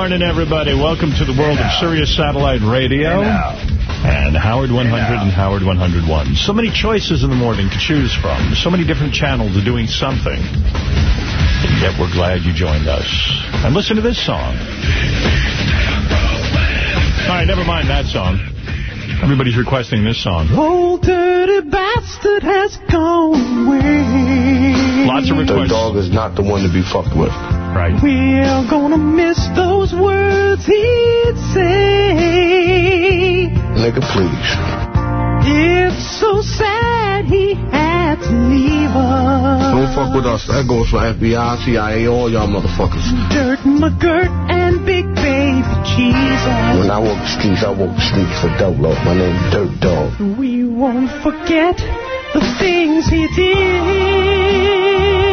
Good morning, everybody. Welcome to the world of Sirius Satellite Radio and Howard 100 and Howard 101. So many choices in the morning to choose from. So many different channels are doing something. And yet we're glad you joined us. And listen to this song. All right, never mind that song. Everybody's requesting this song. Old dirty bastard has gone away. Lots of requests. The dog is not the one to be fucked with. Right. We're gonna miss those words he'd say. Nigga, please. It's so sad he had to leave us. Don't fuck with us. That goes for FBI, CIA, all y'all motherfuckers. Dirt McGirt and Big Baby Jesus. When I walk the streets, I walk the streets for Dolo. My name's Dirt Dog. We won't forget the things he did.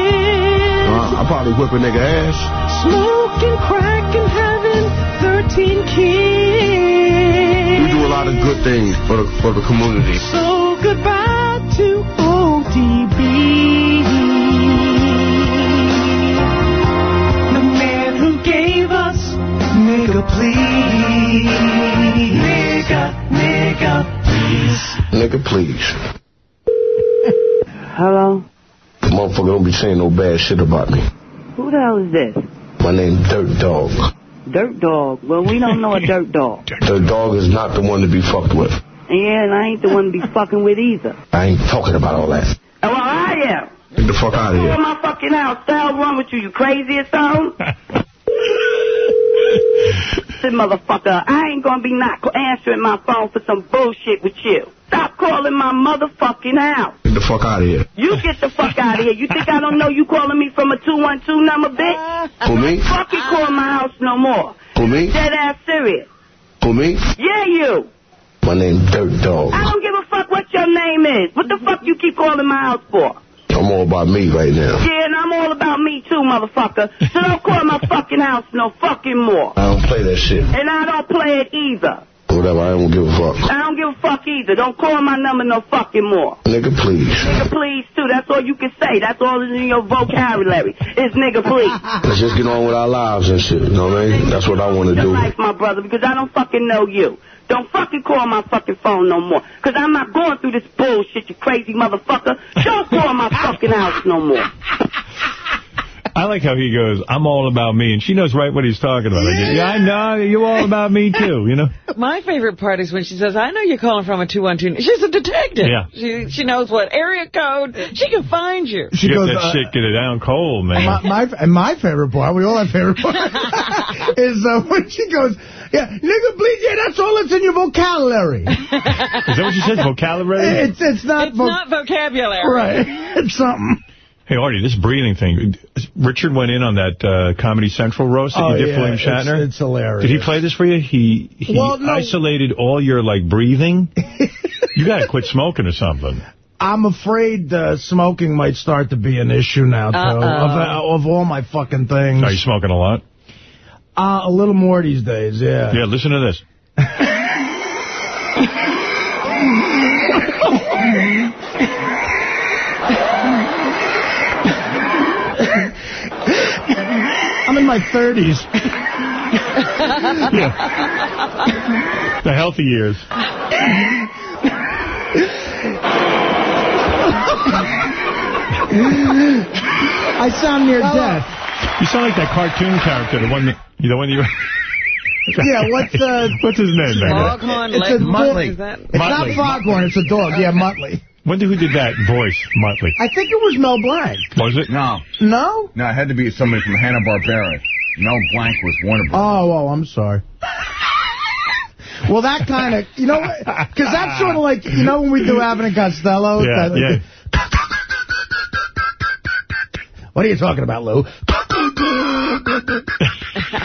I'll probably whip a nigga ass. Smoking crack and having 13 We kids. do a lot of good things for the, for the community. So goodbye to ODB. The man who gave us nigga please. Nigga, nigga please. Nigga, please. Hello? Motherfucker don't be saying no bad shit about me. Who the hell is this? My name's Dirt Dog. Dirt dog. Well, we don't know a dirt dog. Dirt Dog is not the one to be fucked with. Yeah, and I ain't the one to be fucking with either. I ain't talking about all that. Oh, well, I am. Get the fuck out of here. here. my fucking house. The hell wrong with you? You crazy or something? Listen, motherfucker, I ain't gonna be not answering my phone for some bullshit with you. Stop calling my motherfucking house. Get the fuck out of here. You get the fuck out of here. You think I don't know you calling me from a 212 number, bitch? Who me? Fuck you call my house no more. Who me? Dead ass serious. Who me? Yeah, you. My name's Dirt Dog. I don't give a fuck what your name is. What the fuck you keep calling my house for? I'm all about me right now. Yeah, and I'm all about me too, motherfucker. So don't call my fucking house no fucking more. I don't play that shit. And I don't play it either. Whatever, I don't give a fuck. I don't give a fuck either. Don't call my number no fucking more. Nigga, please. Nigga, please, too. That's all you can say. That's all in your vocabulary. It's nigga, please. Let's just get on with our lives and shit. You know what I mean? That's what I want to do. life, my brother, because I don't fucking know you. Don't fucking call my fucking phone no more. Because I'm not going through this bullshit, you crazy motherfucker. Don't call my fucking house no more. I like how he goes, I'm all about me, and she knows right what he's talking about. Yeah, yeah I know, you're all about me, too, you know? My favorite part is when she says, I know you're calling from a 212. She's a detective. Yeah. She, she knows what area code. She can find you. She Get goes, that uh, shit, get it down cold, man. my, my, and my favorite part, we all have favorite part, is uh, when she goes, yeah, nigga, please, yeah, that's all that's in your vocabulary. Is that what she said, vocabulary? It's, it's not, It's vo- not vocabulary. right, it's something. Hey, Artie, this breathing thing. Richard went in on that uh, Comedy Central roast that Oh, you did yeah, for William Shatner. it's hilarious. Did he play this for you? He he Well, no. isolated all your, like, breathing. you got to quit smoking or something. I'm afraid uh, smoking might start to be an issue now, too, of, Uh-oh. uh, of all my fucking things. Are you smoking a lot? Uh, a little more these days, yeah. Yeah, listen to this. I'm in my 30s. Yeah. The healthy years. I sound near death. You sound like that cartoon character, the one that, the one you... Yeah, what's uh, What's his name. Foghorn It's a Leghorn. dog. Is that? It's not Muttley. Foghorn, it's a dog. Yeah, Muttley. When did, who did that voice, Muttley? I think it was Mel Blanc. Was it? No, No? no, it had to be somebody from Hanna-Barbera. Mel Blanc was Warner Brothers. Oh, oh, I'm sorry. Well, that kind of, you know, because that's sort of like, you know when we do Abbott and Costello? Yeah, That- yeah. What are you talking about, Lou?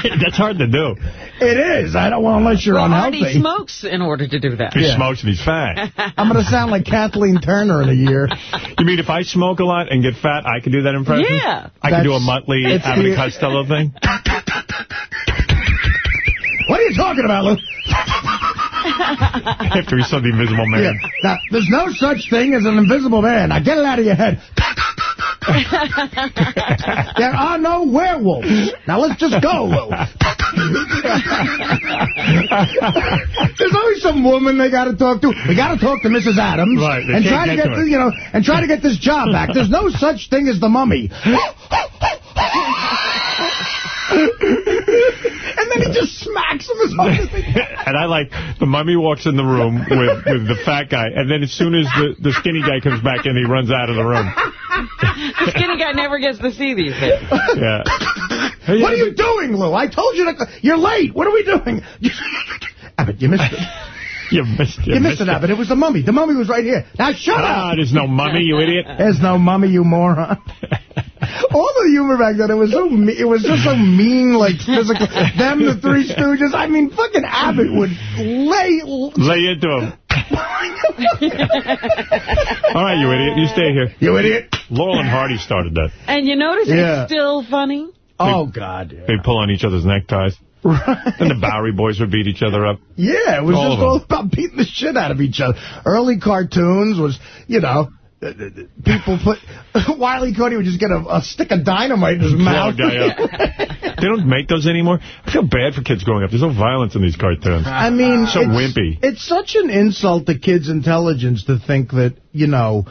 That's hard to do. It is. I don't want to unless you're Well, unhealthy. Artie smokes in order to do that. He Yeah. smokes and he's fat. I'm going to sound like Kathleen Turner in a year. You mean if I smoke a lot and get fat, I can do that impression? Yeah. I can do a That's- Muttley, it's Abbott Costello thing? What are you talking about, Lou? After he saw the invisible man. Yeah. Now, there's no such thing as an invisible man. Now, get it out of your head. there are no werewolves. Now let's just go, Lou. There's always some woman they got to talk to. We got to talk to Mrs. Adams Right, and try to get get, to you know, and try to get this job back. There's no such thing as the mummy. and then he just smacks him as hard as he can. and I like, the mummy walks in the room with, with the fat guy, and then as soon as the, the skinny guy comes back in, he runs out of the room. The skinny guy never gets to see these things. Yeah. What are you doing, Lou? I told you to... You're late. What are we doing? Abbott, you missed it. You missed, You missed it, Abbott. It was the mummy. The mummy was right here. Now shut Ah, up. there's no mummy, you idiot. There's no mummy, you moron. All the humor back then, it was so me it was just so mean, like physical. Them, the Three Stooges. I mean, fucking Abbott would lay. Lay into him. All right, you idiot. You stay here. You idiot. Laurel and Hardy started that. And you notice Yeah. it's still funny? Oh God. They pull on each other's neckties. Right. And the Bowery boys would beat each other up. Yeah, it was All just all about beating the shit out of each other. Early cartoons was, you know, uh, uh, people put Wiley Cody would just get a, a stick of dynamite in his mouth. They don't make those anymore. I feel bad for kids growing up. There's no violence in these cartoons. I mean, So it's, wimpy. It's such an insult to kids' intelligence to think that, you know,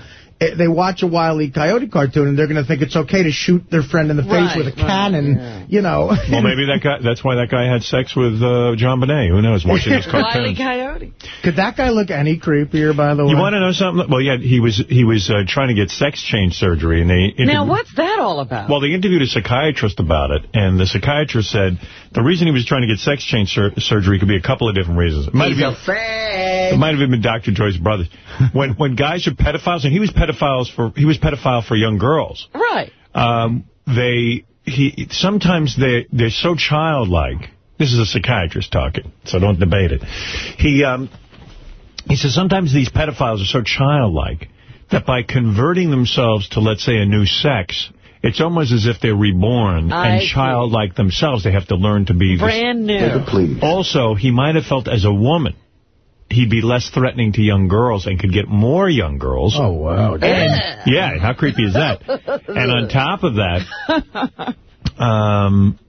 they watch a Wile E. Coyote cartoon and they're going to think it's okay to shoot their friend in the face with a right, cannon, yeah. you know. Well, maybe that guy. That's why that guy had sex with uh, JonBenét. Who knows? Watching his Wiley cartoons. Coyote. Could that guy look any creepier, by the way? You want to know something? Well, yeah, he was he was uh, trying to get sex change surgery, and they Now, interviewed- what's that all about? Well, they interviewed a psychiatrist about it, and the psychiatrist said the reason he was trying to get sex change sur surgery could be a couple of different reasons. It might have been, it might have been Dr. Joyce Brothers. when when guys are pedophiles, and he was pedophiles for he was pedophile for young girls. right. Um, they he sometimes they they're so childlike. This is a psychiatrist talking, so don't debate it. He um he says sometimes these pedophiles are so childlike that by converting themselves to let's say a new sex. It's almost as if they're reborn I and see. childlike themselves. They have to learn to be this- Brand new. Please. also, he might have felt as a woman, he'd be less threatening to young girls and could get more young girls. Oh, wow. Yeah, how creepy is that? and on top of that, um,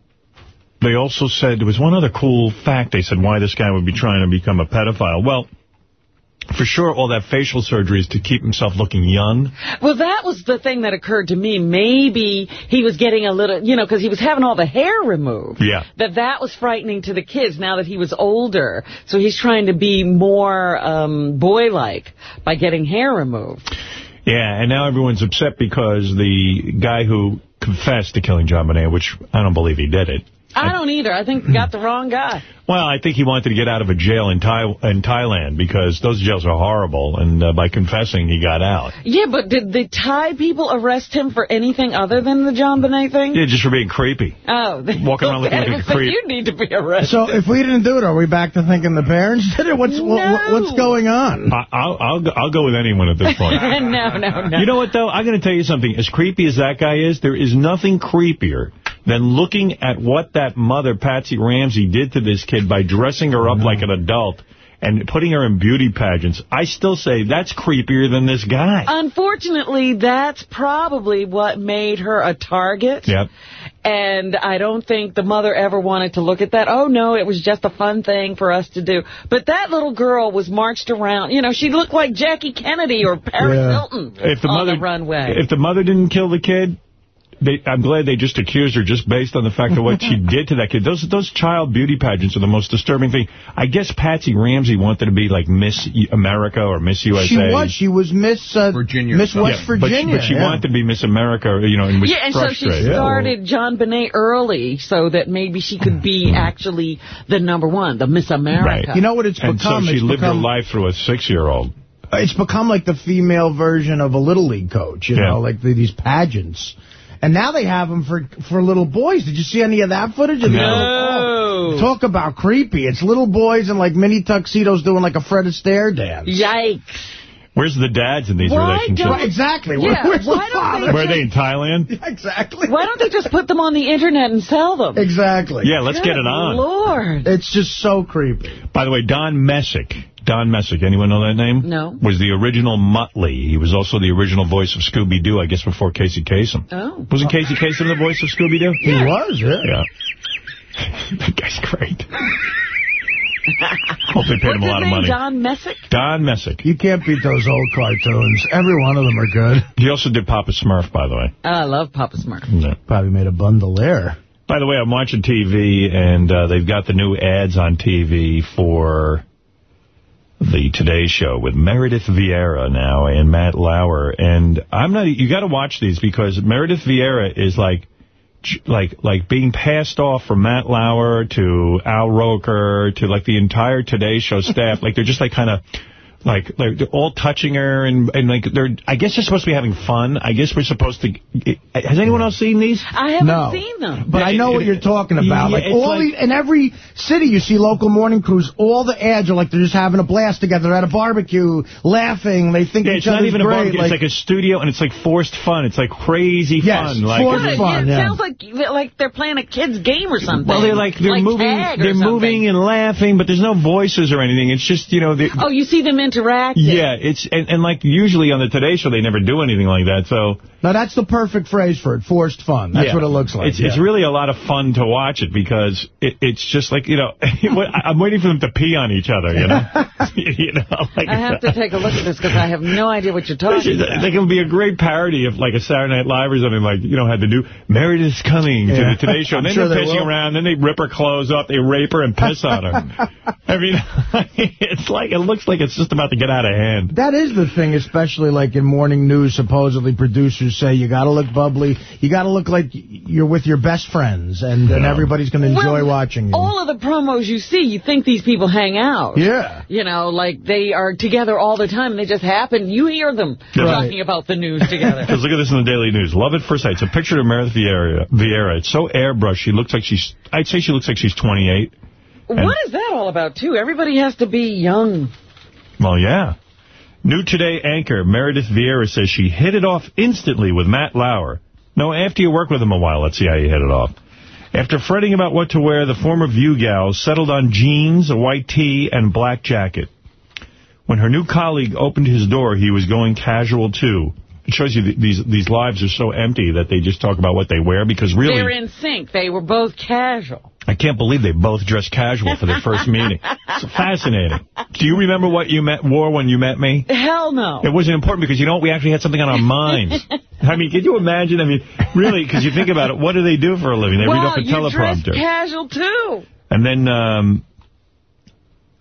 they also said, there was one other cool fact, they said why this guy would be trying to become a pedophile. Well, for sure, all that facial surgery is to keep himself looking young. Well, that was the thing that occurred to me. Maybe he was getting a little, you know, because he was having all the hair removed. Yeah. That that was frightening to the kids now that he was older. So he's trying to be more um, boy-like by getting hair removed. Yeah, and now everyone's upset because the guy who confessed to killing JonBenét, which I don't believe he did it. I don't either. I think you got the wrong guy. Well, I think he wanted to get out of a jail in, Thai in Thailand because those jails are horrible, and uh, by confessing, he got out. Yeah, but did the Thai people arrest him for anything other than the JonBenét thing? Yeah, just for being creepy. Oh, Walking around looking like a so creep. You need to be arrested. So if we didn't do it, are we back to thinking the parents did it? What's what, what's going on? I, I'll, I'll, go, I'll go with anyone at this point. no, no, no. You know what, though? I'm going to tell you something. As creepy as that guy is, there is nothing creepier than looking at what that mother, Patsy Ramsey, did to this kid by dressing her up like an adult and putting her in beauty pageants. I still say that's creepier than this guy. Unfortunately, that's probably what made her a target. Yep. And I don't think the mother ever wanted to look at that. Oh, no, it was just a fun thing for us to do. But that little girl was marched around. You know, she looked like Jackie Kennedy or Paris Yeah. Hilton If the on mother, the runway. If the mother didn't kill the kid, they, I'm glad they just accused her just based on the fact of what she did to that kid. Those those child beauty pageants are the most disturbing thing. I guess Patsy Ramsey wanted to be like Miss America or Miss USA. She was. She was Miss uh, Virginia. Miss Yeah, West but she- Virginia. But she, yeah. wanted to be Miss America, you know, and was yeah, and so she frustrated. started JonBenét early so that maybe she could be actually the number one, the Miss America. Right. You know what it's and become? so she it's lived become, her life through a six-year-old. It's become like the female version of a Little League coach, you Yeah. know, like the, these pageants. And now they have them for for little boys. Did you see any of that footage? Of the No. little- Talk about creepy. It's little boys in like mini tuxedos doing like a Fred Astaire dance. Yikes. Where's the dads in these Why relationships? don't- exactly. Yeah, Where's why the don't they father? Where are they, in Thailand? Exactly. Why don't they just put them on the internet and sell them? Exactly. Yeah, let's get it on. Lord. It's just so creepy. By the way, Don Messick Don Messick. Anyone know that name? No. Was the original Muttley. He was also the original voice of Scooby-Doo, I guess, before Casey Kasem. Oh. Wasn't Casey Kasem the voice of Scooby-Doo? He was, yeah. Yeah. that guy's great. Hope they paid him a lot of money. Don Messick? Don Messick. You can't beat those old cartoons. Every one of them are good. He also did Papa Smurf, by the way. Oh, I love Papa Smurf. Yeah. Probably made a bundle there. By the way, I'm watching TV, and uh, they've got the new ads on TV for the Today Show with Meredith Vieira now and Matt Lauer. And I'm not. You got to watch these because Meredith Vieira is like, like, like being passed off from Matt Lauer to Al Roker to like the entire Today Show staff. like they're just like kind of. Like, like they're all touching her, and and like they're. I guess they're supposed to be having fun. I guess we're supposed to. Eh, has anyone else seen these? I haven't No. seen them. But I know what you're talking about. Yeah, like all like- the, in every city, you see local morning crews. All the ads are like they're just having a blast together. They're at a barbecue, laughing. They think Yeah, each it's not other's even a barbecue. like, it's like a studio, and it's like forced fun. It's like crazy Yes, fun. Like, forced Good. fun, it yeah. sounds like like they're playing a kid's game or something. Well, they're like they're moving, they're something. moving and laughing, but there's no voices or anything. It's just you know, they, Oh, you see them interacting. yeah, it's and, and like usually on the Today Show they never do anything like that. So now that's the perfect phrase for it. Forced fun. That's yeah. what it looks like. It's it's really a lot of fun to watch it because it, it's just like you know, I'm waiting for them to pee on each other. You know, you know, like I have to take a look at this because I have no idea what you're talking about. Like it would be a great parody of like a Saturday Night Live or something like, you know, had to do Meredith's coming to the Today Show. And then sure they're they pissing will. around. Then they rip her clothes off, They rape her and piss on her. I mean, it's like, it looks like it's just about to get out of hand. That is the thing, especially like in morning news, supposedly producers say you got to look bubbly. You got to look like you're with your best friends, and, and everybody's going to enjoy Well, watching you. All of the promos you see, you think these people hang out. yeah. You know, like they are together all the time. They just happen. You hear them Right. talking about the news together. Because look at this in the Daily News. Love at first sight. It's a picture of Meredith Vieira. Vieira. It's so airbrushed. She looks like she's, I'd say she looks like she's 28. what is that all about, too? Everybody has to be young. Well, yeah. New Today anchor Meredith Vieira says she hit it off instantly with Matt Lauer. No, after you work with him a while, let's see how you hit it off. After fretting about what to wear, the former View gal settled on jeans, a white tee, and black jacket. When her new colleague opened his door, he was going casual, too. It shows you th these these lives are so empty that they just talk about what they wear, because really... They're in sync. They were both casual. I can't believe they both dressed casual for their first meeting. It's fascinating. Do you remember what you met, wore when you met me? Hell no. It wasn't important because, you know, we actually had something on our minds. I mean, can you imagine? I mean, really, because you think about it, what do they do for a living? They read well, off a you dress teleprompter. casual, too. And then um,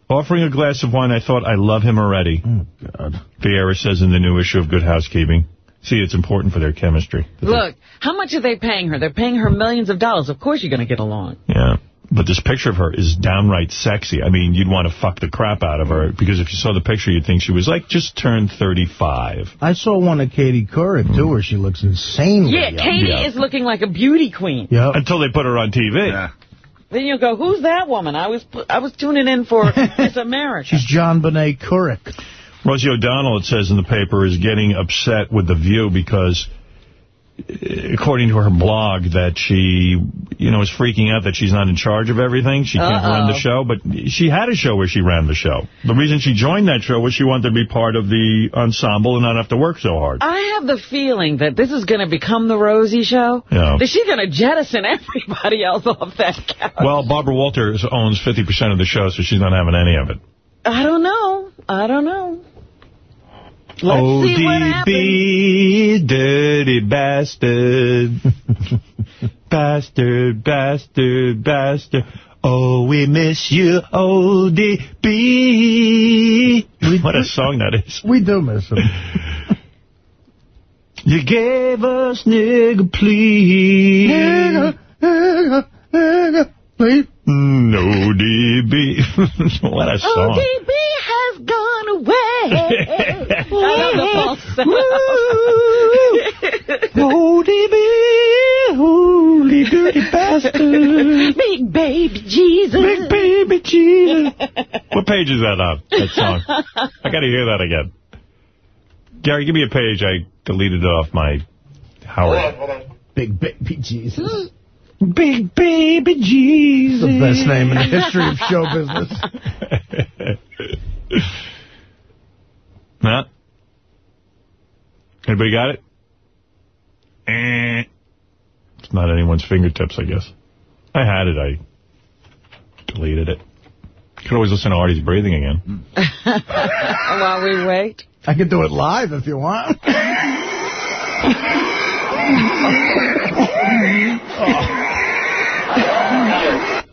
offering a glass of wine, I thought, I love him already. Oh, God. Vieira says in the new issue of Good Housekeeping. See, it's important for their chemistry. Look, how much are they paying her? They're paying her millions of dollars. Of course you're going to get along. Yeah. But this picture of her is downright sexy. I mean, you'd want to fuck the crap out of her, because if you saw the picture, you'd think she was, like, just turned 35. I saw one of Katie Couric, too, hmm. where she looks insanely Yeah, young. Katie Yeah. is looking like a beauty queen. Yep. Until they put her on TV. Yeah. Then you go, who's that woman? I was I was tuning in for Miss America. She's John Bonet Couric. Rosie O'Donnell, it says in the paper, is getting upset with The View because, uh, according to her blog, that she, you know, is freaking out that she's not in charge of everything. She can't Uh-oh. run the show, but she had a show where she ran the show. The reason she joined that show was she wanted to be part of the ensemble and not have to work so hard. I have the feeling that this is going to become the Rosie show. Yeah. That she's going to jettison everybody else off that couch. Well, Barbara Walters owns 50% of the show, so she's not having any of it. I don't know. I don't know. Let's. ODB, dirty bastard. bastard, bastard, bastard. Oh, we miss you, ODB. What a song that is. We do miss him. You gave us nigga, please. Nigga, nigga, nigga, please. Mm, DB. what a song. ODB has gone away. I know the falsetto. ODB, holy dirty bastard. Big baby Jesus. Big baby Jesus. what page is that on, that song? I got to hear that again. Gary, give me a page. I deleted it off my Howard. Big baby Jesus. Big baby Jesus. The best name in the history of show business. Huh? Anybody got it? Eh. It's not anyone's fingertips, I guess. I had it. I deleted it. You could always listen to Artie's breathing again. While we wait. I can do it live if you want.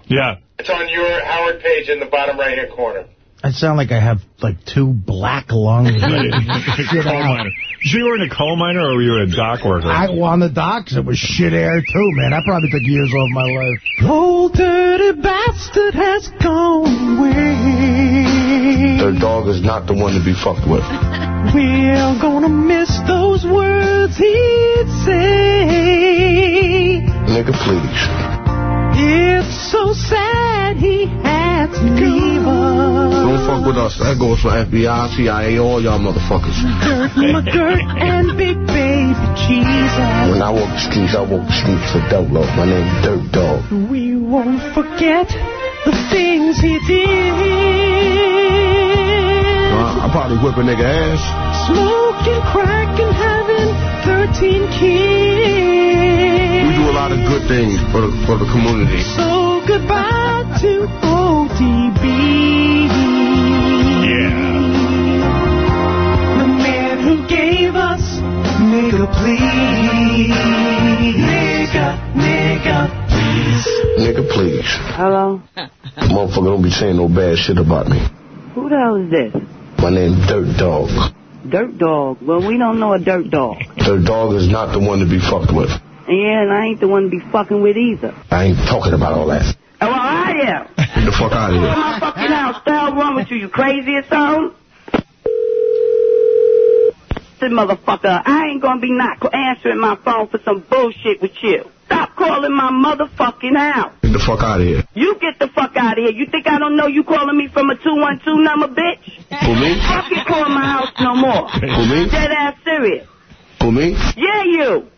Yeah. It's on your Howard page in the bottom right-hand corner. I sound like I have like two black lungs. Shit coal out. miner. So you were in a coal miner or were you a dock worker? I well, on the docks, it was shit air too, man. I probably took years off my life. Old dirty bastard has gone away. Dirt dog is not the one to be fucked with. We're gonna miss those words he'd say. Nigga, please. It's so sad he had to leave us. Don't fuck with us. That goes for FBI, CIA, all y'all motherfuckers. Dirt McGirt and Big Baby Jesus. When I walk the streets, I walk the streets for Dolo. My name's Dirt Dog. We won't forget the things he did. Uh, I probably whip a nigga ass. Smoking crack and having 13 kids. We do a lot of good things for the, for the community. So goodbye to ODB. Yeah. The man who gave us nigga please. Nigga, nigga please. Nigga, please. Hello? Motherfucker, don't be saying no bad shit about me. Who the hell is this? My name's Dirt Dog. Dirt dog. Well, we don't know a dirt dog. Dirt Dog is not the one to be fucked with. Yeah, and I ain't the one to be fucking with either. I ain't talking about all that. Oh, well, I am. Get the fuck out of here. my fucking house. What wrong with you? You crazy or something? Listen, motherfucker, I ain't gonna be not answering my phone for some bullshit with you. Stop calling my motherfucking house. Get the fuck out of here. You get the fuck out of here. You think I don't know you calling me from a 212 number, bitch? For me? Fucking call my house no more. For me? Dead ass serious. For me? Yeah, you.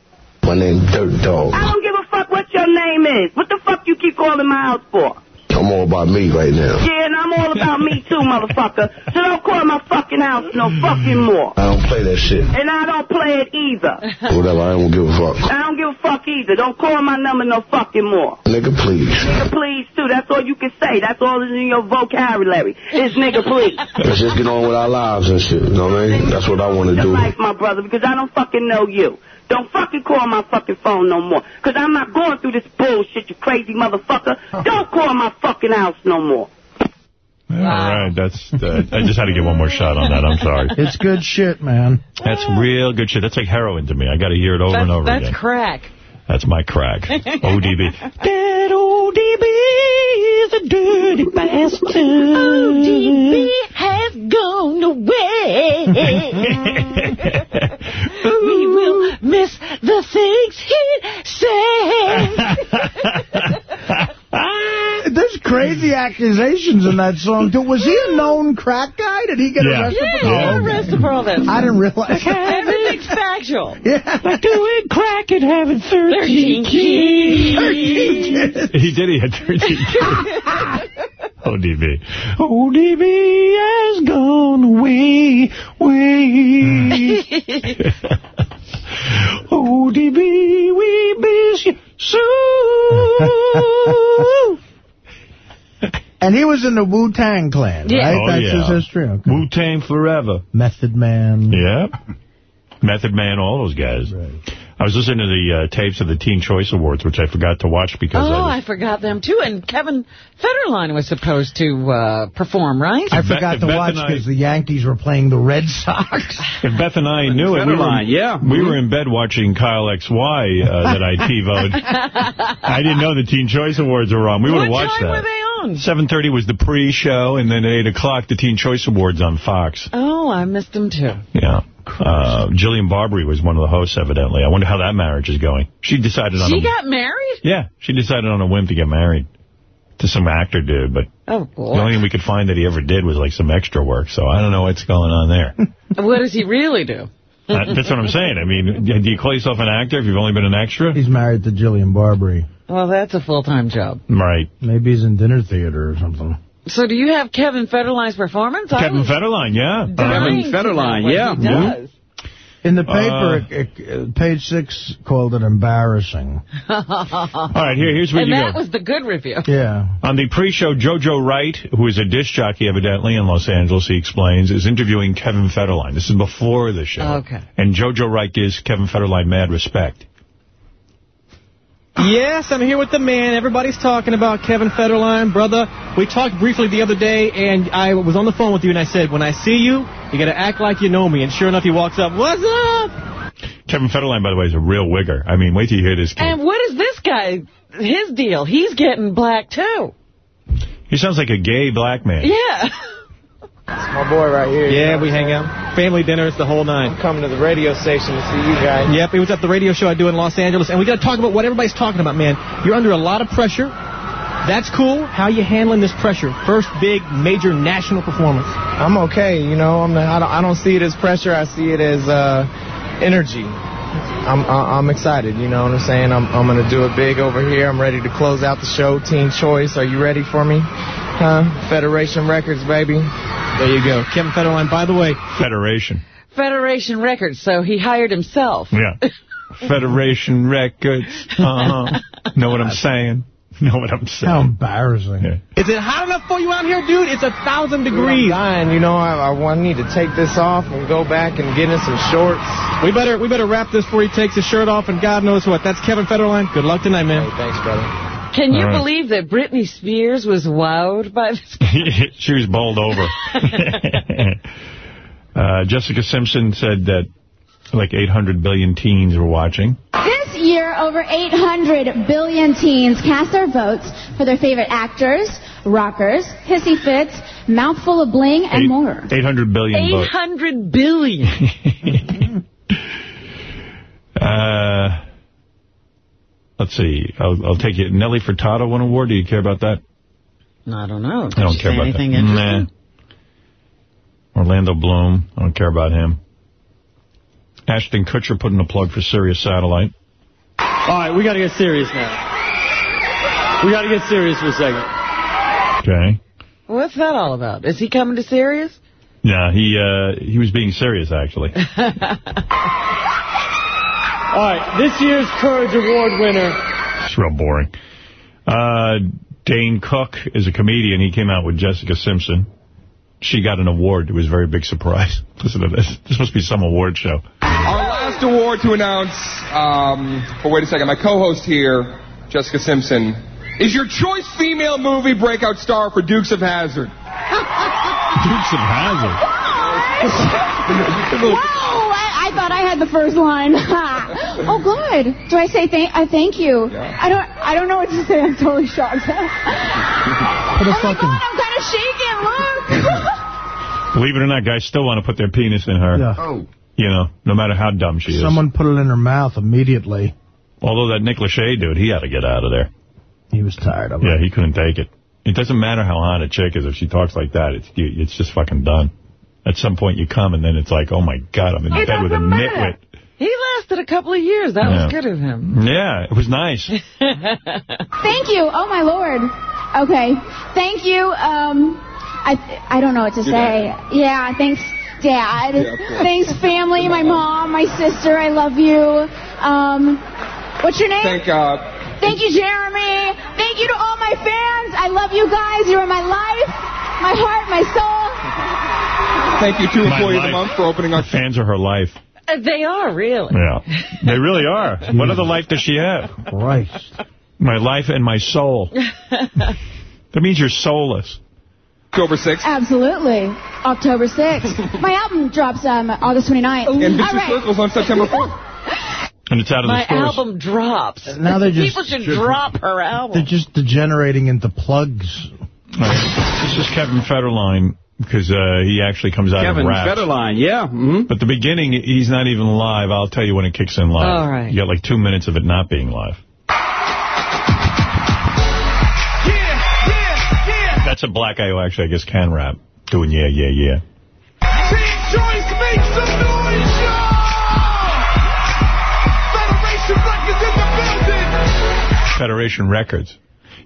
My name's Dirt Dog. I don't give a fuck what your name is. What the fuck you keep calling my house for? I'm all about me right now. Yeah, and I'm all about me too, motherfucker. So don't call my fucking house no fucking more. I don't play that shit. And I don't play it either. Whatever, I don't give a fuck. I don't give a fuck either. Don't call my number no fucking more. Nigga, please. Nigga, please, too. That's all you can say. That's all that's in your vocabulary. Is nigga, please. Let's just get on with our lives and shit. You know what I mean? That's what I want to do. life, my brother, because I don't fucking know you. Don't fucking call my fucking phone no more. Because I'm not going through this bullshit, you crazy motherfucker. Don't call my fucking house no more. All right, that's. Uh, I just had to get one more shot on that. I'm sorry. It's good shit, man. That's real good shit. That's like heroin to me. I got to hear it over That's, and over that's again. That's crack. That's my crack. ODB. That ODB is a dirty bastard. ODB has gone away. we will miss the things he said. There's crazy hmm. accusations in that song, too. Was he a hmm. known crack guy? Did he get Yeah. arrested Yeah, for he that? got arrested for all that. I didn't realize. that. Everything's factual. yeah. Like Doing crack and having 13 13 kids. he did. He had 13 kids. Oh, ODB. ODB oh, has gone away, way. Hmm. ODB, oh, we miss you so. And he was in the Wu-Tang Clan, Yeah. right? Oh, That's yeah. his history. Okay. Wu-Tang forever. Method Man. Yep. Method Man, all those guys. I was listening to the uh, tapes of the Teen Choice Awards, which I forgot to watch because Oh, I I forgot them, too. And Kevin Federline was supposed to uh, perform, right? I Beth- forgot to Beth watch because the Yankees were playing the Red Sox. if Beth and I knew it, we were, yeah. we were in bed watching Kyle XY uh, that I TiVoed. I didn't know the Teen Choice Awards were on. We would have what watched time that. On? 7.30 was the pre-show, and then at 8 o'clock, the Teen Choice Awards on Fox. Oh, I missed them, too. Yeah. Uh, Jillian Barberie was one of the hosts, evidently. I wonder how that marriage is going. She decided on She a... got married? Yeah, she decided on a whim to get married to some actor dude, but Oh, the only thing we could find that he ever did was like some extra work, so I don't know what's going on there. What does he really do? That- uh, that's what I'm saying. I mean, do you call yourself an actor if you've only been an extra? He's married to Jillian Barberie. Well, that's a full-time job. Right. Maybe he's in dinner theater or something. So do you have Kevin Federline's performance? Kevin Federline, yeah. Kevin Federline, yeah. he does. In the paper, Uh, it, it, uh, page six called it embarrassing. All right, here, here's where and you that was the good review. Yeah. On the pre-show, Jojo Wright, who is a disc jockey evidently in Los Angeles, he explains, is interviewing Kevin Federline. This is before the show. Okay. And Jojo Wright gives Kevin Federline mad respect. Yes, I'm here with the man. Everybody's talking about Kevin Federline, brother. We talked briefly the other day, and I was on the phone with you, and I said, when I see you, you got to act like you know me. And sure enough, he walks up, what's up? Kevin Federline, by the way, is a real wigger. I mean, wait till you hear this kid. And what is this guy, his deal? He's getting black, too. He sounds like a gay black man. Yeah. My boy right here. Yeah, we hang out. Family dinners, the whole nine. I'm coming to the radio station to see you guys. Yep, it was at the radio show I do in Los Angeles, and we got to talk about what everybody's talking about, man. You're under a lot of pressure. That's cool. How you handling this pressure? First big, major national performance. I'm okay, you know. I'm not, I, don't, I don't see it as pressure. I see it as uh, energy. I'm I- I'm excited. You know what I'm saying? I'm I'm gonna do it big over here. I'm ready to close out the show. Teen Choice, are you ready for me? Huh? Federation Records, baby. There you go. Kevin Federline, by the way. Federation. Federation Records, so he hired himself. Yeah. Federation Records. Uh-huh. know what I'm saying? Know what I'm saying? How embarrassing. Yeah. Is it hot enough for you out here, dude? It's a thousand degrees. I'm dying. You know, I, I, I need to take this off and go back and get in some shorts. We better we better wrap this before he takes his shirt off and God knows what. That's Kevin Federline. Good luck tonight, man. Hey, thanks, brother. Can you All right. believe that Britney Spears was wowed by this? she was bowled over. uh, Jessica Simpson said that like 800 billion teens were watching. This year, over 800 billion teens cast their votes for their favorite actors, rockers, hissy fits, mouthful of bling, and Eight- more. 800 billion votes. 800 billion. Uh, let's see. I'll, I'll take it. Nelly Furtado won an award. Do you care about that? I don't know. I don't care about anything that. interesting? Nah. Orlando Bloom. I don't care about him. Ashton Kutcher put in a plug for Sirius Satellite. All right, we got to get serious now. We got to get serious for a second. Okay. What's that all about? Is he coming to Sirius? Yeah, he uh, he was being serious, actually. All right, this year's Courage Award winner. It's real boring. Uh, Dane Cook is a comedian. He came out with Jessica Simpson. She got an award. It was a very big surprise. Listen to this. This must be some award show. Our last award to announce, um, but wait a second, my co-host here, Jessica Simpson, is your choice female movie breakout star for Dukes of Hazzard. Dukes of Hazzard. Whoa! I, I thought I had the first line. oh, good. Do I say thank? I thank you. I don't. I don't know what to say. I'm totally shocked. Put a oh my fucking... God! I'm kind of shaking. Look. Believe it or not, guys still want to put their penis in her. Yeah. Oh. You know, no matter how dumb she is. Someone put it in her mouth immediately. Although that Nick Lachey dude, he had to get out of there. He was tired of it. Yeah, he couldn't take it. It doesn't matter how hot a chick is. If she talks like that, it's it's just fucking done. At some point you come and then it's like, oh my God, I'm in It bed with a matter. nitwit. He lasted a couple of years. That Yeah. was good of him. Yeah, it was nice. Thank you. Oh my lord. Okay. Thank you. Um, I I don't know what to say. Yeah. Thanks, Dad. Yeah, thanks, family. My mom, my sister. I love you. Um, what's your name? Thank, uh, Thank you, Jeremy. Thank you to all my fans. I love you guys. You're my life, my heart, my soul. thank you to My Employee of the. Month for opening our... Fans are her life. Uh, They are, really. Yeah, they really are. What other life does she have? Christ. My life and my soul. That means you're soulless. October 6th. Absolutely. October 6th. my album drops um, August 29th. And all Vicious right. Circles on September 4th. And it's out of My the stores. album drops. Now they're just... People should drop her album. They're just degenerating into plugs. All right. This is Kevin Federline, because uh, he actually comes out Kevin of raps. Federline, yeah. Mm-hmm. But the beginning, he's not even live. I'll tell you when it kicks in live. All right. You got like two minutes of it not being live. That's a black guy who actually, I guess, can rap. Doing yeah, yeah, yeah. Team Choice, make some noise, y'all! Federation Records in the building! Federation Records.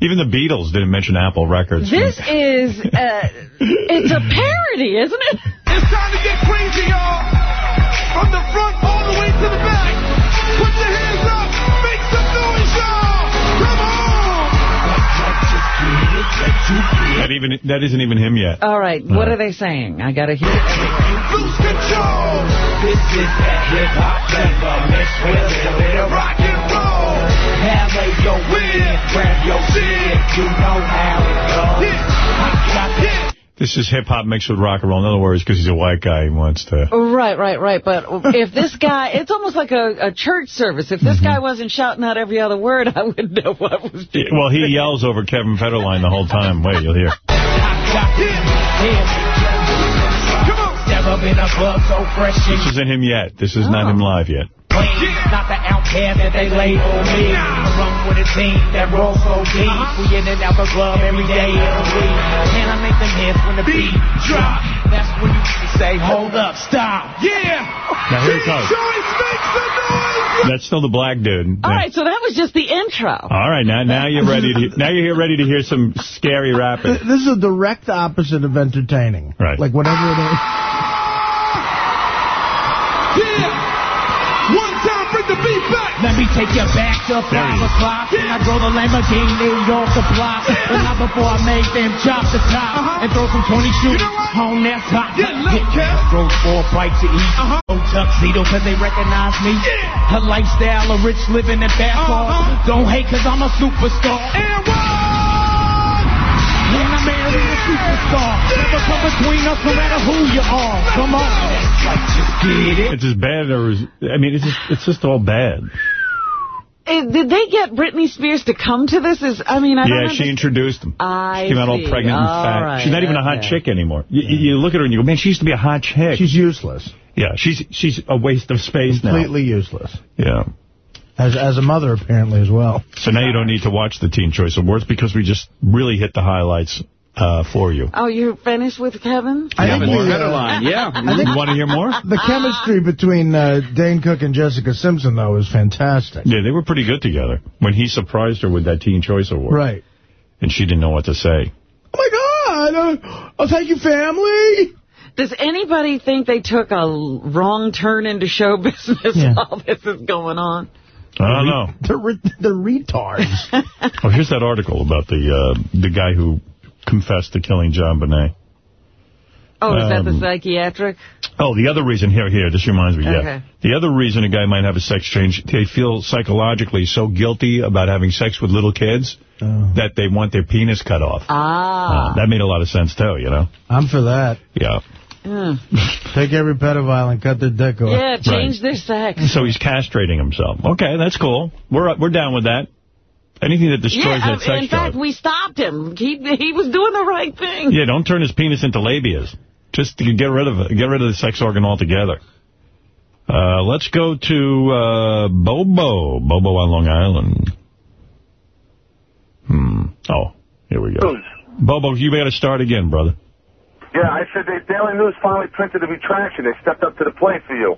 Even the Beatles didn't mention Apple Records. This is, uh, it's a parody, isn't it? It's time to get crazy, y'all. From the front all the way to the back. Put your hands up. Make some noise, y'all. Come on. That even that isn't even him yet. All right, what are they saying? I got to hear it. Lose control. This is that hip-hop flavor mixed with a bit rock and roll. Have a yo win, grab your shit. You know how it goes. This. Is hip-hop mixed with rock and roll. In other words, because he's a white guy, he wants to... Right, right, right. But if this guy, it's almost like a, a church service. If this guy mm-hmm. wasn't shouting out every other word, I wouldn't know what was being Well, he yells over Kevin Federline the whole time. Wait, you'll hear. Step up in a club so fresh This isn't him yet. This is not him oh. live yet. clean. Not the outcast that they label me. I run with a team that rolls so deep. Uh-huh. We in and out the club every day of the week. Can I make them hits when the beat drop? That's when you say, hold up, stop. Yeah. Now, here it goes. Choice makes the noise. That's still the black dude. All right, so that was just the intro. All right, now now you're ready to now you're ready to hear some scary rapping. This is a direct opposite of entertaining. Right. Like whatever it is. Take you back to five o'clock when I drove the Lamborghini off the block. But not before I make them chop the top uh-huh. and throw some 20 shooters on their top. Yeah, look, Kev. Throw four bites to eat. No tuxedo cause they recognize me. A lifestyle of rich living and fast uh-huh. cars. Don't hate cause I'm a superstar. And one. When I marry a superstar, never come between us no matter who you are. Come on. Like, just get it. It's as bad or as, I mean, it's just, it's just all bad. Uh, Did they get Britney Spears to come to this? Is I mean, I don't Yeah, she introduced them. I She came out all see. pregnant and fat. right, she's not even a hot okay. chick anymore. You, you look at her and you go, man, she used to be a hot chick. She's useless. yeah, she's she's a waste of space Completely useless. Yeah. As as a mother, apparently, as well. So now you don't need to watch the Teen Choice Awards because we just really hit the highlights uh, for you. Oh, you finished with Kevin? I think more? the, uh, Federline, yeah. I think You want to hear more? the chemistry between uh, Dane Cook and Jessica Simpson, though, is fantastic. Yeah, they were pretty good together when he surprised her with that Teen Choice Award. Right. And she didn't know what to say. Oh, my God. Uh, oh, thank you, family. Does anybody think they took a wrong turn into show business Yeah. while this is going on? I don't know. They're, re- they're retards. Oh, here's that article about the uh, the guy who confessed to killing JonBenét. Oh, is that the Um, psychiatric? Oh, the other reason, here, here, this reminds me, yeah. The other reason a guy might have a sex change, they feel psychologically so guilty about having sex with little kids that they want their penis cut off. Ah. Uh, that made a lot of sense, too, you know? I'm for that. Yeah. Mm. Take every pedophile and cut their dick off. Yeah, change their sex. So he's castrating himself. Okay, that's cool. We're we're down with that. Anything that destroys Yeah, that sex in fact, drive. we stopped him. He, he was doing the right thing. Yeah, don't turn his penis into labias. Just to get rid of it. Get rid of the sex organ altogether. Uh, let's go to uh, Bobo. Bobo on Long Island. Hmm. Oh, here we go. Bobo, you better start again, brother. Yeah, I said the Daily News finally printed a retraction. They stepped up to the plate for you.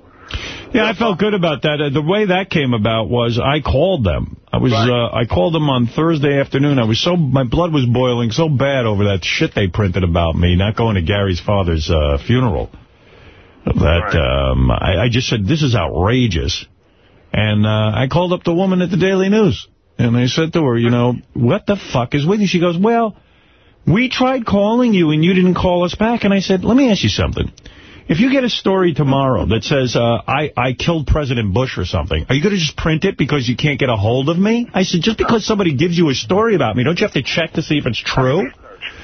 Yeah, I felt good about that. Uh, the way that came about was I called them. I was uh, I called them on Thursday afternoon. I was so my blood was boiling so bad over that shit they printed about me not going to Gary's father's uh, funeral. That um, I, I just said this is outrageous, and uh, I called up the woman at the Daily News and I said to her, you know, what the fuck is with you? She goes, well, we tried calling you and you didn't call us back. And I said, let me ask you something. If you get a story tomorrow that says, uh, I, I killed President Bush or something, are you going to just print it because you can't get a hold of me? I said, just because somebody gives you a story about me, don't you have to check to see if it's true?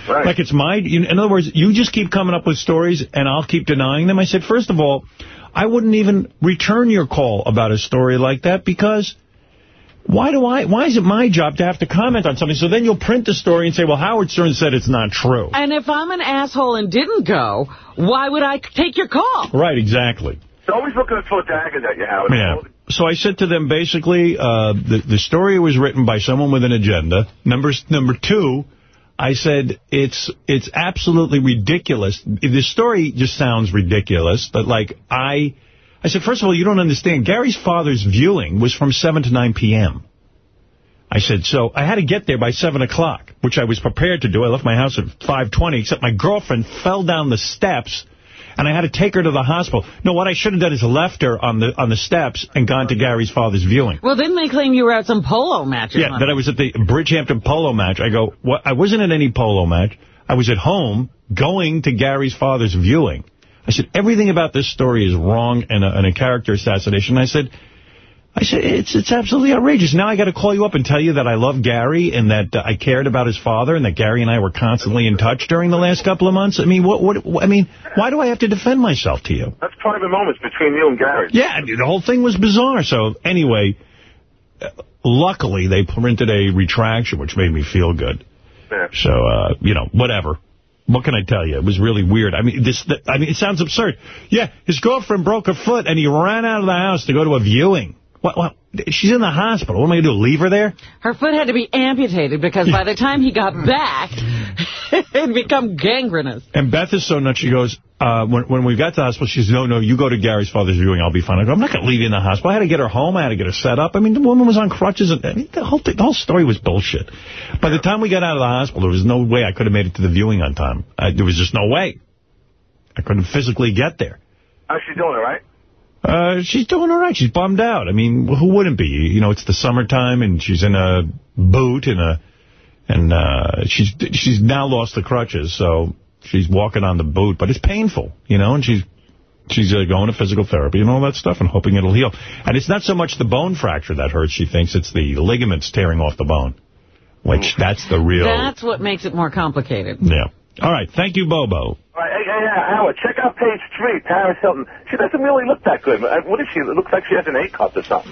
Right. Like it's my, in other words, you just keep coming up with stories and I'll keep denying them. I said, first of all, I wouldn't even return your call about a story like that because why do I, why is it my job to have to comment on something? So then you'll print the story and say, well, Howard Stern said it's not true. And if I'm an asshole and didn't go, why would I take your call? Right, exactly. They're always looking to throw daggers at you, Howard. Yeah. So I said to them, basically, uh, the, the story was written by someone with an agenda. Number, number two, I said, it's it's absolutely ridiculous. The story just sounds ridiculous, but like, I... I said, first of all, you don't understand. Gary's father's viewing was from 7 to 9 p.m. I said, so I had to get there by 7 o'clock, which I was prepared to do. I left my house at 5.20, except my girlfriend fell down the steps, and I had to take her to the hospital. No, what I should have done is left her on the on the steps and gone to Gary's father's viewing. Well, didn't they claim you were at some polo match? Yeah, that I was at the Bridgehampton polo match. I go, what? I wasn't at any polo match. I was at home going to Gary's father's viewing. I said, everything about this story is wrong and a, and a character assassination. And I said, I said, it's it's absolutely outrageous. Now I got to call you up and tell you that I love Gary and that uh, I cared about his father and that Gary and I were constantly in touch during the last couple of months. I mean, what? What? I mean, why do I have to defend myself to you? That's private moments between you and Gary. Yeah, the whole thing was bizarre. So anyway, uh, luckily they printed a retraction, which made me feel good. Yeah. So, uh, you know, whatever. What can I tell you? It was really weird. I mean, this. th- I mean, it sounds absurd. Yeah, his girlfriend broke her foot, and he ran out of the house to go to a viewing. What? what she's in the hospital. What am I going to do, leave her there? Her foot had to be amputated because by the time he got back, it had become gangrenous. And Beth is so nuts. She goes, uh, when, when we got to the hospital, she says, no, no, you go to Gary's father's viewing. I'll be fine. I go, I'm not going to leave you in the hospital. I had to get her home. I had to get her set up. I mean, the woman was on crutches. And, I mean, the whole thing, the whole story was bullshit. By the time we got out of the hospital, there was no way I could have made it to the viewing on time. I, there was just no way. I couldn't physically get there. How's she doing, all right? Uh, she's doing all right. She's bummed out. I mean, who wouldn't be? You know, it's the summertime, and she's in a boot, and a, and uh, she's she's now lost the crutches, so she's walking on the boot, but it's painful, you know, and she's she's uh, going to physical therapy and all that stuff, and hoping it'll heal. And it's not so much the bone fracture that hurts. She thinks it's the ligaments tearing off the bone, which that's the real. That's what makes it more complicated. Yeah. All right. Thank you, Bobo. All right, hey, hey, hey, Howard, check out page three, Paris Hilton. She doesn't really look that good. Uh, What is she? It looks like she has an A cup or something.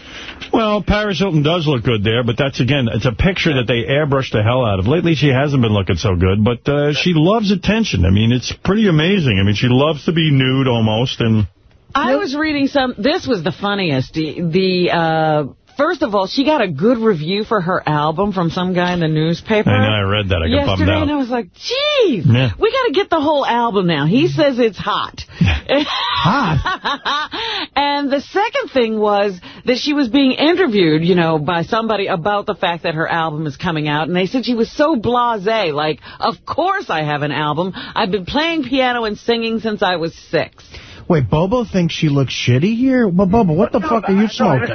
Well, Paris Hilton does look good there, but that's, again, it's a picture that they airbrushed the hell out of. Lately, she hasn't been looking so good, but uh, she loves attention. I mean, it's pretty amazing. I mean, she loves to be nude almost, and I was reading some, this was the funniest. The, the uh, first of all, she got a good review for her album from some guy in the newspaper. I know I read that. I got bummed out. and I was like, geez, Yeah. we got to get the whole album now. He mm-hmm. says it's hot. hot? and the second thing was that she was being interviewed, you know, by somebody about the fact that her album is coming out. And they said she was so blasé, like, of course I have an album. I've been playing piano and singing since I was six. Wait, Bobo thinks she looks shitty here? Well, Bobo, what the fuck are you smoking?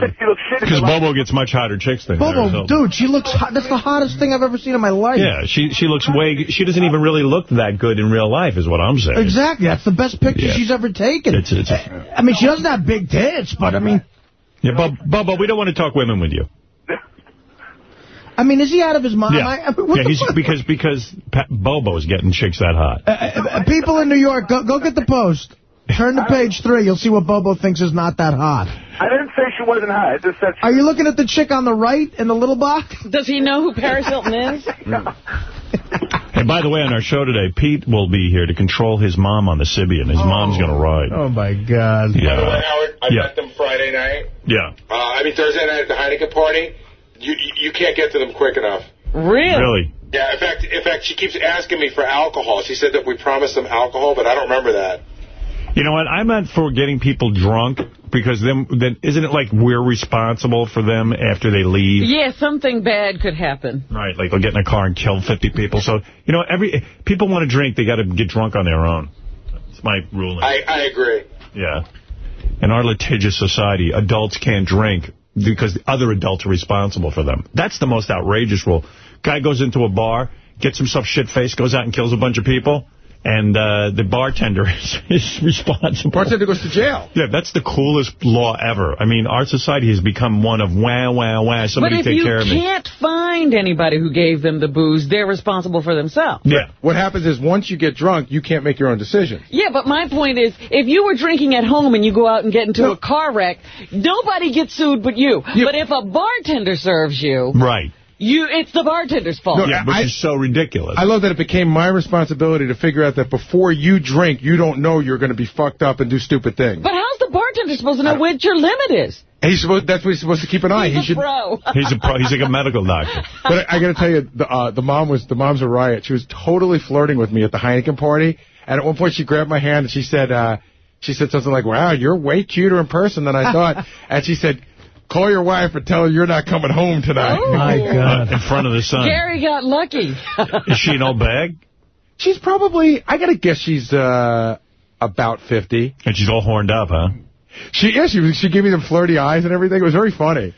because Bobo gets much hotter chicks than Paris Bobo, Hilton. dude, she looks hot. That's the hottest thing I've ever seen in my life. Yeah, she she looks way. She doesn't even really look that good in real life, is what I'm saying. Exactly. That's the best picture Yeah. she's ever taken. It's, it's, I mean, she doesn't have big tits, but I mean, yeah, Bub, Bubba, we don't want to talk women with you. I mean, is he out of his mind? Yeah, I, I mean, yeah he's because because Pa- Bobo's getting chicks that hot. Uh, uh, people in New York, go, go get the Post. Turn to page three. You'll see what Bobo thinks is not that hot. I didn't say she wasn't hot. I just said Are you looking at the chick on the right in the little box? Does he know who Paris Hilton is? And by the way, on our show today, Pete will be here to control his mom on the Sybian. His mom's going to ride. Oh, my God. By the way, Howard, I Yeah. met them Friday night. Yeah. Uh, I mean, Thursday night at the Heineken party. You, you you can't get to them quick enough. Really? Really? Yeah, in fact, in fact, she keeps asking me for alcohol. She said that we promised them alcohol, but I don't remember that. You know what? I'm not for getting people drunk because then, then isn't it like we're responsible for them after they leave? Yeah, something bad could happen. Right, like they'll get in a car and kill 50 people. So, you know, every people want to drink, they got to get drunk on their own. That's my ruling. I, I agree. Yeah. In our litigious society, adults can't drink because the other adults are responsible for them. That's the most outrageous rule. Guy goes into a bar, gets himself shit-faced, goes out and kills a bunch of people, and uh, the bartender is, is responsible. Bartender goes to jail. Yeah, that's the coolest law ever. I mean, our society has become one of wah, wah, wah, somebody take care of me. But if you can't find anybody who gave them the booze, they're responsible for themselves. Yeah. What happens is once you get drunk, you can't make your own decisions. Yeah, but my point is, if you were drinking at home and you go out and get into a car wreck, nobody gets sued but you. But if a bartender serves you, Right. You it's the bartender's fault. yeah, which is so ridiculous. I love that it became my responsibility to figure out that before you drink, you don't know you're going to be fucked up and do stupid things. But how's the bartender supposed to know what your limit is? He's supposed, that's what he's supposed to keep an eye. He's he a pro. He's a pro. He's like a medical doctor. But I, I got to tell you, the uh, the mom was the mom's a riot. She was totally flirting with me at the Heineken party, and at one point she grabbed my hand and she said, uh, she said something like, "Wow, you're way cuter in person than I thought." and she said, call your wife and tell her you're not coming home tonight. Oh. My God. in front of the sun. Gary got lucky. Is she an old bag? She's probably, I got to guess she's uh, about 50. And she's all horned up, huh? She yeah, she, she gave me them flirty eyes and everything. It was very funny.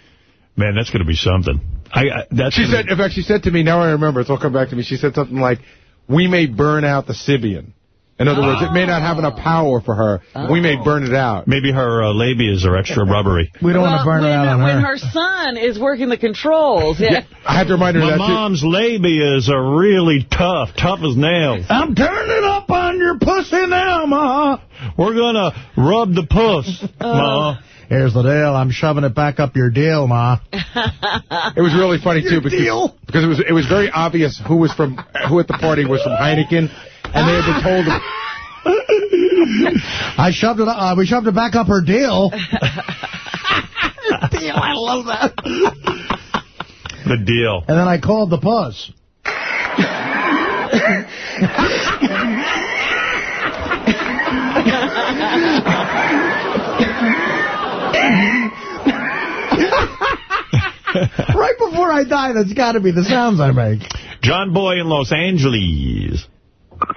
Man, that's going to be something. I, I that's She gonna said, in fact, she said to me, now I remember, it's all come back to me, she said something like, we may burn out the Sybian. In other words, it may not have enough power for her. We may burn it out. Maybe her uh, labias are extra rubbery. We don't want to burn when, it out on when her. her son is working the controls. Yeah. I had to remind her My of that, too. mom's labias are really tough, tough as nails. I'm turning up on your pussy now, Ma. We're going to rub the puss, Ma. Here's the deal. I'm shoving it back up your deal, Ma. It was really funny, too, because, because it was it was very obvious who was from, who at the party was from Heineken, and they had been told... I shoved it. Uh, we shoved it back up her deal. deal. I love that. The deal. And then I called the puss. right before I die, that's got to be the sounds I make. John Boy in Los Angeles.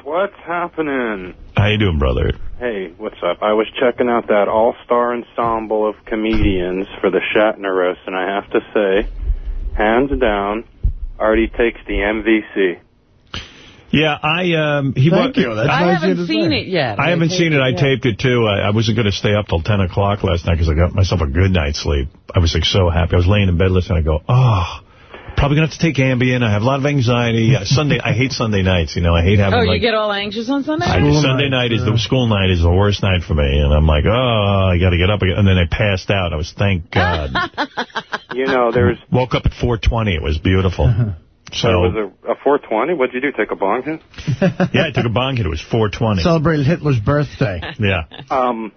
What's happening? How you doing, brother? Hey, what's up? I was checking out that all-star ensemble of comedians for the Shatner roast, and I have to say, hands down, Artie takes the MVC. Yeah, I um he Thank wa- you. That's I nice haven't to seen it yet. I haven't seen it. I taped it, too. I, I wasn't going to stay up till 10 o'clock last night because I got myself a good night's sleep. I was like so happy. I was laying in bed listening. I go, oh, probably going to have to take Ambien. I have a lot of anxiety. Uh, Sunday, I hate Sunday nights. You know, I hate having Oh, you like... get all anxious on Sunday? I. Sunday night is the school night is the worst night for me, and I'm like, oh, I got to get up again. And then I passed out. I was, thank God. You know, there's Woke up at 4:20. It was beautiful. So it was a, a 420. What'd you do? Take a bong hit? yeah, I took a bong hit. It was 4:20. Celebrated Hitler's birthday. Yeah. Um,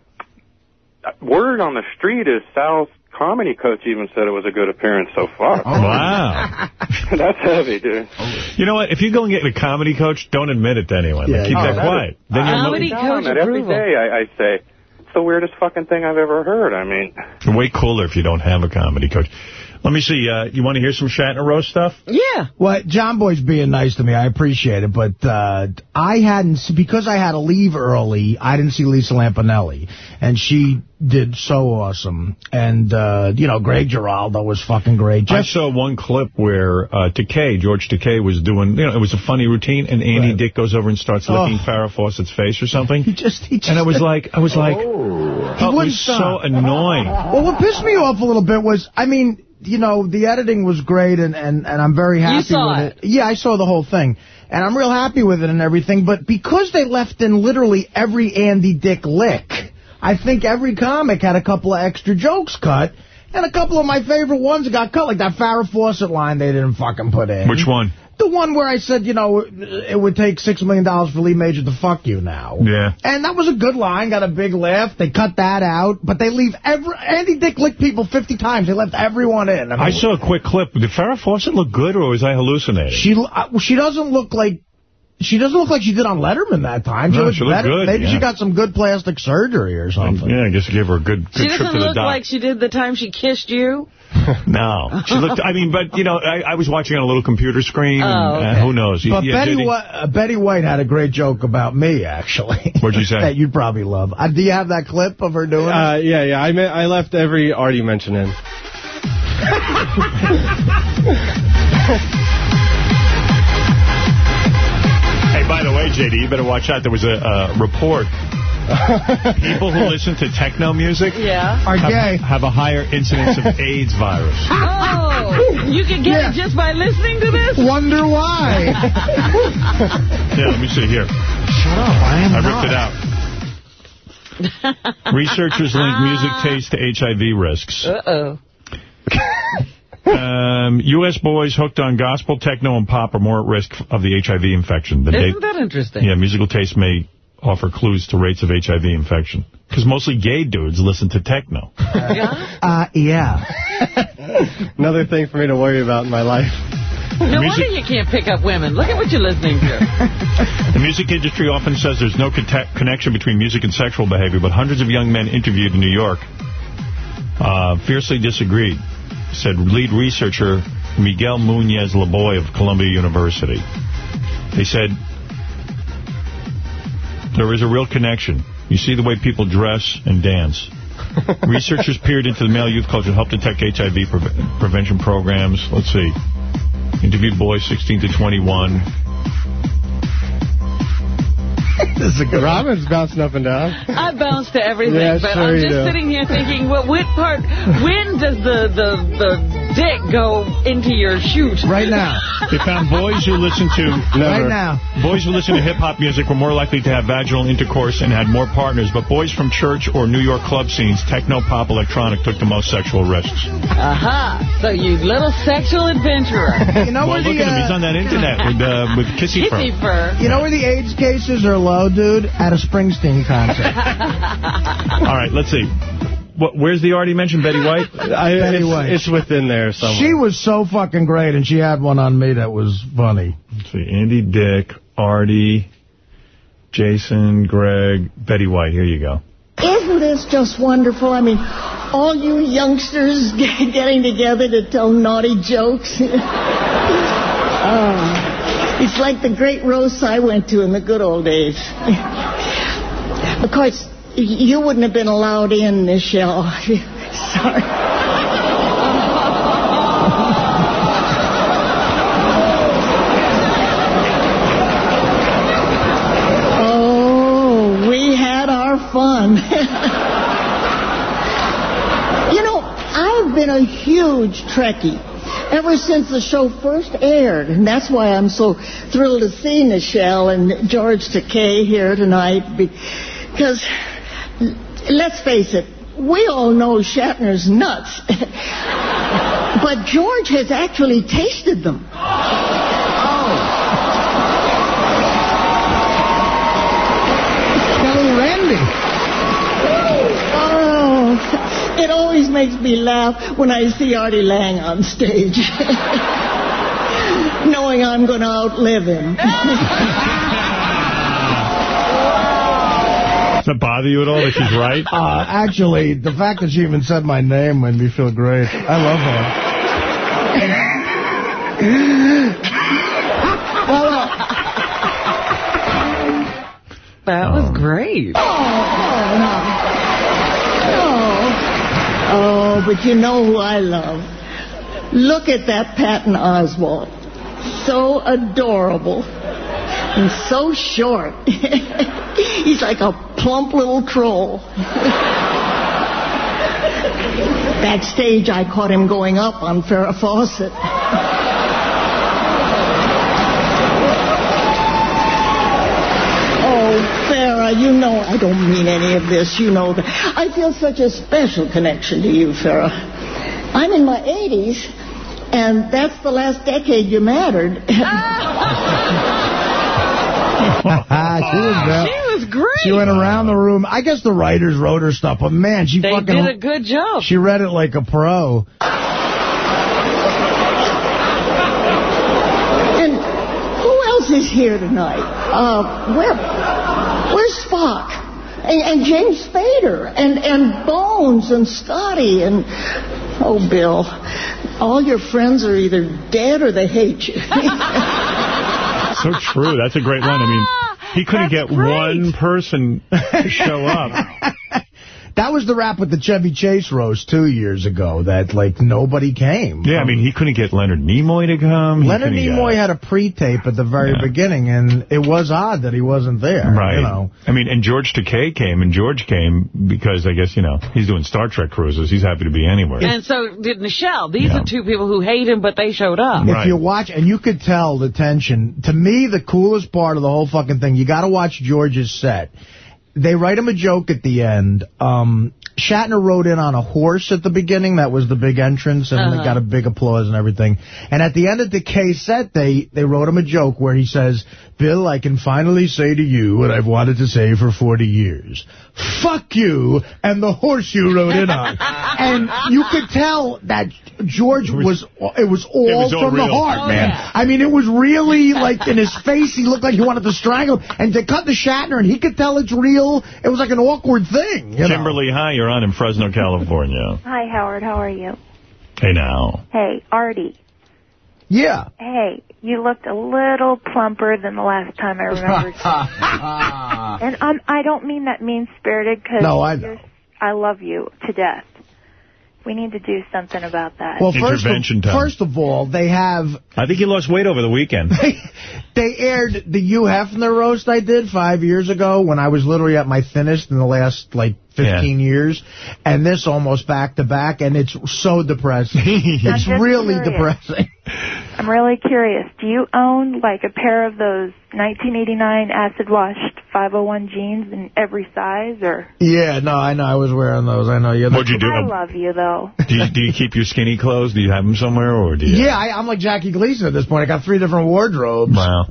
word on the street is Sal's comedy coach even said it was a good appearance so far. Oh. Wow. That's heavy, dude. You know what? If you go and get a comedy coach, don't admit it to anyone. Yeah, Like, keep yeah. that quiet. Then you'll Comedy know, coach approval. day I, I say, it's the weirdest fucking thing I've ever heard. I mean, way cooler if you don't have a comedy coach. Let me see. Uh, you want to hear some Shatner roast stuff? Yeah. Well, John Boy's being nice to me. I appreciate it. But uh, I hadn't, because I had to leave early, I didn't see Lisa Lampanelli. And she did so awesome. And, uh, you know, Greg Giraldo was fucking great. I saw one clip where uh, Takei, George Takei, was doing, you know, it was a funny routine, and Andy Right. Dick goes over and starts Oh. licking Farrah Fawcett's face or something. he just, he just, And I was like, I was like, He oh, it wouldn't was so annoying. Well, what pissed me off a little bit was, I mean, you know, the editing was great, and, and, and I'm very happy saw with it. Yeah, I saw the whole thing. And I'm real happy with it and everything, but because they left in literally every Andy Dick lick, I think every comic had a couple of extra jokes cut, and a couple of my favorite ones got cut, like that Farrah Fawcett line they didn't fucking put in. Which one? The one where I said, you know, it would take $6 million for Lee Major to fuck you now. Yeah. And that was a good line, got a big laugh. They cut that out, but they leave every... Andy Dick licked people 50 times. They left everyone in. I saw a quick clip. Did Farrah Fawcett look good, or was I hallucinating? She uh, she doesn't look like... She doesn't look like she did on Letterman that time. She No, she looked better. good, Maybe yeah. she got some good plastic surgery or something. Yeah, I guess it gave her a good, good She trip doesn't the look like she did the time she kissed you. No. She looked, I mean, but, you know, I, I was watching on a little computer screen. Oh, and, uh, who knows? But Yeah, Betty, did he? White, uh, Betty White had a great joke about me, actually. What'd you say? that you'd probably love. Uh, do you have that clip of her doing it? Uh, yeah, yeah. I me- I left every Artie mention in. Hey, by the way, JD, you better watch out. There was a uh, report. People who listen to techno music Yeah. Are have, gay. have a higher incidence of AIDS virus. Oh, you can get it just by listening to this? Wonder why. Yeah, let me see here. Shut up, I am I not. ripped it out. Researchers link music taste to HIV risks. Uh-oh. Um, U.S. boys hooked on gospel, techno, and pop are more at risk of the HIV infection. The Isn't that interesting? Yeah, musical taste may offer clues to rates of HIV infection. Because mostly gay dudes listen to techno. Uh, yeah. Another thing for me to worry about in my life. No Music- wonder you can't pick up women. Look at what you're listening to. The music industry often says there's no conte- connection between music and sexual behavior, but hundreds of young men interviewed in New York uh, fiercely disagreed, said lead researcher Miguel Muñoz Laboy of Columbia University. They said, there is a real connection. You see the way people dress and dance. Researchers peered into the male youth culture to help detect HIV pre prevention programs. Let's see. Interviewed boys 16 to 21. This is a good Robin's bouncing up and down. I bounce to everything, Yeah, but sure I'm just do. sitting here thinking, what, what part, when does the, the, the dick go into your chute? Right now. They found boys who listen to Right now. Boys who listen to hip-hop music were more likely to have vaginal intercourse and had more partners, but boys from church or New York club scenes, techno, pop, electronic, took the most sexual risks. Aha! So you little sexual adventurer. You know well, where look the, at him. He's uh, on that internet with uh, with Kissy, Kissy Fur. fur. You know where the AIDS cases are low, dude? At a Springsteen concert. All right, let's see. What, where's the Artie mentioned? Betty White? I- Betty it's- White. it's within there somewhere. She was so fucking great, and she had one on me that was funny. Let's see. Andy Dick, Artie, Jason, Greg, Betty White. Here you go. Isn't this just wonderful? I mean, all you youngsters getting together to tell naughty jokes. oh, it's like the great roasts I went to in the good old days. of course, you wouldn't have been allowed in, Nichelle. Sorry. Oh, we had our fun. you know, I've been a huge Trekkie ever since the show first aired, and that's why I'm so thrilled to see Nichelle and George Takei here tonight, because, let's face it, we all know Shatner's nuts, but George has actually tasted them. Kelly Randy. Oh, it always makes me laugh when I see Artie Lang on stage. Knowing I'm going to outlive him. Does that bother you at all that she's right? Uh, actually, the fact that she even said my name made me feel great. I love her. well, uh, That was great. Oh, but you know who I love? Look at that Patton Oswalt. So adorable. And so short. He's like a plump little troll. Backstage, I caught him going up on Farrah Fawcett. Oh, Farrah, you know I don't mean any of this. You know that. I feel such a special connection to you, Farrah. I'm in my 80s, and that's the last decade you mattered. she was. She was great. She went around the room. I guess the writers wrote her stuff, but man, she They fucking... did a good job. She read it like a pro. And who else is here tonight? Uh, where, Spock? And, and James Spader, and, and Bones, and Scotty, and oh, Bill, all your friends are either dead or they hate you. So true. That's a great line. I mean, he couldn't get one person to show up. That was the rap with the Chevy Chase roast two years ago, that, like, nobody came. Yeah, I mean, he couldn't get Leonard Nimoy to come. Leonard couldn't get- Nimoy had a pre-tape at the very Yeah. beginning, and it was odd that he wasn't there. Right. You know. I mean, and George Takei came, and George came because, I guess, you know, he's doing Star Trek cruises. He's happy to be anywhere. And so did Nichelle. These Yeah. are two people who hate him, but they showed up. If you watch, and you could tell the tension. To me, the coolest part of the whole fucking thing, you got to watch George's set. They write him a joke at the end. Um, Shatner rode in on a horse at the beginning. That was the big entrance, and Uh-huh. it got a big applause and everything. And at the end of the K set, they, they wrote him a joke where he says, Bill, I can finally say to you what I've wanted to say for 40 years. Fuck you and the horse you rode in on. and you could tell that George was, it was all, It was all from the heart, Oh, man. yeah. I mean, it was really, like, in his face, he looked like he wanted to strangle him. And to cut the Shatner, and he could tell it's real, it was like an awkward thing. You? Kimberly, hi. You're you're on in Fresno, California. Hi, Howard. How are you? Hey, now. Hey, Artie. Yeah. Hey, you looked a little plumper than the last time I remember. and um, I don't mean that mean-spirited because No, I know. I love you to death. We need to do something about that. Well, first of, time. first of all, they have I think he lost weight over the weekend. they aired the Hugh Hefner roast I did five years ago when I was literally at my thinnest in the last, like, 15 years. And this almost back-to-back, and it's so depressing. it's really curious. depressing. I'm really curious. Do you own like a pair of those 1989 acid-washed 501 jeans in every size, or? Yeah, no, I know. I was wearing those. I know. You're What'd you do? I love you though. Do you, do you keep your skinny clothes? Do you have them somewhere, or do you? Yeah, I, I'm like Jackie Gleason at this point. I got three different wardrobes. Wow.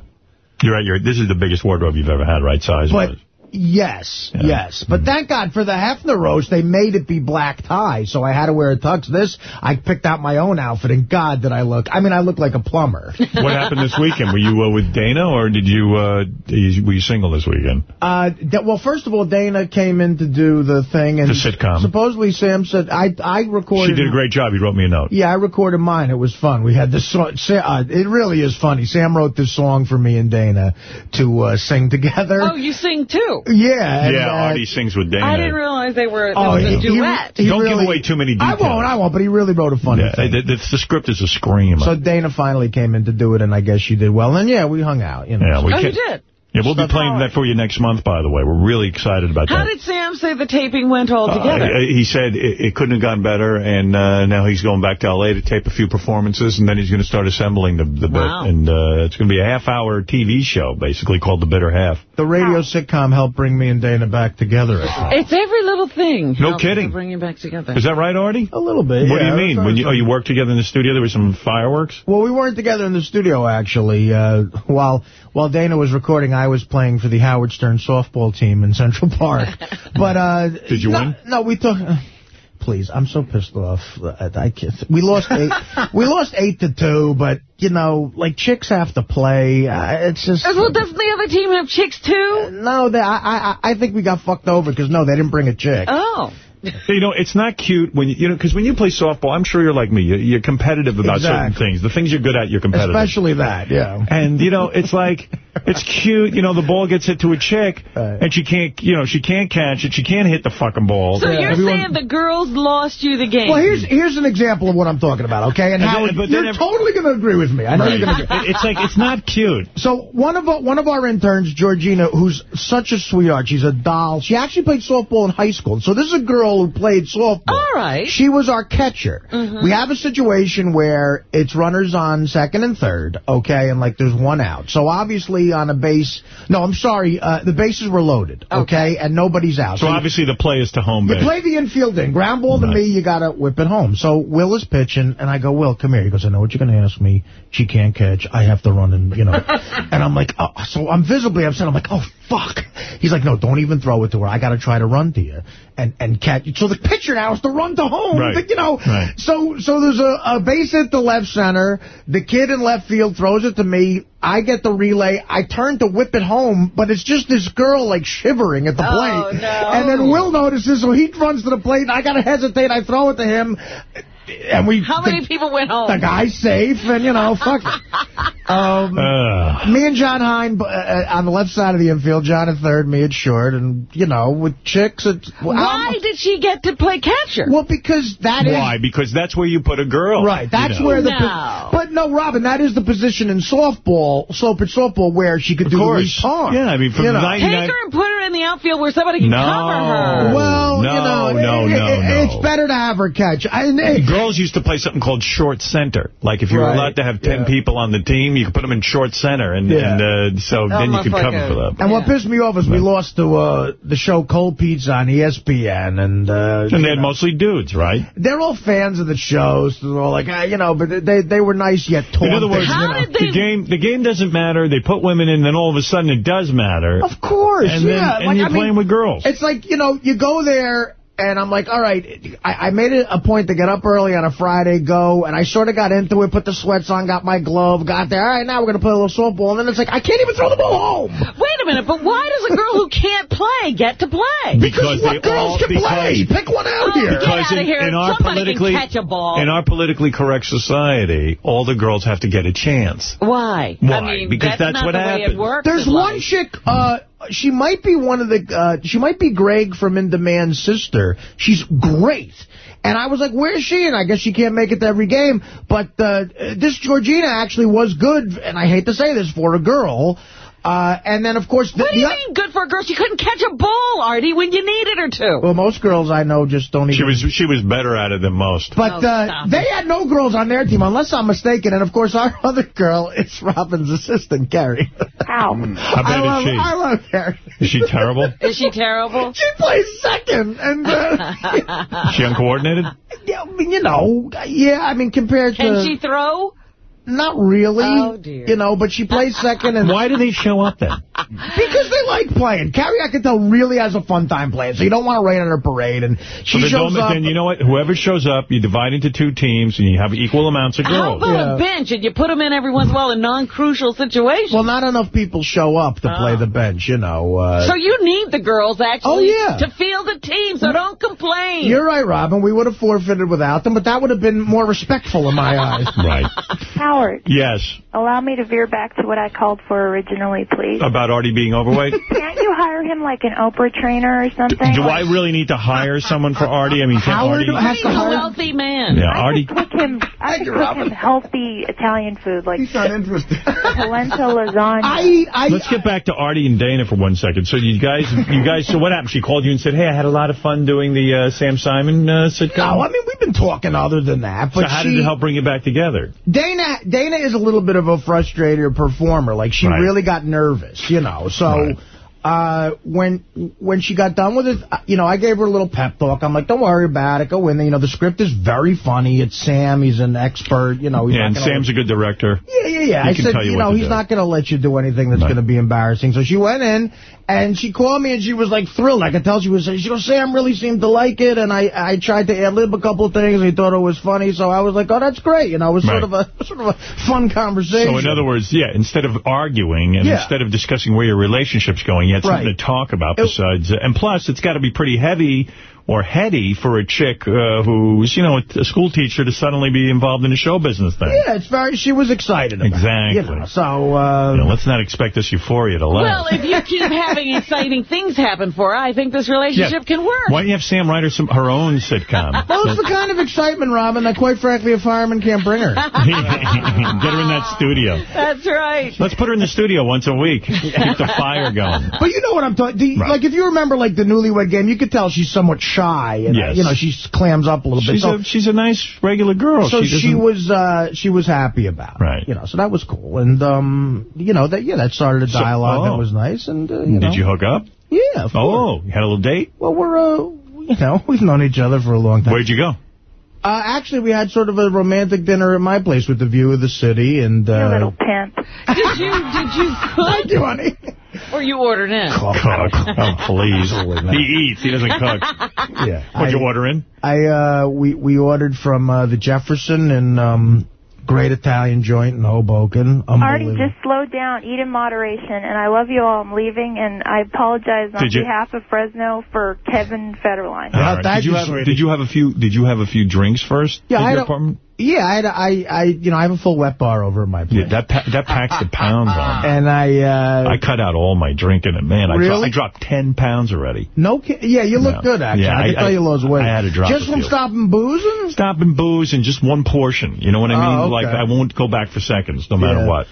You're right. You're, this is the biggest wardrobe you've ever had, right? Size But wise. yes, yes. But thank God for the Hefner roast, they made it be black tie, so I had to wear a tux. This, I picked out my own outfit, and God, did I look. I mean, I look like a plumber. What happened this weekend? Were you uh, with Dana, or did you, uh, you- were you single this weekend? Uh, well, first of all, Dana came in to do the thing. and The sitcom. Supposedly Sam said, I I recorded... She did a great job. He wrote me a note. Yeah, I recorded mine. It was fun. We had this song. Uh, it really is funny. Sam wrote this song for me and Dana to uh, sing together. Oh, you sing too? Yeah. and, Yeah, uh, Artie sings with Dana. I didn't realize they were Oh, was a he- he- duet. he Don't really- give away too many details. I details. won't, I won't, but he really wrote a funny Yeah, thing. the, the, the script is a scream. So Dana finally came in to do it, and I guess she did well. And, yeah, we hung out. You know. Yeah, we oh, you did? Yeah, we'll be playing that for you next month, by the way. We're really excited about How that. did Sam say the taping went all Uh, he said it, it couldn't have gone better, and uh, now he's going back to L.A. to tape a few performances, and then he's going to start assembling the, the Wow. bit. And uh, it's going to be a half-hour TV show, basically, called The Bitter Half. The radio sitcom helped bring me and Dana back together. It's every little thing. No kidding. to Bring you back together. Is that right, Artie? A little bit. What do you mean? When you, oh, you worked together in the studio? There were some fireworks? Well, we weren't together in the studio, actually. Uh, while while Dana was recording, I was playing for the Howard Stern softball team in Central Park. but uh, Did you no, win? No, we took. Please, I'm so pissed off. I, I can't, we lost eight. we lost eight to two, but you know, like chicks have to play. Uh, it's just. Well, doesn't the other team have chicks too? No, they, I, I I think we got fucked over because no, they didn't bring a chick. Oh. You know, it's not cute when you, you know, because when you play softball, I'm sure you're like me. You're, you're competitive about certain things. The things you're good at, you're competitive. Especially that, yeah. And, you know, it's like, it's cute, you know, the ball gets hit to a chick, and she can't, you know, she can't catch it, she can't hit the fucking ball. So you're saying the girls lost you the game? Well, here's here's an example of what I'm talking about, okay? And and how, then, but you're if- totally going to agree with me. I know Right. you're going to. It- It's like, it's not cute. So one of our, one of our interns, Georgina, who's such a sweetheart, she's a doll. She actually played softball in high school. So this is a girl who played softball. All right. She was our catcher. Mhm. We have a situation where it's runners on second and third, okay, and like there's one out. So obviously on a base, no, I'm sorry, uh, the bases were loaded, okay, and nobody's out. So you- obviously the play is to home you base. play the infield in. Ground ball to me, you got to whip it home. So Will is pitching, and I go, Will, come here. He goes, I know what you're going to ask me. She can't catch. I have to run and, you know. and I'm like, oh. so I'm visibly upset. I'm like, oh, fuck. He's like, no, don't even throw it to her. I got to try to run to you and, and catch. So the pitcher now is to run to home. Right. But, you know, Right. so so there's a, a base hit to left center. The kid in left field throws it to me. I get the relay. I turn to whip it home, but it's just this girl, like, shivering at the Oh, plate. no. And then Will notices, so he runs to the plate, and I got to hesitate. I throw it to him, and we... How many people went home? The guy's safe, and, you know, fuck it. Um, Ugh. me and Jon Hein uh, uh, on the left side of the infield, John at third, me at short, and, you know, with chicks... It's, Why did she get to play catcher? Well, because that is... Why? Because that's where you put a girl. Right, that's you know. where the... No. But no, Robin, that is the position in softball, slow pitch softball, where she could Of do course. the return. Yeah, I mean, from You know. 99 Take her and put her in the outfield where somebody can No. cover her. Well, No, you know, no, it- no, it- no. it's better to have her catch. I, it, Girls used to play something called short center. Like if you were Right, allowed to have 10 yeah. people on the team, you could put them in short center, and, Yeah. and uh, so then you could cover for them. And what pissed me off is we lost to uh, the show Cold Pizza on ESPN, and uh, And you they had mostly dudes, right? they're all fans of the show, so they're all like, ah, you know, but they they were nice yet taunting. In other words, you know. the game the game doesn't matter. They put women in, then all of a sudden it does matter. Of course, And then- yeah. and like, you're I mean, playing with girls. It's like, you know, you go there and I'm like, all right, I, I made it a point to get up early on a Friday, go, and I sort of got into it, put the sweats on, got my glove, got there. All right, now we're going to play a little softball. And then it's like, I can't even throw the ball home. Wait a minute, but why does a girl who can't play get to play? Because, what girls can play? Pick one out Oh, here. get Because out of in, here. in our Somebody politically can catch a ball. in our politically correct society, all the girls have to get a chance. Why? Why? I mean, Because that's, that's not what the way happens. it works. There's one life. chick, uh, she might be one of the, uh, she might be Greg from In Demand's sister. She's great. And I was like, where's she? And I guess she can't make it to every game. But uh, this Georgina actually was good, and I hate to say this, for a girl. Uh, and then, of course... The, What do you the- mean good for a girl? She couldn't catch a ball, Artie, when you needed her to. Well, most girls I know just don't even... She was she was better at it than most. But Oh, uh, they had no girls on their team, unless I'm mistaken. And, of course, our other girl is Robin's assistant, Carrie. How? How I bad love, she? I love Carrie. Is she terrible? Is she terrible? She plays second. And, uh, Is she uncoordinated? yeah, I mean, you know, yeah, I mean, compared to... Can she throw? Not really. Oh, dear. You know, but she plays second. and Why do they show up then? Because they like playing. Carrie, I can tell, really has a fun time playing, so you don't want to rain on her parade. And she So then, shows don't- up... then you know what? Whoever shows up, you divide into two teams, and you have equal amounts of girls. How girls. about Yeah. a bench and you put them in every once in a while in non-crucial situations? Well, not enough people show up to play Oh. the bench, you know. Uh, so you need the girls, actually, Oh, yeah. to field the team, so don't complain. You're right, Robin. We would have forfeited without them, but that would have been more respectful in my eyes. Right. Howard, Yes. allow me to veer back to what I called for originally, please. About Artie being overweight? Can't you hire him like an Oprah trainer or something? Do I Like, really need to hire someone for Artie? I mean, can Howard Artie... has He's to a hire... wealthy man. Yeah, I Artie... could cook him. I could cook him healthy Italian food like He's not interested. polenta lasagna. I, I, Let's get back to Artie and Dana for one second. So you guys, you guys, so what happened? She called you and said, hey, I had a lot of fun doing the uh, Sam Simon uh, sitcom. No, I mean, we've been talking other than that, but so how she... did it help bring you back together? Dana Dana is a little bit of a frustrated performer. Like, she Right. really got nervous, you know. So, Right. Uh, when when she got done with it, uh, you know, I gave her a little pep talk. I'm like, don't worry about it. Go in there. You know, the script is very funny. It's Sam. He's an expert. You know, he's Yeah, and Sam's a good director. Yeah, yeah, yeah. He I can said, tell you you know, he's do. not going to let you do anything that's Right. going to be embarrassing. So she went in, and she called me, and she was, like, thrilled. I could tell she was, she goes, Sam really seemed to like it, and I I tried to ad-lib a couple of things, and he thought it was funny, so I was like, oh, that's great. You know, it was sort, of a, sort of a fun conversation. So in other words, yeah, instead of arguing and Yeah. instead of discussing where your relationship's going, you had something Right. to talk about besides. Uh, and plus, it's got to be pretty heavy or heady for a chick uh, who's, you know, a school teacher to suddenly be involved in a show business thing. Yeah, it's very, she was excited about Exactly. it. You know, so, uh, You know, let's not expect this euphoria to last. Well, if you keep having exciting things happen for her, I think this relationship can work. Why don't you have Sam write her some, her own sitcom? well, it's the kind of excitement, Robin, that quite frankly a fireman can't bring her. Get her in that studio. That's right. Let's put her in the studio once a week. Keep the fire going. But you know what I'm talking. Right. Like if you remember, like the Newlywed Game, you could tell she's somewhat shy, and uh, Yes. you know she clams up a little bit. She's So, a, she's a nice, regular girl. so she, she, was uh, she was happy about it. Right. You know, so that was cool, and um, you know that yeah, that started a So- dialogue oh. that was nice, and uh, you know. Did you hook up? Yeah. Of course. Oh, you had a little date? Well, we're uh, you know, we've known each other for a long time. Where'd you go? Uh, actually, we had sort of a romantic dinner at my place with the view of the city, and uh, You little pimp. Did you did you Thank you, honey. Or you ordered in? Cook. Oh, please. he eats. He doesn't cook. Yeah. What'd you I- order in? I uh we we ordered from uh, the Jefferson and um great Italian joint in Hoboken. Artie, Unbelievable. just slow down, eat in moderation, and I love you all. I'm leaving, and I apologize on behalf of Fresno for Kevin Federline. Yeah, All right. thank Did you you, have. Did you have a few Did you have a few drinks first? Yeah, at I your don't- apartment? Yeah, I, had a- I I you know I have a full wet bar over at my place. Yeah, that pa that packs the pounds on. and I uh I cut out all my drinking, and man, I, dro I dropped ten pounds already. no yeah you look No. good actually. Yeah, I can I- tell you lost weight. I had to drop just from few. stopping boozing. Stopping booze and just one portion. You know what I mean? Oh, okay. Like I won't go back for seconds, no matter Yeah. what.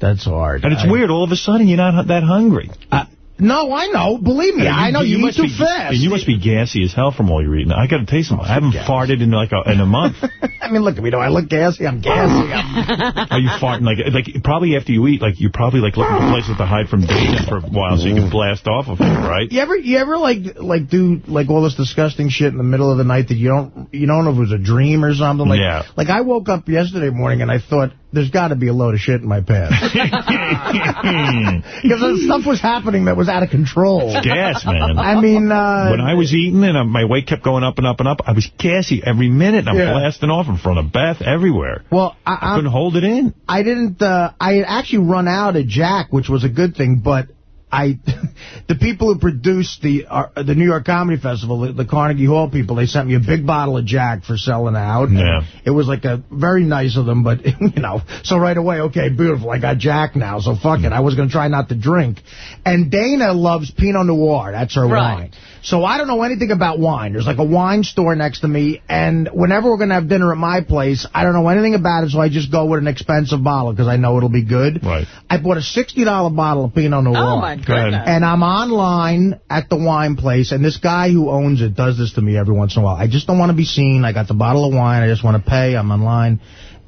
That's hard. And it's I- weird. All of a sudden, you're not that hungry. Uh, no, I know. Believe me, And I know you, eat must too be, fast. You must be gassy as hell from all you're eating. I got to you something. I haven't gassy. farted in like a, in a month. I mean, look at me. Do I look gassy? I'm gassy. I'm Are you farting like like probably after you eat like you're probably like looking for places to hide from Dana for a while so you can blast off of it, right? You ever, you ever like, like do like all this disgusting shit in the middle of the night that you don't, you don't know if it was a dream or something? Like, Yeah. Like I woke up yesterday morning and I thought there's got to be a load of shit in my pants. Because stuff was happening that was out of control. It's gas, man. I mean... Uh, when I was eating and uh, my weight kept going up and up and up, I was gassy every minute. I'm Yeah. blasting off in front of Beth everywhere. Well, I, I couldn't hold it in. I didn't, uh, I had actually run out of Jack, which was a good thing, but I, the people who produced the uh, the New York Comedy Festival, the, the Carnegie Hall people, they sent me a big bottle of Jack for selling out. Yeah. It was like a very nice of them, but, you know, so right away, okay, beautiful, I got Jack now, so fuck it. I was going to try not to drink. And Dana loves Pinot Noir, that's her Right. wine. So I don't know anything about wine. There's like a wine store next to me, and whenever we're going to have dinner at my place, I don't know anything about it, so I just go with an expensive bottle because I know it'll be good. Right. I bought a $60 bottle of Pinot Noir. Oh, my goodness. And I'm online at the wine place, and this guy who owns it does this to me every once in a while. I just don't want to be seen. I got the bottle of wine. I just want to pay. I'm online.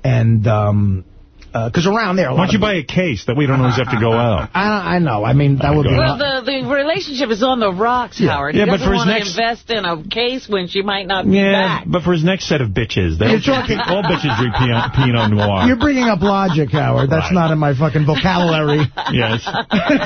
And, um, Uh, because around there, a Why don't you buy a case? That way you don't always have to go out. I, I know. I mean, that would be... Well, the, the relationship is on the rocks, Howard. He Yeah, but doesn't for his want to next- invest in a case when she might not be Yeah, back. but for his next set of bitches, they You're talking- all bitches drink Pinot, Pinot Noir. You're bringing up logic, Howard. That's Right. not in my fucking vocabulary. yes.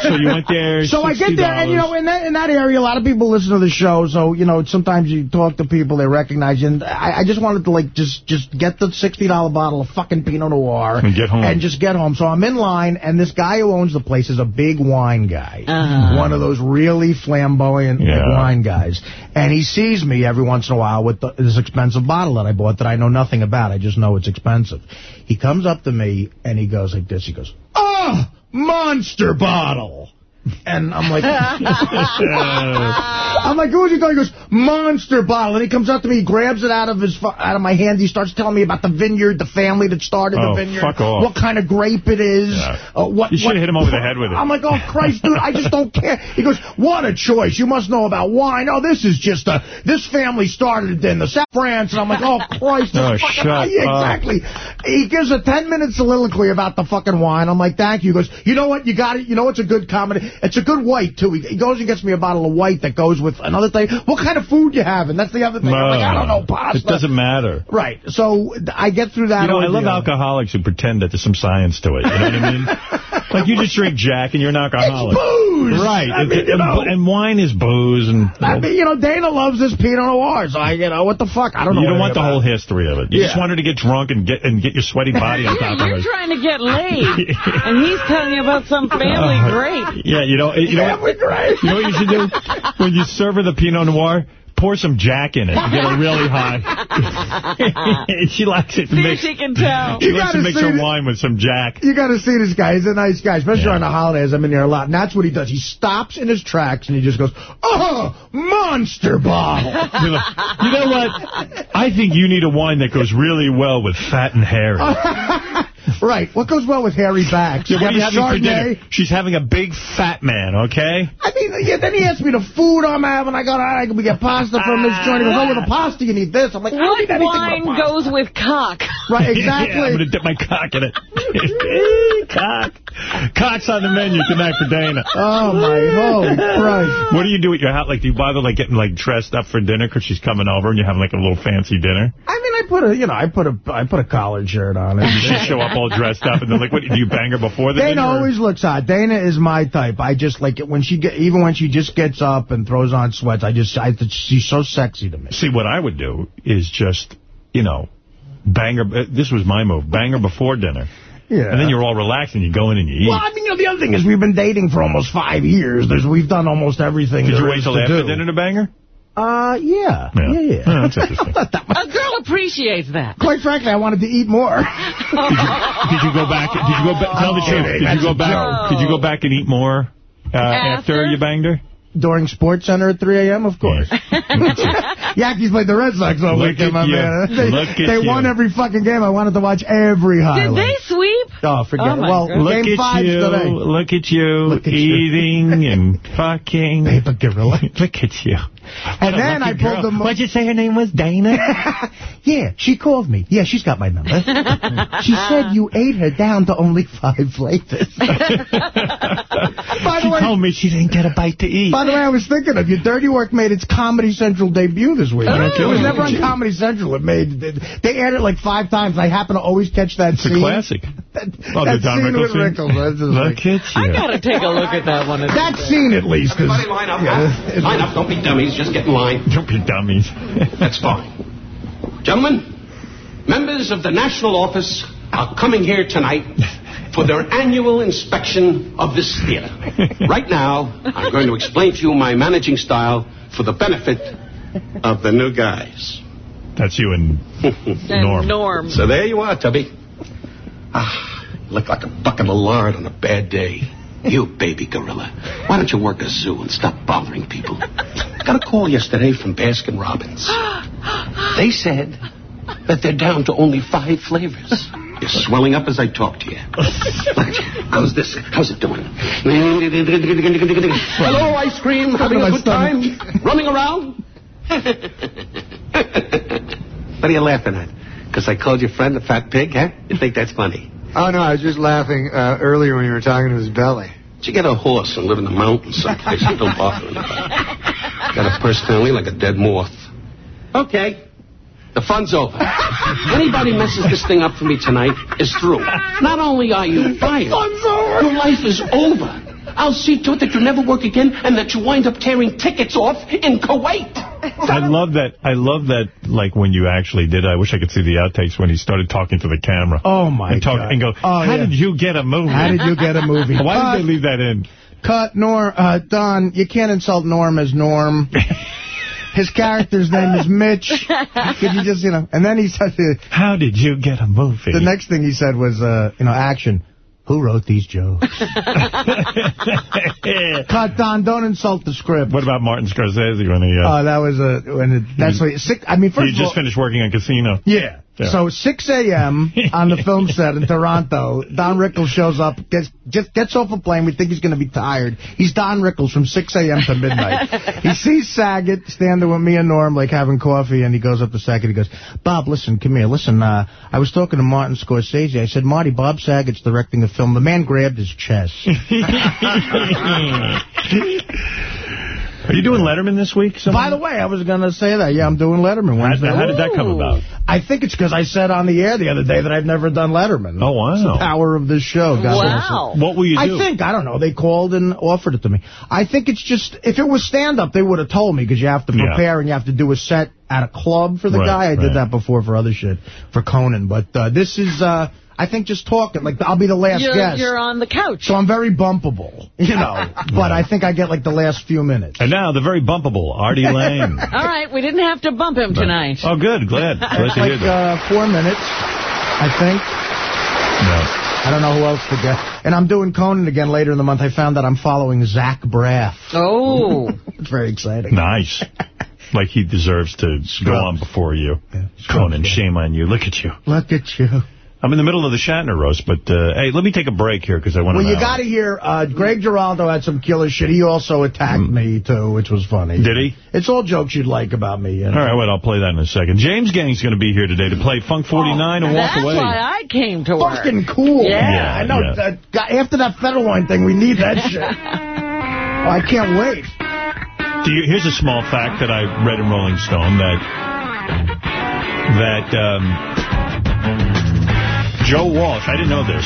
So you went there. So I get there, and you know, in that in that area, a lot of people listen to the show. So you know, sometimes you talk to people, they recognize you. And I, I just wanted to like just just get the sixty dollar bottle of fucking Pinot Noir And get home. And just get home. So I'm in line, and this guy who owns the place is a big wine guy, Uh-huh. one of those really flamboyant Yeah. wine guys. And he sees me every once in a while with the, this expensive bottle that I bought that I know nothing about. I just know it's expensive. He comes up to me and he goes like this. He goes, "Oh, monster bottle." And I'm like, I'm like, who's he talking? He goes, monster bottle. And he comes up to me, he grabs it out of his out of my hand. He starts telling me about the vineyard, the family that started Oh, the vineyard, fuck off. what kind of grape it is. Yeah. Uh, what You should have hit him over the head with it. I'm like, oh Christ, dude, I just don't care. He goes, what a choice. You must know about wine. Oh, this is just a this family started it in the South France. And I'm like, oh Christ, Oh, shut up. exactly. He gives a 10 minute soliloquy about the fucking wine. I'm like, thank you. He goes, you know what? You got it. You know it's a good comedy. It's a good white, too. He, he goes and gets me a bottle of white that goes with another thing. What kind of food you having? That's the other thing. I'm like, I don't know, pasta. It doesn't matter. Right. So I get through that. You know, I love alcoholics who pretend that there's some science to it. You know what I mean? like, you just drink Jack and you're an alcoholic. booze! Right. I mean, it- you and, know. and wine is booze. and I mean, you know, Dana loves this Pinot Noir, so I, you know, what the fuck? I don't know. You don't want the whole it. history of it. You just Yeah. wanted to get drunk and get and get your sweaty body on top Yeah, of you're trying to get laid, and he's telling you about some family Uh, grape. Yeah, you know, you know, what, you know what you should do? When you serve her the Pinot Noir, pour some Jack in it and get her really high. she likes it See if mix. she can tell. She You likes to mix her wine with some Jack. You got to see this guy. He's a nice guy, especially Yeah. on the holidays. I'm in there a lot. And that's what he does. He stops in his tracks and he just goes, oh, monster bottle. You know what? I think you need a wine that goes really well with fat and hairy. Right. What goes well with hairy backs? Yeah, what are you have having a for dinner? Chardonnay? She's having a big fat man, okay? I mean, yeah, then he asked me the food I'm having. I go, all right, we get pasta from this ah. joint. He goes, oh, with the pasta you need this. I'm like, I don't What need anything wine but pasta. goes with cock? Right, yeah, I'm going to dip my cock in it. Cock. Cock's on the menu tonight for Dana. Oh, my holy Christ. What do you do at your house? Like, do you bother like getting like dressed up for dinner because she's coming over and you're having like a little fancy dinner? I mean, I put a, you know, I put a, I put a collared shirt on it. She show up all dressed up and then like, what do you bang her before the Dana dinner? always looks hot. Dana is my type. I just like it when she get, even when she just gets up and throws on sweats. I just, I, she's so sexy to me. See, what I would do is just, you know, bang her. uh, This was my move. Bang her before dinner. Yeah. And then you're all relaxed and you go in and you eat. Well, I mean, you know, the other thing is we've been dating for almost five years. There's, we've done almost everything. Did you wait till after do. dinner to bang her? Uh, yeah. Yeah. Yeah, yeah. Yeah, that's interesting. A girl appreciates that. Quite frankly, I wanted to eat more. Did you go back? Did you go back? Tell the I'm truth. Did you go back? joke. Did you go back and eat more uh, after? you banged her? During Sports Center at 3 a.m., of course. Yankees played the Red Sox all Look weekend, my you. man. They, Look at they won you. every fucking game. I wanted to watch every highlight. Did they sweep? Oh, forget Oh, it. Well, goodness. Look game at five you. today. Look at you. Look at you. eating and fucking. Paper gorilla. Look at you. And then I pulled them. What'd you say her name was? Dana? Yeah, she called me. Yeah, she's got my number. she said you ate her down to only five flavors. By she the way, told me she didn't get a bite to eat. By the way, I was thinking of you. Dirty Work made its Comedy Central debut this week. Oh. It was never on Comedy Central. It made they aired it like five times. I happen to always catch that It's a scene. classic. Oh, that the Don scene Rickles scene? Rickles. that's just Look like- at you. I gotta take a look at that one. That scene, at least. 'cause- Everybody line up. Yeah. Line up. Don't be dummies. Just get in line. Don't be dummies. That's fine. Gentlemen, members of the National Office are coming here tonight for their annual inspection of this theater. Right now, I'm going to explain to you my managing style for the benefit of the new guys. That's you and Norm. Norm. So there you are, Tubby. Ah, look like a bucket of lard on a bad day. You baby gorilla. Why don't you work a zoo and stop bothering people? Got a call yesterday from Baskin Robbins. They said that they're down to only five flavors. You're swelling up as I talk to you. Look at you. How's this? How's it doing? Hello, ice cream. Having a good time? Running around? what are you laughing at? Because I called your friend a fat pig, huh? You think that's funny? Oh, no, I was just laughing uh, earlier when you were talking to his belly. Did you get a horse and live in the mountains someplace and don't bother anybody? Got a personality like a dead moth. Okay. The fun's over. Anybody messes this thing up for me tonight is through. Not only are you fired, your life is over. I'll see to it that you never work again and that you wind up tearing tickets off in Kuwait. I love that. I love that. Like when you actually did. I wish I could see the outtakes when he started talking to the camera. Oh my and talk, God. And go. Oh, How yeah. did you get a movie? How did you get a movie? Why Cut. did they leave that in? Cut Norm. Uh, Don, you can't insult Norm as Norm. His character's name is Mitch. Could you just, you know? And then he said, "How did you get a movie?" The next thing he said was, uh, you know, action. Who wrote these jokes? Cut, Don. Don't insult the script. What about Martin Scorsese when he? Uh, Oh, that was a when it, that's what sick. I mean, first he of just all, finished working on Casino. Yeah. Yeah. So 6 a.m. on the film set in Toronto, Don Rickles shows up, gets just gets off a plane. We think he's going to be tired. He's Don Rickles from 6 a.m. to midnight. he sees Saget standing with me and Norm, like having coffee, and he goes up to Saget. He goes, Bob, listen, come here. Listen, uh, I was talking to Martin Scorsese. I said, Marty, Bob Saget's directing a film. The man grabbed his chest. Are you doing Letterman this week? By the way, I was going to say that. Yeah, I'm doing Letterman Wednesday. how did that come about? I think it's because I said on the air the other day that I've never done Letterman. Oh, wow. It's the power of this show. God Wow. it. What will you do? I think, I don't know, they called and offered it to me. I think it's just, if it was stand-up, they would have told me, because you have to Yeah. prepare and you have to do a set at a club for the Right, guy. I right. did that before for other shit, for Conan. But uh, this is, uh, I think, just talking. Like, I'll be the last You're, guest. you're on the couch. so I'm very bumpable, you know. but I think I get, like, the last few minutes. And now the very bumpable Artie Lane. All right, we didn't have to bump him tonight. oh, good. Glad. Glad It's like that. uh, four minutes, I think. No. I don't know who else to get. And I'm doing Conan again later in the month. I found that I'm following Zach Braff. Oh. It's very exciting. Nice. Like he deserves to go on before you. Scrubs, Conan, yeah. shame on you. Look at you. Look at you. I'm in the middle of the Shatner roast, but uh, hey, let me take a break here because I want to Well, you got to hear, uh, Greg Giraldo had some killer shit. He also attacked me, too, which was funny. Did he? It's all jokes you'd like about me. You know? All right, well, I'll play that in a second. James Gang's going to be here today to play Funk 49 and walk away. That's why I came to work. Fucking cool. Yeah. Yeah, I know. yeah. That guy- after that Federline thing, we need that shit. Oh, I can't wait. Do you, here's a small fact that I read in Rolling Stone that that um, Joe Walsh, I didn't know this.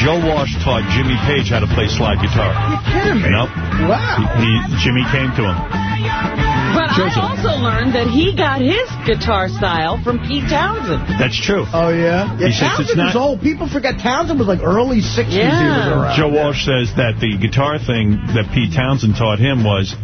Joe Walsh taught Jimmy Page how to play slide guitar. You're kidding me. Nope. Wow. He, Jimmy came to him. But I also learned that he got his guitar style from Pete Townshend. That's true. Oh, yeah? Yeah, He says Townshend it's not- is old. People forget Townshend was like early 60s he was Yeah. around. Joe Walsh says that the guitar thing that Pete Townshend taught him was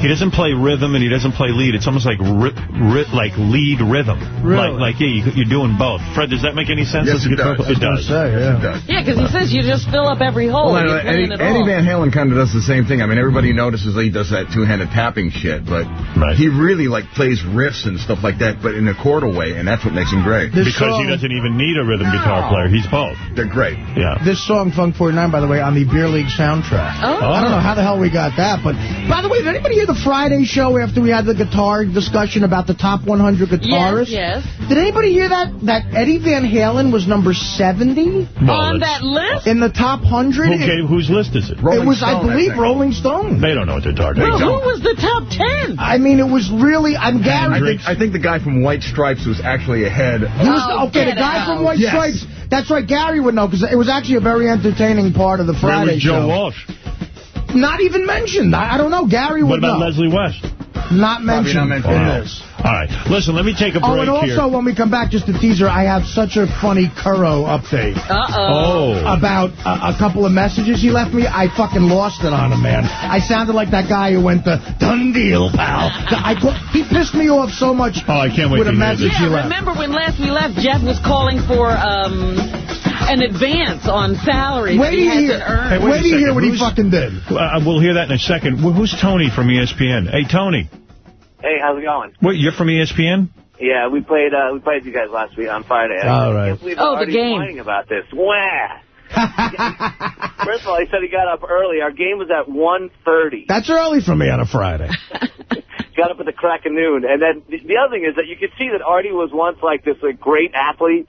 he doesn't play rhythm and he doesn't play lead. It's almost like ri ri like lead rhythm. Really? Like, like yeah, you, you're doing both. Fred, does that make any sense? Yes, as it guitar does. It does. Say, yeah. Yeah, because he says you just fill up every hole. Well, You're Eddie, playing it Eddie. Van Halen kind of does the same thing. I mean, everybody notices that he does that two-handed tapping shit, but Right. he really like plays riffs and stuff like that, but in a chordal way, and that's what makes him great. This Because he doesn't even need a rhythm guitar player. He's both. They're great. Yeah. This song, Funk 49, by the way, on the Beer League soundtrack. Oh. I don't know how the hell we got that, but by the way, did anybody hear the Friday show after we had the guitar discussion about the top 100 guitarists? Yes, yes. Did anybody hear that? That Eddie Van Halen was number 70 Well, On that list? in the top 100? Who gave, whose list is it? it was, I Stone, I believe, think. Rolling Stone. They don't know what they're talking about. Well, about. who was the top ten? I mean, it was really, I'm I guaranteed. think, I think the guy from White Stripes was actually ahead. He was, Oh, okay, the guy out. from White Yes. Stripes, That's right. Gary would know, because it was actually a very entertaining part of the Where Friday was Joe show. Walsh? Not even mentioned. I, I don't know. Gary would. What would about know. Leslie West? Not mentioned in Wow. this. All right. Listen, let me take a break Oh, and also, here. when we come back, just a teaser, I have such a funny Curro update. Uh-oh. Oh. About a, a couple of messages he left me. I fucking lost it on him, man. I sounded like that guy who went to, done deal, pal. I, he pissed me off so much Oh, I can't wait with to a message this. he Yeah, left. remember when last we left, Jeff was calling for um, an advance on salary Wait that he till you hasn't hear, earned. Hey, wait wait a till you hear second. what he fucking did. Uh, we'll hear that in a second. Who's Tony from ESPN? Hey, Tony. Hey, how's it going? Wait, you're from ESPN? Yeah, we played uh, we played you guys last week on Friday. I All right. can't believe Oh, I'm the game. whining about this. Wah! First of all, he said he got up early. Our game was at 1.30. That's early for me on a Friday. Got up at the crack of noon. And then the, the other thing is that you could see that Artie was once like this like great athlete.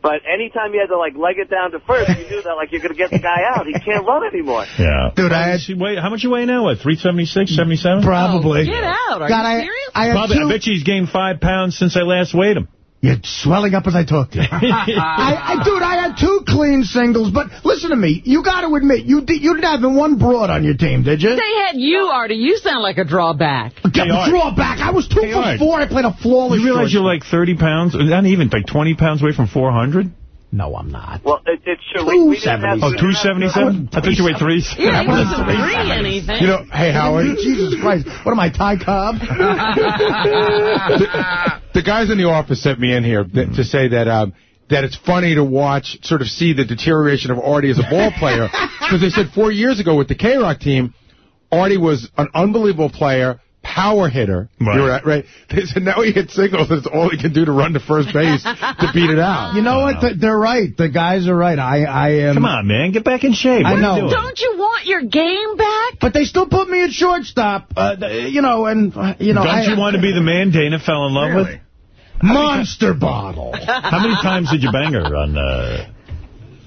But anytime you had to like leg it down to first, you knew that like you're going to get the guy out. He can't run anymore. Yeah. Dude, I had... Wait, how much you weigh now? What, 376, 77? Probably. Get out. Are God, you I- serious? I had Probably, two- I bet you he's gained five pounds since I last weighed him. You're swelling up as I talk to you. I, I, dude, I had two clean singles, but listen to me. You got to admit, you, di you didn't have one broad on your team, did you? They had you, Artie. You sound like a drawback. Get Art. draw back. I was two Hey, for Art. four. I played a flawless You realize you're like 30 pounds, not even, like 20 pounds away from 400? No, I'm not. Well, it, it's true. We, we didn't have, Oh, we didn't have- 277? I thought you weighed three. Yeah, he wasn't free anything. You know, hey, Howard. Jesus Christ. What am I, Ty Cobb? the, the guys in the office sent me in here th to say that um, that it's funny to watch, sort of see the deterioration of Artie as a ball player. Because they said four years ago with the K-Rock team, Artie was an unbelievable player, power hitter. Right. You're right, right? They said now he hits singles, That's all he can do to run to first base to beat it out. You know what? Th- They're right. The guys are right. I, I am. Come on, man. Get back in shape. I What know. doing? Don't you want your game back? But they still put me at shortstop. Uh, you know, and uh, you know. Don't I, you want to be the man Dana fell in love with? monster bottle? How many times did you bang her on, uh...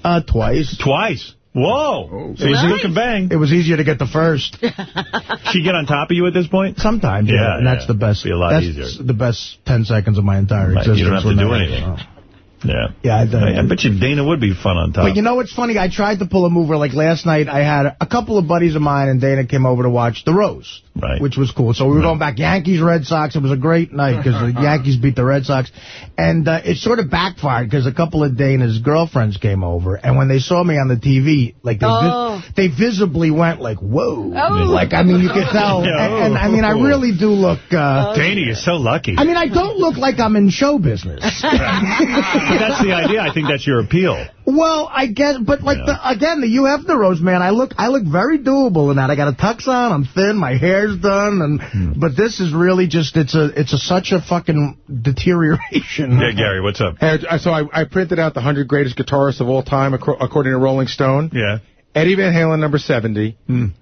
Uh, twice. Twice. Whoa. Oh, so you can bang. It was easier to get the first. She get on top of you at this point? Sometimes, yeah, Yeah, and that's yeah. the best. Be a lot that's easier. the best ten seconds of my entire Right, existence. you don't have to do that- anything. Oh. Yeah. Yeah, I, I, I bet you Dana would be fun on top. But you know what's funny? I tried to pull a mover. like, last night I had a couple of buddies of mine and Dana came over to watch the Roast, Right. which was cool. So we were going back Yankees, Red Sox. It was a great night because the Yankees beat the Red Sox. And uh, it sort of backfired because a couple of Dana's girlfriends came over. And when they saw me on the TV, like, they, vis- Oh. they visibly went like, whoa. Oh. Like, I mean, you could tell. Yeah. and, and, I mean, I really do look... Uh, Dana, you're so lucky. I mean, I don't look like I'm in show business. but that's the idea. I think that's your appeal. Well, I guess, but like the, again, the you have the rose man. I look, I look very doable in that. I got a tux on. I'm thin. My hair's done, and Hmm. but this is really just it's a it's a such a fucking deterioration. Yeah, Gary, what's up? Hey, so I, I printed out the 100 greatest guitarists of all time, according to Rolling Stone. Yeah. Eddie Van Halen, number 70.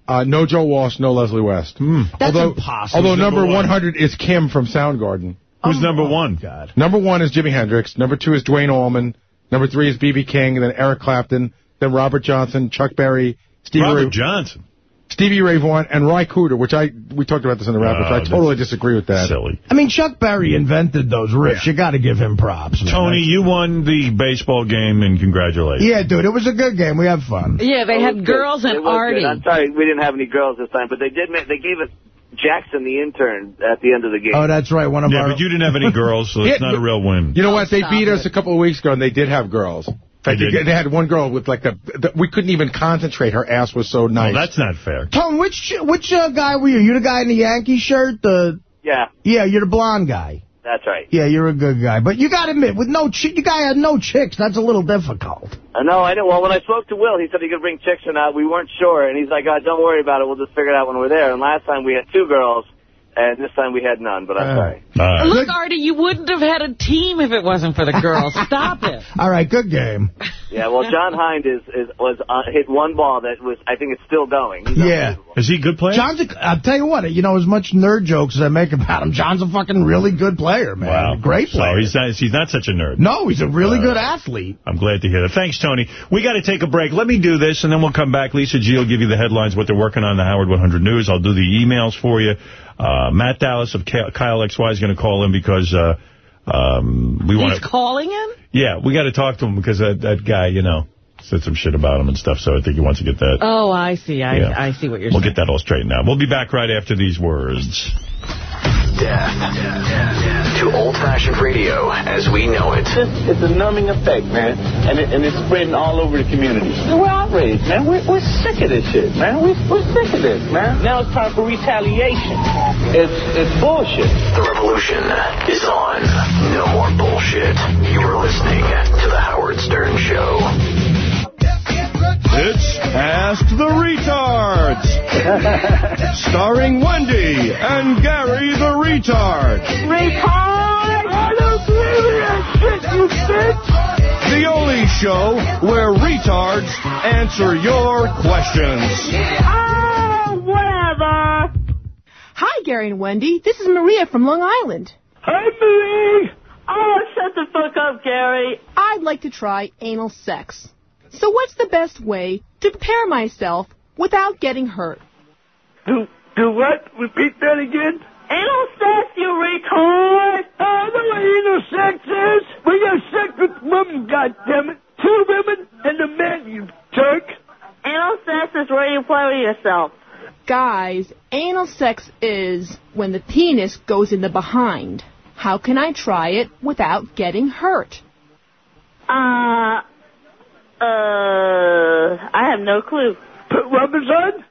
Uh, no Joe Walsh, no Leslie West. That's although, impossible. Although number, Number 100 is Kim from Soundgarden. Who's number one? God. Number one is Jimi Hendrix. Number two is Duane Allman. Number three is B.B. King. And then Eric Clapton. Then Robert Johnson, Chuck Berry, Stevie Robert Ray, Johnson. Stevie Ray Vaughan, and Ry Cooder, which I we talked about this in the rap, which Oh, I totally disagree with that. Silly. I mean, Chuck Berry invented those riffs. You got to give him props. man. Tony, you won the baseball game, and congratulations. Yeah, dude, it was a good game. We had fun. Yeah, they oh, had girls good. It and Artie. good. I'm sorry we didn't have any girls this time, but they did. Make, they gave us Jackson the intern at the end of the game. Oh, that's right. One of Yeah, our. but you didn't have any girls, so it's Yeah, not a real win. You know what? Oh, they stop beat us a couple of weeks ago, and they did have girls. In fact, They they, they had one girl with like the, the we couldn't even concentrate. Her ass was so Well, nice. that's not fair. Tom, which which uh, guy were you? You the guy in the Yankee shirt? The Yeah, yeah, you're the blonde guy. that's right. Yeah, you're a good guy. But you got to admit, with no chi- you guy had no chicks. That's a little difficult. I know, I know. Well, when I spoke to Will, he said he could bring chicks or not. We weren't sure, and he's like, oh, "Don't worry about it. We'll just figure it out when we're there." And last time we had two girls, and this time we had none. But I'm Uh. sorry. All right. Look, Artie, you wouldn't have had a team if it wasn't for the girls. Stop it. All right, good game. Yeah, well, Jon Hein is is was uh, hit one ball that was. I think it's still going. He's Yeah. Is he a good player? Jon's a, I'll tell you what, you know, as much nerd jokes as I make about him, Jon's a fucking really good player, man. wow. Great player. So he's not, he's not such a nerd. no, he's a really Uh, good athlete. I'm glad to hear that. Thanks, Tony. We got to take a break. Let me do this, and then we'll come back. Lisa G will give you the headlines, what they're working on, the Howard 100 News. I'll do the emails for you. Uh, Matt Dallas of Kyle XY is going to call in because uh, um, we want He's to... calling him? Yeah, we got to talk to him because that, that guy, you know, said some shit about him and stuff, so I think he wants to get that. Oh, I see. I, Yeah. I see what you're saying. We'll get that all straightened out. We'll be back right after these words. Death to old-fashioned radio as we know it. It's a numbing effect, man, and it, and it's spreading all over the community. We're outraged, man. We're, we're sick of this shit, man. We're, we're sick of this, man. Now it's time for retaliation. It's it's bullshit. The revolution is on. No more bullshit. You are listening to The Howard Stern Show. It's Ask the Retards. Starring Wendy and Gary the Retard. Retard! I don't believe that shit, you bitch! The only show where retards answer your questions. Oh, whatever! Hi, Gary and Wendy. This is Maria from Long Island. Hi, Marie! Oh, shut the fuck up, Gary. I'd like to try anal sex. So what's the best way to prepare myself without getting hurt? Do, do what? Repeat that again? Anal sex, you retard! Oh, I know what anal sex is! We got sex with women, goddammit! Two women and a man, you jerk! Anal sex is where you play with yourself. Guys, anal sex is when the penis goes in the behind. How can I try it without getting hurt? Uh, uh, I have no clue. Put rubbers on?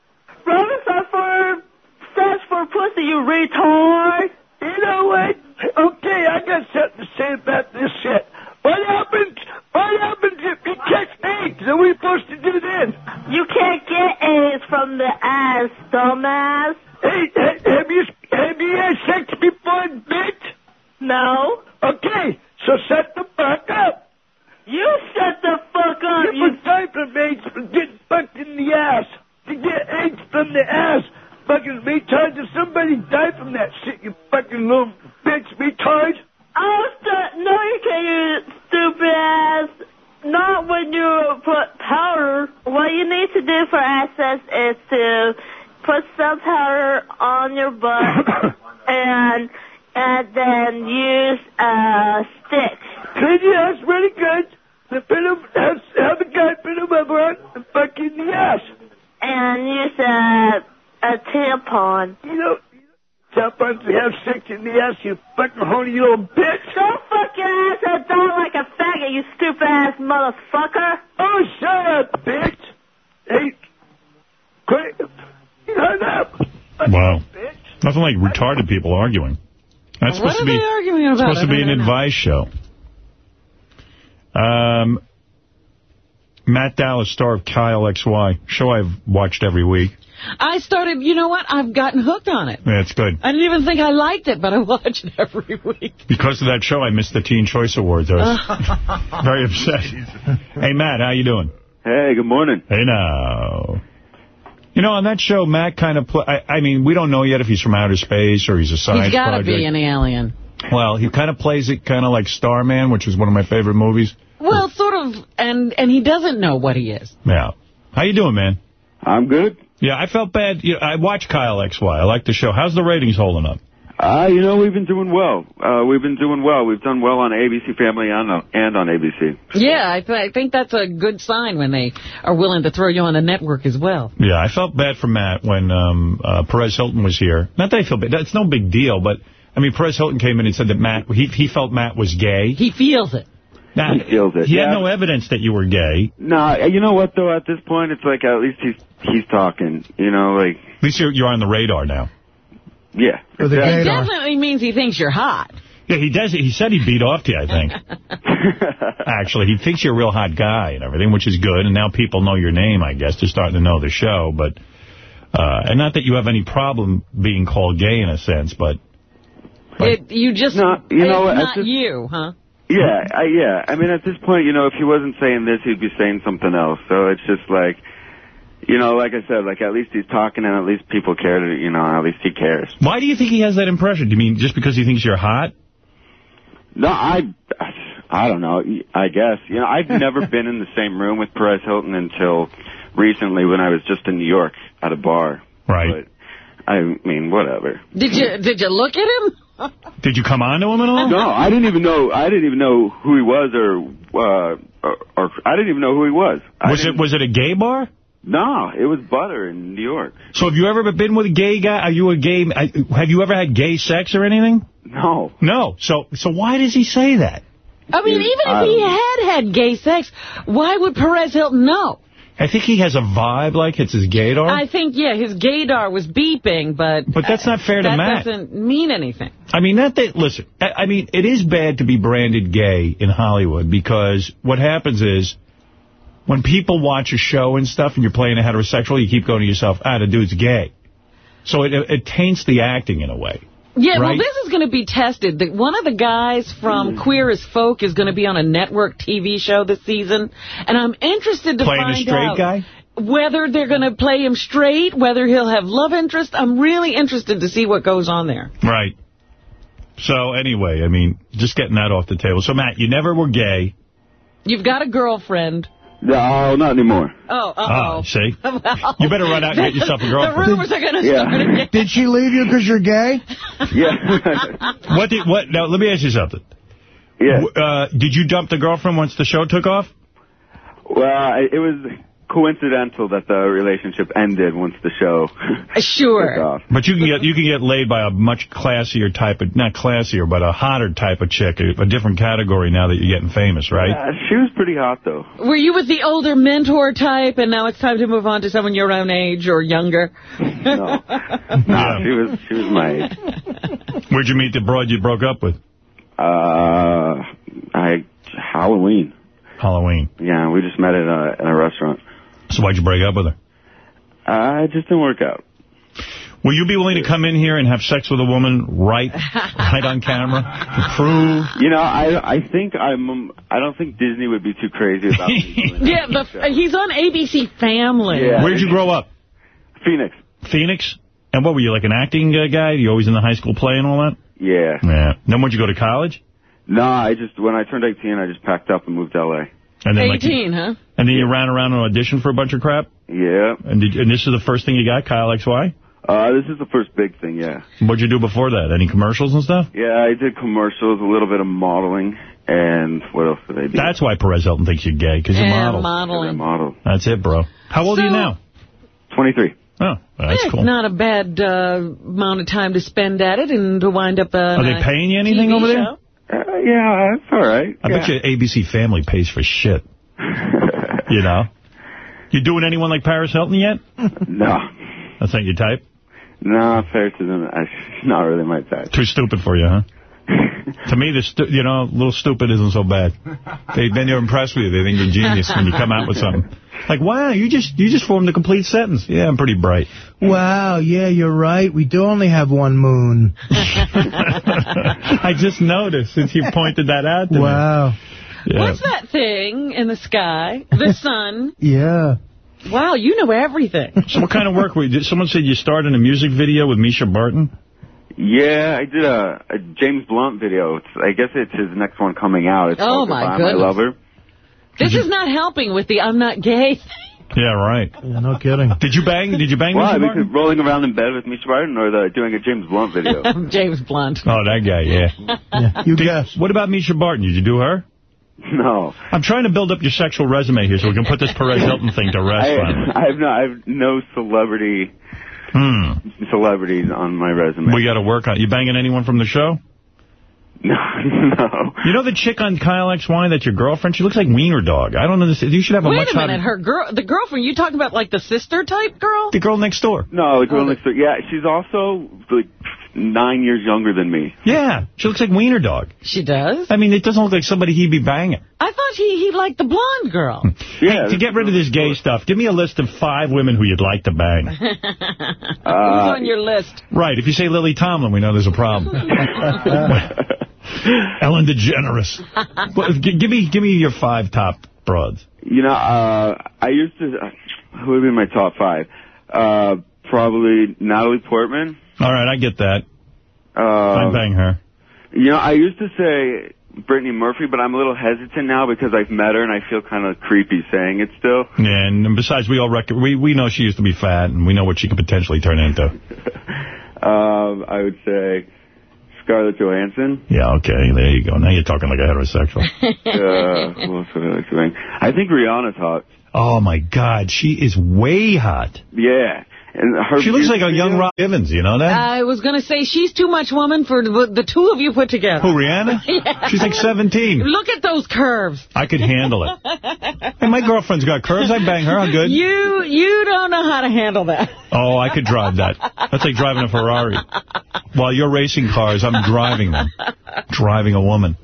Rubbers on for sex for pussy, you retard! You know what? Okay, I got something to say about this shit. What happens? What happens if you catch AIDS? Are we supposed to do then? You can't get AIDS from the ass, dumbass. Hey, hey, have you have you had sex before, bitch? No. Okay, so shut the fuck up. You shut the fuck up. You die from AIDS getting fucked in the ass. To get AIDS from the ass. Fucking retard. Did somebody die from that shit, you fucking little bitch retard? Oh, st- no, you can't, you stupid ass. Not when you put powder. What you need to do for access is to put some powder on your butt and and then use a stick. Good, yeah, that's really good. Then put him, have, have a guy put him over on and fuck you in the ass. And use a, a tampon. You know, tampons to have sex in the ass, you fucking horny little bitch. Don't fuck your ass and die like a faggot, you stupid ass motherfucker. Oh, shut up, bitch. Hey, quit. Shut up. Wow. Bitch. Nothing like retarded people arguing. That's What supposed are to be they arguing about? supposed to be an advice show. Um, Matt Dallas, star of Kyle XY, show I've watched every week. I started, you know what? I've gotten hooked on it. Yeah, it's good. I didn't even think I liked it, but I watch it every week. Because of that show, I missed the Teen Choice Awards. I was very upset. hey, Matt, how you doing? Hey, good morning. Hey, now. You know, on that show, Matt kind of, pl- I, I mean, we don't know yet if he's from outer space or he's a science He's got to be an alien. Well, he kind of plays it kind of like Starman, which is one of my favorite movies. Well, sort of, and and he doesn't know what he is. Yeah. How you doing, man? I'm good. Yeah, I felt bad. You know, I watched Kyle XY. I like the show. How's the ratings holding up? Uh, you know, we've been doing well. Uh, we've been doing well. We've done well on ABC Family and on, and on ABC. Yeah, I, th I think that's a good sign when they are willing to throw you on the network as well. Yeah, I felt bad for Matt when um, uh, Perez Hilton was here. Not that I feel bad. It's no big deal, but, I mean, Perez Hilton came in and said that Matt, he, he felt Matt was gay. He feels it. Now, He feels it, He yeah. had no evidence that you were gay. No, you know what though? At this point, it's like at least he's he's talking. You know, like At least you're, you're on the radar now. yeah. Or the It definitely means he thinks you're hot. Yeah, he does. He said he beat off to you, I think. Actually, he thinks you're a real hot guy and everything, which is good. And now people know your name, I guess. They're starting to know the show. But uh, And not that you have any problem being called gay in a sense, but... It, you just, No, you know it's not just- you, huh? Yeah, I, yeah. I mean, at this point, you know, if he wasn't saying this, he'd be saying something else. So it's just like, you know, like I said, like at least he's talking, and at least people care. To, you know, at least he cares. Why do you think he has that impression? Do you mean just because he thinks you're hot? No, I, I don't know. I guess you know, I've never been in the same room with Perez Hilton until recently when I was just in New York at a bar. Right. But, I mean, whatever. Did you did you look at him? Did you come on to him at all? No, I didn't even know. I didn't even know who he was, or uh, or, or I didn't even know who he was. I Was it was it a gay bar? No, it was Butter in New York. So have you ever been with a gay guy? Are you a gay? Have you ever had gay sex or anything? No. No. So so why does he say that? I mean, even if he had had gay sex, why would Perez Hilton know? I think he has a vibe like it's his gaydar. I think, yeah, his gaydar was beeping, but... But that's not fair to that Matt. doesn't mean anything. I mean, not that, listen, I, I mean, it is bad to be branded gay in Hollywood because what happens is when people watch a show and stuff and you're playing a heterosexual, you keep going to yourself, ah, the dude's gay. So it, it taints the acting in a way. Yeah, well, this is going to be tested. The, one of the guys from hmm. Queer as Folk is going to be on a network TV show this season, and I'm interested to Playing a find straight out guy? whether they're going to play him straight, whether he'll have love interest. I'm really interested to see what goes on there. Right. So anyway, I mean, just getting that off the table. So, Matt, you never were gay. You've got a girlfriend. No, not anymore. Oh, uh-oh. Ah, see? Well, You better run out and get yourself a The girlfriend. rumors are going to Yeah. start again. Did she leave you because you're gay? Yeah. What did, what, now, let me ask you something. Yeah. Uh, did you dump the girlfriend once the show took off? Well, I- it was coincidental that the relationship ended once the show took Sure. off. But you can get you can get laid by a much classier type of, not classier, but a hotter type of chick, a, a different category now that you're getting famous, right? Uh, she was pretty hot, though. Were you with the older mentor type, and now it's time to move on to someone your own age or younger? No. Nah, she was she was my age. Where'd you meet the broad you broke up with? Uh, I Halloween. Halloween. Yeah, we just met at a, at a restaurant. So why'd you break up with her? Uh, it just didn't work out. Will you be willing to come in here and have sex with a woman right right on camera to prove? You know, I I think I'm I don't think Disney would be too crazy about me. yeah, the, he's on ABC Family. Yeah. Where'd you grow up? Phoenix. Phoenix? And what, were you like an acting uh, guy? You always in the high school play and all that? Yeah. Yeah. Then when'd you go to college? No, I just when I turned 18, I just packed up and moved to LA. And then, like, 18, huh? and then you ran around and auditioned for a bunch of crap? Yeah. And did, and this is the first thing you got, Kyle XY? Uh, this is the first big thing, yeah. What'd you do before that? Any commercials and stuff? Yeah, I did commercials, a little bit of modeling, and what else did I do? That's why Perez Hilton thinks you're gay, because you And model. modeling. model. That's it, bro. How old are you now? 23. Oh, that's Eh, cool. Not a bad uh, amount of time to spend at it and to wind up uh, Are they paying you anything TV over there? show. Uh, yeah, that's all right. I bet you ABC Family pays for shit. you know? You doing anyone like Paris Hilton yet? No. That's not your type? No, Paris isn't. I, not really my type. Too stupid for you, huh? To me, the you know, a little stupid isn't so bad. They, then they're impressed with you. They think you're genius when you come out with something. Like, wow, you just you just formed a complete sentence. Yeah, I'm pretty bright. Wow, yeah, you're right. We do only have one moon. I just noticed since you pointed that out to Wow. me. Yeah. What's that thing in the sky? The sun. Yeah. Wow, you know everything. So what kind of work were you? Did someone said you started a music video with Mischa Barton? Yeah, I did a, a James Blunt video. It's, I guess it's his next one coming out. It's Oh, my Goodbye, goodness. My Lover. This is not helping with the I'm not gay Yeah, right. Yeah, no kidding. Did you bang? Did you bang Why? Mischa Because Barton? rolling around in bed with Mischa Barton or the doing a James Blunt video? James Blunt. Oh, that guy, yeah. Yeah, you Did- guess. What about Mischa Barton? Did you do her? no. I'm trying to build up your sexual resume here so we can put this Perez Hilton thing to rest I. I have no, I have no celebrity Hmm. celebrities on my resume. We got to work on You banging anyone from the show? no, no. You know the chick on Kyle XY that's your girlfriend? She looks like Wiener Dog. I don't understand. You should have a Wait much a minute, hotter... her girl, the girlfriend, you talking about like the sister type girl? The girl next door. No, the girl Oh, next door. Yeah, she's also like nine years younger than me. Yeah, she looks like Wiener Dog. She does? I mean, it doesn't look like somebody he'd be banging. I thought he, he liked the blonde girl. Yeah. Hey, to get rid of this gay stuff, give me a list of five women who you'd like to bang. Who's Uh, on your list? right, if you say Lily Tomlin, we know there's a problem. Ellen DeGeneres. Well, gi- give me give me your five top broads. You know, uh, I used to. Who would be my top five? Uh, probably Natalie Portman. All right, I get that. Uh, I'd bang her. You know, I used to say Brittany Murphy, but I'm a little hesitant now because I've met her and I feel kind of creepy saying it still. Yeah, and besides, we all rec- we we know she used to be fat, and we know what she could potentially turn into. Um, I would say Scarlett Johansson. Yeah, okay, there you go. Now you're talking like a heterosexual. uh, who else would I like to think? I think Rihanna's hot. oh, my God. She is way hot. Yeah. And her She looks like a young Rob Evans, you know that? I was going to say she's too much woman for the, the two of you put together. Who, Rihanna? Yeah. She's like 17. Look at those curves. I could handle it. Hey, my girlfriend's got curves. I bang her. I'm good. You you don't know how to handle that. Oh, I could drive that. That's like driving a Ferrari. While you're racing cars, I'm driving them. Driving a woman.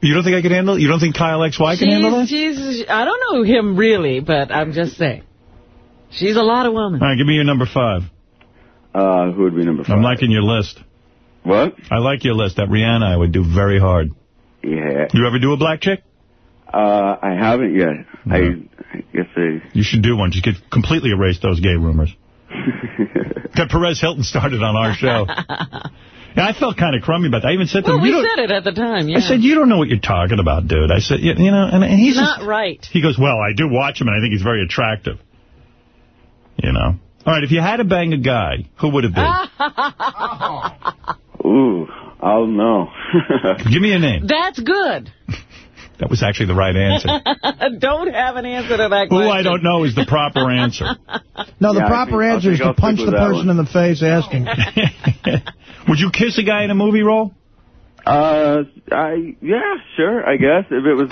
You don't think I could handle it? You don't think Kyle XY can handle that? She's, she's, I don't know him really, but I'm just saying. She's a lot of women. All right, give me your number five. Uh, who would be number five? I'm liking your list. What? I like your list. That Rihanna I would do very hard. Yeah. You ever do a black chick? Uh, I haven't yet. I, I guess I... You should do one. You could completely erase those gay rumors. Got Perez Hilton started on our show. Yeah, I felt kind of crummy about that. I even said to Well, him, we you don't, said it at the time, yeah. I said, you don't know what you're talking about, dude. I said, you, you know, and, and he's Not just, right. he goes, well, I do watch him, and I think he's very attractive. You know? All right, if you had to bang a guy, who would it be? Ooh, I don't know. Give me a name. That's good. That was actually the right answer. don't have an answer to that question. Who. I don't know is the proper answer. No, the Yeah, proper think- answer is to I'll stick punch the person one. in the face asking. Would you kiss a guy in a movie role? Uh, I yeah, sure. I guess if it was.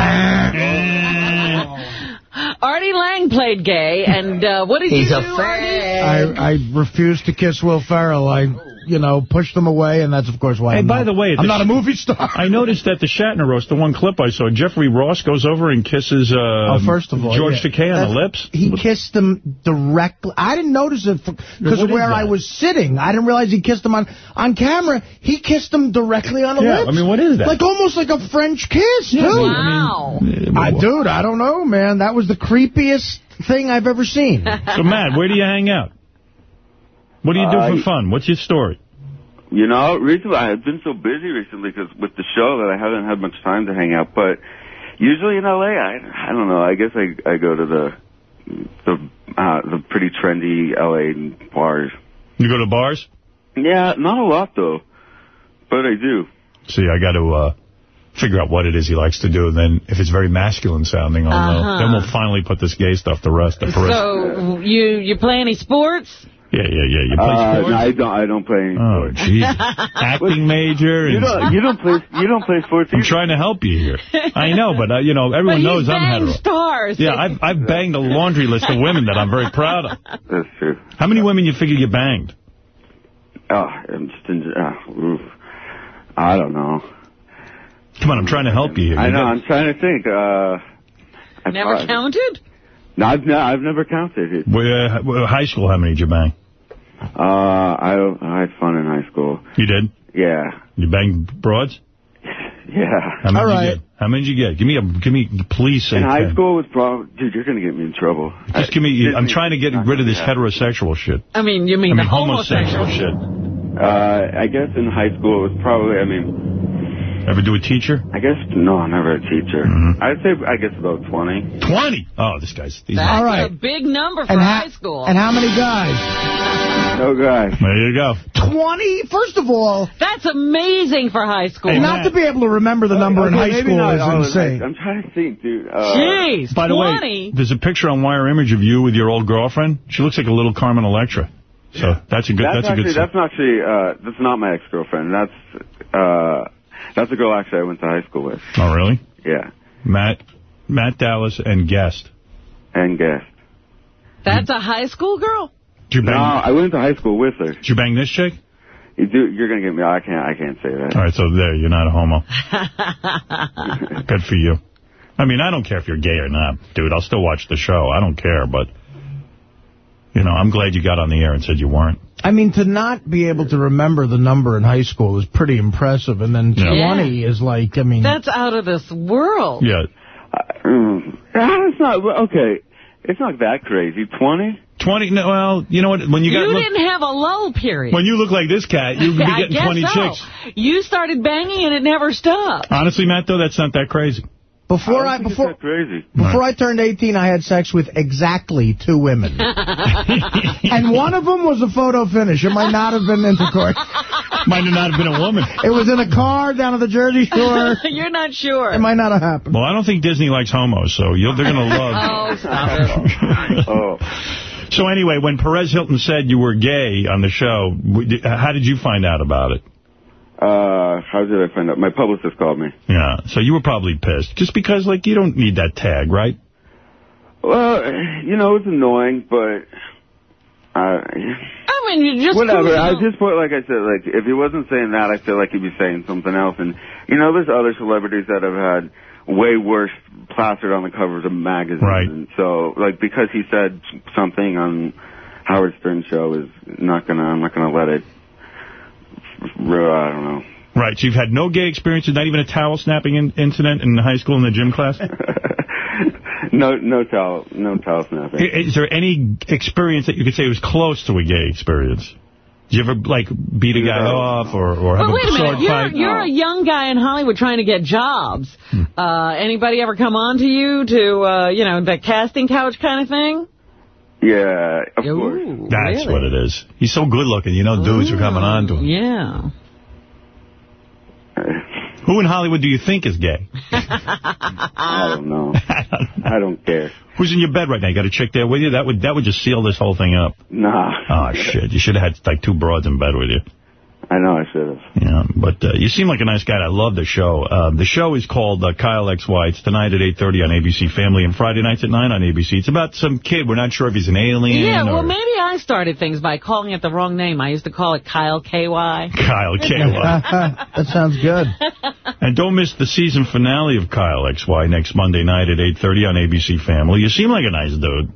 Artie Lane played gay, and uh, what did He's you a do, Artie? I, I refused to kiss Will Ferrell. I, you know, push them away, and that's, of course, why Hey, I'm by not, the way, I'm the not a movie star. I noticed that the Shatner roast, the one clip I saw, Jeffrey Ross goes over and kisses uh, Oh, first of all, George yeah. Takei on the lips. He kissed him directly. I didn't notice it because of where? I was sitting. I didn't realize he kissed him on on camera. He kissed him directly on the Yeah, lips. I mean, what is that? Like almost like a French kiss, too. Wow. I, dude, I don't know, man. That was the creepiest thing I've ever seen. So, Matt, where do you hang out? What do you do Uh, for fun? What's your story? You know, recently I've been so busy recently because with the show that I haven't had much time to hang out. But usually in LA, I I don't know. I guess I I go to the the uh, the pretty trendy LA bars. You go to bars? Yeah, not a lot though, but I do. See, I got to uh, figure out what it is he likes to do. And then, if it's very masculine sounding, I'll know. Uh-huh. Then we'll finally put this gay stuff to rest. The Perez- So, you, you play any sports? Yeah, yeah, yeah. You play Uh, sports? I don't. I don't play any Oh, sports. jeez. Acting major. You don't. You don't play. You don't play sports. I'm either. trying to help you here. I know, but, uh, you know, everyone but knows I'm banged hetero. stars. Yeah, I've, I've banged a laundry list of women that I'm very proud of. That's true. How many women you figure you banged? Oh, I'm just. In, uh, oof. I don't know. Come on, I'm trying to help you here. I know. I'm trying to think. Uh, I Never probably- counted? No, I've, ne- I've never counted it. Where, where- high school, how many did you bang? Uh, I, I had fun in high school. You did? Yeah. You banged broads? Yeah. How many All did you get? How many did you get? Give me a, give me, please say In high 10. school was probably, dude, you're gonna get me in trouble. Just give me, I'm trying to get rid of this heterosexual shit. I mean, you mean, I mean, the homosexual homosexual. shit. Uh, I guess in high school it was probably, I mean, Ever do a teacher? I guess, no, I'm never a teacher. Mm-hmm. I'd say, I guess about 20. 20? Oh, this guy's... He's That's All right. a big number for And high school. And how many guys? No guys. There you go. 20? First of all, That's amazing for high school. Hey, not to be able to remember the number in high school not is of it. insane. I'm trying to think, dude. Uh, Jeez, By the way, there's a picture on Wire Image of you with your old girlfriend. She looks like a little Carmen Electra. So that's a good. That's, That's, a good. that's not actually, uh, that's not my ex-girlfriend. That's, uh, that's a girl actually I went to high school with. oh, really? Yeah. Matt, Matt Dallas and guest. And guest. That's a high school girl? Did you No. I went to high school with her. Did you bang this chick? You do, you're gonna get me. I can't. I can't say that. All right, so there, you're not a homo. Good for you. I mean, I don't care if you're gay or not, dude. I'll still watch the show. I don't care, but you know, I'm glad you got on the air and said you weren't. I mean, to not be able to remember the number in high school is pretty impressive. And then Yeah. 20 is like, I mean... That's out of this world. Yeah, Mm. Ah, It's not okay. It's not that crazy. Twenty. 20. No, well, you know what? When you You, got look, didn't have a lull period. when you look like this cat, you could be getting 20 so. chicks. You started banging and it never stopped. Honestly, Matt, though, that's not that crazy. Before I, I, before crazy. before I turned 18, I had sex with exactly two women. and one of them was a photo finish. It might not have been intercourse. Might have not have been a woman. It was in a car down at the Jersey Shore. You're not sure. It might not have happened. Well, I don't think Disney likes homos, so you'll, they're going to love. Oh, stop it. oh. So anyway, when Perez Hilton said you were gay on the show, how did you find out about it? Uh, how did I find out? My publicist called me. Yeah, so you were probably pissed. Just because, like, you don't need that tag, right? Well, you know, it's annoying, but... Uh, I mean, you just Whatever. cruising At along. this point, like I said, like if he wasn't saying that, I feel like he'd be saying something else. And you know, there's other celebrities that have had way worse plastered on the covers of magazines. Right. And so, like because he said something on Howard Stern show is not gonna. I'm not gonna let it. I don't know. Right, so you've had no gay experiences, not even a towel snapping in incident in high school in the gym class? No, no towel, no towel snapping. Is there any experience that you could say was close to a gay experience? Did you ever, like, beat a guy off or, or have But wait a sword minute, you're, fight? you're a young guy in Hollywood trying to get jobs. Uh, anybody ever come on to you to, uh, you know, the casting couch kind of thing? Yeah, of course. That's what it is. He's so good looking, you know dudes are coming on to him. Yeah. Who in Hollywood do you think is gay? I don't know. I don't care. Who's in your bed right now? You got a chick there with you? That would that would just seal this whole thing up. Nah. Oh, shit. You should have had, like, two broads in bed with you. I know I should have. Yeah, but uh, you seem like a nice guy. I love the show. Uh, the show is called uh, Kyle XY. It's tonight at 8.30 on ABC Family and Friday nights at 9 on ABC. It's about some kid. We're not sure if he's an alien Yeah, well, maybe I started things by calling it the wrong name. I used to call it Kyle KY. Kyle K.Y. that sounds good. and don't miss the season finale of Kyle XY next Monday night at 8.30 on ABC Family. You seem like a nice dude.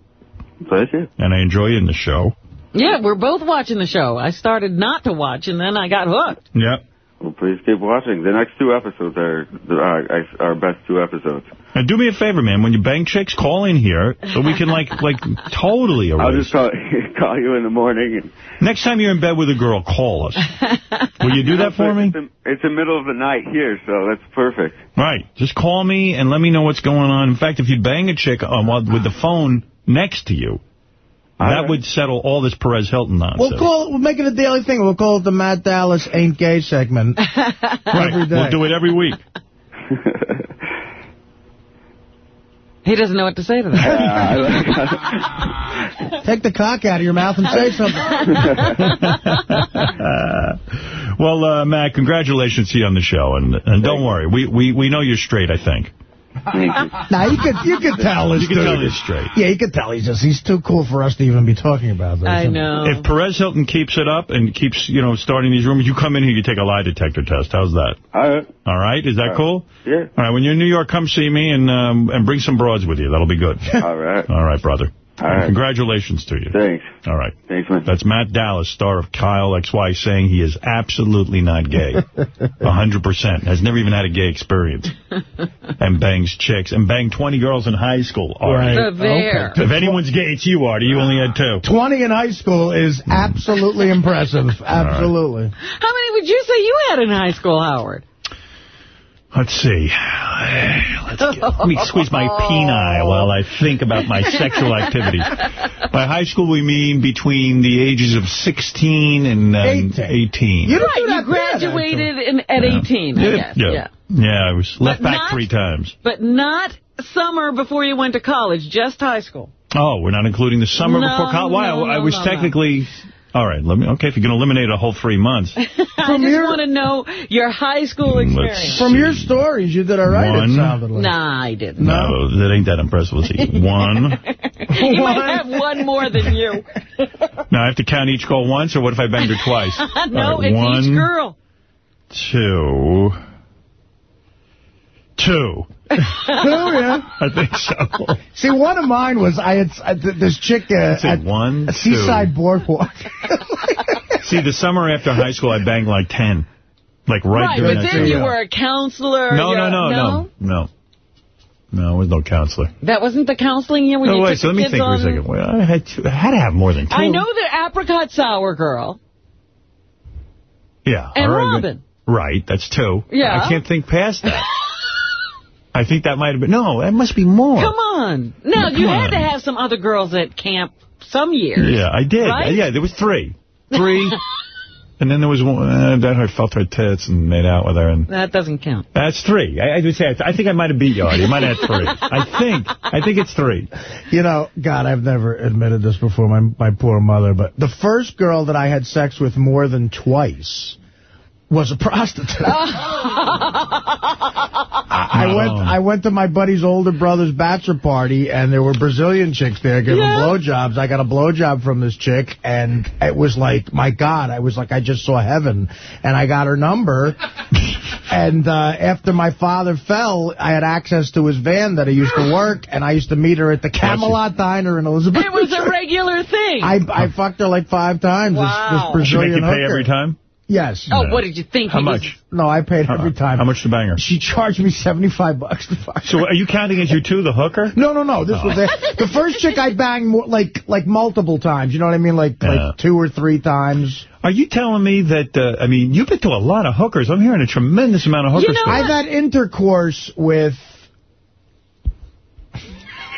Pleasure. And I enjoy you in the show. Yeah, we're both watching the show. I started not to watch, and then I got hooked. Yep. Well, please keep watching. The next two episodes are are our best two episodes. Now, do me a favor, man. When you bang chicks, call in here so we can, like, like totally erase. I'll just call, call you in the morning. And Next time you're in bed with a girl, call us. Will you do that for me? It's the, it's the middle of the night here, so that's perfect. Right. Just call me and let me know what's going on. In fact, if you bang a chick um, with the phone next to you, that would settle all this Perez Hilton nonsense. We'll call it, we'll make it a daily thing. We'll call it the Matt Dallas Ain't Gay segment. right. every day. We'll do it every week. He doesn't know what to say to that. Take the cock out of your mouth and say something. well, uh, Matt, congratulations to you on the show. And and don't worry. We, we, we know you're straight, I think. Now, you could you could tell this You can dude tell he's straight. Yeah, you could tell he's just he's too cool for us to even be talking about this. I know. If Perez Hilton keeps it up and keeps, you know, starting these rumors, you come in here, you take a lie detector test. How's that? All right. All right? Is that All right. cool? Yeah. All right, when you're in New York, come see me and um, and bring some broads with you. That'll be good. All right. All right, brother. All right. Congratulations to you. Thanks. All right. Thanks, man. That's Matt Dallas, star of Kyle XY, saying he is absolutely not gay. Hundred percent. Has never even had a gay experience. and bangs chicks. And banged 20 girls in high school. Artie. Right. There. Okay. If anyone's gay, it's you, Artie. You only had two. 20 in high school is hmm. absolutely impressive. Absolutely. How many would you say you had in high school, Howard? Let's see. Let's get, let me squeeze my peni while I think about my sexual activities. By high school, we mean between the ages of 16 and um, 18. You right, you graduated in, at 18, I guess. Yeah. yeah. Yeah, I was left But back not- three times. But not summer before you went to college, just high school. Oh, we're not including the summer No, before college? Why? no, I was no, no. technically... All right, let me. Okay, if you're going to eliminate a whole three months. I just want to know your high school experience. From your stories, you did all right, One. it sounded like. Nah, I didn't. No, that ain't that impressive. Let's see. One. you might have one more than you. Now, I have to count each girl once, or what if I banged her twice? no, All right, it's one, each girl. two, two. Two, yeah. I think so. See, one of mine was I had uh, th- this chick uh, Say at one, a Seaside Boardwalk. See, the summer after high school, I banged like ten. Like right, Right, during but that then you period. were a counselor. No, no, you're- no, no, no. No, there was no counselor. That wasn't the counseling year when No, you wait, took so let me kids think for a second. Well, I had, two, I had to have more than two. I know the apricot sour girl. Yeah. And Robin. Right, that's two. Yeah. I can't think past that. I think that might have been... No, that must be more. Come on. No, Come you on. had to have some other girls at camp some years. Yeah, I did. Right? Yeah, there was three. Three. And then there was one, uh, that I felt her tits and made out with her. and That doesn't count. That's three. I, I would say, I think I might have beat you, Artie. You might have had three. I think. I think it's three. You know, God, I've never admitted this before, my, my poor mother, but the first girl that I had sex with more than twice was a prostitute. I went I went to my buddy's older brother's bachelor party, and there were Brazilian chicks there giving Yeah. blowjobs. I got a blowjob from this chick, and it was like, my God, I was like, I just saw heaven. And I got her number, and uh, after my father fell, I had access to his van that I used to work, and I used to meet her at the Camelot Diner in Elizabeth. It was a regular thing. I I fucked her like five times. This, Wow. this Did she make Brazilian you pay every time? Yes. Oh, what did you think? How he was- much? No, I paid How- every time. How much to bang her? She charged me 75 bucks to fuck her. So are you counting as you two, the hooker? No, no, no. This Oh. was it. The first chick I banged more, like like multiple times. You know what I mean? Like Yeah. like two or three times. Are you telling me that, uh, I mean, you've been to a lot of hookers. I'm hearing a tremendous amount of hookers. I've had intercourse with.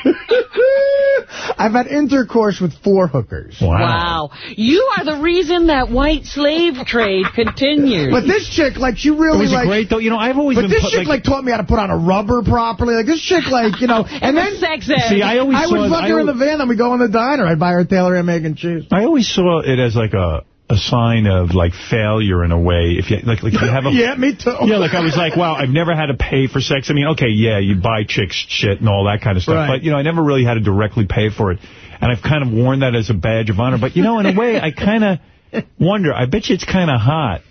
I've had intercourse with four hookers. Wow. You are the reason that white slave trade continues. But this chick, like, she really, Was it like... great, though? You know, I've always But been this put, chick, like- like, taught me how to put on a rubber properly. Like, this chick, like, you know... and then... sex ed. See, I always I would saw- fuck I her in the van, then we go in the diner. I'd buy her Taylor and mac and cheese. I always saw it as like a a sign of like failure in a way. If you like, like if you have a yeah, me too. Yeah, like I was like, wow, I've never had to pay for sex. I mean, okay, yeah, you buy chicks shit and all that kind of stuff, Right. but you know, I never really had to directly pay for it, and I've kind of worn that as a badge of honor. But you know, in a way, I kind of wonder. I bet you it's kind of hot.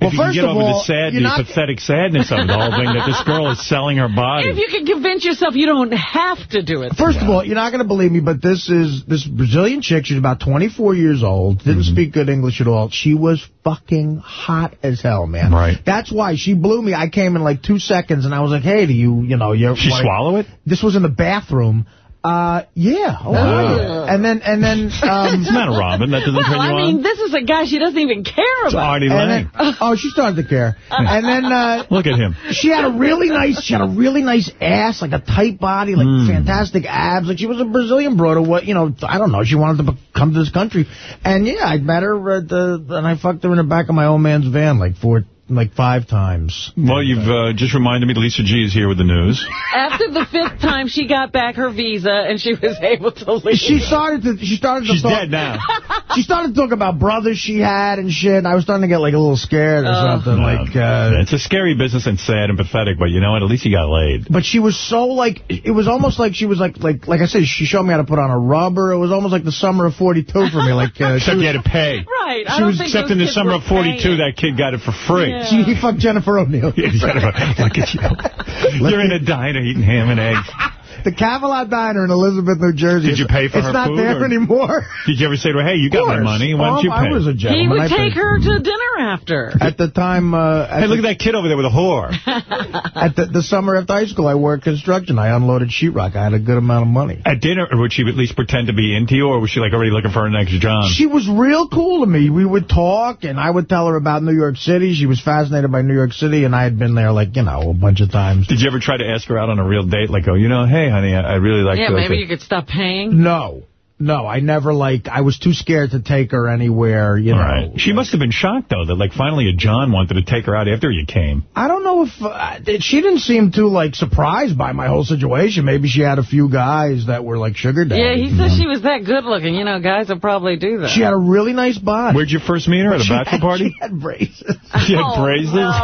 Well, if you can first get of over all, the sad, you're the not- pathetic sadness of the whole thing that this girl is selling her body. If you can convince yourself you don't have to do it. First of all, you're not going to believe me, but this is this Brazilian chick. She's about 24 years old. Didn't Mm-hmm. speak good English at all. She was fucking hot as hell, man. Right. That's why she blew me. I came in like two seconds, and I was like, "Hey, do you, you know, you're." She like- swallow it? This was in the bathroom. Uh, yeah. Oh, Wow. And then, and then, um, it's not a Robin. That doesn't Well, turn you I on. mean, this is a guy she doesn't even care about. It's about. Artie and Lang. then, oh, she started to care. And then, uh, Look at him. she had a really nice, she had a really nice ass, like a tight body, like Hmm. fantastic abs. Like she was a Brazilian broad or what, you know, I don't know. She wanted to come to this country. And yeah, I met her at the, and I fucked her in the back of my old man's van like four, like five times. Well, you've uh, just reminded me Lisa G is here with the news. After the fifth time, she got back her visa and she was able to leave. She started to, she started to She's talk, dead now. She started to talk about brothers she had and shit. I was starting to get like a little scared or Oh. something. Like, uh, it's a scary business and sad and pathetic, but you know what? At least he got laid. But she was so like, it was almost like she was like, like, like I said, she showed me how to put on a rubber. It was almost like the summer of 42 for me. Like, uh, she Except was, you had to pay. Right. I She don't was, think except in the summer of 42, paying. that kid got it for free. Yeah. She, he fucked Jennifer O'Neill. Yeah, Jennifer, look at you. You're in a diner eating ham and eggs. The Camelot Diner in Elizabeth, New Jersey. Did you pay for it's her not there or- anymore. Did you ever say to her, hey, you got my money, why Oh, don't you I pay? was a gentleman. He would take her to dinner after. At the time, uh, at, Hey, look the, at that kid over there with a whore. at the, the summer after high school, I worked construction. I unloaded sheetrock. I had a good amount of money. At dinner, would she at least pretend to be into you, or was she like already looking for her next John? She was real cool to me. We would talk, and I would tell her about New York City. She was fascinated by New York City, and I had been there, like, you know, a bunch of times. Did you ever try to ask her out on a real date? Like, oh, you know, hey, honey, I, I really like yeah, to... maybe you could stop paying. No. No, I never, like, I was too scared to take her anywhere, you All know. right. She must have been shocked, though, that, like, finally a John wanted to take her out after you came. I don't know if, uh, she didn't seem too, like, surprised by my whole situation. Maybe she had a few guys that were, like, sugar daddies. Yeah, he said she was that good looking. You know, guys will probably do that. She had a really nice body. Where'd you first meet her? At a bachelor party? She had braces. She had Oh, braces?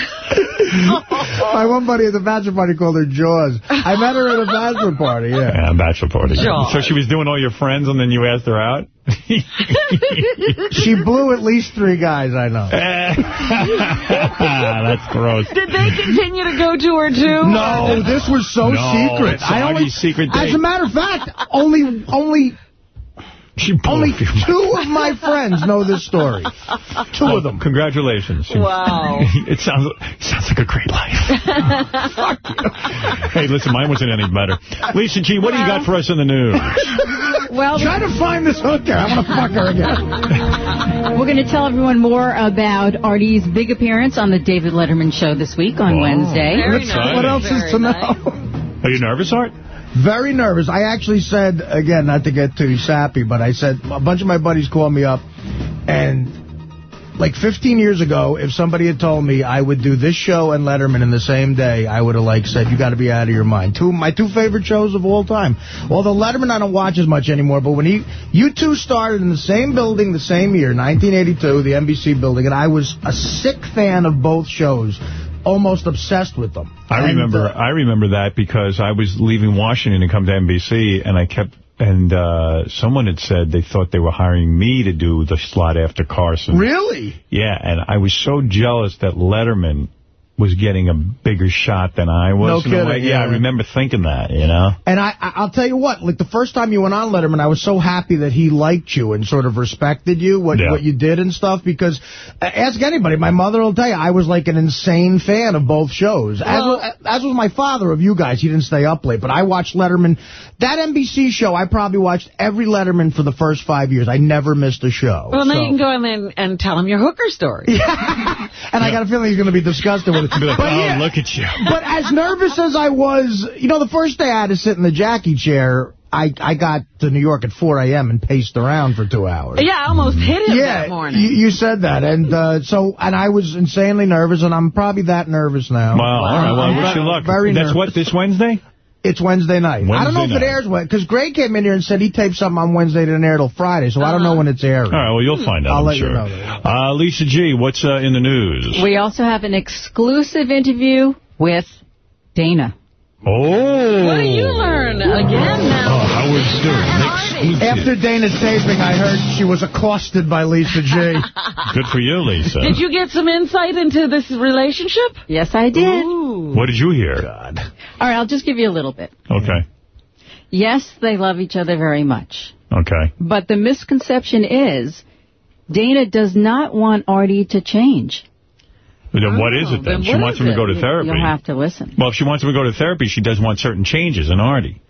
My one buddy at the bachelor party called her Jaws. I met her at a bachelor party, yeah. Yeah, bachelor party. Jaws. So she was doing all your friends, and then you asked her out? She blew at least three guys I know. Ah, that's gross. Did they continue to go to her, too? No, oh, this was so No, secret. it's I only, Artie's secret As a matter of fact, only only She blew only two of my friends know this story. Two Oh, of them. Congratulations. Wow. it sounds it sounds like a great life. hey, listen, mine wasn't any better. Lisa G, what do you got for us in the news? Well, Try to find this hooker. I want to fuck her again. we're going to tell everyone more about Artie's big appearance on the David Letterman show this week on Wow. Wednesday. Very nice. What else is to nice. know? Are you nervous, Art? Very nervous. I actually said, again, not to get too sappy, but I said, a bunch of my buddies called me up, And like 15 years ago, if somebody had told me I would do this show and Letterman in the same day, I would have like said, you got to be out of your mind. Two my two favorite shows of all time. Although Letterman I don't watch as much anymore, but when he you two started in the same building the same year, 1982, the NBC building, and I was a sick fan of both shows almost obsessed with them. I And, remember uh, I remember that because I was leaving Washington to come to NBC, and I kept and uh, someone had said they thought they were hiring me to do the slot after Carson. Really? Yeah, and I was so jealous that Letterman was getting a bigger shot than I was. No kidding, way. Yeah, I remember thinking that, you know? And I, I- I'll tell you what, like the first time you went on Letterman, I was so happy that he liked you and sort of respected you, what Yeah. what you did and stuff, because uh, ask anybody, my mother will tell you, I was like an insane fan of both shows. As, was, as was my father of you guys. He didn't stay up late, but I watched Letterman. That NBC show, I probably watched every Letterman for the first five years. I never missed a show. Well, now So- you can go in there and, and tell him your hooker story. Yeah. and I got a feeling he's going to be disgusted with it. Be like, But oh, yeah. look at you. But as nervous as I was, you know, the first day I had to sit in the Jackie chair, I, I got to New York at 4 a.m. and paced around for two hours. Yeah, I almost hit him Yeah, that morning. you, you said that. And uh, so, and I was insanely nervous, and I'm probably that nervous now. Wow, all right, well, I'm wish you luck. Very That's nervous. what, this Wednesday? It's Wednesday night. I don't know Wednesday if it airs when, because Greg came in here and said he taped something on Wednesday, didn't air till Friday, so I don't know when it's airing. All right, well, you'll find out, I'll I'm let sure. you know. Uh, Lisa G., what's uh, in the news? We also have an exclusive interview with Dana. Oh. What do you learn again now? Oh, Howard Stern, exclusive. After Dana's taping, I heard she was accosted by Lisa G. Good for you, Lisa. Did you get some insight into this relationship? Yes, I did. What did you hear? All right, I'll just give you a little bit. Okay, Yes, they love each other very much. okay. But the misconception is Dana does not want Artie to change. Then what oh, is it then? then She wants is him to go to therapy. You'll have to listen. Well, if she wants him to go to therapy, she does want certain changes in Artie.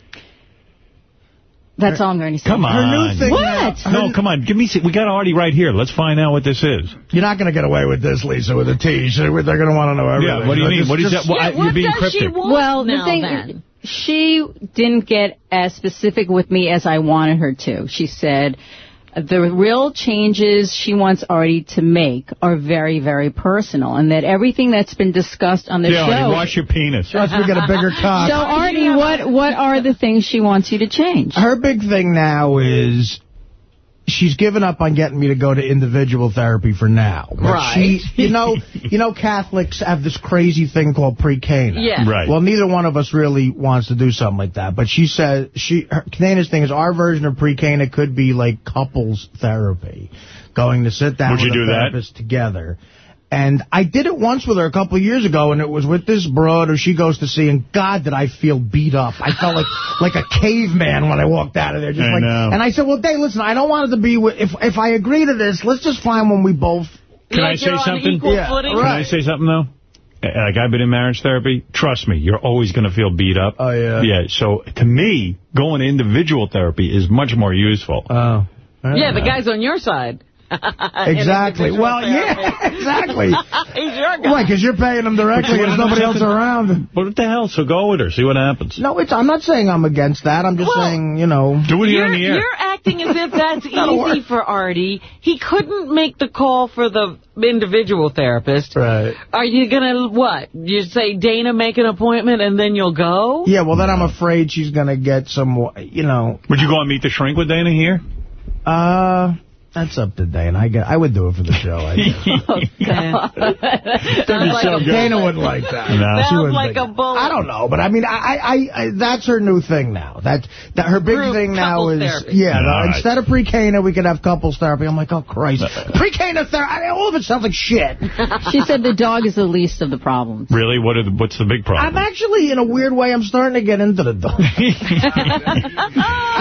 That's all I'm going to say. Come on. What? No, come on. Give me. We got Artie right here. Let's find out what this is. You're not going to get away with this, Lisa, with a T. So They're going to want to know everything. Yeah, what do you So mean? just- What is just- that? Well, I- you're being cryptic. Well, the thing, then? she didn't get as specific with me as I wanted her to. She said the real changes she wants Artie to make are very, very personal, and that everything that's been discussed on the yeah, show. Artie, wash your penis. Trust me, get a bigger cock. So, Artie, what what are the things she wants you to change? Her big thing now is she's given up on getting me to go to individual therapy for now. But Right. She, you know, you know, Catholics have this crazy thing called pre-cana. Yeah. Right. Well, neither one of us really wants to do something like that. But she said, she, her, Dana's thing is our version of pre-cana could be like couples therapy. Going to sit down Would you with do a that? together. And I did it once with her a couple of years ago, and it was with this broad who she goes to see, and God, did I feel beat up. I felt like like a caveman when I walked out of there. Just I like, know. And I said, well, Dave, listen, I don't want it to be, with, if if I agree to this, let's just find when we both... Can I say something? Yeah, footing? Can I say something, though? Like, I've been in marriage therapy. Trust me, you're always going to feel beat up. Oh, yeah. Yeah, so to me, going to individual therapy is much more useful. Oh. Yeah, the guy's on your side. Exactly. Well, yeah, exactly. He's your guy. Right, because you're paying them directly and there's nobody else around. But what the hell? So go with her. See what happens. No, it's. I'm not saying I'm against that. I'm just Well, saying, you know. Do it here You're, in the air. you're acting as if that's easy work. for Artie. He couldn't make the call for the individual therapist. Right. Are you going to, what? You say, Dana, make an appointment and then you'll go? Yeah, well, then I'm afraid she's going to get some, you know. Would you go and meet the shrink with Dana here? Uh, that's up to Dana. I get, I would do it for the show. I guess. Sounds like, so good. Dana wouldn't like that. No. Sounds wouldn't like think a that. bullet. I don't know, but I mean, I, I, I that's her new thing now. That, that her big Group thing now is, therapy. yeah, Yeah, no, all right. instead of pre-Cana, we could have couples therapy. I'm like, oh Christ, pre-Cana therapy. All of it sounds like shit. She said the dog is the least of the problems. Really? What are the, what's the big problem? I'm actually, in a weird way, I'm starting to get into the dog. I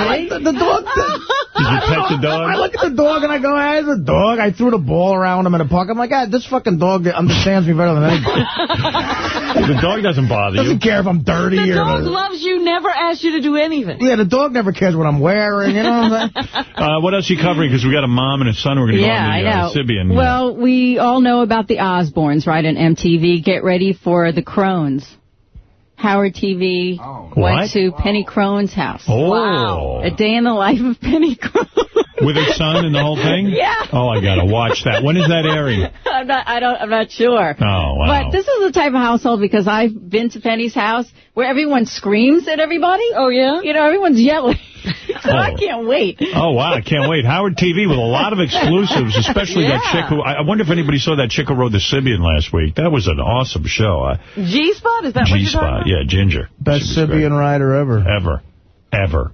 like the, the dog. Did you pet the dog? I look at the dog and I go, hey, the dog. I threw the ball around him in the park. I'm like, ah, this fucking dog understands me better than anybody. the dog doesn't bother you. Doesn't care if I'm dirty the or... dog loves you, never asks you to do anything. yeah, the dog never cares what I'm wearing, you know what I'm saying? Uh, what else are you covering? Because we got a mom and a son who are going to Yeah, go on the know. uh, Sybian. Well, we all know about the Osbournes, right, on MTV. Get ready for the Crones. Howard TV oh. went What? to Penny Crone's house. oh. Wow. A day in the life of Penny Crone. With her son and the whole thing? Yeah. Oh, I got to watch that. When is that airing? I'm not. I don't. I'm not sure. Oh, wow. But this is the type of household because I've been to Penny's house where everyone screams at everybody. Oh yeah. You know, everyone's yelling. So I Oh. can't wait. Oh, wow, I can't wait. Howard TV with a lot of exclusives, especially that chick who... I I wonder if anybody saw that chick who rode the Sybian last week. That was an awesome show. Uh, G-Spot? Is that what you're G-Spot, yeah, Ginger. Best Sybian rider ever. Ever. Ever.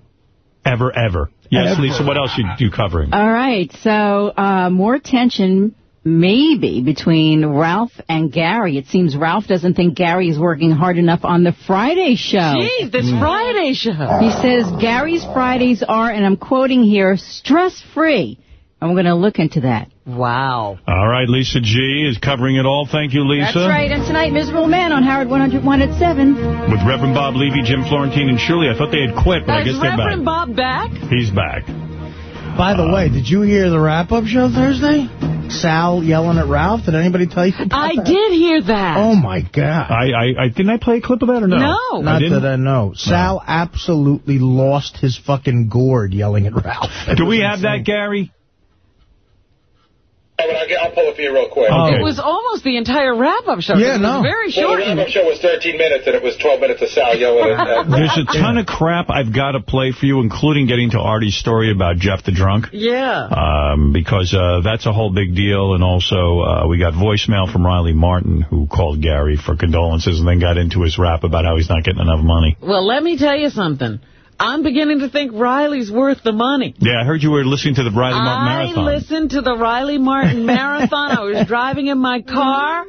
Ever, ever. Yes, Ever. Lisa, what else you, you covering? All right. So uh, more tension. Maybe between Ralph and Gary. It seems Ralph doesn't think Gary is working hard enough on the Friday show. Jeez, this mm. Friday show. He says Gary's Fridays are, and I'm quoting here, stress-free. And we're going to look into that. Wow. All right, Lisa G is covering it all. Thank you, Lisa. That's right. And tonight, Miserable Man on Howard 101 at 7. With Reverend Bob Levy, Jim Florentine, and Shirley. I thought they had quit, but I Is guess they're back. Reverend back. Bob back? He's back. By the way, did you hear the wrap-up show Thursday? Sal yelling at Ralph? Did anybody tell you about I that? did hear that. Oh, my God. I, I, I Didn't I play a clip of that or no? No. Not I didn't? that I know. Sal absolutely lost his fucking gourd yelling at Ralph. It Do we was have that. Gary? I'll, get, I'll pull it for you real quick. Okay. It was almost the entire wrap-up show. Yeah, it was no. very Well, the wrap-up show was 13 minutes, and it was 12 minutes of Sal yelling at, at There's a ton of crap I've got to play for you, including getting to Artie's story about Jeff the Drunk. Yeah. Um, because uh, that's a whole big deal. And also, uh, we got voicemail from Riley Martin, who called Gary for condolences and then got into his rap about how he's not getting enough money. Well, let me tell you something. I'm beginning to think Riley's worth the money. Yeah, I heard you were listening to the Riley Martin I Marathon. I listened to the Riley Martin Marathon. I was driving in my car.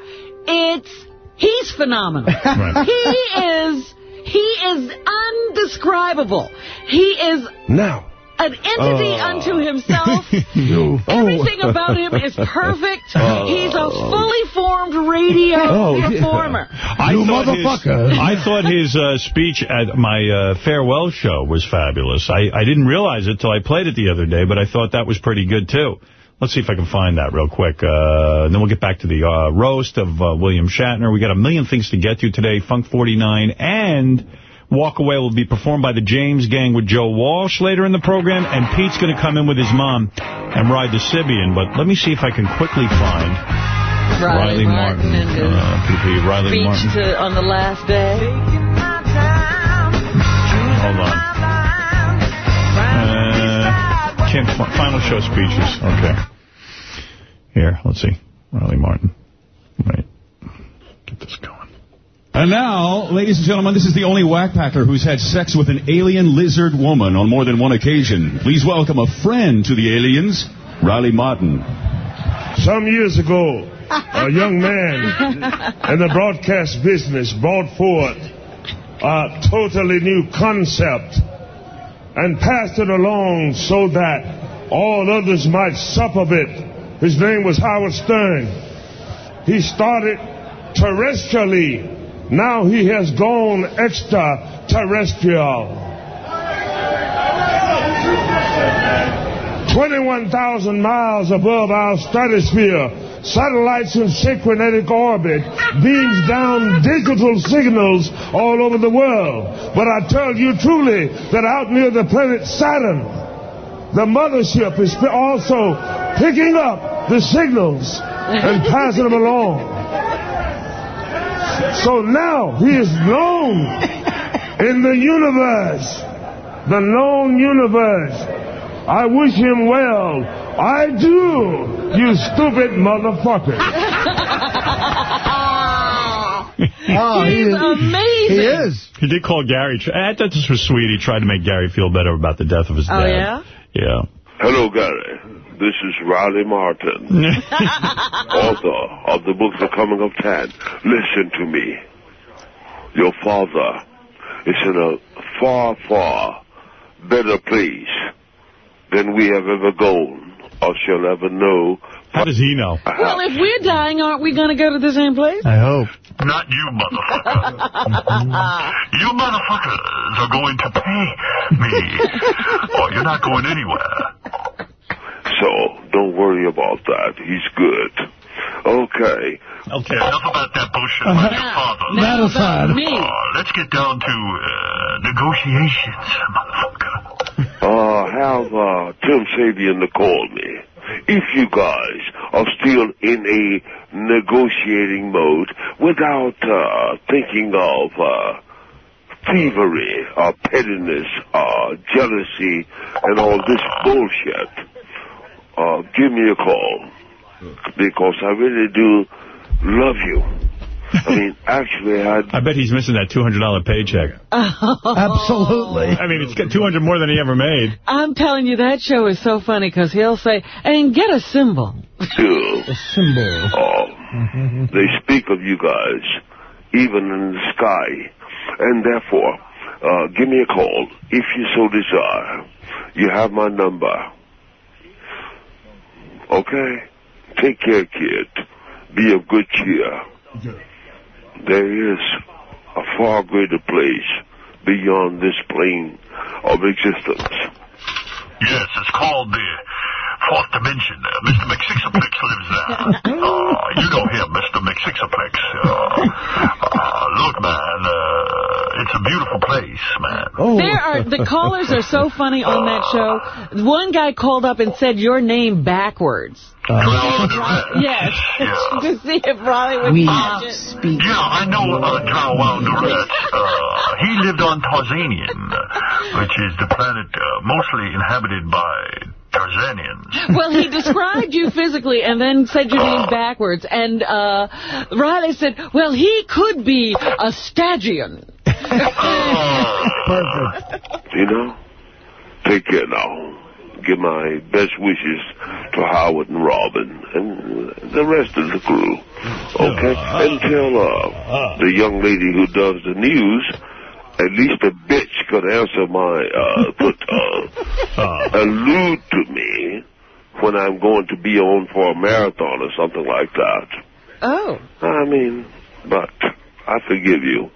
It's, he's phenomenal. He is, he is undescribable. He is Now. An entity Oh. unto himself. You. Everything about him is perfect. Oh. He's a fully formed radio Oh, yeah. performer. I You thought motherfucker. His, I thought his uh, speech at my uh, farewell show was fabulous. I, I didn't realize it till I played it the other day, but I thought that was pretty good, too. Let's see if I can find that real quick. Uh, and then we'll get back to the uh, roast of uh, William Shatner. We got a million things to get to today. Funk 49 and Walk Away will be performed by the James Gang with Joe Walsh later in the program. And Pete's going to come in with his mom and ride the Sybian. But let me see if I can quickly find Riley, Martin, and his uh, PP, Riley speech Martin. to, on the last day. Hold on. Uh, can't final show speeches. Okay. Here, let's see. Riley Martin. Wait. Get this going. And now, ladies and gentlemen, this is the only whackpacker who's had sex with an alien lizard woman on more than one occasion. Please welcome a friend to the aliens, Riley Martin. Some years ago, a young man in the broadcast business brought forth a totally new concept and passed it along so that all others might sup of it. His name was Howard Stern. He started terrestrially. Now he has gone extraterrestrial. 21,000 miles above our stratosphere, satellites in synchronetic orbit beams down digital signals all over the world. But I tell you truly that out near the planet Saturn, the mothership is also picking up the signals and passing them along. So now he is known in the universe, the known universe. I wish him well. I do, you stupid motherfucker. Oh, He's amazing. He is. He did call Gary. I thought this was sweet. He tried to make Gary feel better about the death of his oh, dad. Oh, yeah? Yeah. Hello, Gary. This is Riley Martin, author of the book The Coming of Tan. Listen to me. Your father is in a far, far better place than we have ever gone or shall ever know. How does he know? Well, if we're dying, aren't we going to go to the same place? I hope. Not you, motherfucker. you motherfuckers are going to pay me, or you're not going anywhere. So, don't worry about that. He's good. Okay. Okay. Enough about that bullshit about your father. That aside. Uh, let's get down to uh, negotiations, motherfucker. uh, have uh, Tim Sabean to call me. If you guys are still in a negotiating mode without uh, thinking of uh, thievery, uh, pettiness, or jealousy, and all this bullshit, uh, give me a call. Because I really do love you. I mean, actually, I... I bet he's missing that $200 paycheck. Absolutely. I mean, it's got 200 more than he ever made. I'm telling you, that show is so funny because he'll say, and get a symbol. do. symbol. Oh, they speak of you guys, even in the sky. And therefore, uh, give me a call if you so desire. You have my number. Okay? Take care, kid. Be of good cheer. There is a far greater place beyond this plane of existence. Yes, it's called the fourth dimension. Uh, Mr. McSixaplex lives there. Uh, you know him, Mr. McSixaplex. Uh, uh, look, man, uh, it's a beautiful place, man. There are the callers are so funny on that show. One guy called up and said your name backwards. yes, to see if Riley would catch it. Yeah, I know uh, Drowell Durrett. Uh, he lived on Tarzanian, uh, which is the planet uh, mostly inhabited by Tarzanians. Well, he described you physically and then said your name backwards. And uh, Riley said, well, he could be a Stagian. Perfect. You know? Take care now. Give my best wishes to Howard and Robin and the rest of the crew. Okay? And tell uh, the young lady who does the news, at least a bitch could answer my, uh, put, uh, uh, allude to me when I'm going to be on for a marathon or something like that. Oh. I mean, but I forgive you.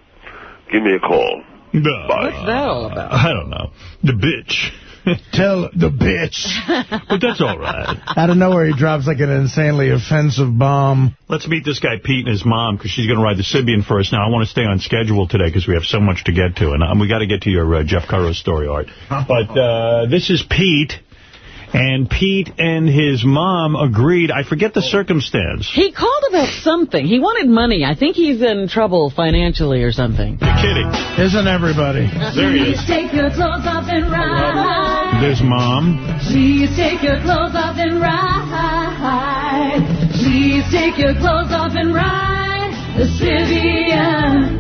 Give me a call. What's that all about? I don't know. The bitch. Tell the bitch. but that's all right. Out of nowhere, he drops like an insanely offensive bomb. Let's meet this guy, Pete, and his mom, because she's going to ride the Sybian first. Now, I want to stay on schedule today because we have so much to get to, and um, we got to get to your uh, Jeff Currow story, Art. But uh, this is Pete, and Pete and his mom agreed. I forget the circumstance. He called about something. He wanted money. I think he's in trouble financially or something. You're kidding. Isn't everybody? There he is. Take your clothes off and ride. There's mom. Please take your clothes off and ride. Please take your clothes off and ride the Sybian.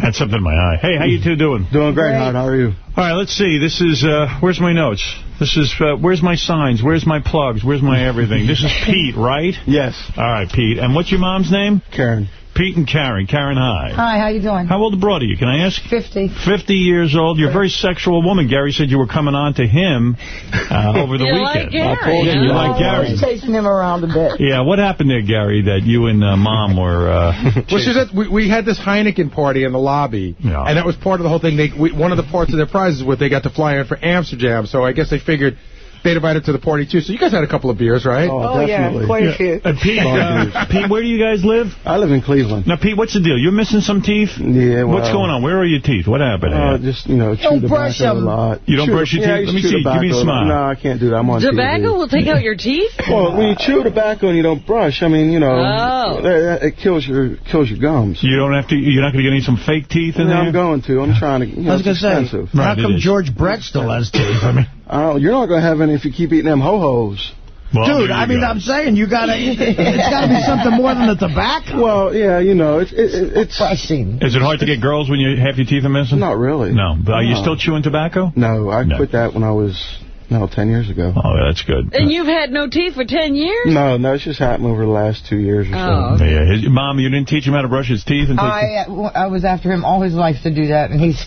Had something in my eye. Hey, how you two doing? Doing great, Howard. How are you? All right, let's see. This is, uh, where's my notes? This is, uh, where's my signs? Where's my plugs? Where's my everything? This is Pete, right? Yes. All right, Pete. And what's your mom's name? Karen. Pete and Karen. Karen, hi. Hi, how you doing? How old a broad are you? Can I ask? 50. 50 years old. You're a very sexual woman. Gary said you were coming on to him uh, over the You like weekend. Gary, yeah, you like Gary. I'm chasing him around a bit. Yeah, what happened there, Gary, that you and uh, Mom were... Uh, Well, she said we, we had this Heineken party in the lobby, and that was part of the whole thing. They we, One of the parts of their prizes was they got to fly in for Amsterdam, so I guess they figured they'd invited to the party, too. So you guys had a couple of beers, right? Oh, yeah, quite a few. Uh, Pete, uh, Pete, where do you guys live? I live in Cleveland. Now, Pete, what's the deal? You're missing some teeth? Yeah, well... What's going on? Where are your teeth? What happened? Uh, here? just, you know, chew Don't tobacco brush a 'em. lot. You don't Chew- brush your yeah, teeth? used Let me see. Give me a tobacco. smile. No, I can't do that. I'm on Tobacco TV. will take out your teeth? Well, when you chew tobacco and you don't brush, I mean, you know, Oh. that- that- it kills your kills your gums. You don't have to. You're not going to get any some fake teeth in Yeah, there. I'm going to. I'm trying to. You know, I was going to say, expensive. how come. George Brett still has teeth? I mean, Oh, you're not going to have any if you keep eating them ho-hos. Well, dude, I mean, go. I'm saying you got to. It's got to be something more than the tobacco. Well, yeah, you know, it's it, it- it's Pricing. Is it hard to get girls when you half your teeth are missing? not really. No. But are you still chewing tobacco? No, I No. quit that when I was no ten years ago. Oh, that's good. And you've had no teeth for 10 years? No, no, it's just happened over the last two years or so. Oh. Yeah, his, Mom, you didn't teach him how to brush his teeth? and I, uh, I was after him all his life to do that, and he's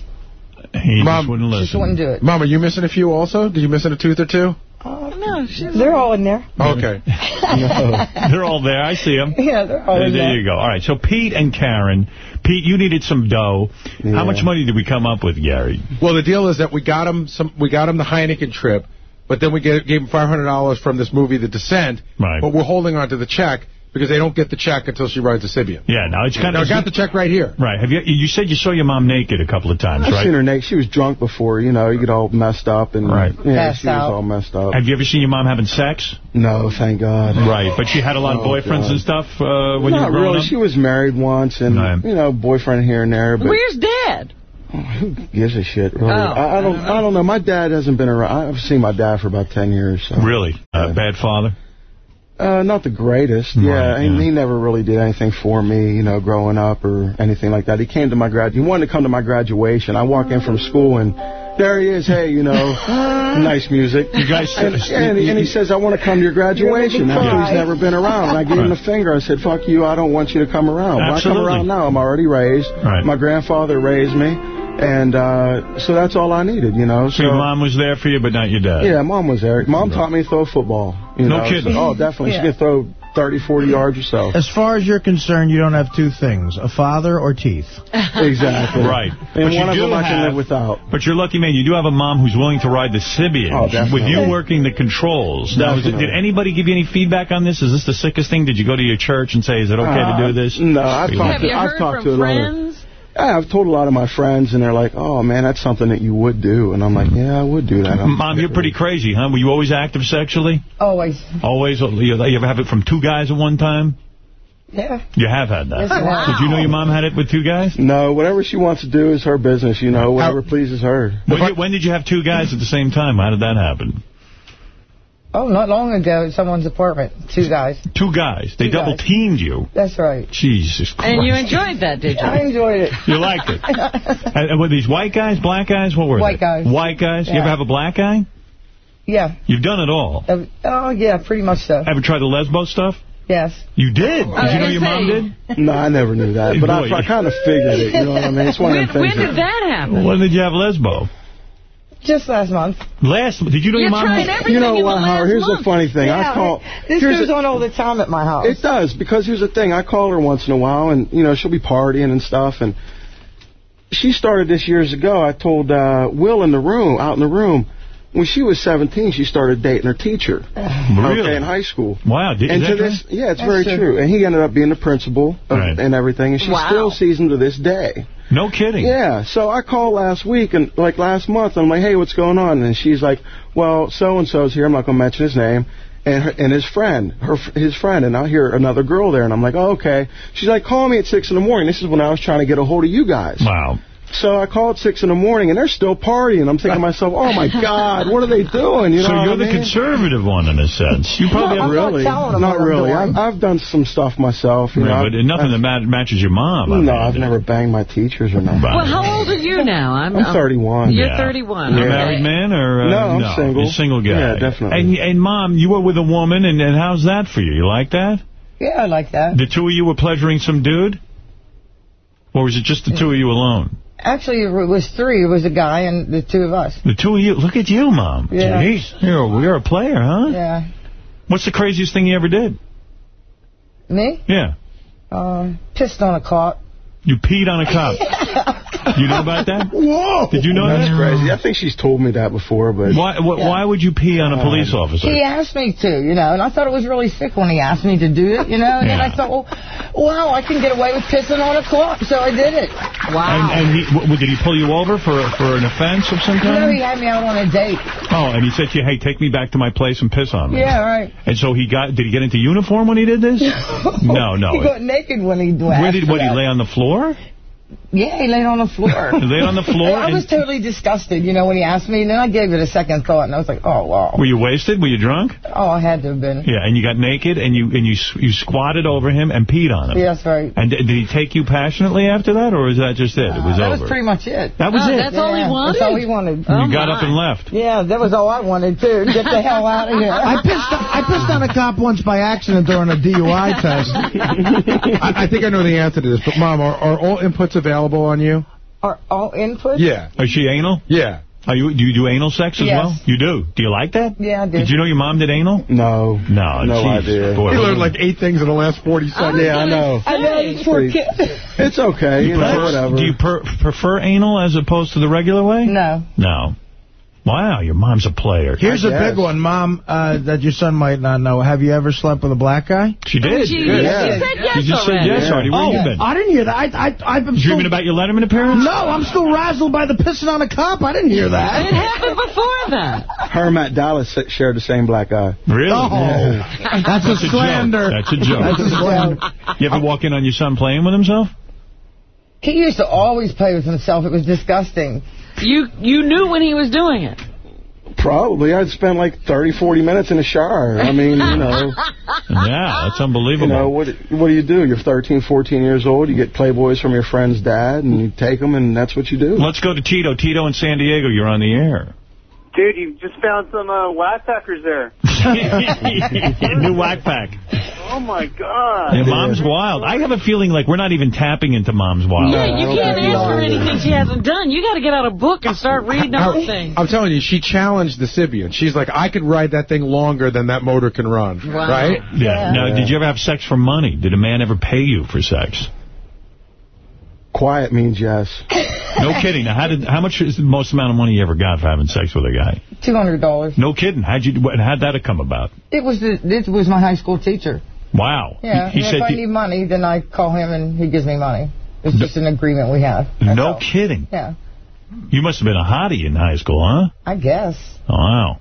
He Mom, just wouldn't listen. just wouldn't do it. Mom, are you missing a few also? Did you miss a tooth or two? Oh, no, they're all in there. Oh, okay. They're all there. I see them. Yeah, they're all There, in there there. you go. All right, so Pete and Karen. Pete, you needed some dough. How much money did we come up with, Gary? Well, the deal is that we got him some. We got him the Heineken trip, but then we gave, gave him $500 from this movie, The Descent. Right. But we're holding on to the check because they don't get the check until she rides a Sybian. Yeah, now it's kind Now, of... I got the check right here. Right. Have you You said you saw your mom naked a couple of times, I've right? seen her naked. She was drunk before, you know. You get all messed up. and Right. Yeah, Passed she was all messed up. Have you ever seen your mom having sex? No, thank God. Right, but she had a lot of Oh, boyfriends God. and stuff uh, when you Not were growing really. up? She was married once and, Right. you know, boyfriend here and there. But Where's Dad? who gives a shit, really? Oh, I, I don't I don't know. My dad hasn't been around. I've seen my dad for about 10 years. So. Really? Uh, bad father? Uh, not the greatest. Right, yeah, and yeah. he never really did anything for me, you know, growing up or anything like that. He came to my grad. He wanted to come to my graduation. I walk in from school and there he is. Hey, you know, nice music. You guys- and, and, he, and he says, I want to come to your graduation. You're he's never been around. And I gave him a finger. I said, fuck you. I don't want you to come around. When I come around now, I'm already raised. Right. My grandfather raised me. And uh, so that's all I needed, you know. So your mom was there for you, but not your dad? Yeah, mom was there. Mom taught me to throw football. You No know, kidding. so- oh, definitely. Yeah. She could throw 30, 40 yards or so. As far as you're concerned, you don't have two things, a father or teeth. Exactly. Right. And But you one of do them I can have- live without. But you're lucky, man. You do have a mom who's willing to ride the Sybian Oh, with you working the controls. Now, it, did anybody give you any feedback on this? Is this the sickest thing? Did you go to your church and say, is it okay to do this? Uh, No, I've talked to, I've talked to a lot of, friends? yeah, I've told a lot of my friends, and they're like, "Oh man, that's something that you would do," and I'm like, "Yeah, I would do that." I'm, Mom, you're pretty crazy, huh? Were you always active sexually? Always. Always? You you ever have it from two guys at one time? Yeah. You have had that. Yes, I have. Did you know your mom had it with two guys? No, whatever she wants to do is her business. You know, whatever pleases her. When, did- when did you have two guys at the same time? How did that happen? Oh, not long ago at someone's apartment. Two guys. Two guys. They Two double guys. teamed you. That's right. Jesus Christ. And you enjoyed that, did you? I enjoyed it. You liked it. And, and were these white guys, black guys? What were White they? White guys. White guys? You ever have a black guy? yeah. You've done it all. Uh, Oh, yeah, pretty much so. Ever tried the lesbo stuff? Yes. You did. Did you know your mom did? No, I never knew that, but Boy, I, I kind of figured it. You know what I mean? It's one When, of them when things. did that happen? When did you have lesbo? Just last month. Last. Did you know You're your mom? had- everything you know what, the Howard? Here's month. the funny thing. I call. This here's goes the- on all the time at my house. It does, because here's the thing. I call her once in a while, and, you know, she'll be partying and stuff, and she started this years ago. I told uh, Will in the room, out in the room, when she was 17, she started dating her teacher. Really? Okay, in high school. Wow. Did, And is to that this, true? yeah, it's That's very true. true. And he ended up being the principal of, Right. and everything, and she Wow. still sees him to this day. No kidding. Yeah, so I called last week, and like last month, I'm like, hey, what's going on? And she's like, well, so-and-so's here, I'm not going to mention his name, and her, and his friend, her his friend, and I hear another girl there, and I'm like, oh, okay. She's like, call me at 6 in the morning. This is when I was trying to get a hold of you guys. Wow. So I called 6 in the morning, and they're still partying. I'm thinking to myself, oh, my God, what are they doing? You know so you're I the mean? conservative one in a sense. You probably Not have really. telling them Not really. I've, I've done some stuff myself. You know, Right, but nothing that ma- matches your mom. I No, mean. I've never banged my teachers or nothing. Well, how old are you now? I'm, I'm 31. You're Yeah. 31. You're a married man or uh, No, I'm single. You're a single guy. Yeah, definitely. And and mom, you were with a woman, and, and how's that for you? You like that? Yeah, I like that. The two of you were pleasuring some dude, or was it just the two of you alone? Actually, it was three. It was a guy and the two of us. The two of you. Look at you, mom. Yeah. Jeez, you're a, you're a player, huh? Yeah. What's the craziest thing you ever did? Me? Yeah, Uh, pissed on a cop. You peed on a cop. you know about that? Whoa! Did you know That's that? crazy. I think she's told me that before, but... Why wh why would you pee on a uh, police officer? He asked me to, you know, and I thought it was really sick when he asked me to do it, you know. And then I thought, well, wow, I can get away with pissing on a cop, so I did it. And, and he, w did he pull you over for for an offense of some You know, kind? he had me out on a date. Oh, and he said to you, hey, take me back to my place and piss on me. Yeah, right. And so he got, did he get into uniform when he did this? no, no. He got naked when he Where did, what, for he lay on the floor? more Yeah, he laid on the floor. Laid on the floor I was totally disgusted, you know, when he asked me, and then I gave it a second thought, and I was like, oh, wow. Were you wasted? Were you drunk? Oh, I had to have been. Yeah, and you got naked and you and you you squatted over him and peed on him. Yeah, that's right. And did, did he take you passionately after that, or was that just it? It was uh, that over. was pretty much it. That was Oh, it. that's all he wanted? That's all he wanted. you oh, got up and left. Yeah, that was all I wanted, too. Get the hell out of here. I pissed I pissed on a cop once by accident during a DUI test. I, I think I know the answer to this, but Mom, are, are all inputs available on you? Are all input? Yeah. Is she anal? Yeah. Are you, do you do anal sex as Yes. well? You do. Do you like that? Yeah, I do. Did you know your mom did anal? No. No. No jeez, idea. Boy, He learned like eight things in the last 40 seconds. Yeah, I know. I know it's for Pretty- It's okay, you know, prefer- whatever. Do you per prefer anal as opposed to the regular way? No. No. Wow, your mom's a player. Here's a big one, Mom, uh, that your son might not know. Have you ever slept with a black guy? She did. She, Good. she said yes You just said already. yes already. Where oh, you been? I didn't hear that. I, I, I've been Dreaming still, about your Letterman appearance? No, I'm still razzled by the pissing on a cop. I didn't hear that. It happened before that. Her and Matt Dallas shared the same black eye. Really? Oh, that's a That's a slander. joke. That's a joke. That's a slander. You ever walk in on your son playing with himself? He used to always play with himself. It was disgusting. You you knew when he was doing it. Probably. I'd spend like 30, 40 minutes in the shower. I mean, you know. Yeah, that's unbelievable. You know, what what do you do? You're 13, 14 years old. You get Playboys from your friend's dad, and you take them, and that's what you do. Let's go to Tito. Tito in San Diego, you're on the air. Dude, you just found some uh, whack packers there. New whack pack. Oh, my God. Yeah, Mom's Wild. I have a feeling like we're not even tapping into Mom's Wild. Yeah, you can't ask her anything she hasn't done. You got to get out a book and start reading How- all things. I'm telling you, she challenged the Sybian. She's like, I could ride that thing longer than that motor can run. Wow. Right? Yeah. Now, did you ever have sex for money? Did a man ever pay you for sex? Quiet means yes. No kidding. Now, how did how much is the most amount of money you ever got for having sex with a guy? $200. No kidding. How'd you how'd that come about? It was the, this was my high school teacher. Wow. Yeah, He, he said if I need money, then I call him and he gives me money. It's just an agreement we have. no kidding. Yeah, You must have been a hottie in high school, huh? I guess. Oh, wow.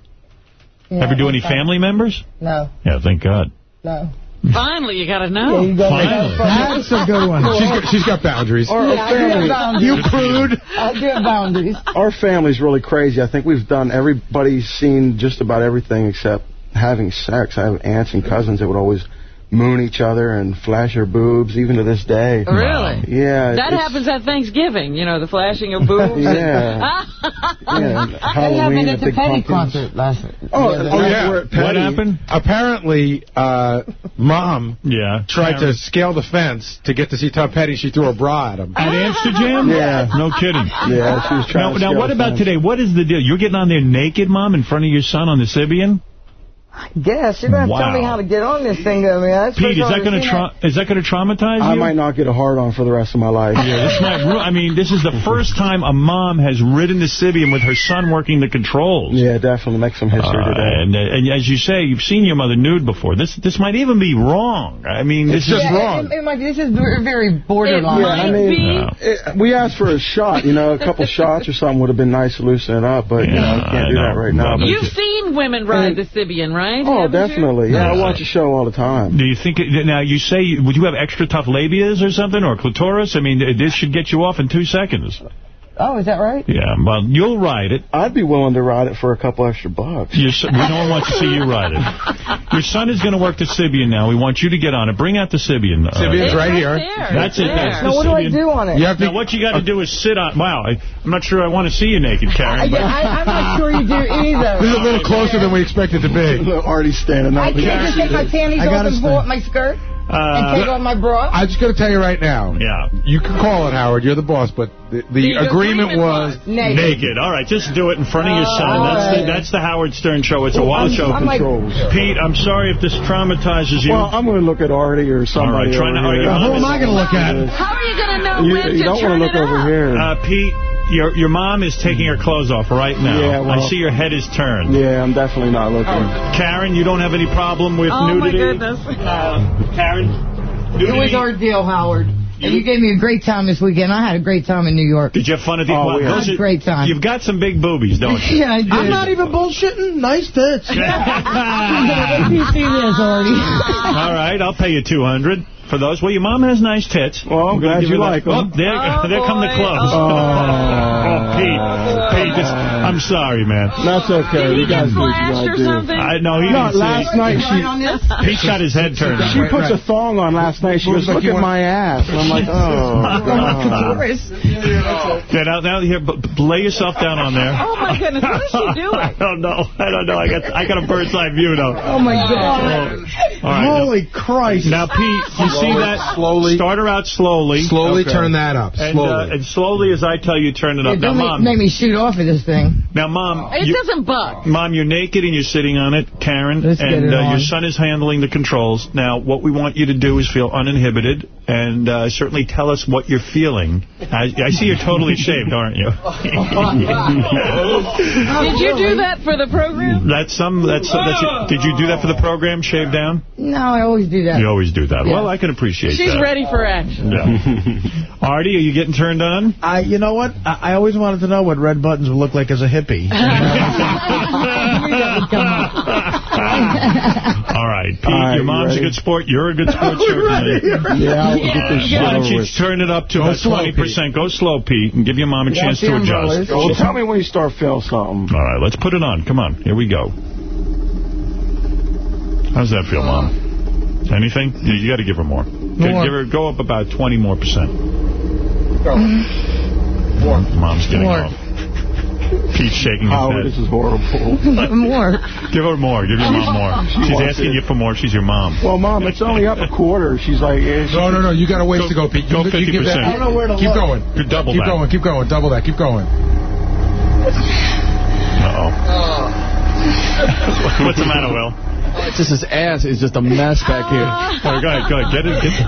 Yeah, ever do any time. family members? No, Yeah, thank God. no. Finally, you got to know. Yeah, you got Finally. That's a good one. She's got, she's got boundaries. Our, Yeah, our I do have family, boundaries. You prude. I do have boundaries. our family's really crazy. I think we've done, everybody's seen just about everything except having sex. I have aunts and cousins that would always moon each other and flash her boobs, even to this day. Really? Yeah. That happens at Thanksgiving, you know, the flashing of boobs. Yeah. Yeah, That Halloween happened at at the Big Petty Pumpkins. concert last night. Oh, the other oh yeah. What happened? Apparently, uh, Mom Yeah. tried to scale the fence to get to see Tom Petty. She threw a bra at him. At Amsterdam? Yeah. No kidding. Yeah, she was trying Now, to now what about fence. today? What is the deal? You're getting on there naked, Mom, in front of your son on the Sybian? Guess you're gonna have to tell me how to get on this thing. I mean, that's Pete, is that going to tra is that going to traumatize I you? I might not get a hard on for the rest of my life. Yeah, this might. ru- I mean, this is the first time a mom has ridden the Sybian with her son working the controls. Yeah, definitely make some history Uh, today. and, uh, and as you say, you've seen your mother nude before. This this might even be wrong. I mean, this is yeah, wrong. It, it might be, this is very, very borderline. Yeah, I mean, it, we asked for a shot, you know, a couple shots or something would have been nice to loosen it up, but, you know, can't I do know. that right now. Well, You've seen women ride the Sybian, right? Oh, Haven't you? definitely. Yeah, I watch the show all the time. Do you think it, now? You say would you have extra tough labias or something or clitoris? I mean, this should get you off in two seconds. Oh, is that right? Yeah, well, you'll ride it. I'd be willing to ride it for a couple extra bucks. Your son, we don't want to see you ride it. Your son is going to work the Sybian now. We want you to get on it. Bring out the Sybian. Uh, Sybian's right here. There, That's it. there. That's Now, the what do I Sybian. do on it? You have to, Now, what you got to do is sit on. Wow, I, I'm not sure I want to see you naked, Karen. I, But I, I'm not sure you do either. this is a little closer than we expected to be. Already standing up. I can't just take my panties off and pull up my skirt and uh, take off my bra. I'm just going to tell you right now. yeah. You can call it, Howard. You're the boss, but the, the, The agreement, agreement was... was- Naked. Naked. All right, just do it in front of your son. all That's the that's the Howard Stern show. It's a wild I'm- show. I'm like- Controls. Pete, I'm sorry if this traumatizes you. Well, I'm going to look at Artie or somebody try not- over are you here. on Who am I going to look at? How are you going to know You, when you to don't want to look over up? here. Uh, Pete, your your mom is taking her clothes off right now. Yeah, well- I see your head is turned. yeah, I'm definitely not looking. Karen, you don't have any problem with Oh, my nudity? goodness. Uh, Karen, It was our deal, Howard. And you gave me a great time this weekend. I had a great time in New York. Did you have fun at the... Oh, well, yeah. Had a are- great time. You've got some big boobies, don't you? Yeah, I did. I'm not even bullshitting. Nice tits. If you see this already. All right, I'll pay you 200 for those. Well, your mom has nice tits. Well, I'm gonna glad give you her like that. 'em. Oh, there, Oh, there come the oh, boy. clothes. Oh. Oh, Pete, Pete, just, I'm sorry, man. That's okay. Did he You guys get do what flashed or do. something? I know he No, didn't last see. night she this? Pete's got his head turned. she puts a thong on last night. She Looks goes, like look at want- my ass. And I'm like, oh. God. Okay, now, now here, b- b- lay yourself down on there. Oh, my goodness. What is she doing? I don't know. I don't know. I got I got a bird's eye view though. Oh, my God. All right. Holy Christ. Now, Pete, you see that? Slowly. Start her out slowly. Slowly turn that up. And, Slowly. uh, and slowly as I tell you, turn it Yeah, up. Now, don't make, Mom. make me shoot off of this thing. Now, Mom. It you- doesn't bug. Mom, you're naked and you're sitting on it, Karen, Let's get and it uh, your son is handling the controls. Now, what we want you to do is feel uninhibited and uh, certainly tell us what you're feeling. I, I see you're totally shaved, aren't you? Did you do that for the program? That's some. That's, that's Did you do that for the program? Shave down? No, I always do that. You always do that. Yeah. Well, I can appreciate She's that. ready for action. Yeah. Artie, are you getting turned on? I, you know what? I, I always wanted to know what red buttons would look like as a hippie. All right, Pete, All right, your mom's ready? a good sport. You're a good sport, certainly. Yeah, we'll get this shit Why don't you with. turn it up to Go 20%? Go slow, Pete, and give your mom a Yeah, chance to adjust. Well, tell me when you start feeling something. All right, let's put it on. Come on, here we go. How's that feel, Mom? Anything? You, you got to give her more. Give, More. give her go up about 20 more percent. More. Mom's getting More. off. Pete's shaking his Howard, head. this is horrible. More. Give her more. Give your mom more. She She's asking it. you for more. She's your mom. Well, Mom, it's only up a quarter. She's like, eh, No, no, no. You got a ways to go, Pete. Go You- you give 50%. that- I don't know where to Keep look. going. You double keep that. going. Keep going. Double that. Keep going. Uh-oh. What's the matter, Will? Just his ass is just a mess back here. Oh, go ahead, go ahead. Get it. Get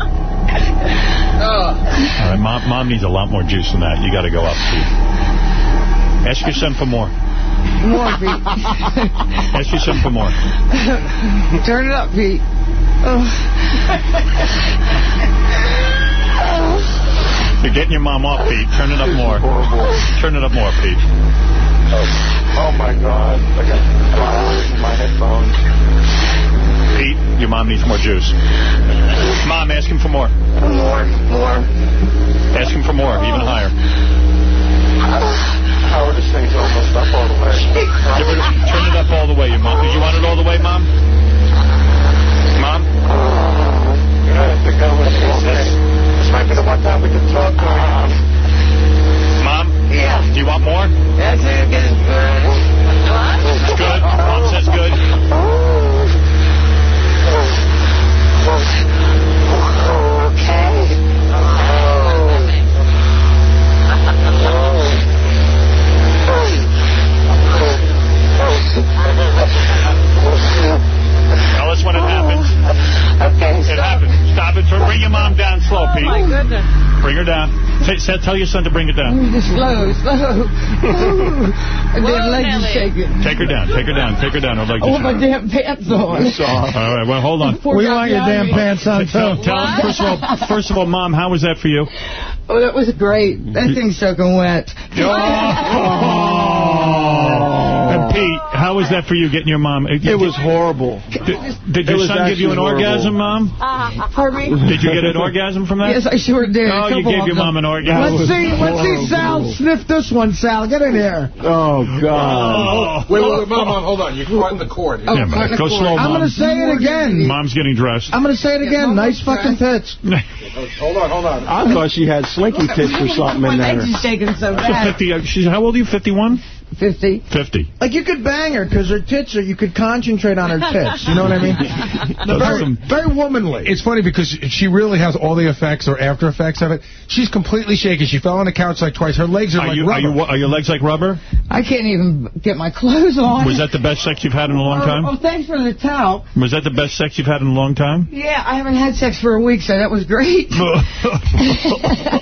All right, mom, mom needs a lot more juice than that. You got to go up, Pete. Ask your son for more. More, Pete. Ask your son for more. Turn it up, Pete. Oh. You're getting your mom off, Pete. Turn it up more. Turn it up more, Pete. oh, oh my God. I got flowers in my headphones. Pete, your mom needs more juice. Mom, ask him for more. More, more. Ask him for more, even higher. Oh. Howard, this thing's almost up all the way. Give it, turn it up all the way, your mom. Did you want it all the way, Mom? Mom? Yeah, I think I was this. This might be the one time we can talk. Mom? Yeah. Do you want more? That's it. Get it good. It's good. Mom says good. Oh. Oh. Oh. Tell us when it happens. It happens. Stop it. Turn- Bring your mom down slow, oh, Pete. Oh, my goodness. Bring her down. Say, say, tell your son to bring it down. Slow, slow. and Whoa, then legs Nelly. are shaking. Take her down. Take her down. Take her down. I'd like I to want my damn pants on. All right. Well, hold on. We want your damn pants on, too. tell him, first of all, first of all, Mom, how was that for you? Oh, that was great. That thing's soaking wet. And oh. Pete, how was that for you getting your mom? It was horrible. Did, did your son give you an actually orgasm, horrible. Mom? Pardon me? Did you get an orgasm from that? Yes, I sure did. Oh, you gave your them. mom an orgasm. Let's see, let's see Sal sniff this one, Sal. Get in here. Oh, God. Wait, wait, wait, Mom, Mom, hold on. You're cutting the cord. Oh, Yeah, man, go slow, Mom. I'm going to say it again. Mom's getting dressed. I'm going to say it again. Nice fucking tits. Hold on, hold on. I thought she had slinky tits or something in My there. legs are shaking so So bad. 50, uh, she's, how old are you, 51? 50. 50. Like, you could bang her because her tits are, you could concentrate on her tits. You know what I mean? Those very, some- very womanly. It's funny because she really has all the effects or after effects of it. She's completely shaky. She fell on the couch like twice. Her legs are, Are like you, rubber. are, you, are your legs like rubber? I can't even get my clothes on. Was that the best sex you've had in a long Oh, time? Oh, thanks for the towel. Was that the best sex you've had in a long time? Yeah, I haven't had sex for a week, so that was great.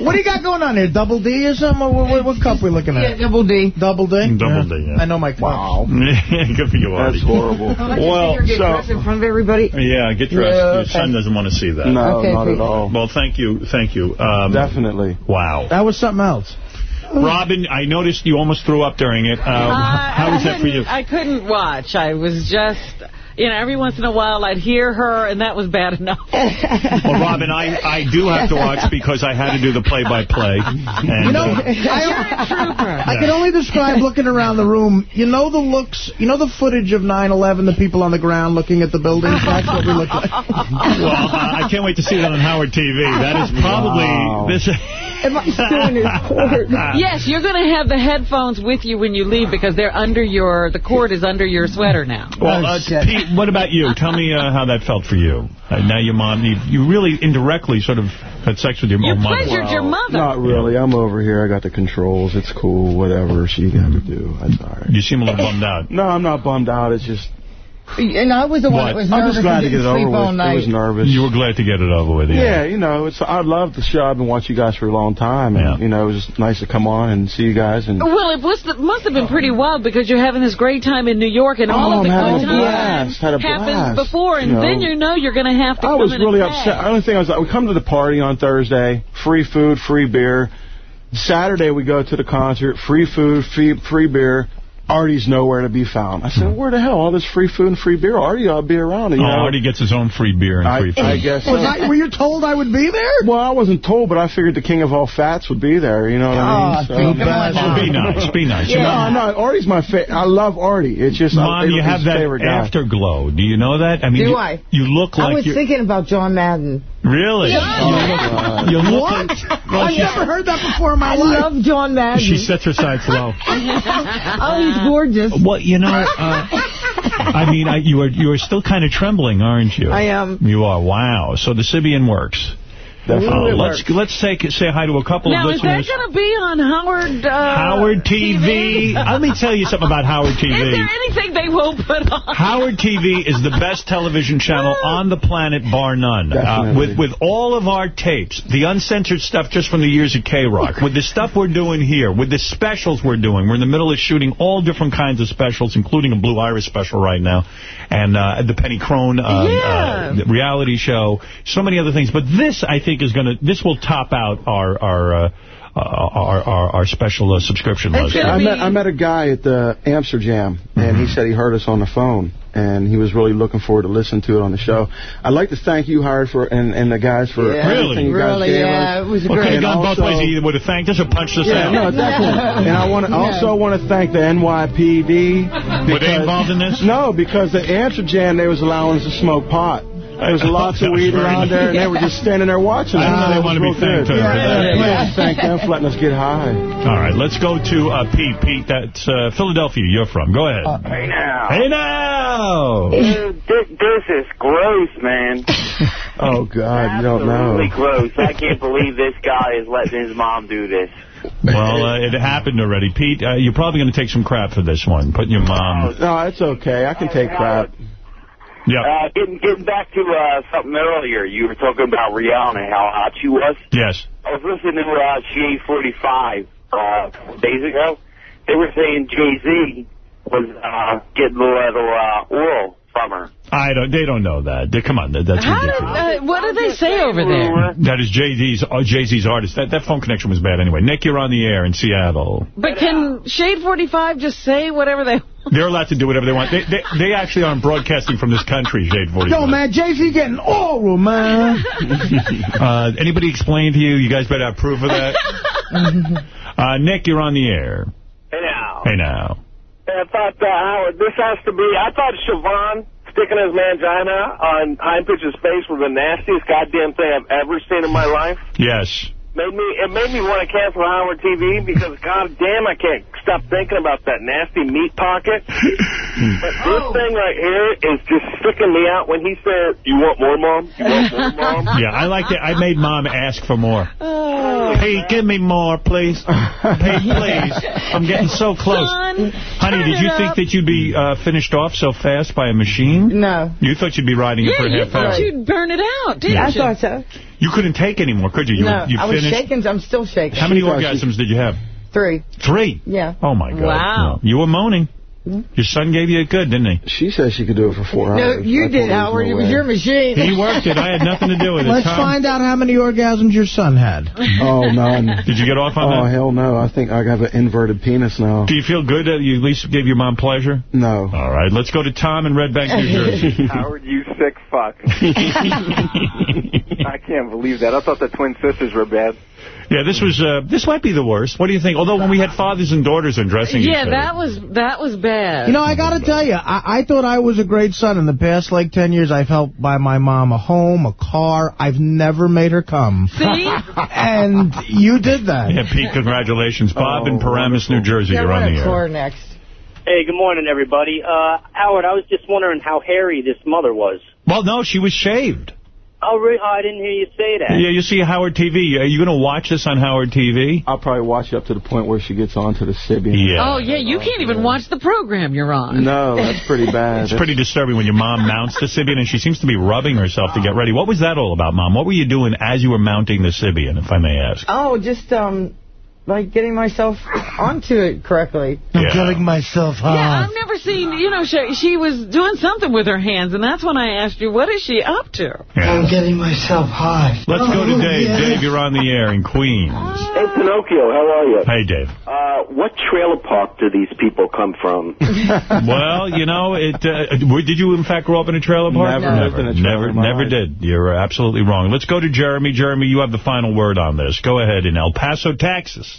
what do you got going on here? Double D or something? Or what, what, what cup we looking at? Yeah, at? double D. Double D? Double D, yeah. I know my cup. Wow. Good for you, Artie. That's horrible. Oh, Well, get so- dressed in front of everybody. Yeah, get dressed. Yeah, Your son doesn't want to see that. No, Okay, not Pete. at all. Well, thank you. Thank you. Um, Definitely. Wow. That was something else. Robin, I noticed you almost threw up during it. Um, I- how I was that for you? I couldn't watch. I was just, you know, every once in a while I'd hear her, and that was bad enough. Well, Robin, I, I do have to watch because I had to do the play-by-play. And, You know, uh, I, I can only describe looking around the room. You know the looks, you know the footage of 9/11, the people on the ground looking at the buildings? That's what we look like. well, I I can't wait to see that on Howard TV. That is probably Wow. this. Am I still in his cord? Yes, you're going to have the headphones with you when you leave because they're under your, the cord is under your sweater now. Well, uh, Pete, what about you? Tell me uh, how that felt for you. Uh, now your mom, you, you really indirectly sort of had sex with your You own mother. pleasured your mother. Not really. I'm over here. I got the controls. It's cool. Whatever she got to do. That's all right. You seem a little bummed out. No, I'm not bummed out. It's just And I was the one What? that was I'm nervous just glad to get it over with. night. I was nervous. You were glad to get it over with. Yeah, you know, it's I love the show. I've been watching you guys for a long time, and you know, it was just nice to come on and see you guys. And Well, it was, must have been pretty wild because you're having this great time in New York and oh, all Oh, of the good a times blast. Had a happens blast, before, and you know. then you know you're going to have to I was in really upset. The only thing I was like, we come to the party on Thursday, free food, free beer. Saturday we go to the concert, free food, free free beer. Artie's nowhere to be found. I said, hmm. where the hell? All this free food and free beer. Artie ought to be around. You Oh, know? Artie gets his own free beer and I- free food. I guess so. Was I, were you told I would be there? Well, I wasn't told, but I figured the king of all fats would be there. You know what I mean? Oh, Pete, come. Be nice, be nice. No, no, Artie's my favorite. I love Artie. It's just uh, Mom, you have that favorite guy. afterglow. Do you know that? I mean, Do you, I? You look like I was thinking about John Madden. Really? Yeah. You look, you look What? Well, I've never heard that before in my I life. love John Madden. she sets her sights low. oh, he's gorgeous. Well, you know, uh, I mean, I, you are you are still kind of trembling, aren't you? I am. You are. Wow. So the Sybian works. Definitely Uh, let's let's say say hi to a couple Now, of is that listeners. going to be on Howard uh, Howard TV. Let me tell you something about Howard TV. Is there TV. anything they won't put on? Howard TV is the best television channel on the planet, bar none. Uh, with with all of our tapes, the uncensored stuff just from the years of K-Rock, with the stuff we're doing here, with the specials we're doing. We're in the middle of shooting all different kinds of specials, including a Blue Iris special right now, and uh, the Penny Crone uh, Yeah. uh, reality show, so many other things. But this, I think, is going to this will top out our our uh, uh, our, our our special uh, subscription list. I met I met a guy at the Amsterdam, and he said he heard us on the phone, and he was really looking forward to listening to it on the show. I'd like to thank you, Howard, for and, and the guys for Yeah. everything you guys Really, gave yeah, us. it was Well, could great. have gone both ways. He either would have thanked us or punched us Yeah, out. no, definitely. And I want to also want to thank the NYPD. Were they involved in this? No, because the Amsterdam, they was allowing us to smoke pot. There was lots of weed very around there, and they were just standing there watching. I don't know they want to was be real thanked good. uh, for that. Yeah, please thank them for letting us get high. All right, let's go to uh, Pete. Pete, that's uh, Philadelphia you're from. Go ahead. Hey now. hey now! Dude, this, this is gross, man. Oh, God, you don't know. Absolutely gross. I can't believe this guy is letting his mom do this. Well, uh, it happened already. Pete, uh, you're probably going to take some crap for this one, putting your mom... No, it's okay. I can take crap. Yeah. Uh, getting getting back to uh, something earlier, you were talking about Rihanna and how hot she was. Yes. I was listening to uh, Shade 45 uh, days ago. They were saying Jay-Z was uh, getting a little uh, oral from her. I don't. They don't know that. They, come on, that, that's How did, ridiculous. uh, what do they say over there? That is Jay-Z's uh, Jay-Z's artist. That, that phone connection was bad anyway. Nick, you're on the air in Seattle. But can Shade 45 just say whatever they They're allowed to do whatever they want. They, they, they actually aren't broadcasting from this country, Shade 45. Yo, man, Jay-Z getting oral, man. Uh, anybody explain to you? You guys better have proof of that. uh, Nick, you're on the air. Hey now. Hey now. I thought, uh, Howard, this has to be, I thought Siobhan sticking his mangina on High Pitch's face was the nastiest goddamn thing I've ever seen in my life. Yes. Made me, it made me want to cancel Howard TV because, god damn, I can't stop thinking about that nasty meat pocket. but this thing right here is just sticking me out when he said, you want more, Mom? You want more, Mom? Yeah, I like it. I made Mom ask for more. Pete, give me more, please. Pete, please. I'm getting so close. Son, Honey, did you it think up. that you'd be uh, finished off so fast by a machine? No. You thought you'd be riding it for a you half hour. thought you'd burn it out, didn't I you? thought so. You couldn't take anymore, could you? You, no, you I was finished? Shaking. I'm still shaking. How many orgasms did you have? Three. Three. Yeah. Oh, my God. Wow. You were moaning. Your son gave you a good, didn't he? She said she could do it for four No, hours. you I did, told Howard. no it was your machine. He worked it. I had nothing to do with it. Let's Tom. find out how many orgasms your son had. Oh, none. Did you get off on Oh, that? Oh, hell no. I think I have an inverted penis now. Do you feel good that you at least gave your mom pleasure? No. All right, let's go to Tom in Red Bank, New Jersey. Howard, you sick fuck. I can't believe that. I thought the twin sisters were bad. Yeah, this was uh, this might be the worst. What do you think? Although when we had fathers and daughters undressing each Yeah, that was that was bad. You know, I got to tell you, I, I thought I was a great son. In the past, like, 10 years, I've helped buy my mom a home, a car. I've never made her come. See? and you did that. Yeah, Pete, congratulations. Bob in Paramus, New Jersey, you're on the air. next. Hey, good morning, everybody. Uh, Howard, I was just wondering how hairy this mother was. Well, no, she was shaved. Oh, really? Oh, I didn't hear you say that. Yeah, you see Howard TV. Are you going to watch this on Howard TV? I'll probably watch it up to the point where she gets onto the Sybian. Yeah. Oh, yeah, you can't even watch the program you're on. No, that's pretty bad. It's pretty disturbing when your mom mounts the Sybian and she seems to be rubbing herself to get ready. What was that all about, Mom? What were you doing as you were mounting the Sybian, if I may ask? Oh, just, um, like getting myself onto it correctly. I'm Yeah. getting myself Yeah, I've never seen, you know, she, she was doing something with her hands, and that's when I asked you, what is she up to? I'm getting myself high. Let's go to Dave. Dave, you're on the air in Queens. Hey, Pinocchio, how are you? Hey, Dave. Uh, what trailer park do these people come from? well, you know, it. Uh, did you, in fact, grow up in a trailer park? Never lived in Never, never did. You're absolutely wrong. Let's go to Jeremy. Jeremy, you have the final word on this. Go ahead in El Paso, Texas.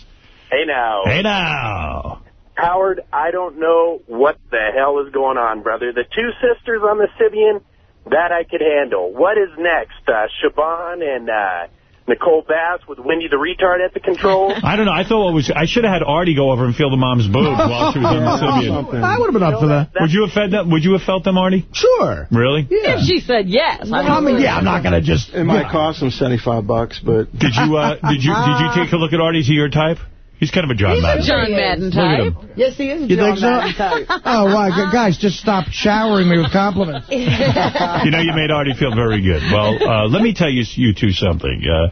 Hey now. Hey now. Howard, I don't know what the hell is going on, brother. The two sisters on the Sybian, that I could handle. What is next? Uh, Shaban and uh, Nicole Bass with Wendy the retard at the controls? I don't know. I thought what was. I should have had Artie go over and feel the mom's boobs while she was on the Sybian. I would have been up for that. Would you have fed them? Would you have felt them, Artie? Sure. Really? If she said yes. I mean, yeah, I'm not going to just... It might cost them 75 bucks, but... Did you uh, did you did you take a look at Artie? Is he your type? He's kind of a John He's a Madden. John Madden Look at him. type. Yes, he is You John think so? Madden type. Oh, why? Gu- Guys, just stop showering me with compliments. You know, you made Artie feel very good. Well, uh, let me tell you, you two something. Uh,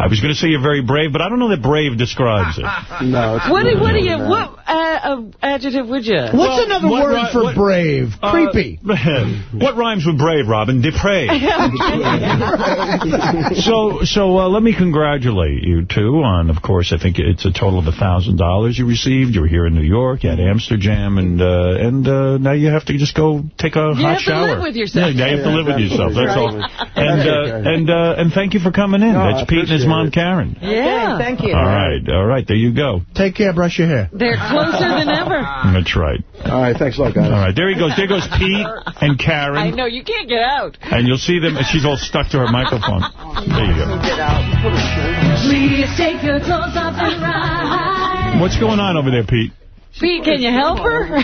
I was going to say you're very brave, but I don't know that brave describes it. No, it's What, do- really what do you, than that. what uh, uh, adjective would you? What's Well, another what word for what- brave? Uh, Creepy. what rhymes with brave, Robin? Depraved. so so uh, let me congratulate you two on, of course, I think it's a total of a $1,000 you received. You were here in New York, you had Amsterdam, and uh, and uh, now you have to just go take a You hot have to shower. live with yourself. Yeah, now you have to live with yourself. That's all. Right. And uh, and uh, and thank you for coming in. No, I That's Pete and his appreciate mom, it. Karen. Yeah. Okay, thank you. All right, all right, there you go. Take care, brush your hair. They're closer than ever. That's right. All right, thanks a lot, guys. All right, there he goes. There goes Pete and Karen. I know, you can't get out. And you'll see them. She's all stuck to her microphone. There you go. Please take your clothes off and ride. What's going on over there, Pete? Pete, can you help her?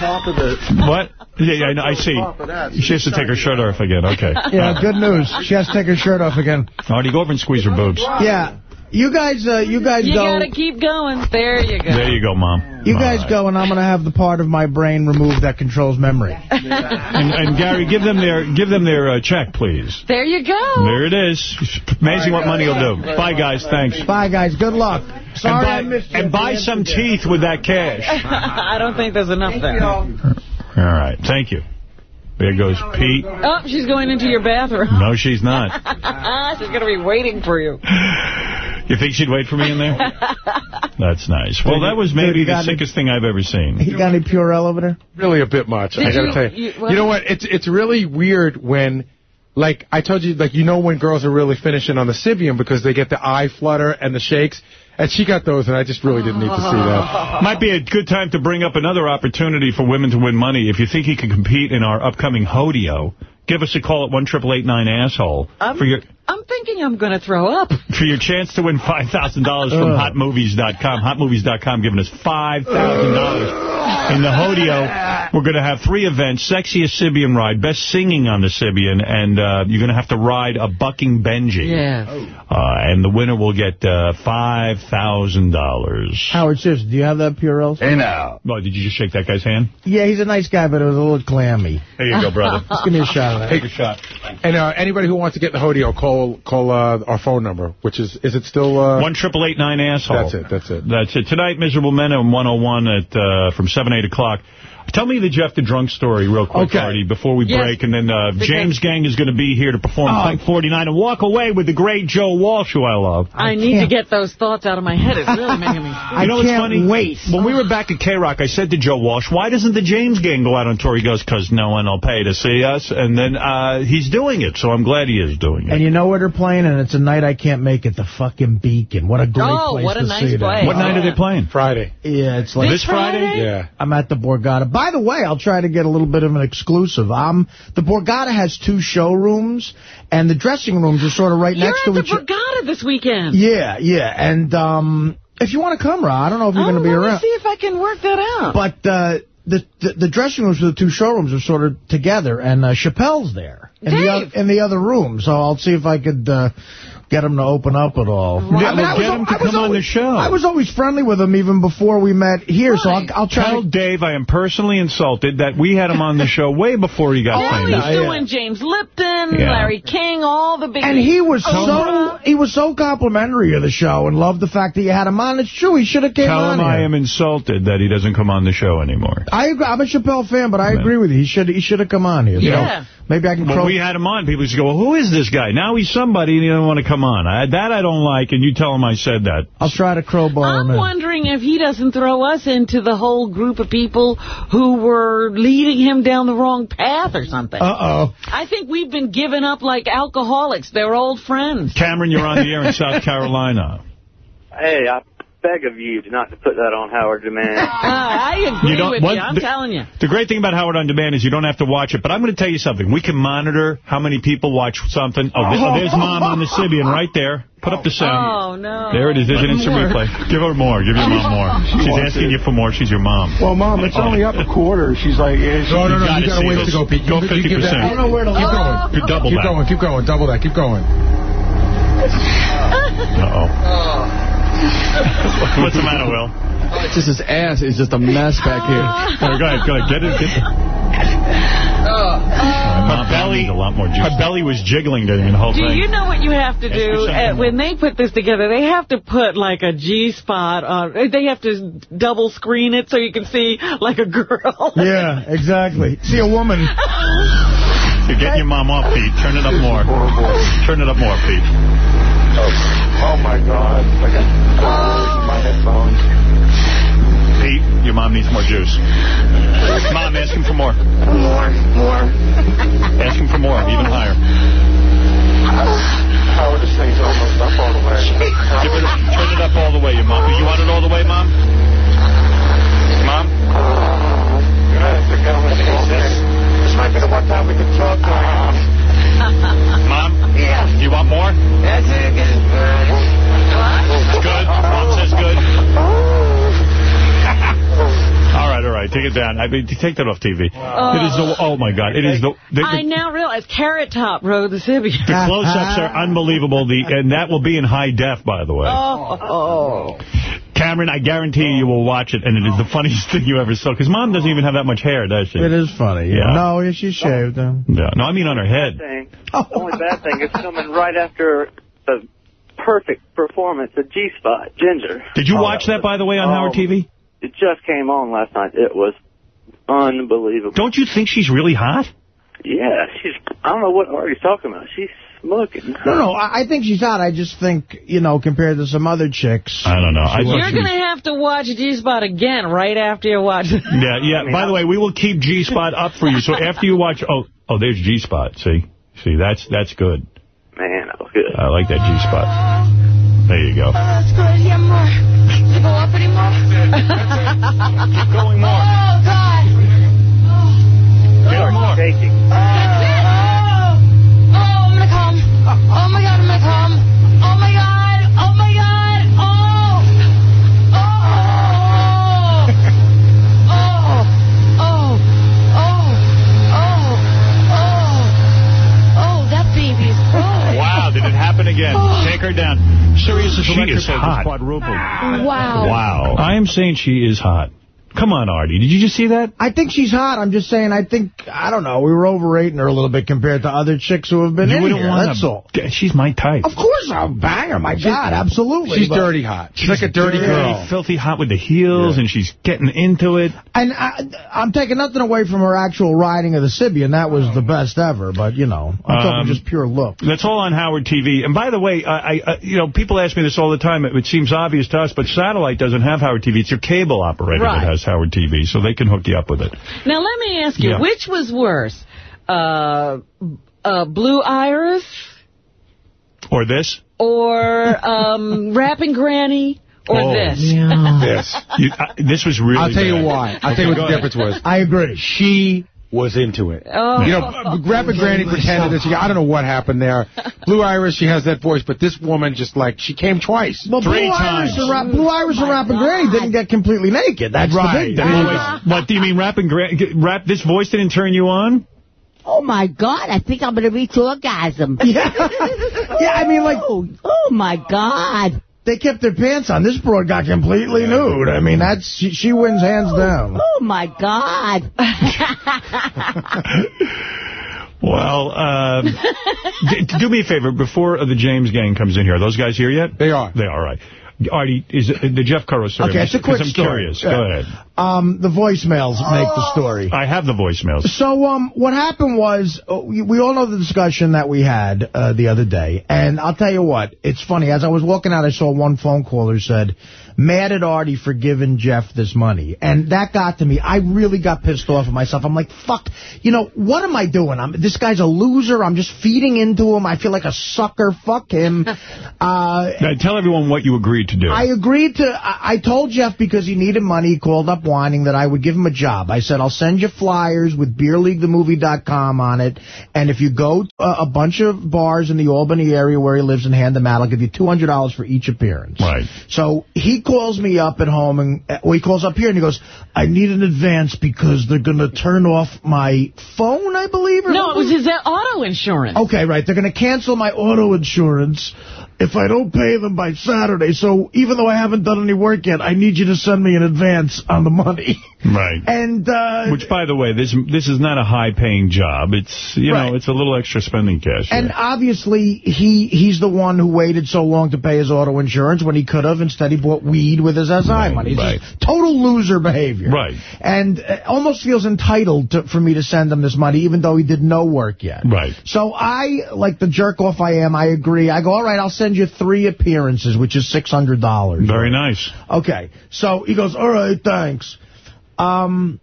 What? Yeah, yeah, I, know, I see. She has to take her shirt off again. Okay. Yeah, good news. She has to take her shirt off again. Artie, go over and squeeze her boobs. Yeah. You guys, uh, you guys You go. gotta keep going. There you go. There you go, Mom. You guys All right. go, and I'm going to have the part of my brain removed that controls memory. And, and Gary, give them their give them their uh, check, please. There you go. There it is. Amazing what money will do. Bye, guys. Thanks. Bye, guys. Good luck. Sorry I and missed buy, you. and buy some teeth with that cash. I don't think there's enough there. All right. Thank you. There goes Pete. Oh, she's going into your bathroom. No, she's not. she's going to be waiting for you. You think she'd wait for me in there? That's nice. Well, that was maybe the got any- sickest thing I've ever seen. You got any Purell over there? Really a bit much. I got to you- tell you. you- what? You know what? It's it's really weird when, like I told you, like you know when girls are really finishing on the Sybian because they get the eye flutter and the shakes. And she got those, and I just really didn't need to see that. Might be a good time to bring up another opportunity for women to win money. If you think you can compete in our upcoming Hodeo, give us a call at one triple eight nine asshole I'm, for your um, I'm thinking I'm going to throw up. for your chance to win $5,000 from HotMovies.com. HotMovies.com giving us $5,000. In the Hodeo, we're going to have three events, Sexiest Sybian Ride, Best Singing on the Sybian, and uh, you're going to have to ride a Bucking Benji. Yeah. Uh, and the winner will get uh, $5,000. Howard, seriously, do you have that Purell? Hey now. Oh, did you just shake that guy's hand? Yeah, he's a nice guy, but it was a little clammy. There you go, brother. Just give me a shot of that. Take a shot. And uh, anybody who wants to get in the Hodeo, call call uh, our phone number, which is is it still uh, One triple eight nine asshole. That's it. That's it. That's it. Tonight, Miserable Men on 101 at uh, from 7, 8 o'clock. Tell me the Jeff the Drunk story real quick, Okay. Artie, before we Yes. break. And then uh, Because- James Gang is going to be here to perform Oh. Funk 49 and walk away with the great Joe Walsh, who I love. I, need to get those thoughts out of my head. It's really making me... You know what's can't funny? wait. When we were back at K-Rock, I said to Joe Walsh, why doesn't the James Gang go out on tour? He goes, because no one will pay to see us. And then uh, he's doing it, so I'm glad he is doing it. And you know where they're playing, and it's a night I can't make it, the fucking Beacon. What a great Oh, place what a to nice see them. place. what night are they playing? Friday. Yeah, it's like... This Friday? Yeah. I'm at the Borgata. By the way, I'll try to get a little bit of an exclusive. Um, the Borgata has two showrooms, and the dressing rooms are sort of right You're next at to the each other. Borgata this weekend. Yeah, yeah. And um, if you want to come, Ra, I don't know if you're oh, going to be let me around. see if I can work that out. But uh, the, the the dressing rooms for the two showrooms are sort of together, and uh, Chappelle's there in the, Dave. in the other room. So I'll see if I could uh, get him to open up at all. Yeah, I well, I get was, him to I was come on the show. I was always friendly with him even before we met here, so I'll, I'll try Tell to... Dave I am personally insulted that we had him on the show way before he got Now famous. he's doing James Lipton, Yeah. Larry King, all the big... And he was so he was so complimentary of the show and loved the fact that you had him on. It's true, he should have came Tell on him here. I am insulted that he doesn't come on the show anymore. I agree. I'm a Chappelle fan, but I agree with you. He should he should have come on here. You Yeah. know, maybe I can. When we had him on, people used to go, well, who is this guy? Now he's somebody and he doesn't want to come on. I, that I don't like, and you tell him I said that. I'll try to crowbar him I'm wondering if he doesn't throw us into the whole group of people who were leading him down the wrong path or something. Uh-oh. I think we've been given up like alcoholics. They're old friends. Cameron, you're on the air in South Carolina. Hey, I beg of you not to put that on Howard Demand. Ah, I agree You don't- with what- you. I'm the- telling you. The great thing about Howard On Demand is you don't have to watch it, but I'm going to tell you something. We can monitor how many people watch something. Oh, there- oh, there's Mom on the Sybian right there. Put up the sound. Oh, no. There it is. There's an instant replay. Give her more. Give your mom more. She's asking you for more. She's your mom. Well, Mom, it's only up a quarter. She's like, yeah, No, no, no. gotta You got see to wait to go, Pete. Go You- you give 50%. I don't know where to Keep going. Good double keep that. going. Keep going. Double that. Keep going. Uh-oh. What's the matter, Will? It's just his ass is just a mess back here. All right, go ahead. Go ahead. Get it. Get it. Her belly, a lot more juice. Her belly was jiggling during the whole Do thing. you know what you have to do? Uh, when they put this together, they have to put like a G-spot on. They have to double screen it so you can see like a girl. Yeah, exactly. See a woman. You're getting your mom off, Pete. Turn it up more. Turn it up more, Pete. Oh, oh my God. I got my headphones. Pete, your mom needs more juice. Mom, ask him for more. More, more. Ask him for more, even higher. Howard, this thing's almost up all the way. Give it, turn it up all the way, your mom. You want it all the way, Mom? Mom? Uh, this might be the one time we can talk. Mom? Yeah. Do you want more? That's it. Good. Mom says good. Oh. All right, all right. Take it down. I mean, take that off TV. It is the. Oh my God! It is the. the, I now realize Carrot Top rode the Sybian. the close-ups are unbelievable. The and that will be in high def, by the way. Oh. Cameron, I guarantee you will watch it, and it is the funniest thing you ever saw. Because Mom doesn't even have that much hair, does she? It is funny. Yeah. No, she shaved him. Yeah. No, I mean on her head. thing. The only bad thing is coming right after the perfect performance of G-Spot, Ginger. Did you Oh, watch that, by the way, on um, Howard TV? It just came on last night. It was unbelievable. Don't you think she's really hot? Yeah, she's. I don't know what Artie's talking about. She's smoking. No, no, I, I think she's hot. I just think, you know, compared to some other chicks. I don't know. I she You're going to have to watch G-Spot again right after you watch it. Yeah, yeah. By the way, we will keep G-Spot up for you. So after you watch, oh, oh, there's G-Spot. See, see, that's that's good. Man, that was good. I like that G-Spot. There you go. That's good. Yeah, more. Does it go up anymore? Keep going more. Oh, God. Get her more. Shaking. That's it. Oh, oh, I'm gonna come. Oh, my God, I'm gonna come. Happen again? Oh. Take her down. Sirius is She electric is has hot. quadrupled. Wow. Wow. I am saying she is hot. Come on, Artie. Did you just see that? I think she's hot. I'm just saying, I think, I don't know, we were overrating her a little bit compared to other chicks who have been You in wouldn't here, want that's to- all. She's my type. Of course I'll bang her, my God, absolutely. She's but- dirty hot. She's like a dirty girl. Filthy hot with the heels, and she's getting into it. And I, I'm taking nothing away from her actual riding of the Sybian. That was the best ever, but, you know, I'm Um, talking just pure look. That's all on Howard TV. And by the way, I, I, uh, you know, people ask me this all the time. It, it seems obvious to us, but satellite doesn't have Howard TV. It's your cable operator Right. that has Howard TV, so they can hook you up with it. Now, let me ask you, Yeah. which was worse? Uh, uh, Blue Iris Or this. or um, Rapping Granny or Oh. this? This. You, uh, this was really I'll tell you why. I'll Okay, tell you what the ahead. difference was. I agree. She was into it. Oh. You know, Rapping Granny pretended that she, I don't know what happened there. Blue Iris, she has that voice, but this woman just like, she came twice. Well, Blue Iris, and Ra- Blue Iris and Rapping oh Granny didn't get completely naked. That's right. the big thing. What, do you mean rapping gra- rap? This voice didn't turn you on? Oh, my God. I think I'm going to reach orgasm. Yeah. yeah, I mean, like... Oh, oh, my God. They kept their pants on. This broad got completely nude. I mean, that's she, she wins hands down. Oh, my God. Well, um, d- do me a favor. Before uh, the James gang comes in here, are those guys here yet? They are. They are, right. Artie, is it, the Jeff Currow story? Okay, it's a quick I'm story. curious. Yeah. Go ahead. Um, the voicemails make the story. I have the voicemails. So, um, what happened was, uh, we, we all know the discussion that we had uh, the other day, and I'll tell you what, it's funny. As I was walking out, I saw one phone caller said, mad at Artie for giving Jeff this money, and that got to me. I really got pissed off at myself. I'm like, fuck, you know, what am I doing? I'm, this guy's a loser. I'm just feeding into him. I feel like a sucker. Fuck him. Uh, Now, tell everyone what you agreed to do. I agreed to, I, I told Jeff because he needed money, he called up whining that I would give him a job. I said, I'll send you flyers with beerleaguethemovie.com on it, and if you go to a, a bunch of bars in the Albany area where he lives and hand them out, I'll give you $200 for each appearance. Right. So he calls me up at home, and uh, well, he calls up here, and he goes, I need an advance because they're going to turn off my phone, I believe, or No, it was his uh, auto insurance. Okay, right. They're going to cancel my auto insurance if I don't pay them by Saturday. So even though I haven't done any work yet, I need you to send me an advance on the money. Right. And uh, Which, by the way, this this is not a high-paying job. It's you Right. know, it's a little extra spending cash. and obviously he he's the one who waited so long to pay his auto insurance when he could have. Instead, he bought weed with his SI money. It's right. total loser behavior. Right. And uh, almost feels entitled to, for me to send him this money, even though he did no work yet. Right. So I, like the jerk off I am, I agree. I go, all right, I'll send you three appearances, which is $600. Very nice. Okay. So he goes, all right, thanks. Um,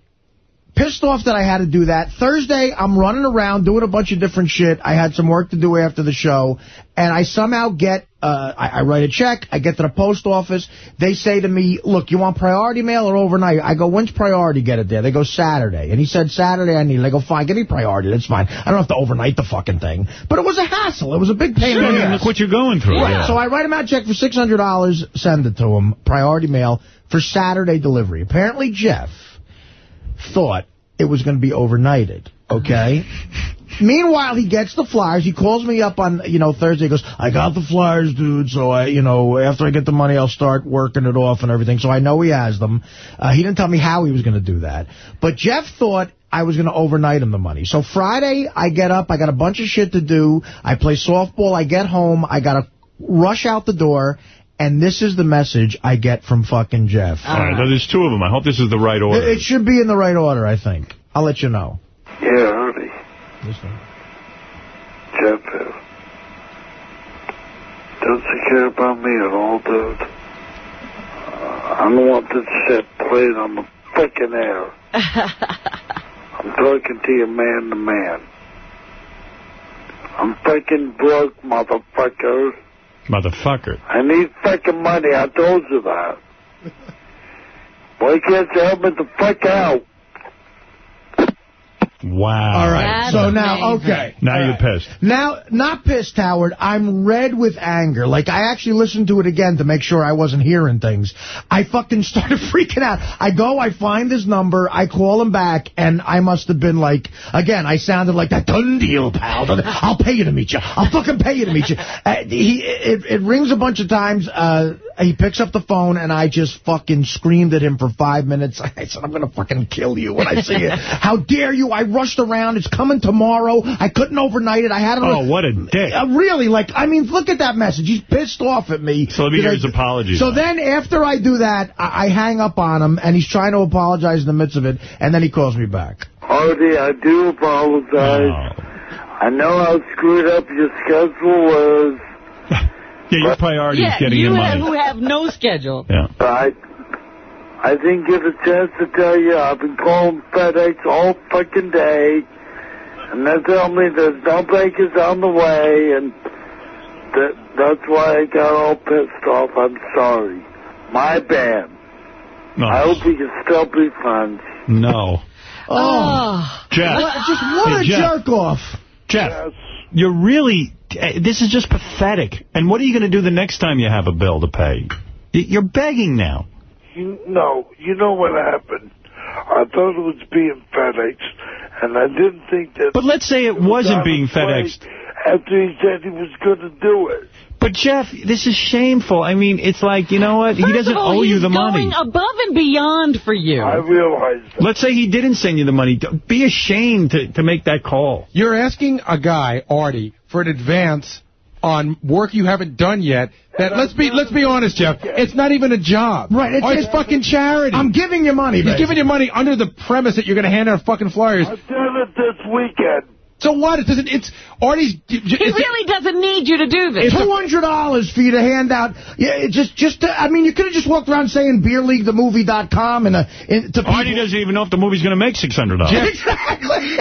pissed off that I had to do that. Thursday, I'm running around doing a bunch of different shit. I had some work to do after the show, and I somehow get, uh, I, I write a check, I get to the post office. They say to me, look, you want priority mail or overnight? I go, when's priority get it there? They go, Saturday. And he said, Saturday I need it. I go, fine, give me priority. That's fine. I don't have to overnight the fucking thing. But it was a hassle. It was a big pain Sure, in the ass. look what you're going through. Right. Yeah. So I write him out a check for $600, send it to him, priority mail, for Saturday delivery. Apparently Jeff thought it was going to be overnighted, okay? Meanwhile, he gets the flyers. He calls me up on, you know, Thursday. He goes, I got the flyers, dude, so I, you know, after I get the money, I'll start working it off and everything. So I know he has them. Uh, he didn't tell me how he was going to do that. But Jeff thought I was going to overnight him the money. So Friday, I get up. I got a bunch of shit to do. I play softball. I get home. I got to rush out the door. And this is the message I get from fucking Jeff. All right, now there's two of them. I hope this is the right order. It should be in the right order, I think. I'll let you know. Yeah, Artie. Jeff here. Doesn't you care about me at all, dude. Uh, I don't want this shit played on the fucking air. I'm talking to you man to man. I'm fucking broke, motherfucker. Motherfucker. I need fucking money. I told you that. Why can't you help me the fuck out? Wow. All right. so now, okay. Now All you're right. pissed. Now, not pissed, Howard. I'm red with anger. Like, I actually listened to it again to make sure I wasn't hearing things. I fucking started freaking out. I go, I find his number, I call him back, and I must have been like, again, I sounded like that done deal, pal. I'll pay you to meet you. I'll fucking pay you to meet you. Uh, he, it, it rings a bunch of times. Uh, he picks up the phone, and I just fucking screamed at him for five minutes. I said, I'm going to fucking kill you when I see it. How dare you? I rushed around. It's coming tomorrow. I couldn't overnight it. I had it. Oh, what a dick. Uh, really, like, I mean, look at that message. He's pissed off at me. So let me hear his apology. So then after I do that, I, I hang up on him, and he's trying to apologize in the midst of it, and then he calls me back. Artie, I do apologize. I know how screwed up your schedule was. Yeah, your priority yeah, is getting you your have, money. who have no schedule. Yeah. I, I didn't get a chance to tell you. I've been calling FedEx all fucking day. And they tell me there's no breakers on the way. And that, that's why I got all pissed off. I'm sorry. My bad. No. I hope we can still be friends. No. Oh, Jeff. What- just what Hey, a Jeff. jerk off. Jeff, you're really, eh, this is just pathetic. And what are you going to do the next time you have a bill to pay? You're begging now. You, no, you know what happened. I thought it was being FedEx, and I didn't think that... But let's say it wasn't being FedExed. After he said he was going to do it. But, Jeff, this is shameful. I mean, it's like, you know what? he doesn't of all, owe you the money. He's going above and beyond for you. I realize Let's say he didn't send you the money. Be ashamed to, to make that call. You're asking a guy, Artie, for an advance on work you haven't done yet. That let's be let's be honest, Jeff. It's not even a job. Right, it's- Or it's, it's- fucking charity. I'm giving you money, He's baby. giving you money under the premise that you're going to hand out fucking flyers. I did it this weekend. So what? It doesn't. It's Artie's. he really doesn't need you to do this. Two hundred dollars for you to hand out. Yeah, it just, just. To, I mean, you could have just walked around saying beerleaguethemovie.com and uh, in, to people. Artie doesn't even know if the movie's going to make $600. Exactly.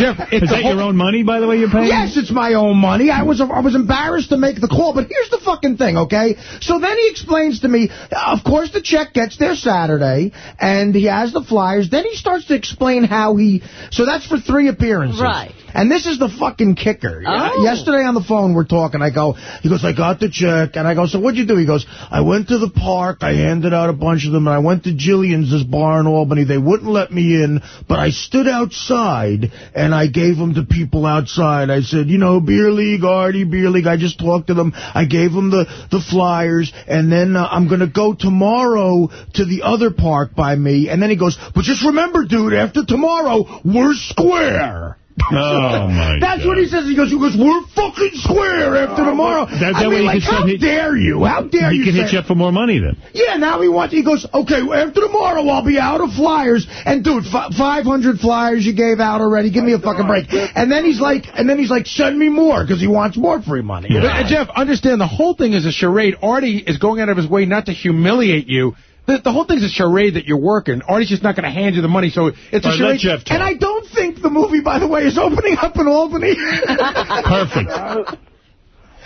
Jeff, it's Is that whole- your own money, by the way, you're paying? Yes, it's my own money. I was I was embarrassed to make the call, but here's the fucking thing, okay? So then he explains to me, of course the check gets there Saturday, and he has the flyers. Then he starts to explain how he, so that's for three appearances. Right. And this is the fucking kicker. Oh. Yesterday on the phone, we're talking. I go, he goes, I got the check. And I go, so what'd you do? He goes, I went to the park. I handed out a bunch of them. And I went to Jillian's, this bar in Albany. They wouldn't let me in, but I stood outside and I gave them to people outside. I said, you know, beer league, Artie, beer league. I just talked to them. I gave them the, the flyers. And then uh, I'm going to go tomorrow to the other park by me. And then he goes, but just remember, dude, after tomorrow, we're square. Oh, my That's God. what he says. He goes, he goes, we're fucking square after tomorrow. That, that I way mean, he like, can still how hit, dare you? How dare he you can say- hit you up for more money then. Yeah, now he wants, he goes, okay, after tomorrow I'll be out of flyers. And dude, f 500 flyers you gave out already. Give me a fucking break. And then he's like, and then he's like, send me more because he wants more free money. But, uh, Jeff, understand the whole thing is a charade. Artie is going out of his way not to humiliate you. The, the whole thing's a charade that you're working. Artie's just not going to hand you the money, so it's a All right, charade. Jeff talk. And I don't think the movie, by the way, is opening up in Albany. Perfect.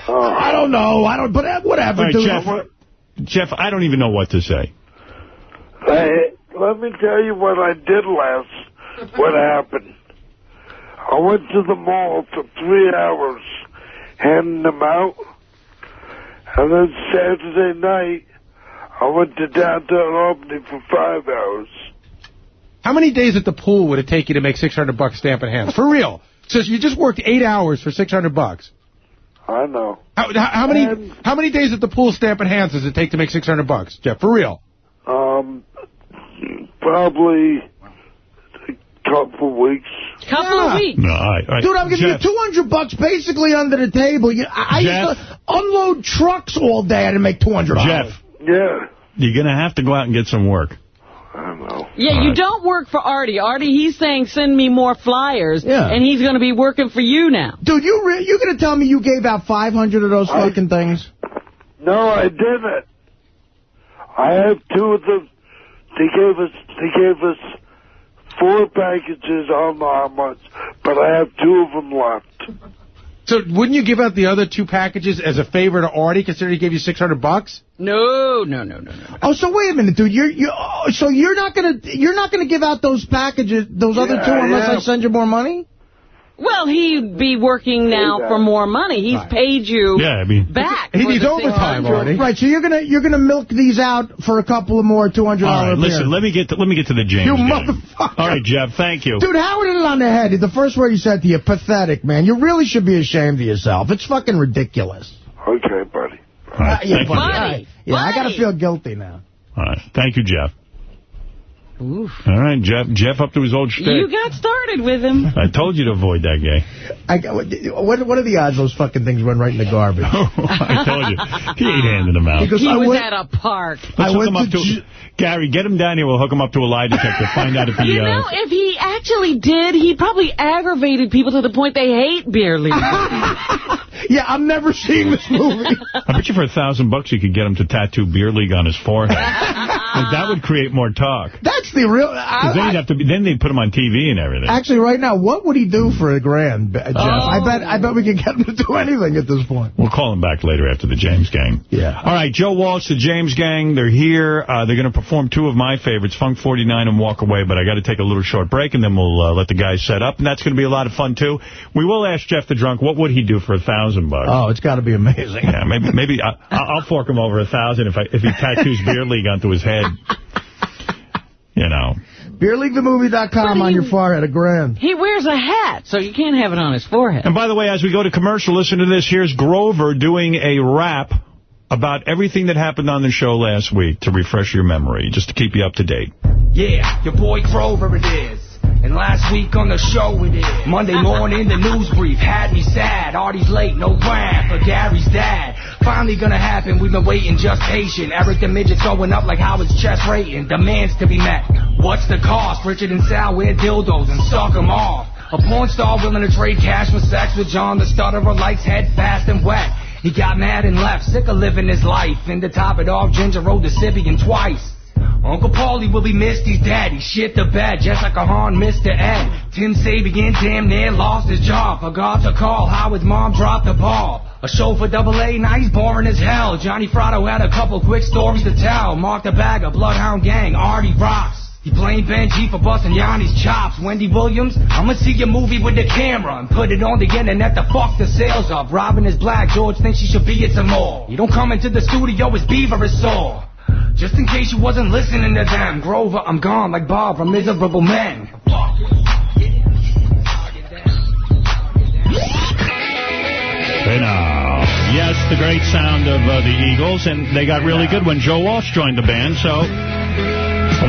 I don't know. I don't, but uh, whatever, All right. Jeff, Jeff, I don't even know what to say. Hey, let me tell you what I did last, what happened. I went to the mall for three hours, handing them out. And then Saturday night, I went to downtown Albany for five hours. How many days at the pool would it take you to make 600 bucks stamping hands? For real. So you just worked eight hours for 600 bucks. I know. How, how, how many how many days at the pool stamping hands does it take to make 600 bucks, Jeff? For real. Um, probably a couple of weeks. Couple of weeks. No, all right, all right. Dude, I'm giving Jeff, you 200 bucks basically under the table. You, I, I used to unload trucks all day and make $200. Jeff, Yeah, you're going to have to go out and get some work. I don't know. Yeah, All you right. don't work for Artie. Artie, he's saying send me more flyers, Yeah. and he's going to be working for you now. Dude, you re you going to tell me you gave out 500 of those fucking things? No, I didn't. I have two of them. They gave us they gave us four packages. on don't know how much, but I have two of them left. So wouldn't you give out the other two packages as a favor to Artie, considering he gave you 600 bucks? No, no, no, no, no. Oh, so wait a minute, dude. You're you oh, so you're not gonna you're not gonna give out those packages, those other two, unless yeah. I send you more money. Well, he'd be working now for more money. He's paid you Yeah, I mean, back. He needs overtime, 600. Artie. Right. So you're gonna you're gonna milk these out for a couple of more 200 all dollar right, listen, let me get to, let me get to the James You game. motherfucker. All right, Jeff, thank you. Dude, Howard hit it on the head. The first word he said to you, pathetic, man. You really should be ashamed of yourself. It's fucking ridiculous. Okay, buddy. All right, uh, yeah, thank you. buddy. All right. Yeah, I got to feel guilty now. All right. Thank you, Jeff. Oof. All right, Jeff. Jeff up to his old shtick. You got started with him. I told you to avoid that guy. I got, what, what are the odds those fucking things run right in the garbage? I told you. He ain't handing them out. Because he I was went- at a park. Let's hook him up to... Gary, get him down here. We'll hook him up to a lie detector. Find out if he... You uh, know, if he actually did, he probably aggravated people to the point they hate beer league. yeah, I'm never seeing this movie. I bet you for a thousand bucks you could get him to tattoo beer league on his forehead. Like, that would create more talk. That's the real... 'Cause then I, have to be, then they'd put him on TV and everything. actually, right now, what would he do for a grand, Jeff? I bet I bet we could get him to do anything at this point. We'll call him back later after the James Gang. Yeah. All right, Joe Walsh, the James Gang, they're here. Uh, they're going to perform two of my favorites, Funk 49 and Walk Away, but I got to take a little short break, and then we'll uh, let the guys set up, and that's going to be a lot of fun, too. We will ask Jeff the Drunk, what would he do for a thousand bucks? Oh, it's got to be amazing. Yeah, maybe maybe I, I'll fork him over a thousand if I if he tattoos beer league onto his head. You know. BeerLeagueTheMovie.com on your forehead, a grand. he wears a hat, so you can't have it on his forehead. And by the way, as we go to commercial, listen to this. Here's Grover doing a rap about everything that happened on the show last week to refresh your memory, just to keep you up to date. Yeah, your boy Grover it is. And last week on the show it is. Monday morning, the news brief had me sad. Artie's late, no rap for Gary's dad. Finally gonna happen, we've been waiting just patient. Eric the Midget's going up like Howard's chest rating. Demands to be met. What's the cost? Richard and Sal wear dildos and suck 'em off. A porn star willing to trade cash for sex with John the stutterer likes head fast and wet. He got mad and left, sick of living his life. And to top it off, Ginger rode the Sybian twice. Uncle Paulie will be missed, he's dead. He shit the bed, just like a horn Mr. Ed. Tim Sabean damn near lost his job. Forgot to call Howard's mom dropped the ball. A show for double A, now he's boring as hell. Johnny Fratto had a couple quick stories to tell. Mark the Bagger, Bloodhound Gang, Artie rocks. He blamed Benji for busting Yanni's chops. Wendy Williams, I'ma see your movie with the camera and put it on the internet to fuck the sales up. Robin is black, George thinks she should be at some more. You don't come into the studio as Beaver is sore. Just in case you wasn't listening to them, Grover, I'm gone like Bob from Miserable Men. Hey now. Yes, the great sound of uh, the Eagles, and they got really good when Joe Walsh joined the band, so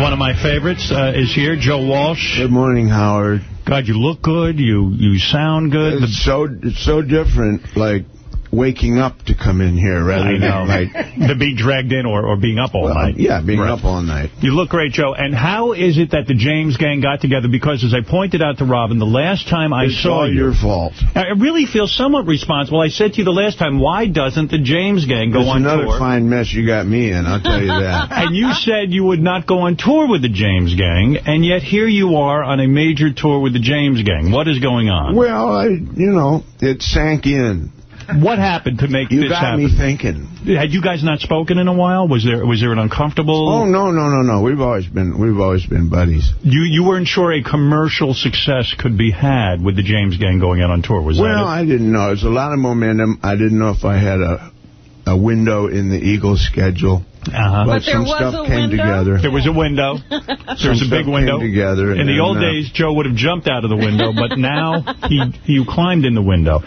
one of my favorites uh, is here, Joe Walsh. Good morning, Howard. God, you look good, you you sound good. It's so it's so different, like waking up to come in here rather I than know. like to be dragged in or, or being up all Well, night. yeah, being Right. up all night. You look great, Joe. And how is it that the James Gang got together? Because as I pointed out to Robin, the last time I It's saw all you... your fault. I really feel somewhat responsible. I said to you the last time, why doesn't the James Gang go It's on another tour? fine mess you got me in, I'll tell you that. and you said you would not go on tour with the James Gang, and yet here you are on a major tour with the James Gang. What is going on? Well, I, you know, it sank in. What happened to make You this got me thinking. Had you guys not spoken in a while? Was there was there an uncomfortable... Oh no, no, no, no. We've always been we've always been buddies. You you weren't sure a commercial success could be had with the James Gang going out on tour, was well, that I didn't know. It was a lot of momentum. I didn't know if I had a a window in the Eagles schedule. Uh-huh. But, some stuff came together. There was a window. There was a big window. came together. In the old uh, days, Joe would have jumped out of the window, but now he you climbed in the window.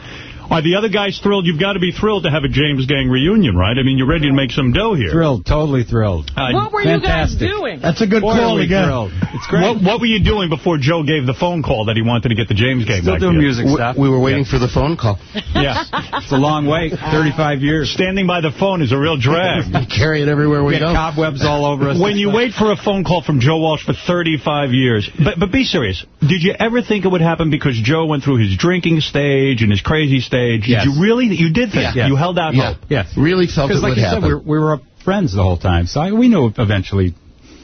Are the other guys thrilled? You've got to be thrilled to have a James Gang reunion, right? I mean, you're ready to make some dough here. Thrilled, totally thrilled. Uh, What were Fantastic. you guys doing? That's a good Boy, call again. thrilled. It's great. What, what were you doing before Joe gave the phone call that he wanted to get the James Gang Still back doing together? music stuff. We were waiting for the phone call. Yeah. It's a long wait, 35 years. Standing by the phone is a real drag. We carry it everywhere we We go. get cobwebs all over us. When you wait for a phone call from Joe Walsh for 35 years, but but be serious, did you ever think it would happen because Joe went through his drinking stage and his crazy stage? Yes. Did you really, you did think, Yeah. you held out Yeah. hope. Yes. Really felt it Because like would you happen. said, we were, we were friends the whole time, so I, we knew eventually.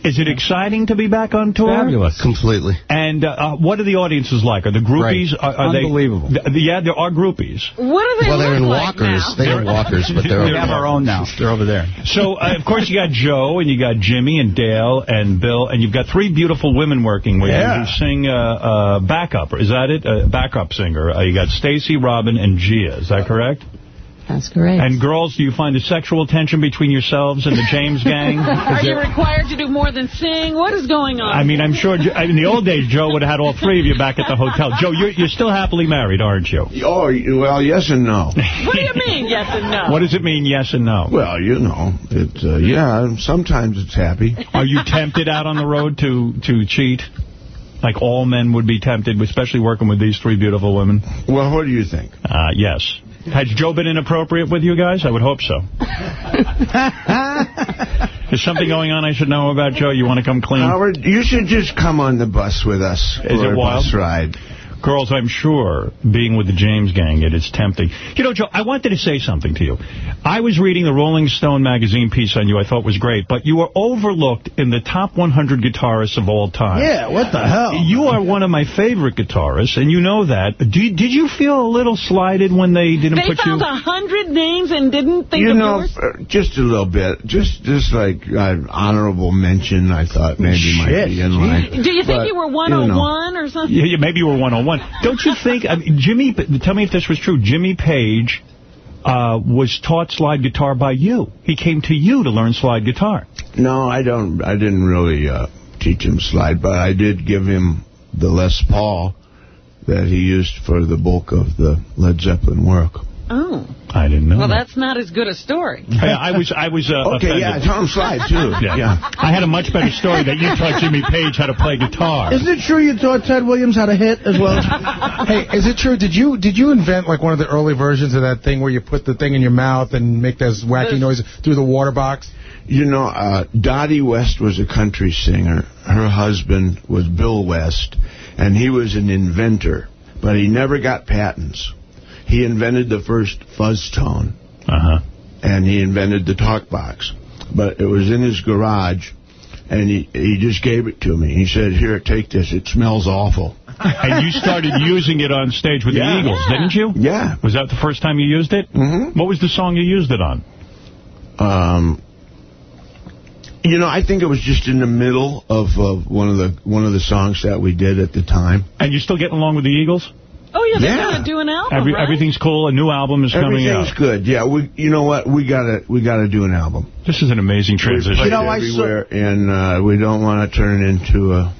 Is it exciting to be back on tour? Fabulous. Completely. And uh, uh, what are the audiences like? Are the groupies, Great. are, are Unbelievable. they... th- yeah, there are groupies. What do they Well, they're in like walkers. now? They're in walkers, but they're We have our own now. They're over there. So, uh, of course, you got Joe, and you got Jimmy, and Dale, and Bill, and you've got three beautiful women working with Yeah. you who sing uh, uh, backup. Is that it? Uh, backup singer. Uh, you got Stacy, Robin, and Gia. Is that correct? That's correct. And girls, do you find a sexual tension between yourselves and the James gang? Are you required to do more than sing? What is going on? I mean, I'm sure Jo- in the old days, Joe would have had all three of you back at the hotel. Joe, you're, you're still happily married, aren't you? Oh, well, yes and no. What do you mean, yes and no? What does it mean, yes and no? Well, you know, it. Uh, yeah, sometimes it's happy. Are you tempted out on the road to, to cheat? Like all men would be tempted, especially working with these three beautiful women? Well, what do you think? Uh, yes. Has Joe been inappropriate with you guys? I would hope so. Is something going on I should know about, Joe? You want to come clean? Howard, you should just come on the bus with us. Is for it a wild? Bus ride. Girls, I'm sure, being with the James gang, it is tempting. You know, Joe, I wanted to say something to you. I was reading the Rolling Stone magazine piece on you I thought was great, but you were overlooked in the top 100 guitarists of all time. Yeah, what the hell? You are one of my favorite guitarists, and you know that. Do did you feel a little slighted when they didn't They put found you... a hundred names and didn't think you of know, yours? uh, just a little bit. Just just like uh, honorable mention, I thought maybe might be in line. Do you think But, you were know. 101 or something? Yeah, yeah, maybe you were 101. Don't you think, I mean, Jimmy, tell me if this was true, Jimmy Page uh, was taught slide guitar by you. He came to you to learn slide guitar. No, I don't. I didn't really uh, teach him slide, but I did give him the Les Paul that he used for the bulk of the Led Zeppelin work. Oh. I didn't know Well, that. that's not as good a story. Yeah, I was, I was uh, Okay, offended. yeah, Tom Slide, too. Yeah. Yeah. I had a much better story that you taught Jimmy Page how to play guitar. Isn't it true you taught Ted Williams how to hit as well? hey, is it true? Did you did you invent like one of the early versions of that thing where you put the thing in your mouth and make those wacky noises through the water box? You know, uh, Dottie West was a country singer. Her husband was Bill West, and he was an inventor, but he never got patents. He invented the first fuzz tone, Uh-huh. and he invented the talk box. But it was in his garage, and he, he just gave it to me. He said, here, take this. It smells awful. And you started using it on stage with Yeah. the Eagles, didn't you? Yeah. Was that the first time you used it? Mm-hmm. What was the song you used it on? Um, you know, I think it was just in the middle of uh, one of the one of the songs that we did at the time. And you're still getting along with the Eagles? Oh, yeah, they're Yeah. going to do an album, Every, right? Everything's cool. A new album is coming out. Everything's good. Yeah, we. You know what? We gotta we gotta do an album. This is an amazing transition. played You know, I saw- and uh, we don't want to turn into a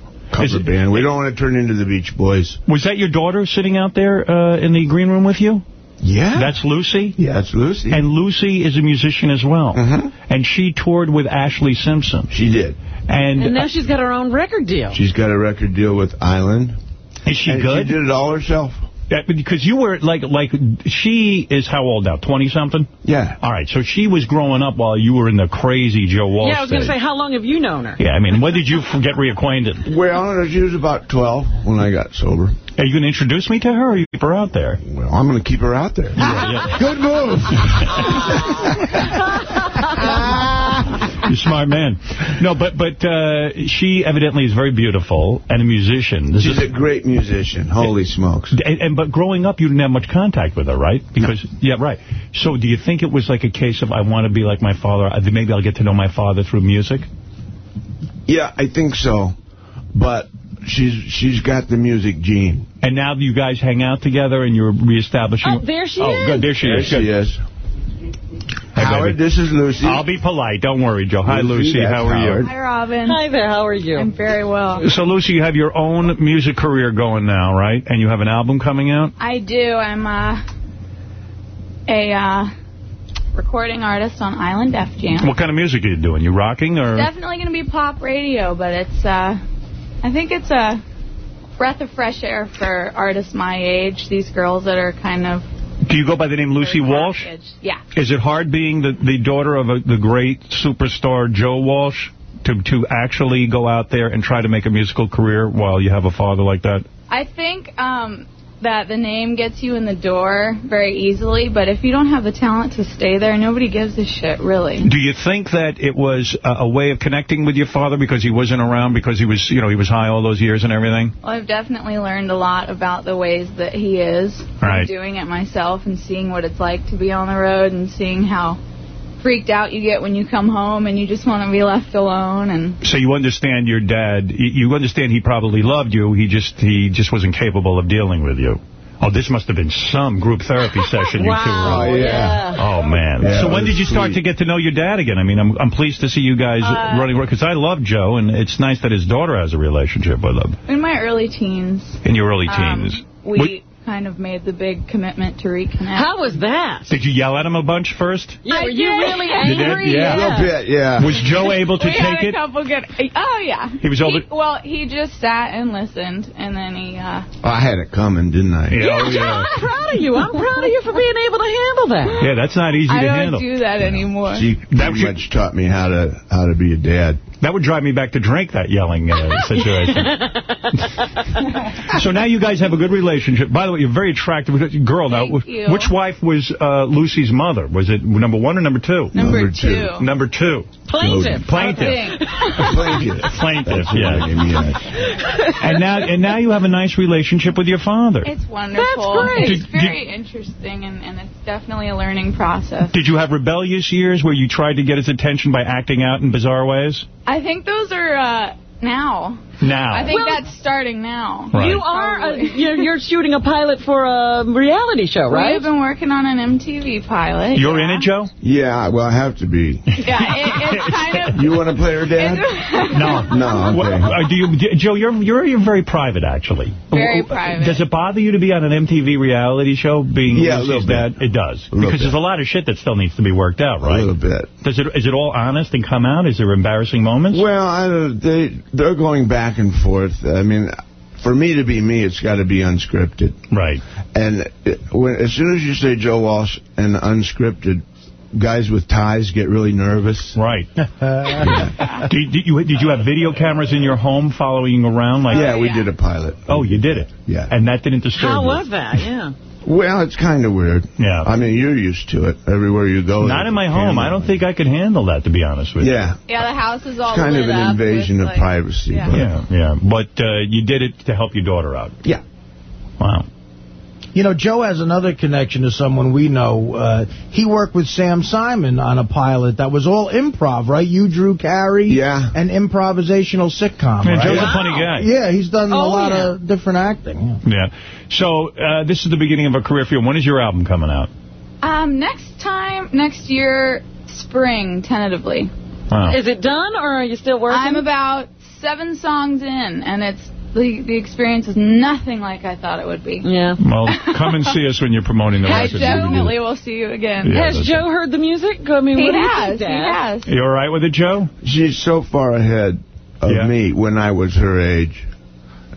Is cover it- band. We don't want to turn into the Beach Boys. Was that your daughter sitting out there uh, in the green room with you? Yeah, That's Lucy? yeah, that's Lucy. And Lucy is a musician as well. Mhm. And she toured with Ashlee Simpson. she did. And, And now she's got her own record deal. She's got a record deal with Island. Is she and good? She did it all herself. Yeah, because you were like, like she is how old now? 20-something? Yeah. All right, so she was growing up while you were in the crazy Joe Walsh Yeah, I was going to say, how long have you known her? Yeah, I mean, when did you get reacquainted? Well, she was about 12 when I got sober. Are you going to introduce me to her or you keep her out there? Well, I'm going to keep her out there. Good move. You're a smart man. No, but but uh, she evidently is very beautiful and a musician. This She's is, a great musician. Holy smokes. and, and but growing up, you didn't have much contact with her, right? Because yeah, right. So do you think it was like a case of I want to be like my father? uh, Maybe I'll get to know my father through music. Yeah, I think so. But she's she's got the music gene. And now you guys hang out together and you're reestablishing. Oh, there she oh, is. good. There she There is. she Good. is. Hey, Howard, baby. this is Lucy. I'll be polite. Don't worry, Joe. Hi, Lucy, Lucy. How are Howard. you? Hi, Robin. Hi there, how are you? I'm very well. So, Lucy, you have your own music career going now, right? And you have an album coming out? I do. I'm uh, a uh, recording artist on Island Def Jam. What kind of music are you doing? You rocking or? Definitely going to be pop radio, but it's, uh, I think it's a breath of fresh air for artists my age. These girls that are kind of Do you go by the name Lucy Walsh? Yeah. Is it hard being the, the daughter of a, the great superstar Joe Walsh to, to actually go out there and try to make a musical career while you have a father like that? I think um, that the name gets you in the door very easily, but if you don't have the talent to stay there, nobody gives a shit, really. Do you think that it was a, a way of connecting with your father because he wasn't around, because he was, you know, he was high all those years and everything? Well, I've definitely learned a lot about the ways that he is Right. doing it myself and seeing what it's like to be on the road and seeing how freaked out you get when you come home and you just want to be left alone and So you understand your dad, you you understand he probably loved you, he just he just wasn't capable of dealing with you. Oh, this must have been some group therapy session you two Wow, were in. yeah. Oh, man. Yeah, so when did you start to get to know your dad again? I mean, I'm, I'm pleased to see you guys Uh, running, because I love Joe, and it's nice that his daughter has a relationship with him In my early teens, in your early um, teens. we What- kind of made the big commitment to reconnect. How was that? did you yell at him a bunch first? Yeah, were you did. really You did? angry? Yeah. A little bit, yeah. Was Joe able to we had take a it? couple good. Oh yeah. He was able to- Well, he just sat and listened, and then he. uh I had it coming, didn't I? Yeah, oh, yeah. I'm proud of you. I'm proud of you for being able to handle that. Yeah, that's not easy I to don't do that anymore. She That pretty was- much taught me how to how to be a dad. That would drive me back to drink, that yelling uh, situation. so now you guys have a good relationship. By the way, you're a very attractive girl. now, you. which wife was uh, Lucy's mother? Was it number one or number two? Number, Number two. two. Number two. Plaintiff. Plaintiff. Plaintiff. Plaintiff, That's what I yeah. yeah. And now, and now you have a nice relationship with your father. It's wonderful. That's great. It's Did- very interesting, and, and it's definitely a learning process. Did you have rebellious years where you tried to get his attention by acting out in bizarre ways? I think those are uh, now. Now. I think Well- that's starting now. Right. You are, a, you're, you're shooting a pilot for a reality show, right? We've been working on an MTV pilot. You're yeah. in it, Joe? Yeah, well, I have to be. Yeah, it, it's kind of. You want to play her dad? No. No, What- okay. uh, do you, do- Joe, you're, you're you're very private, actually. Very private. Does it bother you to be on an MTV reality show being Yeah, a Lucy's little dad? It does. A little Because there's a lot of shit that still needs to be worked out, right? A little bit. Does it, is it all honest and come out? Is there embarrassing moments? Well, I, they they're going back and forth. I mean, for me to be me, it's got to be unscripted. Right. And it, when, as soon as you say Joe Walsh and unscripted, guys with ties get really nervous. Right. did, did, you, did you have video cameras in your home following you around? Like, yeah, we yeah. did a pilot. Oh, you did it? Yeah. And that didn't disturb How you? was that? Yeah. Well, it's kind of weird. Yeah. I mean, you're used to it. Everywhere you go. Not in my home. I don't think I could handle that, to be honest with you. Yeah. Yeah, the house is all It's kind lit of an invasion of like- privacy. Yeah. But Yeah, yeah. But uh, you did it to help your daughter out. Yeah. Wow. You know, Joe has another connection to someone we know. Uh, he worked with Sam Simon on a pilot that was all improv, right? You, Drew Carey. Yeah. An improvisational sitcom, Man, right? Joe's a funny guy. Yeah, he's done a Oh, lot yeah. of different acting. yeah. Yeah. So uh, this is the beginning of a career for you. When is your album coming out? Um, next time, next year, spring, tentatively. Wow. Is it done, or are you still working? I'm about seven songs in, and it's the the experience is nothing like I thought it would be. yeah. Well, come and see us when you're promoting the I record. definitely will see you again. Yeah, Has that's Joe heard the music? I mean, He what you has. think, He Dad? has. You all right with it, Joe? She's so far ahead of Yeah. me when I was her age.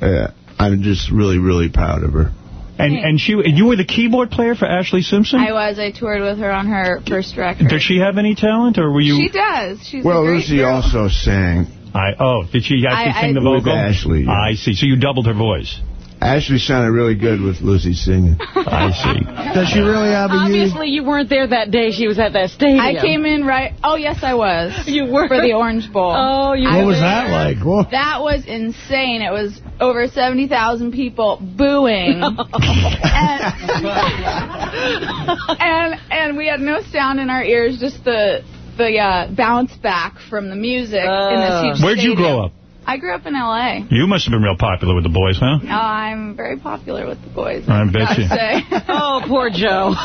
Uh, I'm just really, really proud of her. And and she you were the keyboard player for Ashlee Simpson. I was. I toured with her on her first record. Does she have any talent, or were you? She does. She's Well, a great Lucy girl. also sang. I oh, did she actually I- sing the I- With vocal? Ashlee, yeah. I see. So you doubled her voice. Ashlee sounded really good with Lucy singing. I see. Does she really have a? Obviously, you weren't there that day she was at that stadium. I came in right. Oh yes, I was. You were? for the Orange Bowl. Oh, you I What was was that like? Whoa. That was insane. It was over 70,000 people booing. and, and and we had no sound in our ears, just the the uh, bounce back from the music in this huge Where'd you grow up? I grew up in L.A. You must have been real popular with the boys, huh? Oh, I'm very popular with the boys. I bet you. say. Oh, poor Joe.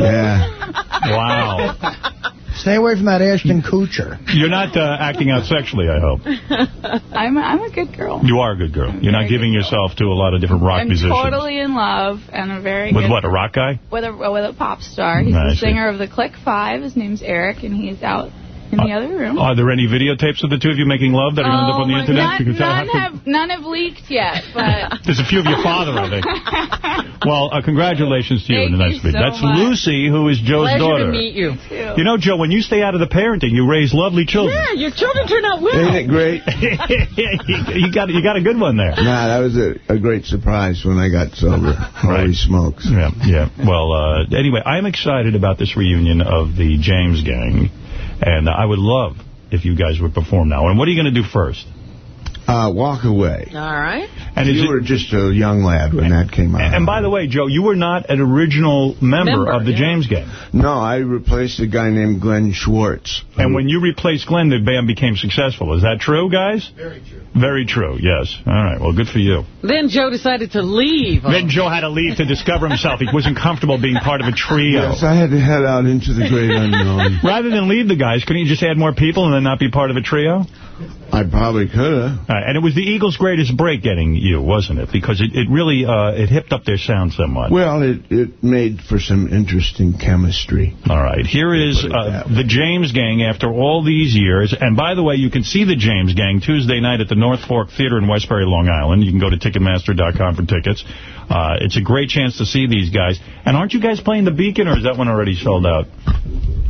Yeah. Wow. Stay away from that Ashton Kutcher. You're not uh, acting out sexually, I hope. I'm a, I'm a good girl. You are a good girl. You're not giving yourself to a lot of different rock I'm musicians. totally in love and a very With good what, a rock guy? with a with a pop star. He's I the see. singer of the Click Five. His name's Eric, and he's out in the other room. Are there any videotapes of the two of you making love that are going to end up on the my internet? God. You can tell None, to- have none have leaked yet, but There's a few of your father, I think. Well, uh, congratulations to you Thank and a nice you so That's much. Lucy, who is Joe's Pleasure daughter. to meet you. You know, Joe, when you stay out of the parenting, you raise lovely children. Yeah, your children turn out well. Isn't it great? you got you got a good one there. Nah, that was a, a great surprise when I got sober. Holy smokes. Yeah, yeah. Well, uh, anyway, I'm excited about this reunion of the James Gang, and I would love if you guys would perform now. And what are you going to do first? Uh, Walk Away. All right. And is you it- were just a young lad when that came out. And by the way, Joe, you were not an original member, Member, of the yeah. James Gang. No, I replaced a guy named Glenn Schwartz. And when you replaced Glenn, the band became successful. Is that true, guys? Very true. Very true, yes. All right, well, good for you. Then Joe decided to leave. Then Joe had to leave to discover himself. He wasn't comfortable being part of a trio. Yes, I had to head out into the great unknown. Rather than leave the guys, couldn't you just add more people and then not be part of a trio? I probably could have. And it was the Eagles' greatest break getting you, wasn't it? Because it, it really uh, it hipped up their sound somewhat. Well, it, it made for some interesting chemistry. All right, here is uh, the James Gang after all these years. And by the way, you can see the James Gang Tuesday night at the North Fork Theater in Westbury, Long Island. You can go to Ticketmaster.com for tickets. Uh, it's a great chance to see these guys. And aren't you guys playing the Beacon, or is that one already sold out?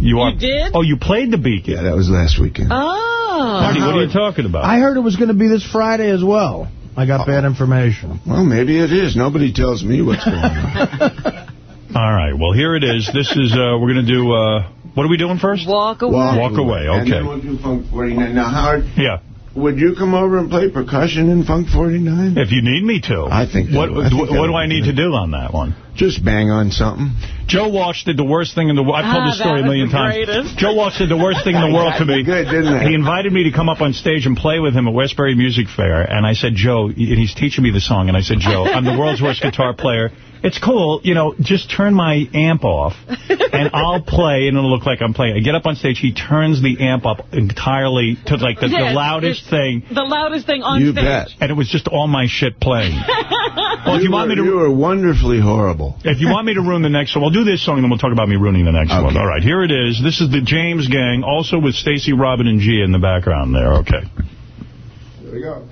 You are. you did? Oh, you played the Beacon. Yeah, that was last weekend. Oh. Marty, what are you talking about? I heard it was going to be this Friday as well. I got bad information. Well, maybe it is. Nobody tells me what's going on. All right, well, here it is. This is, uh, we're going to do, uh, what are we doing first? Walk away. Walk, away, And okay. then we'll do Funk 49. Now, Howard, Yeah. would you come over and play percussion in Funk 49? If you need me to. I think What, I think what that do I need to do on that one? Just bang on something. Joe Walsh did the worst thing in the world. I've told Ah, this story a million times. Joe Walsh did the worst thing in the world to me. Good, didn't it? He invited me to come up on stage and play with him at Westbury Music Fair. And I said, Joe, and he's teaching me the song. And I said, Joe, I'm the world's worst guitar player. It's cool, you know, just turn my amp off and I'll play and it'll look like I'm playing. I get up on stage, he turns the amp up entirely to like the, Yes, the loudest thing. The loudest thing on You stage. bet. And it was just all my shit playing. well, if you want me to... You were wonderfully horrible. If you want me to ruin the next one, we'll do this song, and then we'll talk about me ruining the next one. All right, here it is. This is the James Gang, also with Stacy, Robin, and G in the background there. Okay. There we go.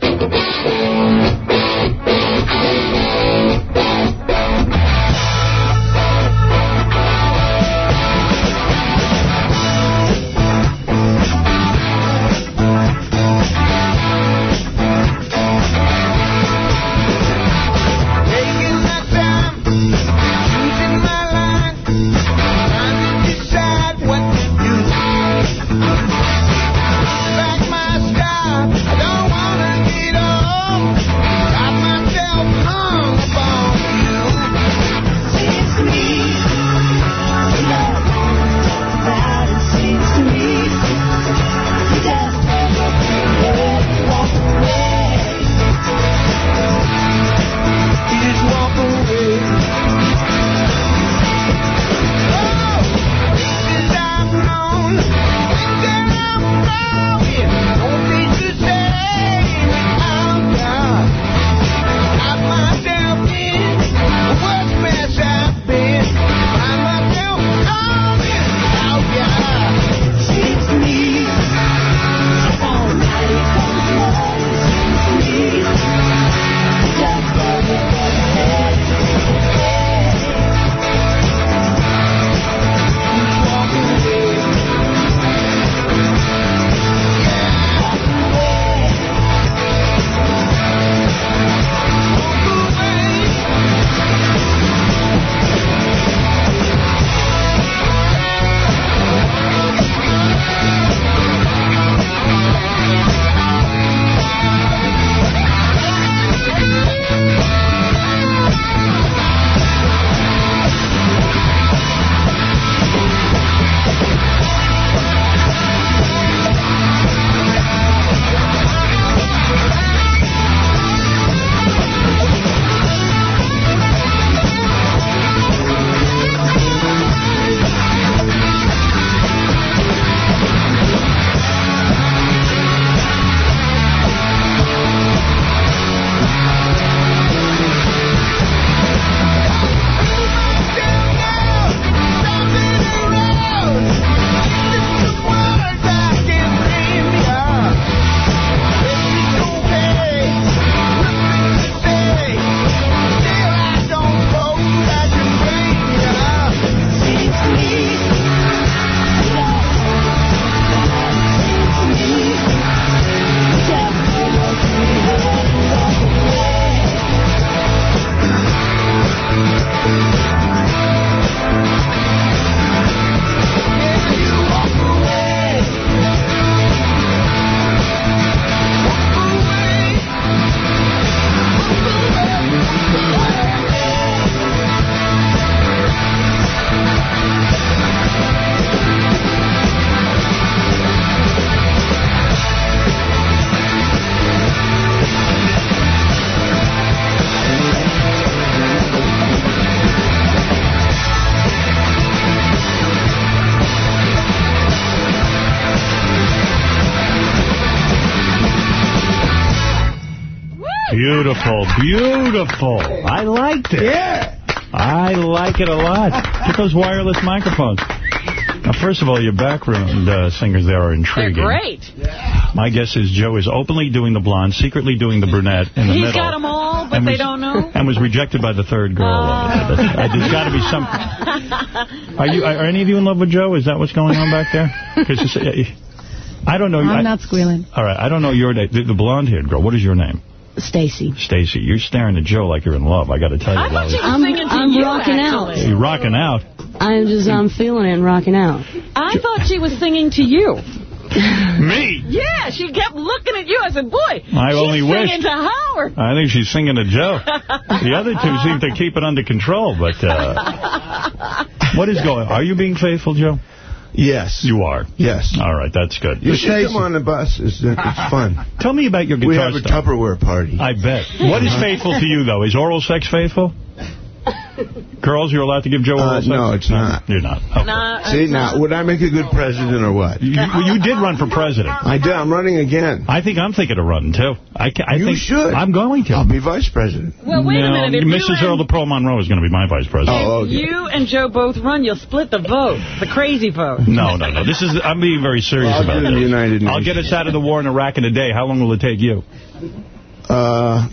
Beautiful, beautiful. I liked it. Yeah. I like it a lot. Get those wireless microphones. Now, first of all, your background uh, singers there are intriguing. They're intriguing. great. My guess is Joe is openly doing the blonde, secretly doing the brunette in the He's middle. got them all, but they was- don't know. And was rejected by the third girl. Over there. That's- uh, There's got to be some. Are you? Are any of you in love with Joe? Is that what's going on back there? Because I don't know. I'm I- not squealing. All right, I don't know your name. The, the blonde-haired girl. What is your name? Stacy. Stacy. You're staring at Joe like you're in love. I got to tell you. I thought Lolly. she was I'm, singing to I'm rocking actually. out. You're rocking out. I'm just, I'm feeling it and rocking out. I thought she was singing to you. Me? Yeah, she kept looking at you. I said, boy, I she's only singing wished. to Howard. I think she's singing to Joe. The other two seem to keep it under control, but uh, what is going on? Are you being faithful, Joe? Yes. You are? Yes. All right, that's good. You should come on the bus. It's, it's fun. Tell me about your guitar We have a stuff. Tupperware party. I bet. What is uh-huh. faithful to you, though? Is oral sex faithful? Girls, you're allowed to give Joe oral Uh, sex? no, it's not. You're not. Okay. Nah, See, now, would I make a good president or what? You, you you did run for president. I did. I'm running again. I think I'm thinking of running, too. I, ca- I You should. I'm going to. I'll be vice president. Well, wait no, a minute. If Mrs. Earl the Pearl Monroe is going to be my vice president. Oh, okay. You and Joe both run, you'll split the vote, the crazy vote. No, no, no. This is. I'm being very serious Well, I'll about do the this. United I'll get us out of the war in Iraq in a day. How long will it take you? Uh,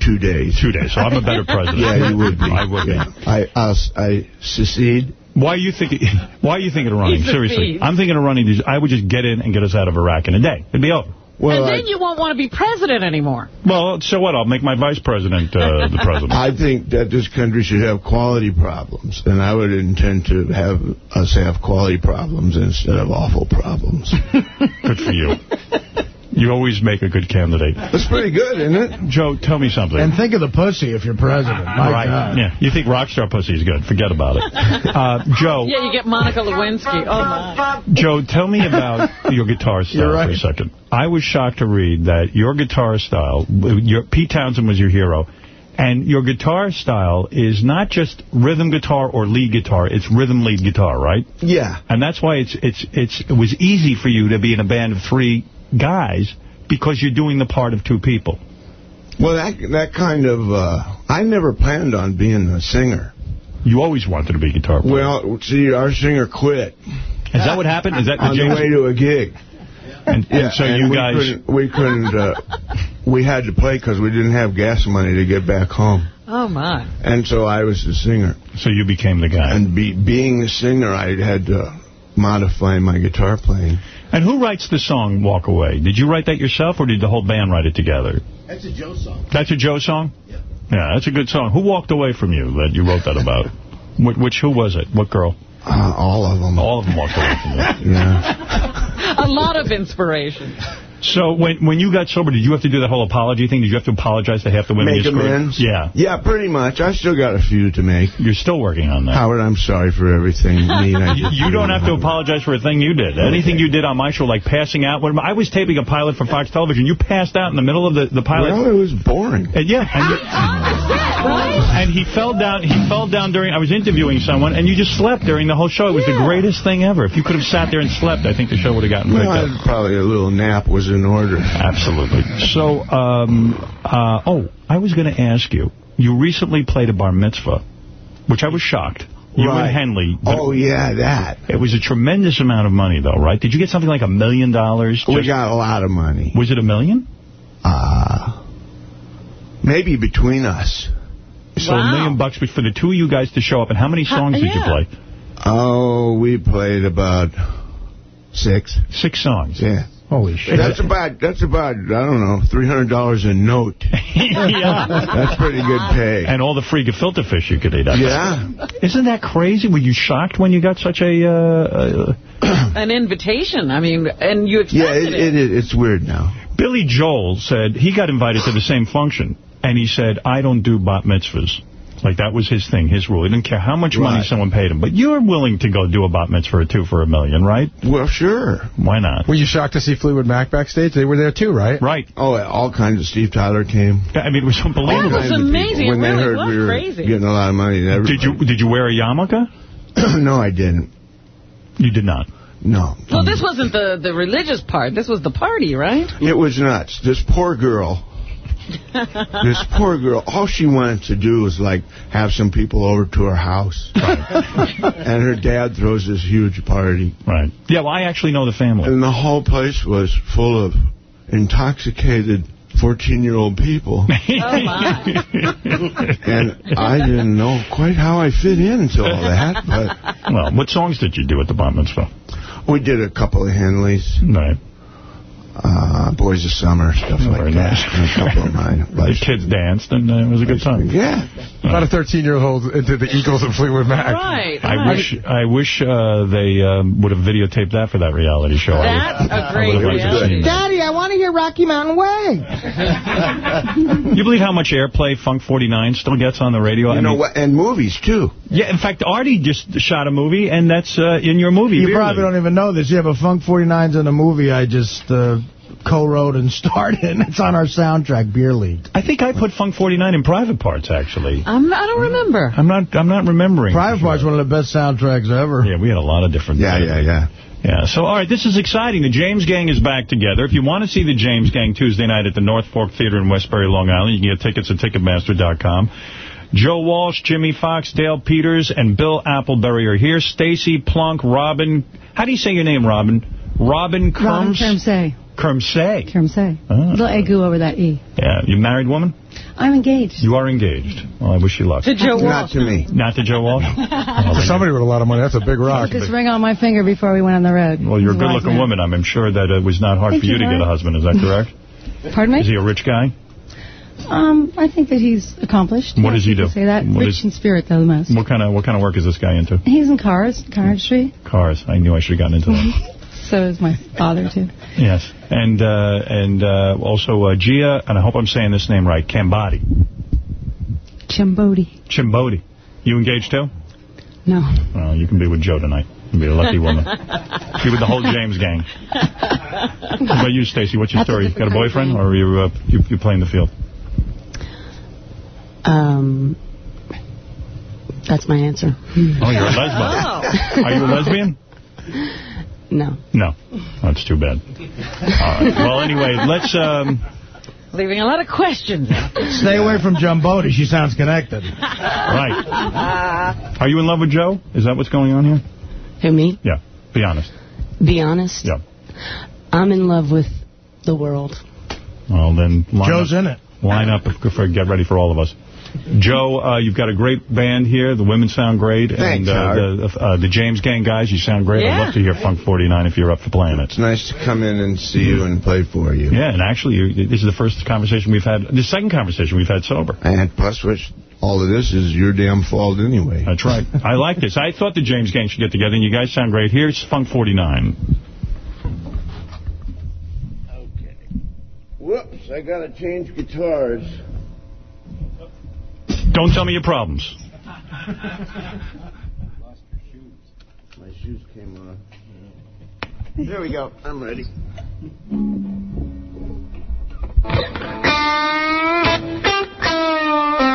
two days. Two days. So I'm a better president. Yeah, you would be. I would be. I, I'll, I secede. Why are you thinking? Why are you thinking of running? Seriously, thief. I'm thinking of running. I would just get in and get us out of Iraq in a day. It'd be over. Well, and I, then you won't want to be president anymore. Well, so what? I'll make my vice president uh, the president. I think that this country should have quality problems, and I would intend to have us have quality problems instead of awful problems. Good for you. You always make a good candidate. That's pretty good, isn't it? Joe, tell me something. And think of the pussy if you're president. My right. God. Yeah. You think Rockstar Pussy is good. Forget about it. Uh, Joe, Yeah, you get Monica Lewinsky. Oh, my. Joe, tell me about your guitar style You're for a second. I was shocked to read that your guitar style, your, Pete Townshend was your hero, and your guitar style is not just rhythm guitar or lead guitar, it's rhythm lead guitar, right? Yeah. And that's why it's it's it's it was easy for you to be in a band of three guys because you're doing the part of two people. Well, that that kind of, uh, I never planned on being a singer. You always wanted to be a guitar player. Well, see, our singer quit is that what happened? Is that the on the way to a gig. and, and so and you we guys Couldn't, we couldn't, uh, we had to play because we didn't have gas money to get back home. Oh, my. And so I was the singer. so you became the guy. And be, being the singer, I had to modify my guitar playing. And who writes the song Walk Away? Did you write that yourself or did the whole band write it together? That's a Joe song. That's a Joe song? Yeah. Yeah, that's a good song. Who walked away from you that you wrote that about? Which, which who was it? What girl? Uh, all of them. All of them walked away from you. Yeah. A lot of inspiration. So when when you got sober, did you have to do the whole apology thing? Did you have to apologize to half the women Make amends? Yeah. Yeah, pretty much. I still got a few to make. You're still working on that. Howard, I'm sorry for everything. mean I You, you don't have to apologize for a thing you did. Anything you did on my show, like passing out. When I was taping a pilot for Fox Television, you passed out in the middle of the, the pilot. Well, it was boring. And yeah, and, you- and he fell down. He fell down during. I was interviewing someone, and you just slept during the whole show. It was the greatest thing ever. If you could have sat there and slept, I think the show would have gotten picked Well, up. probably a little nap was in order. Absolutely. So, um, uh, oh, I was going to ask you. You recently played a bar mitzvah, which I was shocked. You Right. and Henley. Oh, yeah, that. It was a tremendous amount of money, though, right? Did you get something like a million dollars? We got a lot of money. Was it a million? Uh, maybe between us. So a million bucks for the two of you guys to show up. And how many songs did you play? Oh, we played about six. Six songs. Yeah. Holy shit. That's about, that's about, I don't know, $300 a note. yeah. That's pretty good pay. And all the free gefilte fish you could eat. out. Yeah. Isn't that crazy? Were you shocked when you got such a... Uh, uh, An invitation. I mean, and you Yeah, accepted it, it, it's weird now. Billy Joel said he got invited to the same function, and he said, I don't do bat mitzvahs. Like, that was his thing, his rule. He didn't care how much money someone paid him. But you're willing to go do a bat mitzvah or two for a million, right? Well, sure. Why not? Were you shocked to see Fleetwood Mac backstage? They were there too, right? Right. Oh, all kinds of Steve Tyler came. I mean, it was unbelievable. That was amazing. It When they heard was we were crazy. getting a lot of money. Did you did you wear a yarmulke? no, I didn't. You did not. No. Well, this wasn't the, the religious part. This was the party, right? It was nuts. This poor girl this poor girl, all she wanted to do was, like, have some people over to her house. and her dad throws this huge party. Right. Yeah, well, I actually know the family. And the whole place was full of intoxicated 14-year-old people. Oh, my. and I didn't know quite how I fit into all that, but... Well, what songs did you do at the bar mitzvah? We did a couple of Henleys. Right. Uh, Boys of Summer, stuff like Very that. nice. And a couple of mine. The kids danced, and uh, it was a good time. Yeah. About a 13-year-old into the Eagles and Fleetwood Mac. Right. I right. wish I wish uh, they um, would have videotaped that for that reality show. That's would- a I great would have liked to have reality. seen. Daddy, I want to hear Rocky Mountain Way. You believe how much airplay Funk 49 still gets on the radio? You I know mean, what? And movies, too. Yeah, in fact, Artie just shot a movie, and that's uh, in your movie. You Beer probably don't even know this. Yeah, but Funk 49's in a movie I just uh, co-wrote and starred in. It's on our soundtrack, Beer League. I think I put Funk 49 in private parts, actually. I'm, I don't remember. I'm not. I'm not remembering. Private Part's one of the best soundtracks ever. Yeah, we had a lot of different. Yeah, yeah, yeah. Yeah, so, all right, this is exciting. The James Gang is back together. If you want to see the James Gang Tuesday night at the North Fork Theater in Westbury, Long Island, you can get tickets at Ticketmaster.com. Joe Walsh, Jimmy Fox, Dale Peters, and Bill Appleberry are here. Stacy Plunk, Robin. How do you say your name, Robin? Robin Robin Kerms? Kermsey. Kermsey. Kermsey. Ah. Little eggu over that E. Yeah, you married woman? I'm engaged. You are engaged. Well, I wish you luck. To Joe Walsh. Not to me. Not to Joe Walsh? For somebody with a lot of money, that's a big rock. This ring on my finger before we went on the road. Well, you're a good-looking woman. I'm sure that it was not hard Thank for you you, to get a husband. Is that correct? Pardon me? Is he a rich guy? Um, I think that he's accomplished. What Yeah, does he do? Say that. What Rich is- in spirit, though, the most. What kind of what kind of work is this guy into? He's in cars, car industry. Cars. I knew I should have gotten into that. So is my father, too. yes. And uh, and uh, also uh, Gia, and I hope I'm saying this name right, Kambadi. Ciambotti. Ciambotti. You engaged too? No. Well, you can be with Joe tonight. You'll be a lucky woman. be with the whole James gang. What about you, Stacy? What's your That's story? You got a boyfriend, or are you, uh, you you playing the field? Um, that's my answer. Oh, you're a lesbian. Are you a lesbian? No. No. That's too bad. All right. Well, anyway, let's... Um, Leaving a lot of questions. Stay away from Jumbodi. She sounds connected. right. Are you in love with Joe? Is that what's going on here? Who, me? Yeah. Be honest. Be honest. Yeah. I'm in love with the world. Well, then... Line Joe's up, in it. Line up for, for Get Ready for all of us. Joe, uh, you've got a great band here. The women sound great. Thanks, and uh, Howard. the, uh, the James Gang guys, you sound great. I'd love to hear Funk 49 if you're up for playing it. It's nice to come in and see you and play for you. Yeah, and actually, this is the first conversation we've had, the second conversation we've had sober. And plus, which all of this is your damn fault anyway. That's right. I like this. I thought the James Gang should get together, and you guys sound great. Here's Funk 49. Okay. Whoops, I gotta change guitars. Don't tell me your problems. Lost your shoes. My shoes came on. There we go. I'm ready.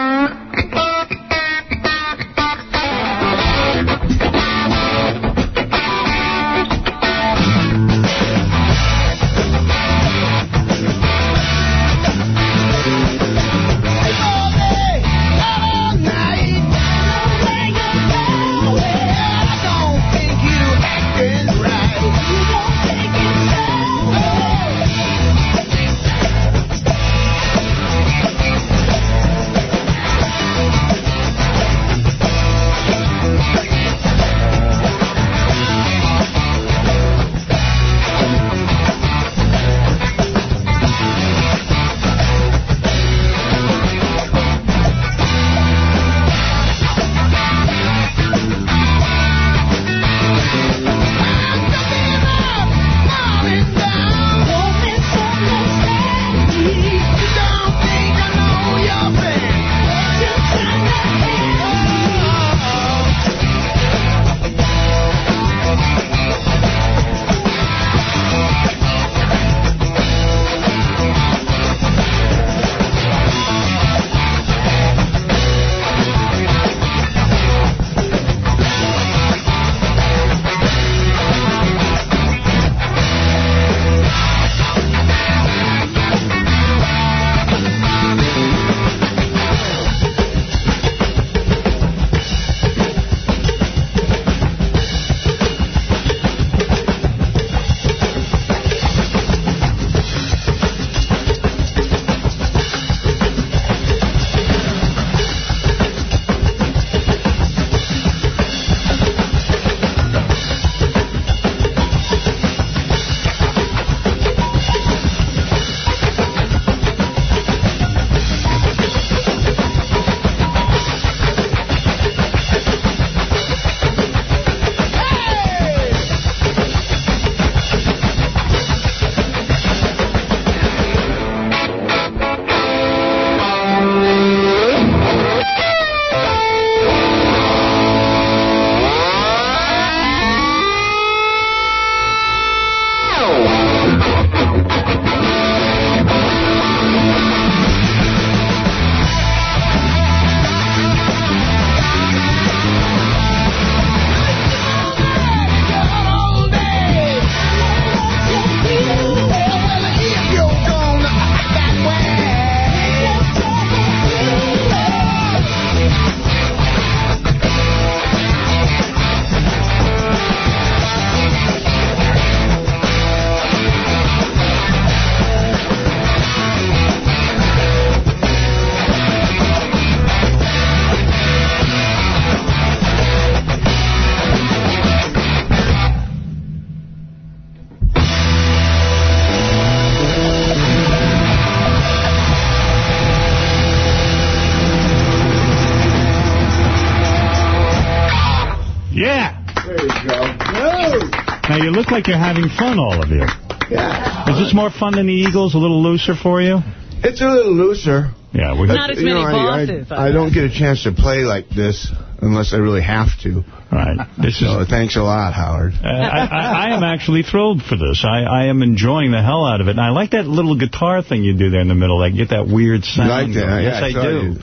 like you're having fun, all of you. Yeah. Is this more fun than the Eagles? A little looser for you? It's a little looser. Yeah, we're Not as You many know, I- bosses. I, I don't get a chance to play like this unless I really have to. Right. This so is- thanks a lot, Howard. Uh, I, I, I am actually thrilled for this. I, I am enjoying the hell out of it. And I like that little guitar thing you do there in the middle. Like, get that weird sound. like that? going. Yeah, yes, I I, do. you.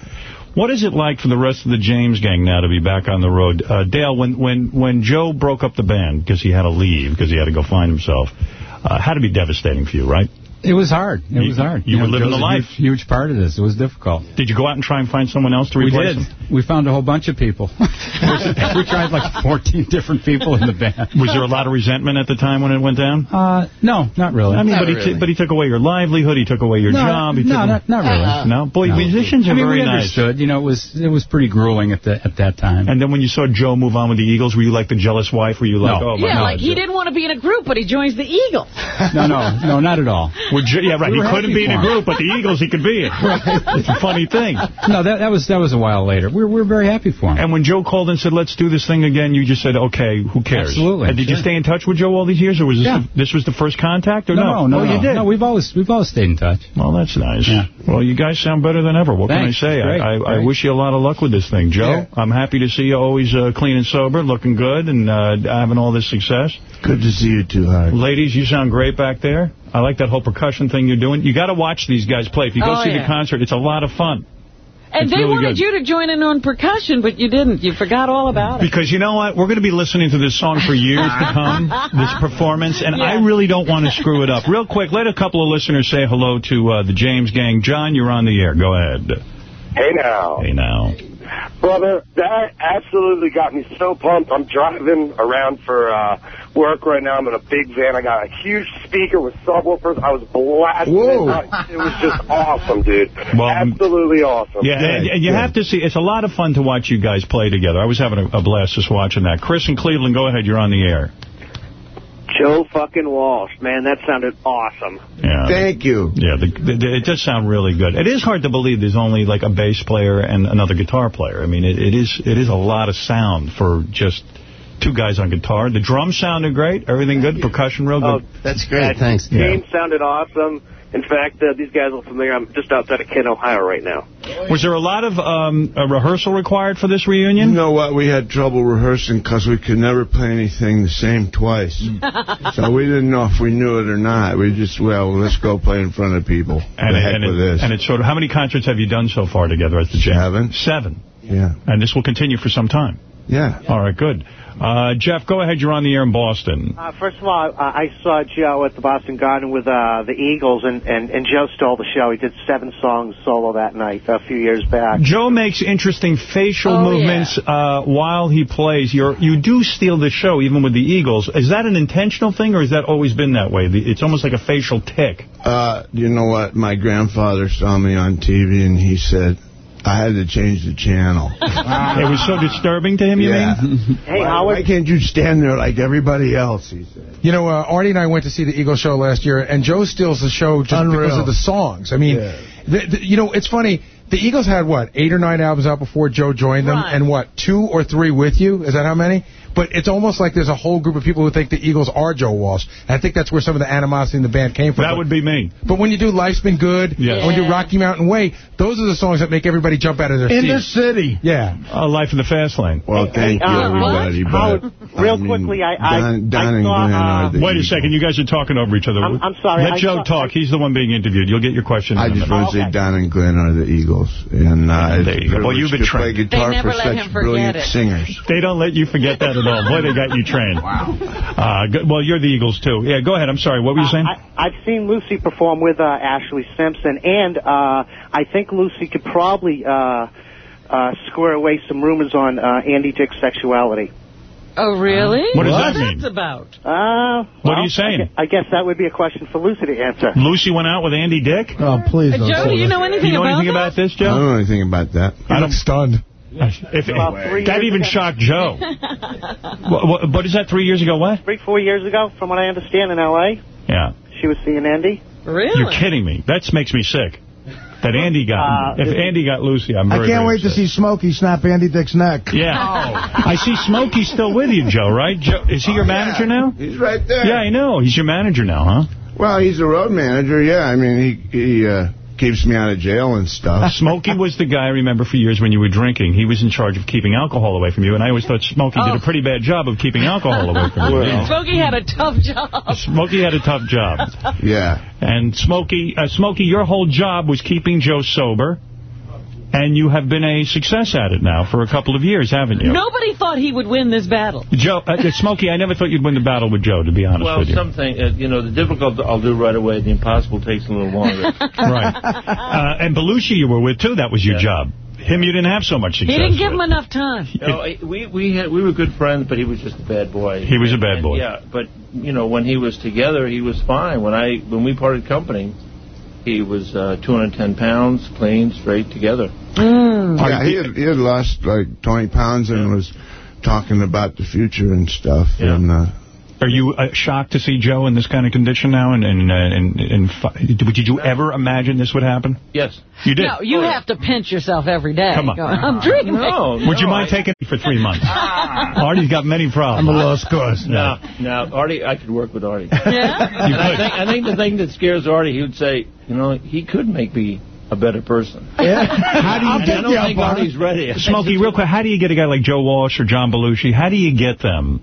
What is it like for the rest of the James gang now to be back on the road? Uh, Dale, when, when, when Joe broke up the band because he had to leave, because he had to go find himself, uh, had to be devastating for you, right? It was hard. It You- was hard. you were living the a life. Huge, huge part of this. It was difficult. Did you go out and try and find someone else to replace We did. him? We found a whole bunch of people. we tried like 14 different people in the band. Was there a lot of resentment at the time when it went down? Uh, no, not really. I mean, Not but he really. t- but he took away your livelihood. He took away your no, job. He no, took not, not really. No, boy, No. musicians are I mean, very we nice. understood. You know, it was it was pretty grueling at the at that time. And then when you saw Joe move on with the Eagles, were you like the jealous wife? Were you like, No. oh my Yeah, God, like he didn't want to be in a group, but he joins the Eagles. no, no, no, not at all. Would you, yeah, right. We he couldn't be in a group, but the Eagles he could be in. It's a funny thing. No, that that was that was a while later. We were, we were very happy for him. And when Joe called and said, let's do this thing again, you just said, okay, who cares? Absolutely, And did you stay in touch with Joe all these years, or was this, Yeah. the, this was the first contact, or no, no, Oh, no, you did? no. We've always we've always stayed in touch. Well, that's nice. Yeah. Well, you guys sound better than ever. What Thanks. can I say? Great, I, I, I wish you a lot of luck with this thing. Joe, I'm happy to see you always uh, clean and sober, looking good, and uh, having all this success. Good to see you too, Howard. Ladies, you sound great back there. I like that whole percussion thing you're doing. You got to watch these guys play. If you go Oh, see yeah. the concert, it's a lot of fun. And It's they really wanted good. you to join in on percussion, but you didn't. You forgot all about it. Because you know what? We're going to be listening to this song for years to come, this performance, and I really don't want to screw it up. Real quick, let a couple of listeners say hello to uh, the James Gang. John, you're on the air. Go ahead. Hey now. Hey now. Brother, that absolutely got me so pumped. I'm driving around for uh, work right now. I'm in a big van. I got a huge speaker with subwoofers. I was blasting Whoa. it. It was just awesome, dude. Well, absolutely awesome. Yeah, and, and you have to see, it's a lot of fun to watch you guys play together. I was having a, a blast just watching that. Chris in Cleveland, go ahead. You're on the air. Joe fucking Walsh, man, that sounded awesome. Yeah. Thank you. Yeah, the, the, it does sound really good. It is hard to believe there's only like a bass player and another guitar player. I mean, it, it is it is a lot of sound for just two guys on guitar. The drums sounded great. Everything good. Percussion real good. Oh, That's great. That Thanks. game sounded awesome. In fact, uh, these guys are familiar. I'm just outside of Kent, Ohio right now. Was there a lot of um, a rehearsal required for this reunion? You know what? We had trouble rehearsing because we could never play anything the same twice. so we didn't know if we knew it or not. We just, well, let's go play in front of people. And, the heck and, with it, this. and it's sort of, how many concerts have you done so far together as the Jam? Seven. Seven. Yeah. And this will continue for some time. Yeah. All right, good. Uh, Jeff, go ahead. You're on the air in Boston. Uh, first of all, I, I saw Joe at the Boston Garden with uh, the Eagles, and, and, and Joe stole the show. He did seven songs solo that night a few years back. Joe makes interesting facial Oh, movements uh, while he plays. You're, you do steal the show, even with the Eagles. Is that an intentional thing, or has that always been that way? The- It's almost like a facial tick. Uh, you know what? My grandfather saw me on TV and he said, I had to change the channel. It was so disturbing to him, you yeah. mean? Hey, why, Howard. why can't you stand there like everybody else? He said. You know, uh, Artie and I went to see the Eagles show last year, and Joe steals the show just Unreal. because of the songs. I mean, Yeah. the, the, you know, it's funny. The Eagles had, what, eight or nine albums out before Joe joined them, Right. and what, two or three with you? Is that how many? But it's almost like there's a whole group of people who think the Eagles are Joe Walsh. And I think that's where some of the animosity in the band came from. That But- would be me. But when you do Life's Been Good, Yeah. when you do Rocky Mountain Way, those are the songs that make everybody jump out of their seat. In the city. Yeah. Uh, life in the fast lane. Well, thank you, uh, everybody. Howard, but, real I mean, quickly, I- I- Don, Don I saw, uh, are the Wait a second. You guys are talking over each other. I'm- I'm sorry, Let I Joe saw- talk. He's the one being interviewed. You'll get your question I just want to say Okay. Don and Glenn are the Eagles. And uh, There you go. Well, you've been privilege to play trained. guitar They never for let such him forget brilliant it. singers. They don't let you forget that at all. Boy, they got you trained. Wow. Uh, good. Well, you're the Eagles, too. Yeah, go ahead. I'm sorry. What were you saying? I, I've seen Lucy perform with uh, Ashlee Simpson, and uh, I think Lucy could probably uh, uh, square away some rumors on uh, Andy Dick's sexuality. Oh, really? What does What's that mean? about? Uh, What are you saying? I gue- I guess that would be a question for Lucy to answer. Lucy went out with Andy Dick? Oh, please Uh, don't Joe, do you know anything you know about anything that? about this, Joe? I don't know anything about that. I don't. stunned. If, About three that even ago. shocked Joe. what, what, what is that? Three years ago? What? Three, four years ago, from what I understand, in L.A., Yeah. she was seeing Andy. Really? You're kidding me. That makes me sick. that Andy got. Uh, if Andy got Lucy, I'm I can't very wait to see Smokey snap Andy Dick's neck. Yeah. I see Smokey still with you, Joe, right? Joe, is he your manager now? He's right there. Yeah, I know. He's your manager now, huh? Well, he's a road manager, yeah. I mean, he he uh, keeps me out of jail and stuff. Smokey was the guy, I remember, for years when you were drinking. He was in charge of keeping alcohol away from you, and I always thought Smokey did a pretty bad job of keeping alcohol away from you. Yeah. Smokey had a tough job. Smokey had a tough job. Yeah. And Smokey, uh, Smokey, your whole job was keeping Joe sober, and you have been a success at it now for a couple of years, haven't you? Nobody thought he would win this battle. Joe, uh, Smokey, I never thought you'd win the battle with Joe, to be honest Well, with you. Well, something, uh, you know, the difficult I'll do right away. The impossible takes a little longer. right. Uh, and Belushi you were with, too. That was your job. Him you didn't have so much success He didn't give with. him enough time. No, I- we we had we were good friends, but he was just a bad boy. He was a bad And, boy. Yeah, but you know when he was together, he was fine. When I when we parted company, he was uh, 210 pounds, clean, straight, together. Yeah, he had, he had lost like 20 pounds and was talking about the future and stuff. And uh, Are you uh, shocked to see Joe in this kind of condition now? And and, uh, and, and fi- did you ever imagine this would happen? Yes. You did? No, you have to pinch yourself every day. Come on. Going, I'm dreaming. Would you mind taking it for three months? Artie's got many problems. I'm a lost cause. No, no, Artie, I could work with Artie. Yeah? and I think I think the thing that scares Artie, he would say, you know, he could make me a better person. Yeah. How do you And I don't think Artie's ready. Smokey, real quick, how do you get a guy like Joe Walsh or John Belushi, how do you get them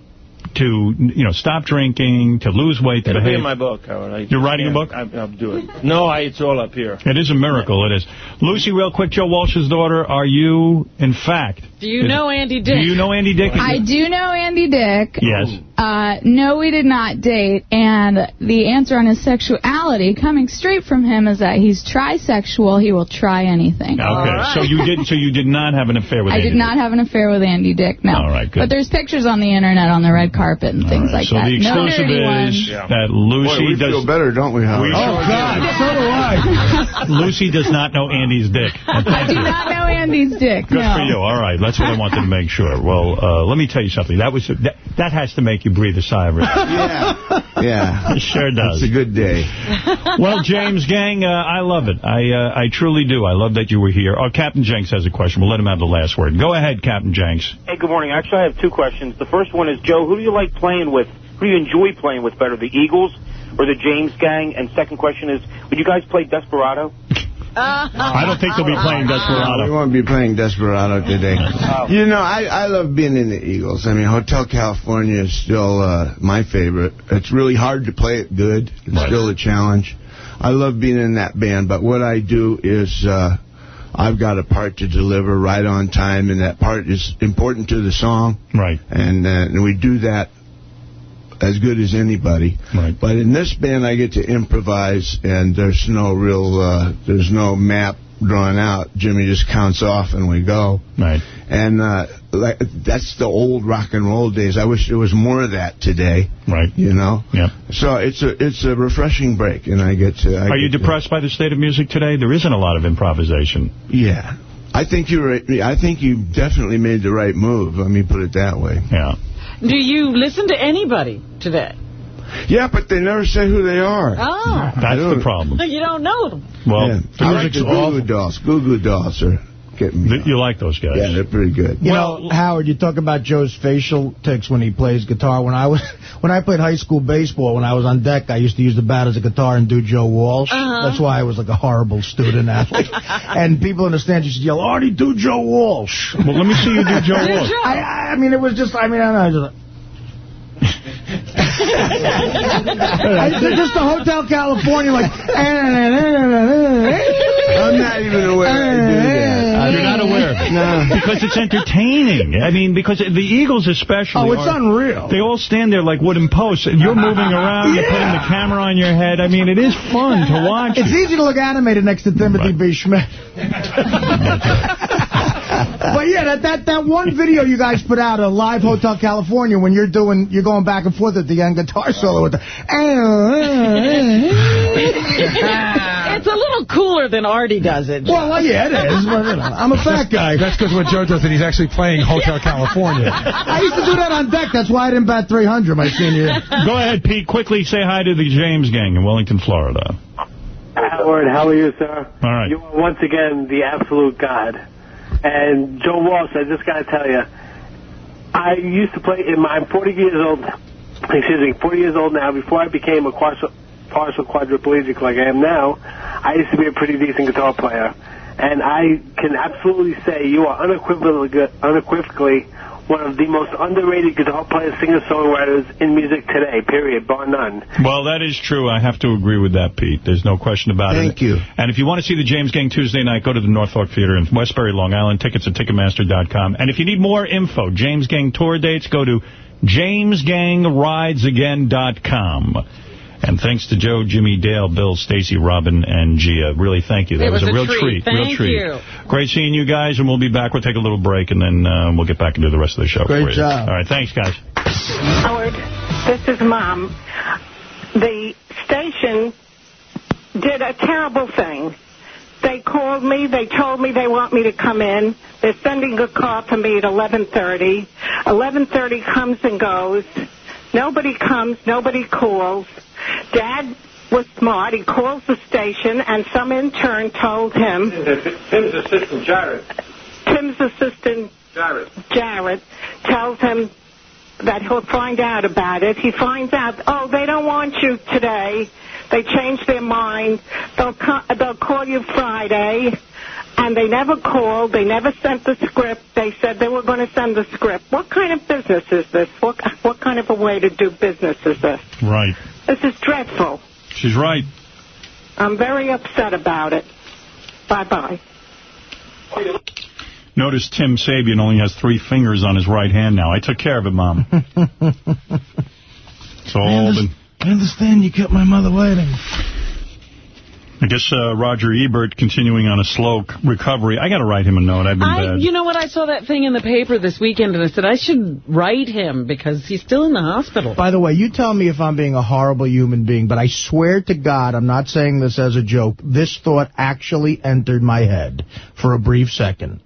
to, you know, stop drinking, to lose weight, to It'll be in my book, Howard. I You're writing a book? I, I'll do it. No, I, it's all up here. It is a miracle, it is. Lucy, real quick, Joe Walsh's daughter, are you, in fact... Do you is- know Andy Dick? Do you know Andy Dick? I do know Andy Dick. Yes. Uh, no, we did not date, and the answer on his sexuality, coming straight from him, is that he's trisexual. He will try anything. Okay, so you did so you did not have an affair with I Andy did not have an affair with Andy Dick, no. All right, good. But there's pictures on the internet on the red carpet and things like so that. the no exclusive dirty is ones. that Lucy Boy, we does... feel better, don't we, Howard? We sure do. so do I. Lucy does not know Andy's dick. I do not know Andy's dick, Good no. for you. All right, that's what I wanted to make sure. Well, uh, let me tell you something. That was that, that has to make you breathe a sigh of relief. yeah, yeah. It sure does. It's a good day. Well, James, gang, uh, I love it. I uh, I truly do. I love that you were here. Oh, Captain Janks has a question. We'll let him have the last word. Go ahead, Captain Janks. Hey, good morning. Actually, I have two questions. The first one is, Joe, who do you like playing with? Who do you enjoy playing with better, the Eagles or the James Gang? And second question is, would you guys play Desperado? I don't think they'll be playing Desperado. We won't be playing Desperado today. You know, I, I love being in the Eagles. I mean, Hotel California is still uh, my favorite. It's really hard to play it good. It's still a challenge. I love being in that band, but what I do is uh, I've got a part to deliver right on time, and that part is important to the song. Right. And, uh, and we do that as good as anybody. Right. But in this band, I get to improvise, and there's no real, uh, there's no map drawn out. Jimmy just counts off, and we go. Right. And uh, like that's the old rock and roll days. I wish there was more of that today. Right. You know. Yeah. So it's a it's a refreshing break, and I get to. I Are you get to- depressed by the state of music today? There isn't a lot of improvisation. Yeah. I think you're. I think you definitely made the right move. Let me put it that way. Yeah. Do you listen to anybody today? Yeah, but they never say who they are. Oh. That's the problem. You don't know them. Well, yeah. I like music's the Goo Goo Dolls. Goo Goo Dolls are getting me. You like those guys? Yeah, they're pretty good. You know, Howard, you talk about Joe's facial tics when he plays guitar. When I was when I played high school baseball, when I was on deck, I used to use the bat as a guitar and do Joe Walsh. Uh-huh. That's why I was like a horrible student athlete. and people in the stands used to yell, Artie, do Joe Walsh. Well, let me see you do Joe Walsh. I, I mean, it was just, I mean, I don't know. I, just the Hotel California, like. I'm not even aware I do that. You're not aware of it? No. Because it's entertaining. I mean, because the Eagles especially... Oh, it's are- unreal. They all stand there like wooden posts, and you're moving around, yeah. you're putting the camera on your head. I mean, it is fun to watch. It's easy to look animated next to Timothy B. Schmit. but yeah, that, that that one video you guys put out, a live Hotel California, when you're doing, you're going back and forth at the end guitar solo with the. It's a little cooler than Artie does it. Well, yeah, it is. But, you know, I'm a fat guy. That's because when Joe does it, he's actually playing Hotel California. I used to do that on deck. That's why I didn't bat 300 my senior year. Go ahead, Pete. Quickly say hi to the James gang in Wellington, Florida. Howard, how are you, sir? All right. You are once again the absolute god. And Joe Walsh, I just got to tell you, I used to play, in my, I'm 40 years old, excuse me, 40 years old now. Before I became a partial, partial quadriplegic like I am now, I used to be a pretty decent guitar player. And I can absolutely say you are unequivocally, unequivocally one of the most underrated guitar players, singer-songwriters in music today, period, bar none. Well, that is true. I have to agree with that, Pete. There's no question about it. Thank you. And if you want to see the James Gang Tuesday night, go to the Norfolk Theater in Westbury, Long Island. Tickets at Ticketmaster.com. And if you need more info, James Gang tour dates, go to JamesGangRidesAgain.com. And thanks to Joe, Jimmy, Dale, Bill, Stacy, Robin, and Gia. Really, thank you. That It was a a real treat. Real Thank treat. you. Great seeing you guys, and we'll be back. We'll take a little break, and then uh, we'll get back and do the rest of the show Great for you. job. All right, thanks, guys. Howard, this is Mom. The station did a terrible thing. They called me. They told me they want me to come in. They're sending a car for me at 11:30. 11:30 comes and goes. Nobody comes. Nobody calls. Dad was smart. He calls the station, and some intern told him. Tim's assistant, Jared. Tim's assistant Jared. Jarrett tells him that he'll find out about it. He finds out, oh, they don't want you today. They changed their mind. They'll, co- they'll call you Friday. And they never called. They never sent the script. They said they were going to send the script. What kind of business is this? What, what kind of a way to do business is this? Right. This is dreadful. She's right. I'm very upset about it. Bye-bye. Notice Tim Sabean only has three fingers on his right hand now. I took care of it, Mom. It's all been... I understand you kept my mother waiting. I guess uh, Roger Ebert continuing on a slow c- recovery. I got to write him a note. I've been I, bad. you know what? I saw that thing in the paper this weekend, and I said I should write him because he's still in the hospital. By the way, you tell me if I'm being a horrible human being, but I swear to God, I'm not saying this as a joke. This thought actually entered my head for a brief second.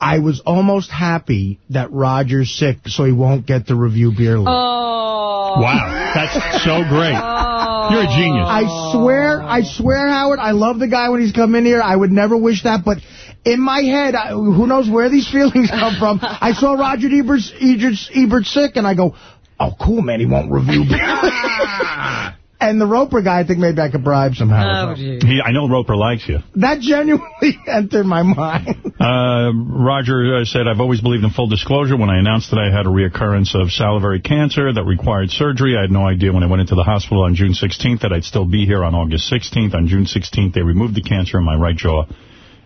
I was almost happy that Roger's sick so he won't get the review Beer League. Oh. Wow, that's so great. Oh. You're a genius. I swear, I swear, Howard, I love the guy when he's come in here. I would never wish that, but in my head, I, who knows where these feelings come from, I saw Roger Ebert's, Ebert's, Ebert sick, and I go, oh, cool, man, he won't review Beer And the Roper guy, I think maybe I could bribe somehow. Oh, gee. He, I know Roper likes you. That genuinely entered my mind. Uh, Roger uh, said, I've always believed in full disclosure. When I announced that I had a reoccurrence of salivary cancer that required surgery, I had no idea when I went into the hospital on June 16th that I'd still be here on August 16th. On June 16th, they removed the cancer in my right jaw,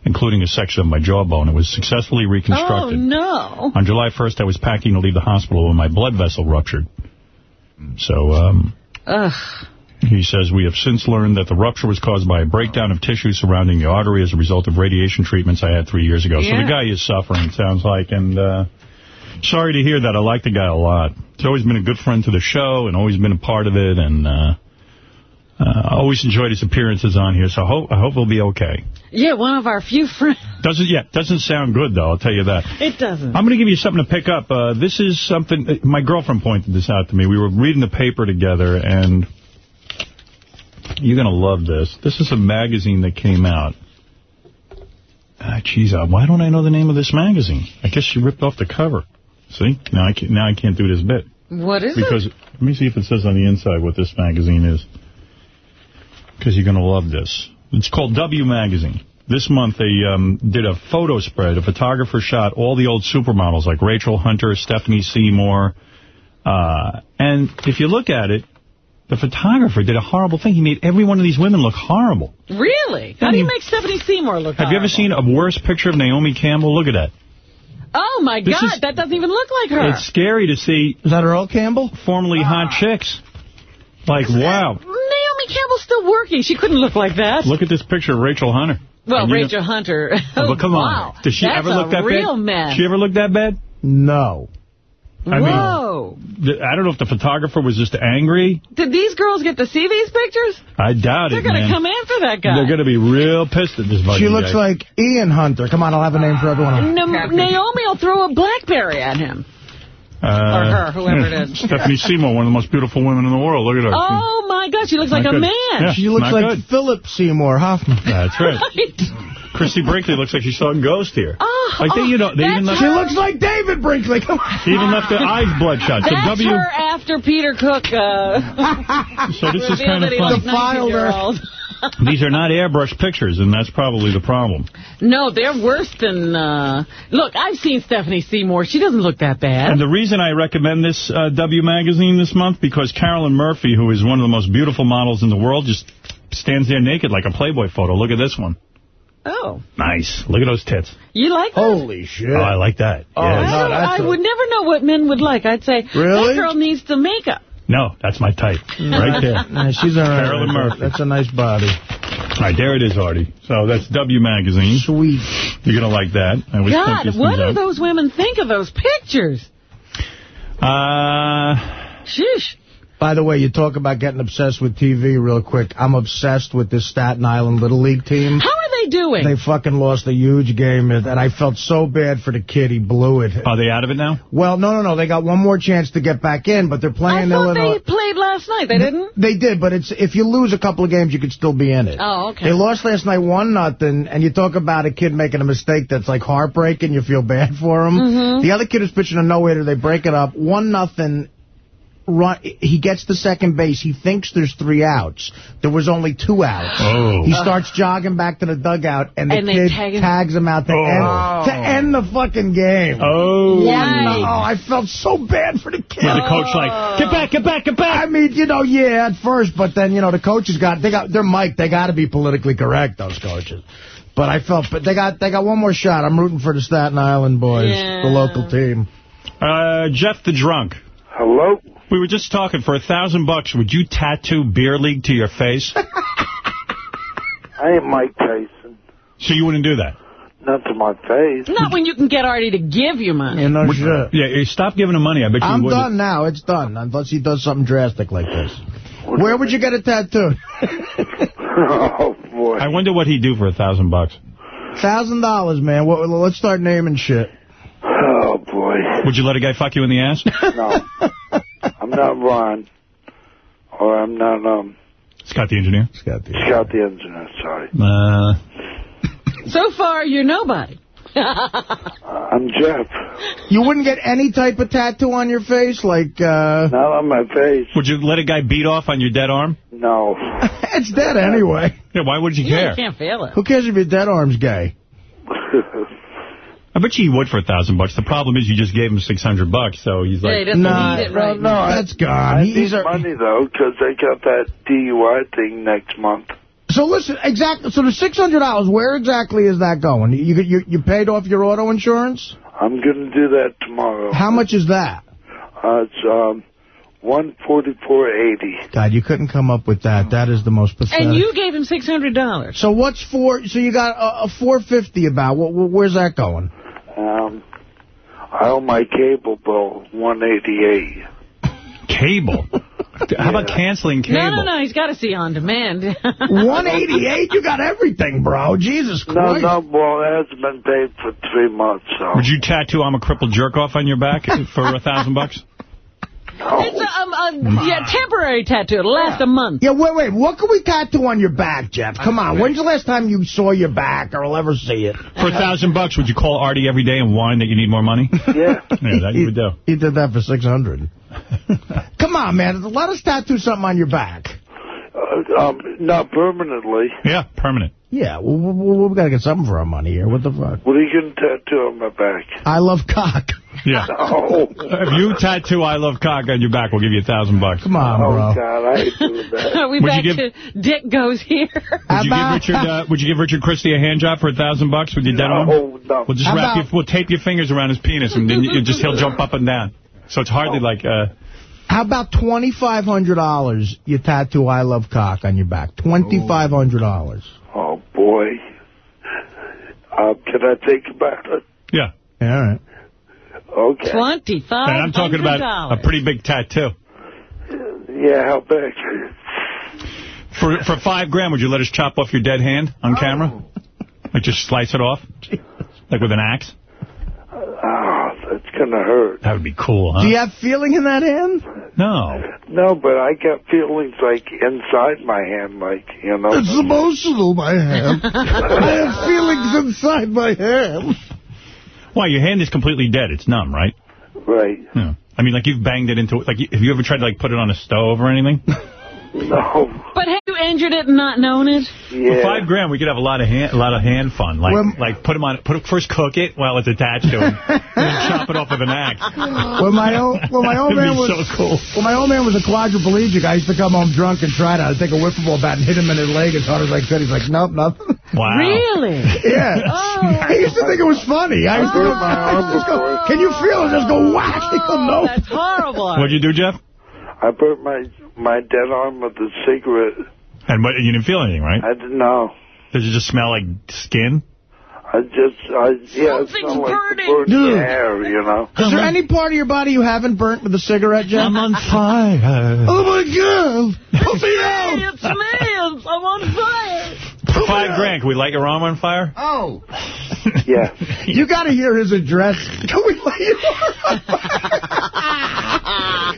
including a section of my jawbone. It was successfully reconstructed. Oh, reconstructed. no. On July 1st, I was packing to leave the hospital when my blood vessel ruptured. So, um, Ugh. He says, we have since learned that the rupture was caused by a breakdown of tissue surrounding the artery as a result of radiation treatments I had three years ago. So the guy is suffering, it sounds like. And uh, sorry to hear that. I like the guy a lot. He's always been a good friend to the show and always been a part of it. And uh, uh, I always enjoyed his appearances on here. So I hope, I hope he'll be okay. Yeah, one of our few friends. Doesn't yeah, doesn't sound good, though, I'll tell you that. It doesn't. I'm going to give you something to pick up. Uh, this is something, uh, my girlfriend pointed this out to me. We were reading the paper together, and you're going to love this. This is a magazine that came out. Ah, geez, uh, why don't I know the name of this magazine? I guess she ripped off the cover. See? Now I can't, now I can't do this bit. What is because, it? Because, let me see if it says on the inside what this magazine is. Because you're going to love this. It's called W Magazine. This month they um, did a photo spread. A photographer shot all the old supermodels like Rachel Hunter, Stephanie Seymour. Uh, and if you look at it, the photographer did a horrible thing. He made every one of these women look horrible. Really? How do you make Stephanie Seymour look Have you ever seen a worse picture of Naomi Campbell? Look at that. Oh, my This God. is- that doesn't even look like her. It's scary to see. Is that Earl Campbell? Formerly ah. hot chicks. Like, wow. Naomi Campbell's still working. She couldn't look like that. Look at this picture of Rachel Hunter. well, And you know- Rachel Hunter. Oh, but come wow. on. Does she That's ever look a that real bad? mess. She ever look that bad? No. I Whoa. mean, th- I don't know if the photographer was just angry. Did these girls get to see these pictures? I doubt it. They're going to man. come after that guy. They're going to be real pissed at this fucking She looks guy. like Ian Hunter. Come on, I'll have a name for everyone. Na- Naomi will throw a Blackberry at him. Uh, or her, whoever it is. Stephanie Seymour, one of the most beautiful women in the world. Look at her. Oh, my my God, she looks like Not a man. Yeah, She looks not like good. Philip Seymour Hoffman. That's right. Christie Brinkley looks like she saw a ghost here. Oh, like they, you know, they even left, She looks like David Brinkley. Come on. she even left their eyes bloodshot. So That's W. her after Peter Cook. Uh, So this is kind of fun. liked Defiled her. These are not airbrushed pictures, and that's probably the problem. No, they're worse than... Uh... Look, I've seen Stephanie Seymour. She doesn't look that bad. And the reason I recommend this uh, W magazine this month, because Carolyn Murphy, who is one of the most beautiful models in the world, just stands there naked like a Playboy photo. Look at this one. Oh, Nice. Look at those tits. you like that? Holy shit. Oh, I like that. Oh, Yeah. I, no, don't- I a- would never know what men would like. I'd say, Really? that girl needs the makeup. No, that's my type. Right there. Yeah, she's all right. Carolyn Murphy. That's a nice body. All right, there it is, Artie. So that's W Magazine. Sweet. You're going to like that. I always God, these what do those women think of those pictures? Uh, Sheesh. By the way, you talk about getting obsessed with TV real quick. I'm obsessed with this Staten Island Little League team. How are they doing? They fucking lost a huge game, and I felt so bad for the kid. He blew it. are they out of it now? Well, no, no, no. They got one more chance to get back in, but they're I playing thought Illinois. they played last night. They didn't? They did, but it's if you lose a couple of games, you could still be in it. Oh, okay. They lost last night one nothing, and you talk about a kid making a mistake that's like heartbreaking. You feel bad for him. Mhm. The other kid was pitching a no hitter. They break it up one nothing. Run. He gets to second base. He thinks there's three outs. There was only two outs. Oh. He starts jogging back to the dugout, and the And kid tag him? tags him out to Oh. end to end the fucking game. Oh. One, no, I felt so bad for the kid. Was the coach like, get back, get back, get back? I mean, you know, yeah, at first, but then, you know, the coaches got, they got, they're Mike, they got to be politically correct, those coaches. But I felt, but they got, they got one more shot. I'm rooting for the Staten Island boys, Yeah. the local team. Uh, Jeff the Drunk. Hello? We were just talking. For a thousand bucks, would you tattoo Beer League to your face? I ain't Mike Tyson. so you wouldn't do that? Not to my face. Not when you can get Artie to give you money. You know, shit. Yeah, stop giving him money. I bet you I'm wouldn't. done now. It's done, unless he does something drastic like this. Where would you get a tattoo? oh, boy. I wonder what he'd do for a thousand bucks. Thousand dollars, man. What, let's start naming shit. Oh, boy. Would you let a guy fuck you in the ass? No. I'm not Ron. Or I'm not, um, Scott the engineer. Scott the Scout the engineer, sorry. Uh, So far, you're nobody. I'm Jeff. You wouldn't get any type of tattoo on your face, like, uh... Not on my face. would you let a guy beat off on your dead arm? No. it's dead anyway. Yeah, why would you Yeah, care? you can't feel it. Who cares if your dead arm's gay? I bet you he would for a thousand bucks. The problem is you just gave him six hundred bucks, so he's Yeah, he like, doesn't Nah, it right no, now. I- That's gone. I He- need He's money, though, because I got that DUI thing next month. So listen, exactly. So the six hundred dollars, where exactly is that going? You you you paid off your auto insurance? I'm going to do that tomorrow. How much is that? Uh, it's um, one forty four eighty. God, you couldn't come up with that. That is the most pathetic. And you gave him $600. So what's for? So you got a, a four fifty about? Where's that going? Um, I owe my cable bill one eighty eight. cable. How about canceling cable? No, no, no. He's got to see on demand. One eighty eight. You got everything, bro. Jesus No, Christ. no, no. well, it hasn't been paid for three months, so. Would you tattoo I'm a crippled jerk off on your back for a thousand bucks? It's a, um, a yeah, temporary tattoo. It'll last a month. Yeah, wait, wait. What can we tattoo on your back, Jeff? Come on. When's the last time you saw your back or will ever see it? For a thousand bucks, would you call Artie every day and whine that you need more money? Yeah. Yeah, that you would do. He did that for 600 Come on, man. Let us tattoo something on your back. Uh, um, not permanently. Yeah, permanent. Yeah, we, we, we got to get something for our money here. What the fuck? What are you going to tattoo on my back? I love cock. Yeah. Oh, If you tattoo I love cock on your back, we'll give you a thousand bucks. Come on, oh bro. God, I hate doing that. We Would back you to Dick goes here? Would you give Richard uh, Would you give Richard Christy a hand job for a thousand bucks with your dead arm? No, no. We'll just How wrap you. We'll tape your fingers around his penis, and then you, just he'll jump up and down. So it's hardly like. Uh, How about $2,500 you tattoo I love cock on your back? $2,500. Oh, boy. Uh, can I think about it? yeah. All right. Okay. Twenty-five. And I'm talking about a pretty big tattoo. Yeah, how big? For for five grand, would you let us chop off your dead hand on camera? Like just slice it off? Like with an axe? Oh, that's going to hurt. That would be cool, huh? Do you have feeling in that hand? No. No, but I get feelings like inside my hand, like, you know. It's emotional, my hand. I have feelings inside my hand. Why, your hand is completely dead. It's numb, right? Right. Yeah. I mean, like, you've banged it into... Like, have you ever tried to, like, put it on a stove or anything? No. But have you injured it and not known it? For five grand, we could have a lot of hand, a lot of hand fun. Like, Well- like put them on, put first cook it while it's attached to him, and then chop it off with an axe. When my old, when my old man was so cool. When my old man was a quadriplegic, I used to come home drunk and try to take a wiffle ball bat and hit him in his leg as hard as I could. He's like, nope, nothing. Wow. Really? Yeah. Oh, I used to think it was funny. I used to oh. just go, can you feel it? Just go whack. He go, no. That's horrible. What'd you do, Jeff? I burnt my my dead arm with a cigarette. And what, you didn't feel anything, right? I didn't know. Does it just smell like skin? I just, I, yeah, it smelled like the burnt Dude. hair, you know. Is there any part of your body you haven't burnt with a cigarette, Jeff? I'm on fire. Oh, my God. Put me out. It's me. I'm on fire. For five grand, can we light your arm on fire? Oh. Yeah. You got to hear his address. Can we let you?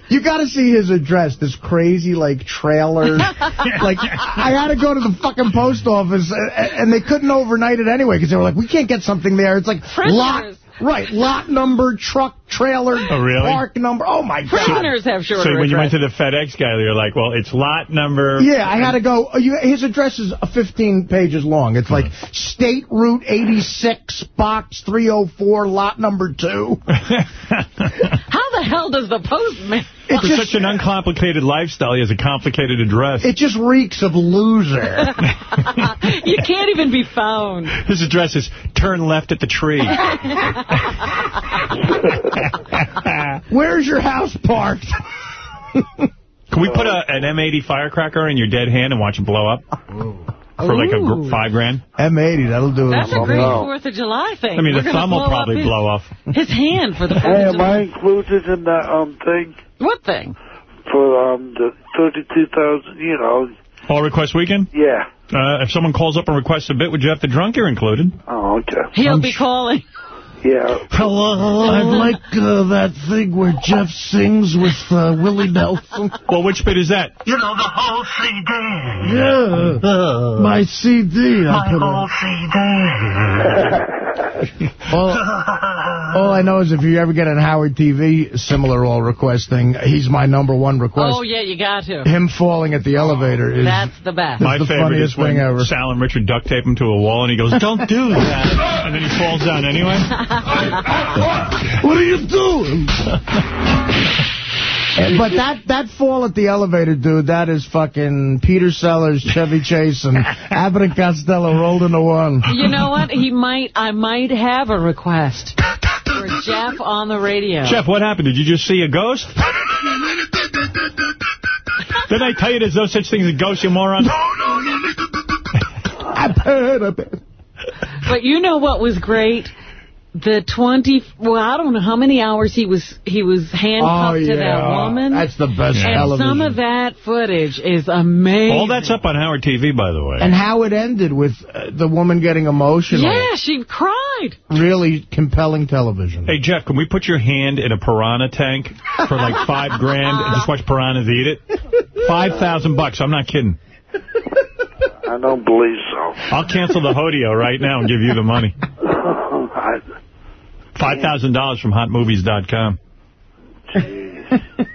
you got to see his address. This crazy, like, trailer. like, I had to go to the fucking post office, and, and they couldn't overnight it anyway, because they were like, we can't get something there. It's like, lot, right, lot number, truck, trailer, Oh, really? park number. Oh, my God. Prisoners have shorter So when you went to the FedEx guy, you're like, well, it's lot number... Yeah, I had to go. uh, his address is uh, 15 pages long. It's like State Route 86, Box 304, lot number 2. How the hell does the postman... It For just, such an uncomplicated lifestyle, he has a complicated address. it just reeks of loser. you can't even be found. His address is turn left at the tree. Where's your house parked? Can we put a, an M80 firecracker in your dead hand and watch it blow up? For like a gr five grand? M80, that'll do That's it. a great No. Fourth of July thing. I mean, We're the gonna thumb will probably his, blow off. His hand for the Fourth Hey, of am I included in that um thing What thing? for um the thirty-two thousand? You know, All request weekend? yeah. Uh, if someone calls up and requests a bit with Jeff the Drunk, you're included. Oh, okay. He'll be calling. Yeah. Hello. I'd like uh, that thing where Jeff sings with uh, Willie Nelson. Well, which bit is that? You know, the whole CD. Yeah. My CD. I put on. all, all I know is if you ever get an Howard TV similar all request thing, he's my number one request. Oh, yeah, you got to. Him falling at the elevator is That's the best. My the favorite funniest is when thing ever. Sal and Richard duct tape him to a wall, and he goes, don't do that. and then he falls down anyway. What are you doing? But that, that fall at the elevator, dude, that is fucking Peter Sellers, Chevy Chase, and Abbott and Costello rolled into one. You know what? He might. I might have a request for Jeff on the radio. Jeff, what happened? Did you just see a ghost? Didn't I tell you there's no such thing as a ghost, you moron? I've heard of it. But you know what was great? The 20, well, I don't know how many hours he was he was handcuffed Oh, to that woman. That's the best and television. some of that footage is amazing. All that's up on Howard TV, by the way. And how it ended with uh, the woman getting emotional. Yeah, she cried. Really compelling television. Hey, Jeff, can we put your hand in a piranha tank for like five grand and just watch piranhas eat it? Five thousand bucks. I'm not kidding. I don't believe so. I'll cancel the hodeo right now and give you the money. I, Five thousand dollars from HotMovies.com.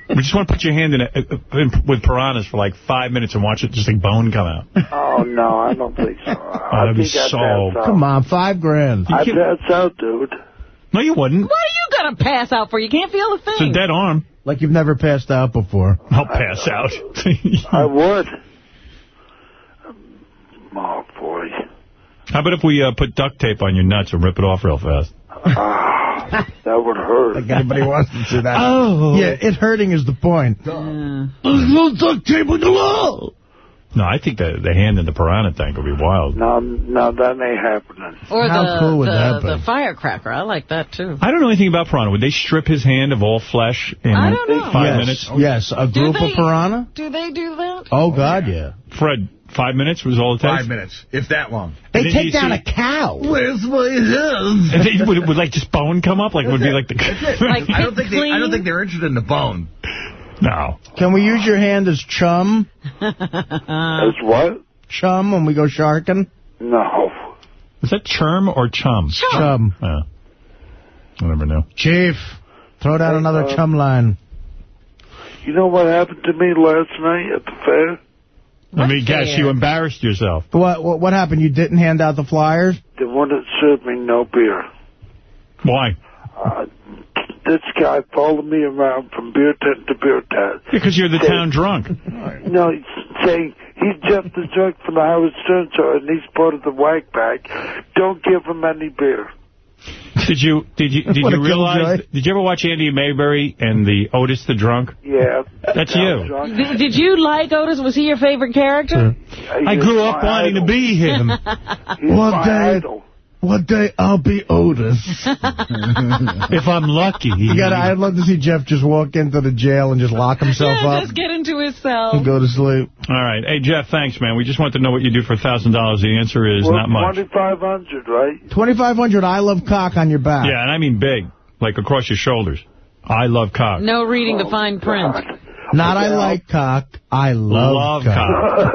We just want to put your hand in, it uh, in with piranhas for like five minutes and watch it just like bone come out. oh, no, I don't think so. I that'd be think so- Come on, five grand. I'd pass out, dude. No, you wouldn't. What are you going to pass out for? You can't feel a thing. It's a dead arm. Like you've never passed out before. I'll pass out. I would. Oh, boy. How about if we uh, put duct tape on your nuts and rip it off real fast? Ah, that would hurt. Like anybody wants to see that. Oh. Yeah, it hurting is the point. Yeah. There's no duct tape on the wall. No, I think the the hand in the piranha tank would be wild. No, no, that ain't happening. Or How the, cool would the, that the firecracker. I like that, too. I don't know anything about piranha. Would they strip his hand of all flesh in I know. five yes. minutes? Yes, a Do group they- of piranha? Do they do that? Oh, God, yeah. Fred, five minutes was all it takes? Five minutes, if that long. They And then you take down see- a cow. Where's my hand? And they, would, would like just bone come up? Like would be like the... Like I don't think they, I don't think they're interested in the bone. No. Can we use your hand as chum? As what? Chum when we go sharking? No. Is that chum or chum? Chum. Yeah. I never know. Chief, throw down another uh, chum line. You know what happened to me last night at the fair? Let me guess, you embarrassed yourself. What, what what happened? You didn't hand out the flyers? They wouldn't serve me no beer. Why? Uh, this guy followed me around from beer tent to beer tent. Because you're the Say- town drunk. No, he's saying he's just the drunk from the Howard Stern show and he's part of the whack pack. Don't give him any beer. Did you did you did you realize? killjoy. Did you ever watch Andy Mayberry and the Otis the Drunk? Yeah. That's you. Did, did you like Otis? Was he your favorite character? I grew up wanting to be him. One day, one day I'll be Otis. if I'm lucky. You gotta, I'd love to see Jeff just walk into the jail and just lock himself yeah, up just get into his cell. and go to sleep. All right. Hey, Jeff, thanks, man. We just want to know what you do for $1,000. The answer is Well, not much. 2500 right? 2500 I love cock on your back. Yeah, and I mean big, like across your shoulders. I love cock. No reading the fine print. Not I like cock, I love, Love cock.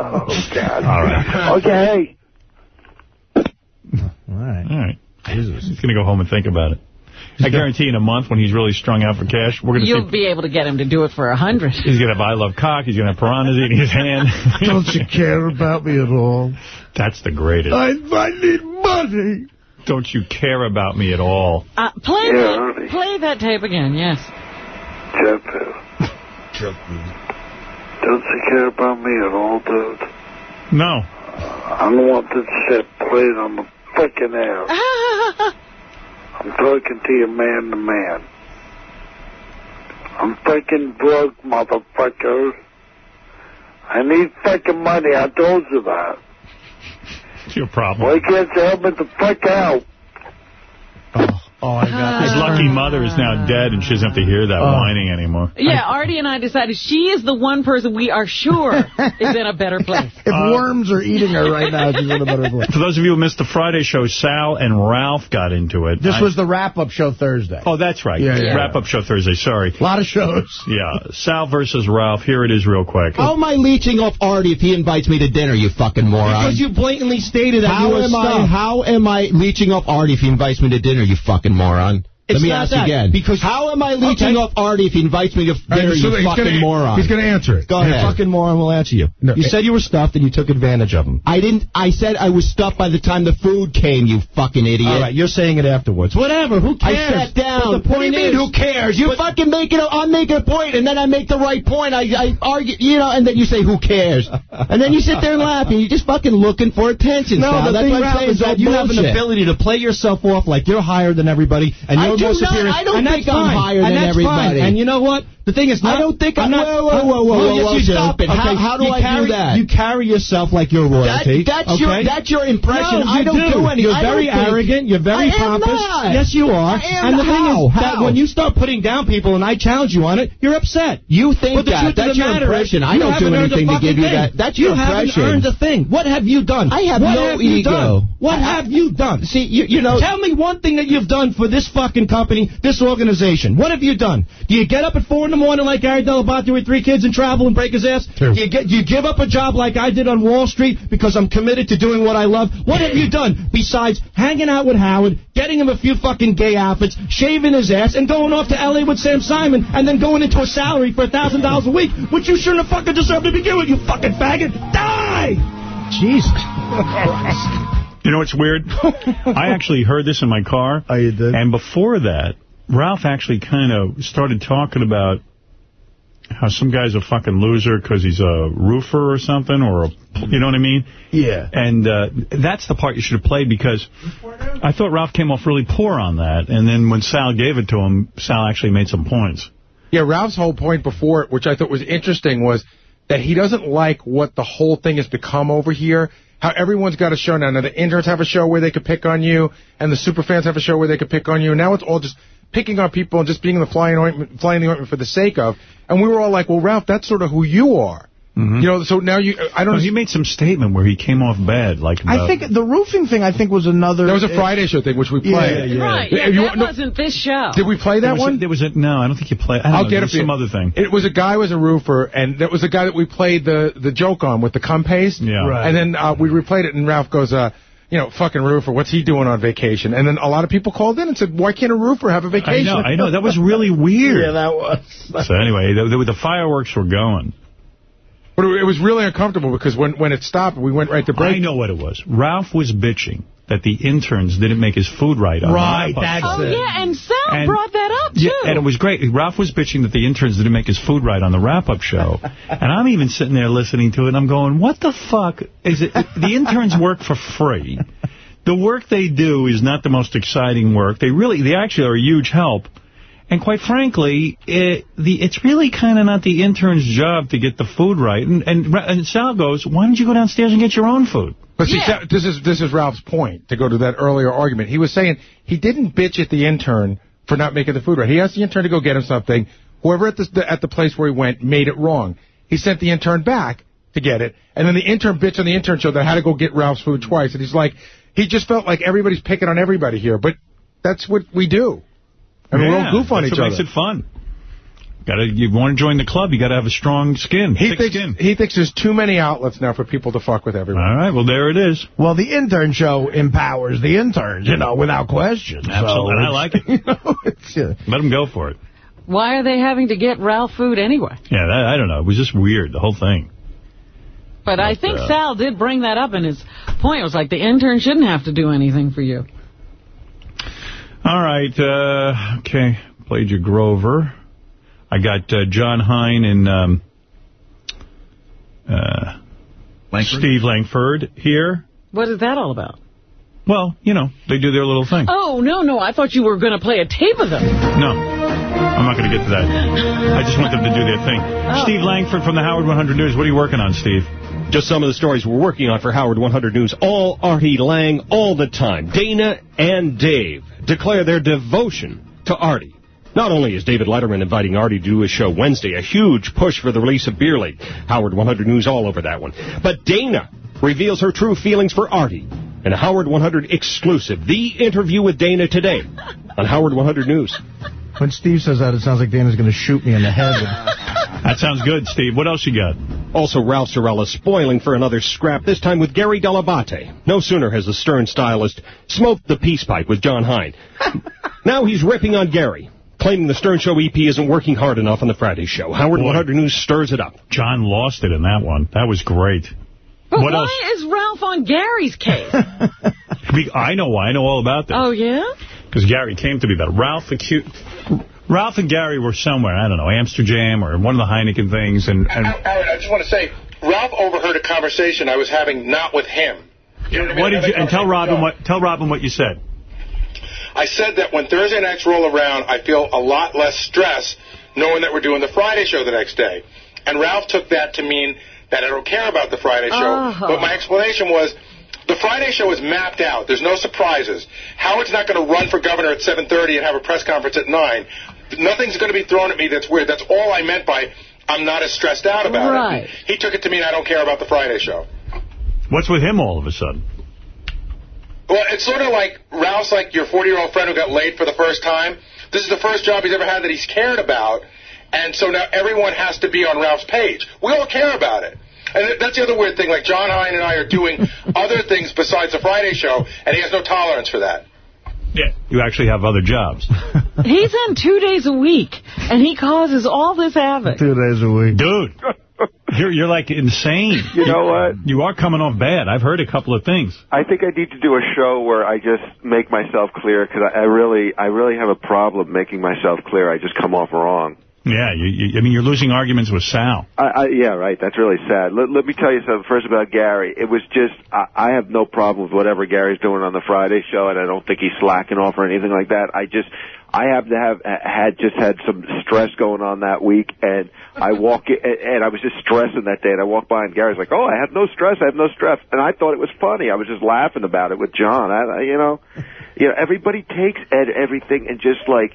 oh, God. All right. Okay. All right. All right. Jesus. He's going to go home and think about it. I guarantee in a month when he's really strung out for cash, we're going to You'll see... be able to get him to do it for a hundred. He's going to have I love cock. He's going to have piranhas eating his hand. Don't you care about me at all? That's the greatest. I, I need money. Don't you care about me at all? Uh, play Yeah, that. Ernie. Play that tape again. Yes. Jeff, don't you care about me at all, dude? No. I don't want this shit played on the fucking air. I'm talking to you man to man. I'm fucking broke, motherfucker. I need fucking money. I told you that. It's your problem. Why can't you help me the fuck out? Oh, Oh, I got His lucky mother is now dead, and she doesn't have to hear that Oh. whining anymore. Yeah, Artie and I decided she is the one person we are sure is in a better place. If uh, worms are eating her right now, she's in a better place. For those of you who missed the Friday show, Sal and Ralph got into it. This I- was the wrap-up show Thursday. Oh, that's right. Yeah, yeah. Wrap-up show Thursday, sorry. A lot of shows. Yeah, Sal versus Ralph. Here it is real quick. How am I leeching off Artie if he invites me to dinner, you fucking moron? Because you blatantly stated that how you were am I. How am I leeching off Artie if he invites me to dinner, you fucking moron? Let me ask that, again. because- how am I leeching Okay. off Artie if he invites me to right, dinner, so you fucking gonna- moron? he's gonna answer it. Go You ahead. fucking moron will answer you. you said you were stuffed and you took advantage of him. I didn't. I said I was stuffed by the time the food came. You fucking idiot. All right, you're saying it afterwards. Whatever. Who cares? I sat down. But the what do you point mean, is, who cares? You fucking make it. A, I'm making a point, and then I make the right point. I, I argue, you know, and then you say, who cares? And then you sit there and laugh, and you're just fucking looking for attention. No, Sal. the That's thing, what I'm Ralph, saying. is that you have an ability to play yourself off like you're higher than everybody, and you're more not- superior. I don't and think I'm fine. higher and than fine. everybody. And you know what? The thing is, not, I don't think I'm I'm- not. whoa, whoa, whoa, whoa, well, whoa, yes, whoa, you stop do. it. How- Okay, how do you I do carry, that? You carry yourself like you're royalty. That- that's okay? your- that's your impression. No, I you don't do any- You're very arrogant. You're very I pompous. Yes, you are. And the thing How? is that when you start putting down people and I challenge you on it, you're upset. You think that. That's your impression. I you don't do haven't anything to give you that. That's you your haven't impression. earned a thing. What have you done? I have no you ego. What have you done? See, you, you know. Tell me one thing that you've done for this fucking company, this organization. What have you done? Do you get up at four in the morning like Gary Dell'Abate with three kids and travel and break his ass? Do you get? Do you give up a job like I did on Wall Street because I'm committed to doing what I love? What have you done besides hanging out with Howard, getting him a few fucking gay outfits, shaving his ass, and going off to L.A. with Sam Simon, and then going into a salary for a thousand dollars a week, which you shouldn't have fucking deserved to begin with, you fucking faggot. Die! Jesus You know what's weird? I actually heard this in my car. Oh, you did? And before that, Ralph actually kind of started talking about how some guy's a fucking loser because he's a roofer or something, or a, you know what I mean? Yeah. And uh, that's the part you should have played because I thought Ralph came off really poor on that. And then when Sal gave it to him, Sal actually made some points. Yeah, Ralph's whole point before, which I thought was interesting, was that he doesn't like what the whole thing has become over here. How everyone's got a show now. Now the interns have a show where they could pick on you, and the super fans have a show where they could pick on you. Now it's all just picking on people and just being the flying ointment, flying the ointment for the sake of. And we were all like, well, Ralph, that's sort of who you are. You know, so now you, I don't know—he made some statement where he came off bad. like I think the roofing thing, I think, was another... That was a Friday show thing, which we Yeah, played. yeah. Right, yeah, you that no, wasn't this show. Did we play There that a- one? there was a no. I don't think you played. I don't I'll know, get there it was for you. some other thing. It was a guy was a roofer, and that was a guy that we played the, the joke on with the cum paste. Yeah. Right. And then uh, we replayed it, and Ralph goes, uh, you know, fucking roofer, what's he doing on vacation? And then a lot of people called in and said, why can't a roofer have a vacation? I know. I know. That was really weird. Yeah, that was. So anyway, the, the, the fireworks were going. But it was really uncomfortable because when, when it stopped, we went right to break. I know what it was. Ralph was bitching that the interns didn't make his food right. On Right, wrap-up that's show. Oh, yeah, and Sal And- brought that up, too. Yeah, and it was great. Ralph was bitching that the interns didn't make his food right on the wrap-up show. and I'm even sitting there listening to it, and I'm going, what the fuck is it? The interns work for free. The work they do is not the most exciting work. They really, they actually are a huge help. And quite frankly, it, the, it's really kind of not the intern's job to get the food right. And, and, and Sal goes, why don't you go downstairs and get your own food? But see, Sa- this is this is Ralph's point, to go to that earlier argument. He was saying he didn't bitch at the intern for not making the food right. He asked the intern to go get him something. Whoever at the, at the place where he went made it wrong. He sent the intern back to get it, and then the intern bitched on the intern show that had to go get Ralph's food twice. And he's like, he just felt like everybody's picking on everybody here, but that's what we do. I mean, we Yeah, all goof on that's each what other. makes it fun. Got to you want to join the club, you got to have a strong skin, He thick thinks, skin. he thinks there's too many outlets now for people to fuck with everyone. All right, well there it is. Well, the intern show empowers the interns, you know, without question. So Absolutely, and I like it. You know, uh, Let them go for it. Why are they having to get Ralph food anyway? Yeah, that, I don't know. It was just weird, the whole thing. But I think uh, Sal did bring that up in his point. It was like the intern shouldn't have to do anything for you. All right, uh, okay. Played you Grover. I got uh, Jon Hein and um, uh, Steve Langford here. What is that all about? Well, you know, they do their little thing. Oh, no, no. I thought you were going to play a tape of them. No, I'm not going to get to that. I just want them to do their thing. Oh. Steve Langford from the Howard 100 News. What are you working on, Steve? Just some of the stories we're working on for Howard 100 News. All Artie Lane, all the time. Dana and Dave declare their devotion to Artie. Not only is David Letterman inviting Artie to do his show Wednesday, a huge push for the release of Beer League. Howard 100 News all over that one. But Dana reveals her true feelings for Artie. In a Howard 100 exclusive, the interview with Dana today on Howard 100 News. when Steve says that, it sounds like Dana's going to shoot me in the head. That sounds good, Steve. What else you got? Also, Ralph Cirella spoiling for another scrap, this time with Gary Dell'Abate. No sooner has the Stern stylist smoked the peace pipe with Jon Hein. now he's ripping on Gary, claiming the Stern Show EP isn't working hard enough on the Friday show. Howard 100 News stirs it up. John lost it in that one. That was great. But what why else? is Ralph on Gary's case? I know why. I know all about this. oh, yeah? Because Gary came to me about it. Ralph, acute, Ralph and Gary were somewhere, I don't know, Amsterdam or one of the Heineken things. And, and Howard, I just want to say, Ralph overheard a conversation I was having not with him. You know what I mean? what did you, and tell Robin what tell Robin what you said. I said that when Thursday nights roll around, I feel a lot less stress knowing that we're doing the Friday show the next day. And Ralph took that to mean that I don't care about the Friday show. Oh. But my explanation was the Friday show is mapped out. There's no surprises. Howard's not going to run for governor at 7:30 and have a press conference at 9. Nothing's going to be thrown at me that's weird. That's all I meant by I'm not as stressed out about Right. it. He took it to mean I don't care about the Friday show. What's with him all of a sudden? Well, it's sort of like Ralph's like your 40 year old friend who got laid for the first time. This is the first job he's ever had that he's cared about, and so now everyone has to be on Ralph's page. We all care about it. And that's the other weird thing. Like Jon Hein and I are doing other things besides the Friday show, and he has no tolerance for that. Yeah. You actually have other jobs. He's in two days a week, and he causes all this havoc. Two days a week. Dude, you're, you're like insane. You know what? You are coming off bad. I've heard a couple of things. I think I need to do a show where I just make myself clear because I, I really, I really have a problem making myself clear. I just come off wrong. Yeah, you, you, I mean, you're losing arguments with Sal. I, I, yeah, right. That's really sad. Let, let me tell you something first about Gary. It was just, I, I have no problem with whatever Gary's doing on the Friday show, and I don't think he's slacking off or anything like that. I just, I happen to have uh, had just had some stress going on that week, and I walk and, I was just stressing that day, and I walked by, and Gary's like, "Oh, I have no stress. I have no stress," and I thought it was funny. I was just laughing about it with John. I, you know, you know, everybody takes Ed everything and just like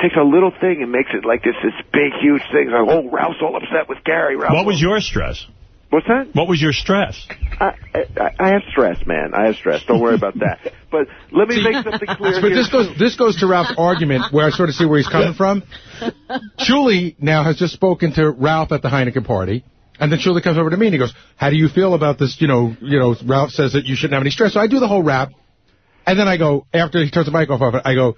takes a little thing and makes it like this this big, huge thing. Like, oh, Ralph's all upset with Gary. Ralph. What was your stress? What's that? What was your stress? I, I, I have stress, man. I have stress. Don't worry about that. But let me make something clear But here. this goes this goes to Ralph's argument, where I sort of see where he's coming from. Julie now has just spoken to Ralph at the Heineken party, and then Julie comes over to me and he goes, "How do you feel about this? You know, you know, Ralph says that you shouldn't have any stress." So I do the whole rap, and then I go after he turns the mic off of it, I go,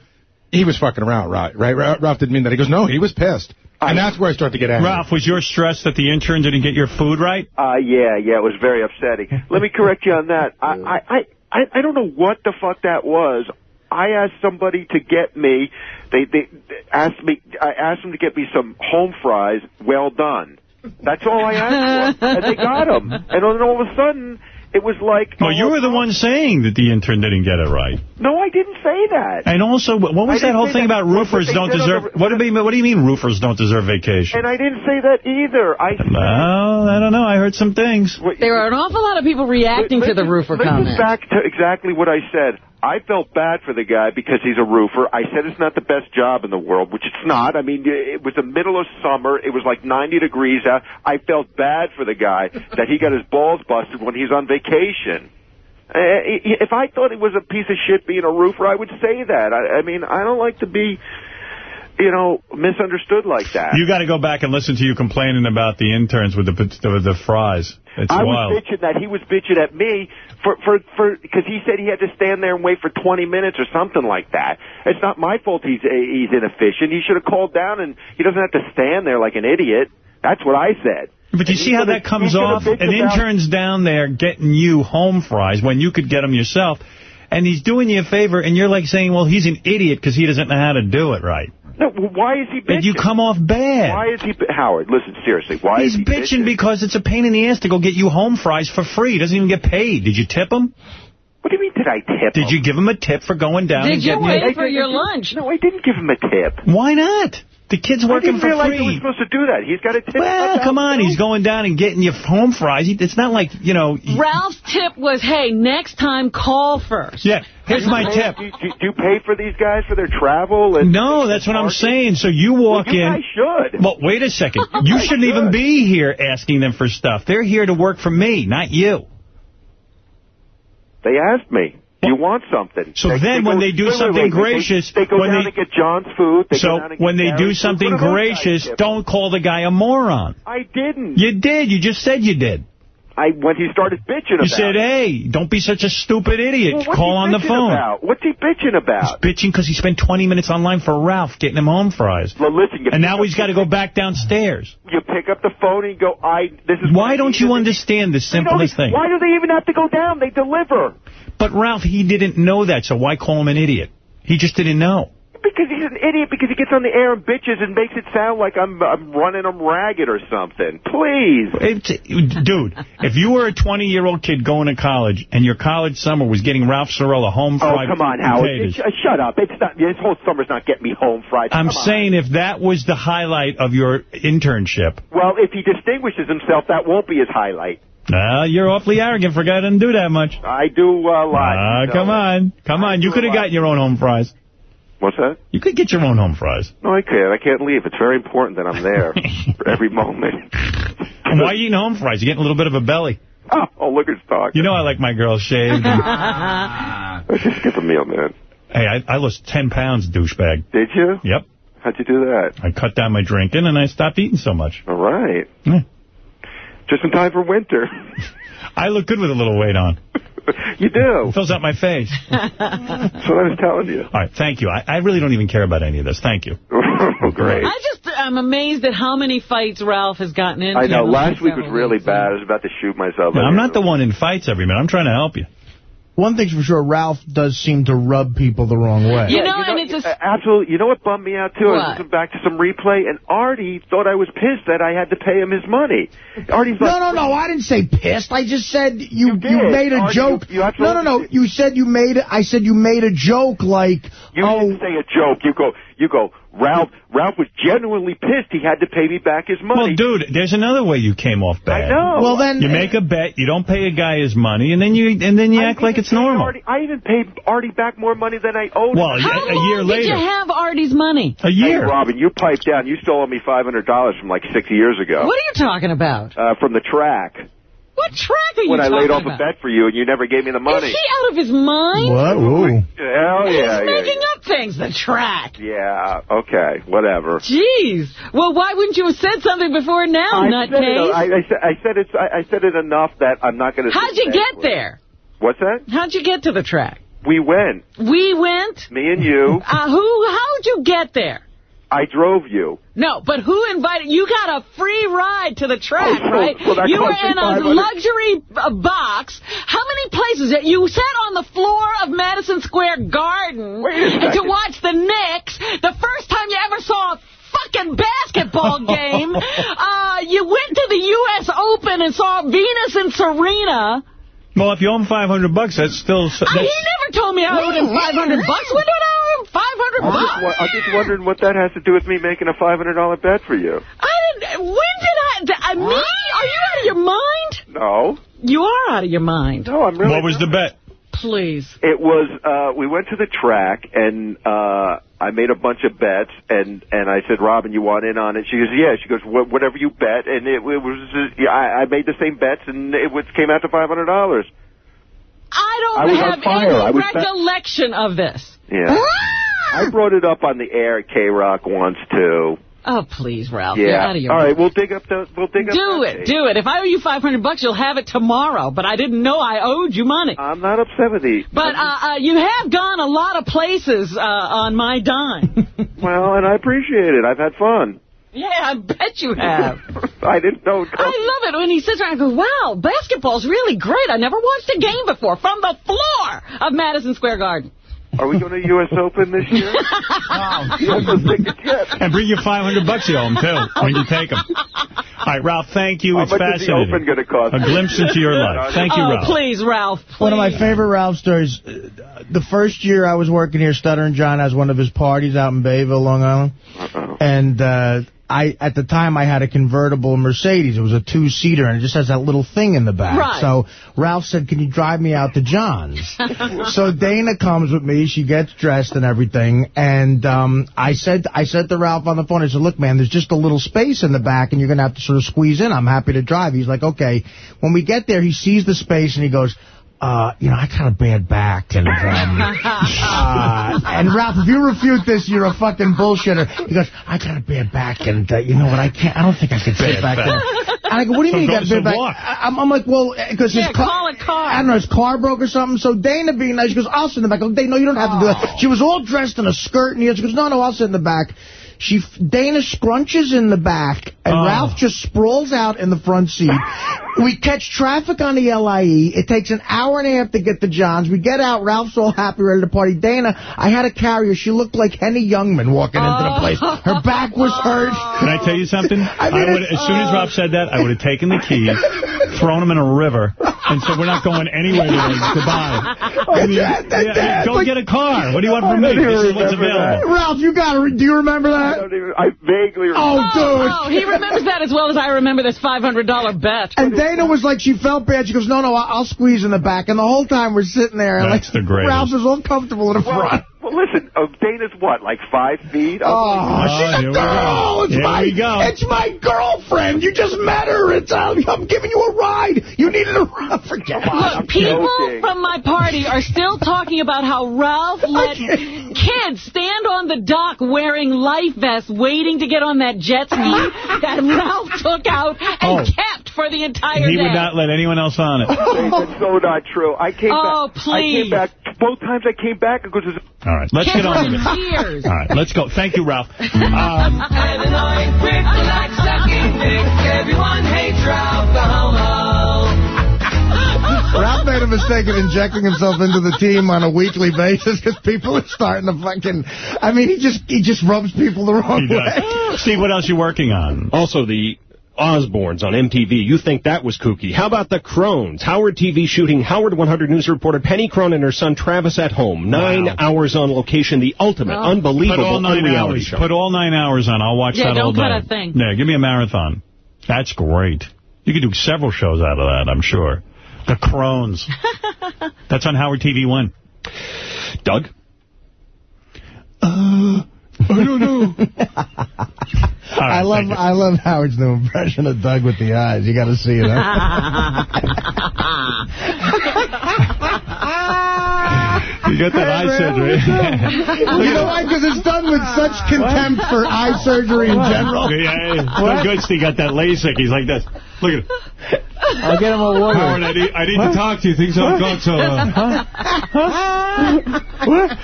"He was fucking around, right? Right? Ralph didn't mean that." He goes, "No, he was pissed," and that's where I start to get angry. Ralph, was your stress that the intern didn't get your food right? Uh, yeah, yeah, it was very upsetting. Let me correct you on that. I, I, I, I I don't know what the fuck that was. I asked somebody to get me. They, they they asked me. I asked them to get me some home fries, well done. That's all I asked for, and they got them. And then all of a sudden, it was like, Well, you were the one saying that the intern didn't get it right. no, I didn't say that. And also, what was I that whole thing that. about What- what roofers don't deserve... the- What do, you mean, what do you mean roofers don't deserve vacation? And I didn't say that either. I Well, I don't know. I heard some things. There were an awful lot of people reacting to the roofer Listen comment. back to exactly what I said. I felt bad for the guy because he's a roofer. I said it's not the best job in the world, which it's not. I mean, it was the middle of summer. It was like 90 degrees out. I felt bad for the guy that he got his balls busted when he's on vacation. Uh, If I thought he was a piece of shit being a roofer, I would say that. I, I mean, I don't like to be, you know, misunderstood like that. You got to go back and listen to you complaining about the interns with the with the fries. It's I wild. was bitching that he was bitching at me for for for because he said he had to stand there and wait for 20 minutes or something like that. It's not my fault he's eh, he's inefficient. He should have called down and he doesn't have to stand there like an idiot. That's what I said. But you And see how that comes off? An intern's down there getting you home fries when you could get them yourself, and he's doing you a favor, and you're like saying, well, he's an idiot because he doesn't know how to do it right. No, why is he bitching? And you come off bad. Why is he bi- Howard? Listen seriously. Why He's is he bitching because it's a pain in the ass to go get you home fries for free. He doesn't even get paid. Did you tip him? What do you mean, did I tip Did you give him a tip for going down and Did you getting wait for your lunch? No, I didn't give him a tip. Why not? The kid's I working didn't for realize free. he was supposed to do that. He's got a tip. Well, come on. He's going down and getting you home fries. It's not like, you know... Ralph's tip was, hey, next time call first. Yeah, here's my tip. Do, do, do you pay for these guys for their travel? And No, that's what I'm saying. So you walk Well, you in... guys should. Well, wait a second. You You guys shouldn't even be here asking them for stuff. They're here to work for me, not you. They asked me. You want something? So then when they do wait, something wait, wait. gracious, they, they go when down they- and get John's food. They So when they do something What do those gracious, don't call the guy a moron. I didn't. You did. You just said you did. I when he started bitching You about. said, it. hey, don't be such a stupid idiot. Well, Call on the phone. About? What's he bitching about? He's bitching because he spent 20 minutes online for Ralph getting him home fries. Well, listen, And now he's got to go back downstairs. You pick up the phone and go, I. This is. Why don't you understand the simplest thing? Why do they even have to go down? They deliver. But Ralph, he didn't know that, so why call him an idiot? He just didn't know. Because he's an idiot. Because he gets on the air and bitches and makes it sound like I'm I'm running him ragged or something. Please. It's, dude, if you were a 20-year-old kid going to college and your college summer was getting Ralph Cirella home Oh, come on, Howard. potatoes, Sh- uh, shut up. It's not. This whole summer's not getting me home fried. I'm on. saying if that was the highlight of your internship, Well, if he distinguishes himself, that won't be his highlight. Uh, you're awfully arrogant for a guy that doesn't do that much. I do uh, a lot. Ah, you come on. Come on. You could have gotten your own home fries. What's that? You could get your own home fries. No, I can't. I can't leave. It's very important that I'm there for every moment. And why are you eating home fries? You're getting a little bit of a belly. Oh, oh look at his talk. You know I like my girls shaved. Let's just skip a meal, man. hey, I, I lost 10 pounds, douchebag. Did you? Yep. How'd you do that? I cut down my drinking and I stopped eating so much. All right. Yeah. Just in time for winter. I look good with a little weight on. you do. It fills out my face. That's what I was telling you. All right, thank you. I, I really don't even care about any of this. Thank you. oh, great. I just am amazed at how many fights Ralph has gotten into. I know. Last week was really weeks. bad. I was about to shoot myself. Now, I'm not the one in fights every minute. I'm trying to help you. One thing's for sure, Ralph does seem to rub people the wrong way. You know, and it's a... Uh, Absolutely. You know what bummed me out, too? I was What? listening back to some replay, and Artie thought I was pissed that I had to pay him his money. Artie's like... No, no, no. I didn't say pissed. I just said you you, did. made a Artie, joke. you- you no, no, no. You said you made it. I said you made a joke like, You oh, didn't say a joke. You go, you go, Ralph Ralph was genuinely pissed. He had to pay me back his money. Well, dude, there's another way you came off bad. I know. Well, then- you make a bet, you don't pay a guy his money, and then you and then you act like it's normal. Artie, I even paid Artie back more money than I owed. Well, him. a- a year Did you have Artie's money? A Hey, Robin, you piped down. You stole me five hundred dollars from like six years ago. What are you talking about? Uh, from the track What track are you when I laid off about? a bet for you, and you never gave me the money. Is he out of his mind? What? Ooh. Hell yeah, He's yeah, making up things. The track. yeah. Okay, whatever. Jeez. Well, why wouldn't you have said something before now, I said, it, nutcase? I, I said I said it. I, I said it enough that I'm not going to. How'd you get there? What's that? How'd you get to the track? We went. We went. Me and you. Uh, who? How'd you get there? I drove you. No, but who invited you? Got a free ride to the track, Oh, so- right? so you were in a luxury uh, box. How many places? You sat on the floor of Madison Square Garden to watch the Knicks. The first time you ever saw a fucking basketball game. uh, you went to the U.S. Open and saw Venus and Serena. Well, if you owe him 500 bucks, that's still... Uh, That's, he never told me I owed him 500 bucks. When did I owe him 500 I'm bucks? just, I'm just wondering what that has to do with me making a five hundred dollar bet for you. I didn't. When did I? Did I me? Are you out of your mind? No. You are out of your mind. No, I'm really. What was the bet? Please. It was uh we went to the track and uh I made a bunch of bets and and I said, Robin, you want in on it? She goes, Yeah. She goes, "Wha- whatever you bet, and it, it was uh, yeah, I, I made the same bets and it was came out to five hundred dollars. I don't I was on have fire. any I was bet- recollection of this. Yeah. I brought it up on the air at K Rock once too. Oh, please, Ralph. You're out of your All mind. right, we'll dig up the we'll dig up. Do it. Do it. If I owe you 500 bucks, you'll have it tomorrow. But I didn't know I owed you money. I'm not upset with. But uh, uh, you have gone a lot of places uh, on my dime. Well, and I appreciate it. I've had fun. yeah, I bet you have. I didn't know. I love it when he sits around and goes, wow, basketball's really great. I never watched a game before from the floor of Madison Square Garden. Are we going to U.S. Open this year? And bring you 500 bucks you owe him, too, when you take him. All right, Ralph, thank you. How it's much is the fascinating. Open gonna cost? A glimpse into your life. Thank you, oh, Ralph. please, Ralph. One of my favorite Ralph stories, uh, the first year I was working here, Stuttering John has one of his parties out in Bayville, Long Island. And uh, I, at the time, I had a convertible Mercedes. It was a two-seater, and it just has that little thing in the back. Right. So Ralph said, can you drive me out to John's? so Dana comes with me. She gets dressed and everything. And um, I said I said to Ralph on the phone, I said, look, man, there's just a little space in the back, and you're going to have to sort of squeeze in. I'm happy to drive. He's like, okay. When we get there, he sees the space, and he goes, uh, you know, I got a bad back, and um, uh, and Ralph, if you refute this, you're a fucking bullshitter. He goes, I got a bad back, and uh, you know what? I can't. I don't think I can sit Bad back back. And I go, what do you So mean you go- got a so bad back? walk. I- I'm, I'm like, well, because Yeah, his car. call a car. I don't know, his car broke or something. So Dana being nice, she goes, I'll sit in the back. I go, Dana, no, you don't have to do that. She was all dressed in a skirt, and he- she goes, no, no, I'll sit in the back. She Dana scrunches in the back, and Oh. Ralph just sprawls out in the front seat. We catch traffic on the LIE. It takes an hour and a half to get to John's. We get out. Ralph's all happy, ready to party. Dana, I had a carrier. She looked like Henny Youngman walking into the oh. place. Her back was hurt. Can I tell you something? I mean, would, as soon as Rob said that, I would have taken the keys, thrown them in a river, and so we're not going anywhere today. Goodbye. Oh, I mean, Dad, Dad, yeah, Dad, go like- get a car. What do you want from me? This is what's remember available. Ralph, you got to. Do you remember I that? don't even. I vaguely. Oh, remember. dude. Oh, he remembers that as well as I remember this $500 bet. And Dana was like, she felt bad. She goes, no, no, I'll I'll squeeze in the back. And the whole time we're sitting there, and That's like, the greatest. Ralph is all comfortable in the Well, front. Well, listen. Uh, Dana's what, like five feet? Oh, Oh, she's a girl. It's Here my, we go. it's my girlfriend. You just met her. It's uh, I'm giving you a ride. You needed a ride. Forget it. Look, people joking. from my party are still talking about how Ralph let kids stand on the dock wearing life vests waiting to get on that jet ski that Ralph took out and Oh. kept for the entire He day. He would not let anyone else on it. Hey, that's so not true. I came Oh, back. I please. came back. Both times I came back because All right, let's get on with it. Years. All right, let's go. Thank you, Ralph. Um, Everyone hates Ralph the homo. Ralph made a mistake of injecting himself into the team on a weekly basis because people are starting to fucking. I mean, he just he just rubs people the wrong he way. does. Steve, what else you working on? Also, the Osbournes on MTV. You think that was kooky. How about the Crones? Howard TV shooting Howard 100 News reporter Penny Crone and her son Travis at home. Nine Wow. hours on location. The ultimate, Put unbelievable, all nine unreality hours. show. Put all nine hours on. I'll watch Yeah, that all day. Yeah, don't day. cut a thing. Yeah, give me a marathon. That's great. You could do several shows out of that, I'm sure. The Crones. That's on Howard TV 1. Doug? Uh, Oh, I don't know. I love I love Howard's new impression of Doug with the eyes. You got to see it. Huh? You got that eye surgery. you know why? Because it's done with such contempt for eye surgery in general. Yeah, yeah. What? Look, Goodstein got that LASIK. He's like this. Look at it. I'll get him a water. Howard, I need, I need to talk to you. Things haven't gone so... Uh,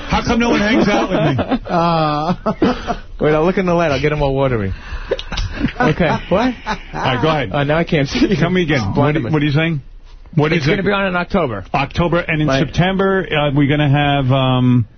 how come no one hangs out with me? Uh, wait, I'll look in the light. I'll get him all watery. Okay. What? All right, go ahead. Uh, now I can't see. Tell me again. What, are- what are you saying? What it's going to be on in October. October, and in Right. September, uh, we're going to have... Um,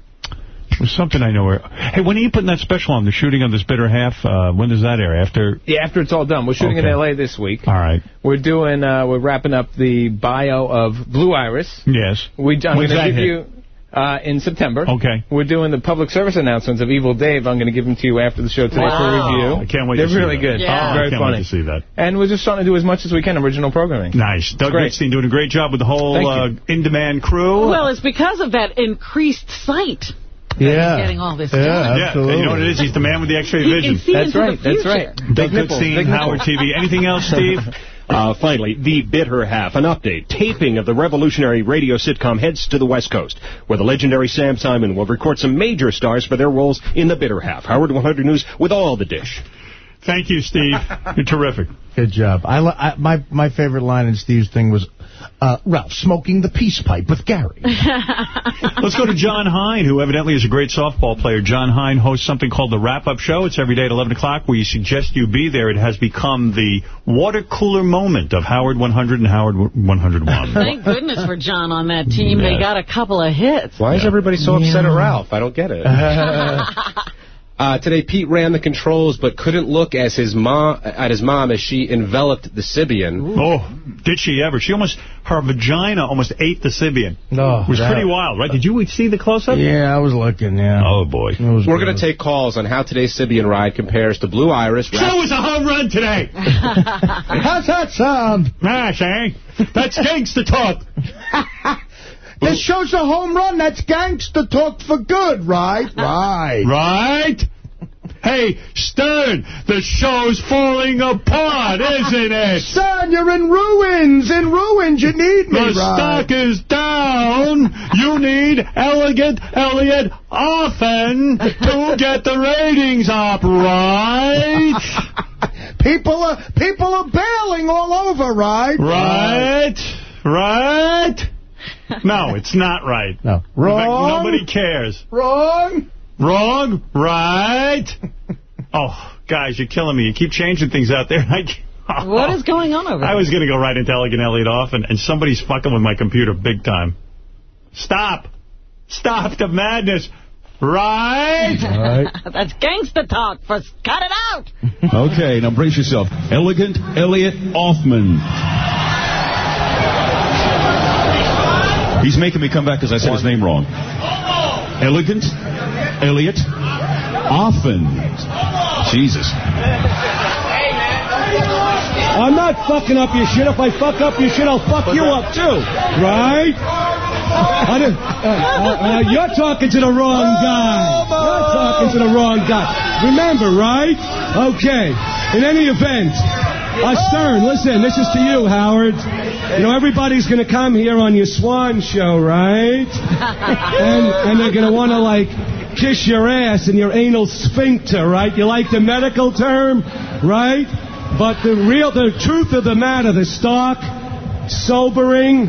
something I know where... Hey, when are you putting that special on? The shooting of this bitter half? Uh, when does that air? After... Yeah, after it's all done. We're shooting Okay. in L.A. this week. All right. We're doing. Uh, we're wrapping up the bio of Blue Iris. Yes. We, I'm going to give hit? you uh, in September. Okay. We're doing the public service announcements of Evil Dave. I'm going to give them to you after the show today Wow. for review. I can't wait They're to see really that. good. Yeah. Very I can't funny. wait to see that. And we're just trying to do as much as we can original programming. Nice. Doug great. Goodstein doing a great job with the whole uh, in-demand crew. Well, it's because of that increased sight. Yeah. Getting all this Yeah, done. Yeah, you know what it is? He's the man with the X-ray He can vision. see That's into the right, that's right. Doug Big Goodstein, Howard. TV. Anything else, Steve? Uh, finally, the bitter half, an update. Taping of the revolutionary radio sitcom heads to the West Coast, where the legendary Sam Simon will record some major stars for their roles in the bitter half. Howard 100 News with all the dish. Thank you, Steve. You're terrific. Good job. I, li- I my my favorite line in Steve's thing was, uh, Ralph smoking the peace pipe with Gary. Let's go to Jon Hein, who evidently is a great softball player. Jon Hein hosts something called the Wrap-Up Show. It's every day at 11 o'clock. We suggest you be there. It has become the water cooler moment of Howard 100 and Howard 101. Thank goodness for John on that team. They got a couple of hits. Why is everybody so upset at Ralph? I don't get it. Uh, today, Pete ran the controls, but couldn't look as his mom at his mom as she enveloped the Sybian. Oh, did she ever? She almost, her vagina almost ate the Sybian. No, it was that- pretty wild, right? Did you see the close-up? Yeah, I was looking, yeah. Oh, boy. We're going to take calls on how today's Sybian ride compares to Blue Iris. That was a home run today. How's that sound? Mash, eh? That's gangster talk. This show's a home run. That's gangster talk for good, right? Right. Right? Hey, Stern, the show's falling apart, isn't it? Son, you're in ruins. In ruins. You need me, The right? stock is down. You need Elegant Elliot Offen to get the ratings up, right? People are people are bailing all over, right? Right? Right? No, it's not right. No. In fact, Wrong. nobody cares. Wrong. Wrong? Right? Oh, guys, you're killing me. You keep changing things out there. I What is going on over there? I was going to go right into Elegant Elliot off, and, and somebody's fucking with my computer big time. Stop. Stop the madness. Right? That's gangster talk. For cut it out. Okay, now brace yourself. Elegant Elliot Offman. He's making me come back because I said his name wrong. Elegant Elliot often. Jesus. I'm not fucking up your shit. If I fuck up your shit, I'll fuck you up too. Right? I didn't- uh, uh, uh, you're talking to the wrong guy. You're talking to the wrong guy. Remember, right? Okay. In any event, uh, Stern, listen, this is to you, Howard. You know, everybody's going to come here on your Swan show, right? and, and they're going to want to, like, kiss your ass and your anal sphincter, right? You like the medical term, right? But the real, the truth of the matter, the stark, sobering,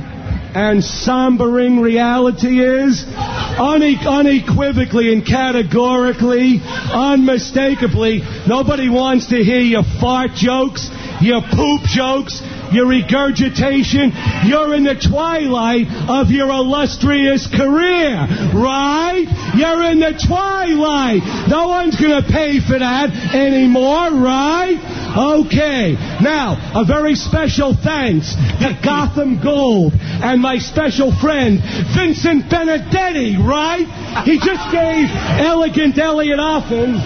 and sombering reality is une- unequivocally and categorically, unmistakably, nobody wants to hear your fart jokes, your poop jokes, your regurgitation. You're in the twilight of your illustrious career, right? You're in the twilight. No one's going to pay for that anymore, right? Okay, now, a very special thanks to Gotham Gold and my special friend, Vincent Benedetti, right? He just gave Elegant Elliot Offen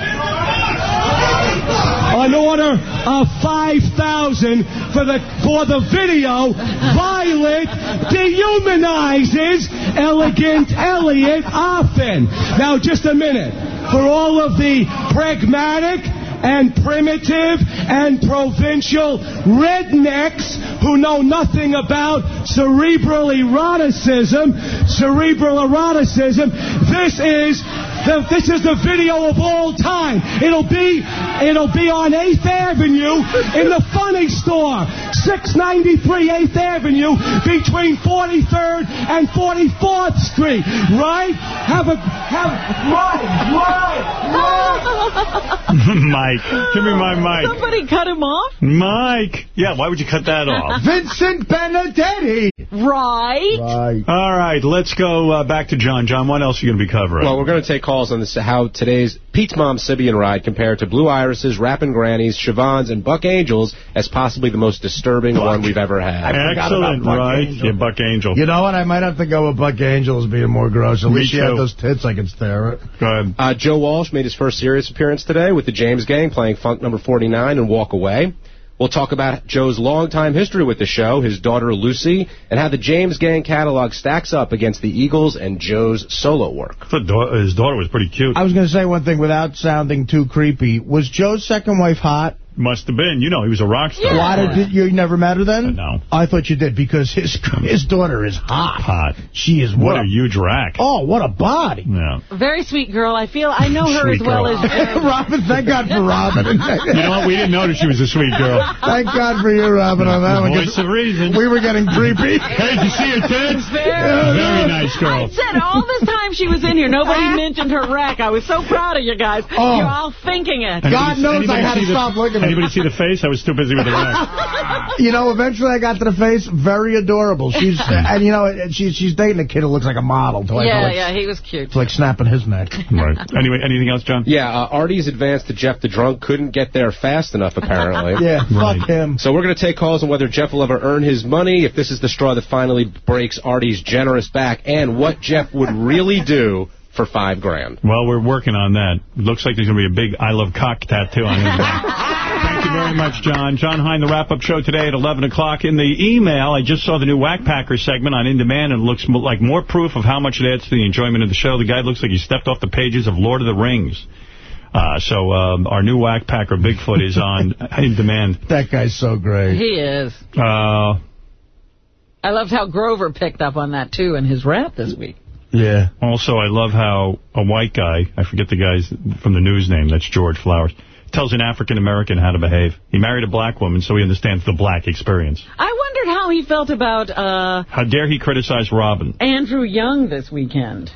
an order of 5000 for the for the video Violet dehumanizes Elegant Elliot Offen. Now, just a minute. For all of the pragmatic and primitive and provincial rednecks who know nothing about cerebral eroticism, cerebral eroticism, this is the, this is the video of all time. It'll be it'll be on 8th Avenue in the funny store, 693 8th Avenue between 43rd and 44th Street. Right? Have a have right, Mike, give me my mic. Somebody cut him off? Mike. Yeah, why would you cut that off? Vincent Benedetti. Right. Right. All right, let's go uh, back to John. John, what else are you going to be covering? Well, we're going to take calls on this how today's Pete's Mom Sybian ride compared to Blue Irises, Rappin' Grannies, Siobhan's, and Buck Angels as possibly the most disturbing one we've ever had. Excellent, right? Yeah, Buck Angel. You know what? I might have to go with Buck Angel as being more gross. At Me least she had too. those tits I could stare at. Go ahead. Uh, Joe Walsh made his first serious appearance today with the James Gang playing Funk Number 49 and Walk Away. We'll talk about Joe's longtime history with the show, his daughter Lucy, and how the James Gang catalog stacks up against the Eagles and Joe's solo work. I da- his daughter was pretty cute. I was going to say one thing without sounding too creepy. Was Joe's second wife hot? Must have been. You know, he was a rock star. Why did, did you never met her then? No. I thought you did because his his daughter is hot. Hot. She is What what a huge rack. Oh, what a body. Yeah. Very sweet girl. I feel I know her as well girl. as Robin, thank God for Robin. You know what? We didn't notice she was a sweet girl. Thank God for you, Robin, on that one. 'cause Voice of reason. We were getting creepy. Hey, did you see her tits? Very, Very nice girl. I said all this time she was in here, nobody mentioned her rack. I was so proud of you guys. Oh. You're all thinking it. God knows I Anybody had to stop looking at Anybody see the face? I was too busy with the rack. You know, eventually I got to the face. Very adorable. She's and you know, and she's she's dating a kid who looks like a model. To yeah, like, yeah, he was cute. It's like snapping his neck. Right. Anyway, anything else, John? Yeah, uh, Artie's advance to Jeff the Drunk couldn't get there fast enough, apparently. Yeah, Right. fuck him. So we're going to take calls on whether Jeff will ever earn his money, if this is the straw that finally breaks Artie's generous back, and what Jeff would really do for five grand. Well, we're working on that. Looks like there's going to be a big I love cock tattoo on his back. Thank you very much, John. Jon Hein, the wrap-up show today at 11 o'clock. In the email, I just saw the new Whack Packer segment on In Demand, and it looks like more proof of how much it adds to the enjoyment of the show. The guy looks like he stepped off the pages of Lord of the Rings. Uh, so um, our new Whack Packer Bigfoot is on In Demand. That guy's so great. He is. Uh, I loved how Grover picked up on that, too, in his rap this week. Yeah. Also, I love how a white guy, I forget the guy's from the news name, that's George Flowers, tells an African-American how to behave. He married a black woman, so he understands the black experience. I wondered how he felt about uh, How dare he criticize Robin? Andrew Young this weekend.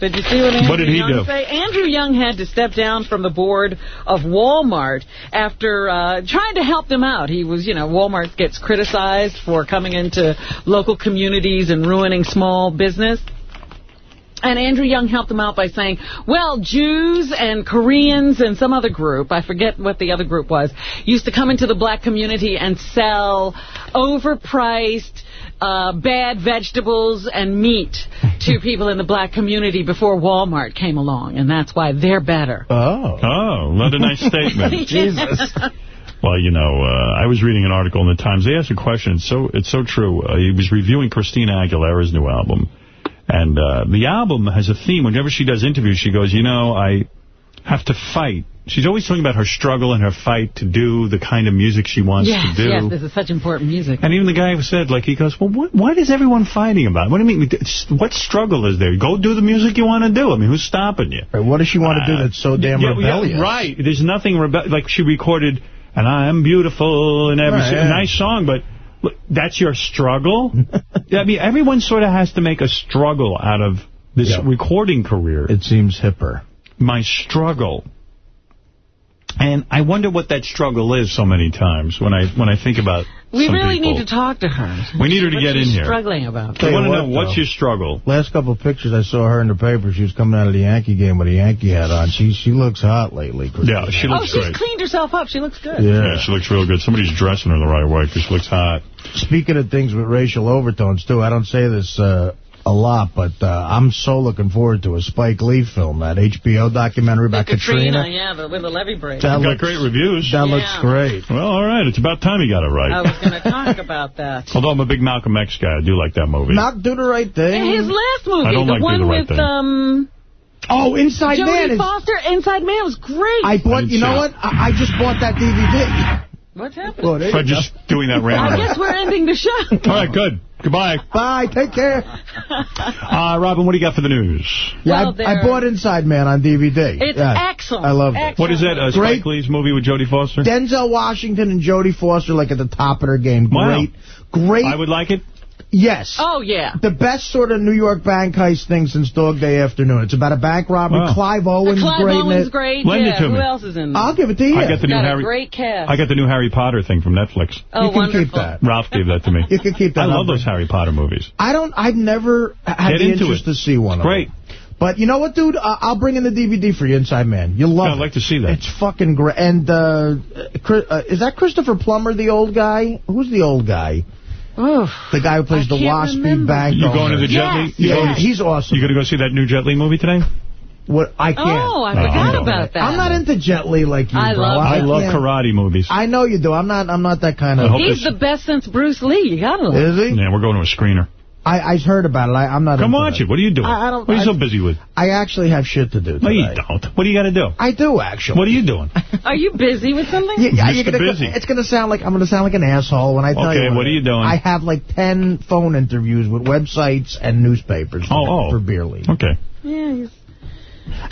Did you see what Andrew What did he Young do? say? Andrew Young had to step down from the board of Walmart after uh, trying to help them out. He was, you know, Walmart gets criticized for coming into local communities and ruining small business. And Andrew Young helped them out by saying, well, Jews and Koreans and some other group, I forget what the other group was, used to come into the black community and sell overpriced, uh, bad vegetables and meat to people in the black community before Walmart came along. And that's why they're better. Oh. Oh, what a nice statement. Jesus. Well, you know, uh, I was reading an article in the Times. They asked a question. It's so, it's so true. Uh, he was reviewing Christina Aguilera's new album. And uh, the album has a theme. Whenever she does interviews, she goes, you know, I have to fight. She's always talking about her struggle and her fight to do the kind of music she wants yes, to do. yes, this is such important music. And even the guy who said, like, he goes, well, what, what is everyone fighting about? What do you mean? What struggle is there? Go do the music you want to do. I mean, who's stopping you? Right, what does she want to do that's so damn yeah, rebellious? Yeah, right. There's nothing rebe- like she recorded, and I'm beautiful and every Right, a yeah. nice song, but look, that's your struggle. I mean, everyone sort of has to make a struggle out of this Yeah. recording career. It seems hipper. My struggle. And I wonder what that struggle is so many times when I when I think about We some really people. need to talk to her. We need her to get in she's here. struggling about. I want to know, you what, what's though. your struggle? Last couple of pictures I saw her in the paper, she was coming out of the Yankee game with a Yankee hat on. She she looks hot lately. Yeah, she looks Oh, looks she's cleaned herself up. She looks good. Yeah. she looks real good. Somebody's dressing her the right way because she looks hot. Speaking of things with racial overtones, too, I don't say this uh, a lot, but uh, I'm so looking forward to a Spike Lee film, that HBO documentary about Katrina, Katrina. yeah, the, with the levee break. That Got great reviews. That Yeah. looks great. Well, all right. It's about time you got it right. I was going to talk about that. Although I'm a big Malcolm X guy, I do like that movie. Not do the right thing. And his last I movie, don't the like Do one the Right with Thing. um Oh, Inside Jodie Man is... Foster, Inside Man was great. I bought, didn't you know see what? I, I just bought that DVD. What's happening? There Fred just doing that I guess we're ending the show. All right, good. Goodbye. Bye, take care. Uh, Robin, what do you got for the news? Yeah, Well, I, I bought Inside Man on DVD. It's Yeah, excellent. I love it. What is that, a Great. Spike Lee's movie with Jodie Foster? Denzel Washington and Jodie Foster like at the top of their game. Wow. Great. Great. I would like it. Yes. Oh, yeah. The best sort of New York bank heist thing since Dog Day Afternoon. It's about a bank robbery. Wow. Clive Owen's Clive great in Owen's it. great. Lend it yeah. to Who me. else is in I'll give it to you. I got the new Got Harry. a great cast. I got the new Harry Potter thing from Netflix. oh, you can wonderful. keep that. Ralph gave that to me. You can keep that. I love those Harry Potter movies. I don't. I've never had Get the into interest it. to see one. Great. Of them. But you know what, dude? Uh, I'll bring in the DVD for you, Inside Man. You'll love Yeah, I'd like to see that. It's fucking great. And uh, Chris- uh, is that Christopher Plummer, the old guy? Who's the old guy? Oof. The guy who plays I the can't waspy remember. bank You going to the owner. Jet Li? Yes, You Yeah, he's awesome. You going to go see that new Jet Li movie today? What I can't. Oh, I forgot I'm about that. I'm not into Jet Li like you, I bro. love I him. love karate movies. I know you do. I'm not. I'm not that kind of. He's the best since Bruce Lee. You gotta love. Is he? Yeah, we're going to a screener. I I heard about it. I, I'm not. Come into watch that. it. What are you doing? I- I don't- what are you so busy with? I actually have shit to do. No, you today. don't. What do you got to do? I do actually. What are you doing? Are you busy with something? Yeah, yeah, Mr. you're gonna, Busy. It's going to sound like I'm going to sound like an asshole when I tell Okay, you. what are you doing? I have like ten phone interviews with websites and newspapers for, Oh, oh. for Beer League. Okay. Yeah, he's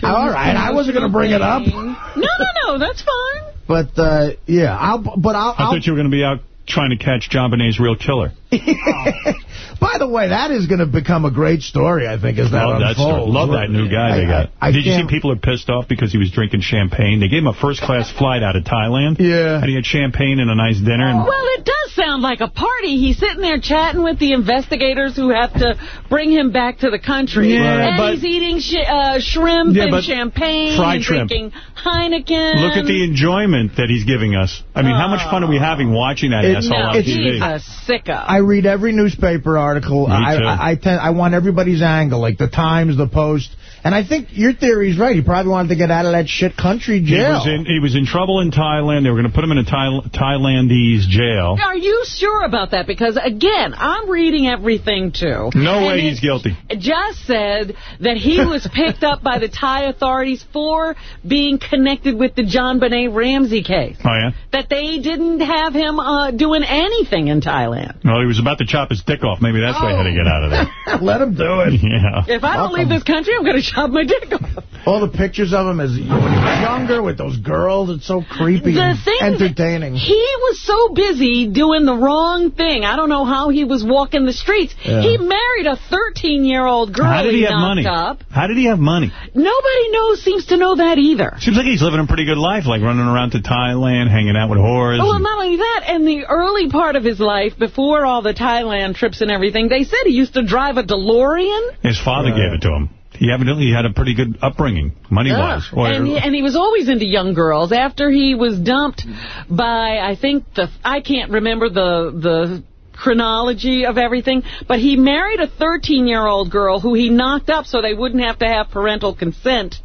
All right, I wasn't going to bring it up, No, no, no, that's fine. but uh, yeah, I'll. But I'll. I I'll thought you were going to be out trying to catch JonBenét's real killer. by the way, that is going to become a great story. I think as that Love that story. unfolds. Love that new guy I- they got. I, I Did you see people are pissed off because he was drinking champagne? They gave him a first-class flight out of Thailand. Yeah. And he had champagne and a nice dinner. And Well, it does sound like a party. He's sitting there chatting with the investigators who have to bring him back to the country. Yeah, and but- he's eating sh uh, shrimp Yeah, and champagne fried and shrimp. drinking Heineken. Look at the enjoyment that he's giving us. I mean, how much fun are we having watching that It- asshole no, on it's- TV? He's a sicko. I read every newspaper article. I. I, I, tend, I want everybody's angle, like the Times, the Post. And I think your theory's right. He probably wanted to get out of that shit country He jail. was in he was in trouble in Thailand. They were going to put him in a Thai, Thailandese jail. Are you sure about that? Because, again, I'm reading everything, too. No And way it he's guilty. just said that he was picked up by the Thai authorities for being connected with the JonBenét Ramsey case. Oh, yeah? That they didn't have him uh, doing anything in Thailand. Well, he was about to chop his dick off. Maybe that's why he had to get out of there. Let him do it. Yeah. If I don't leave this country, I'm going to chop my dick off. All the pictures of him as when he was younger with those girls, it's so creepy The and thing entertaining. He was so busy doing the wrong thing. I don't know how he was walking the streets. Yeah. He married a 13-year-old girl How did he have knocked money? up. How did he have money? Nobody knows, seems to know that either. Seems like he's living a pretty good life, like running around to Thailand, hanging out with whores. Oh, well, not only that, in the early part of his life, before all the Thailand trips and everything, they said he used to drive a DeLorean. His father gave it to him. He evidently had a pretty good upbringing, money-wise. Yeah. And, he, and he was always into young girls. After he was dumped by, I think, the I can't remember the the chronology of everything, but he married a 13-year-old girl who he knocked up so they wouldn't have to have parental consent.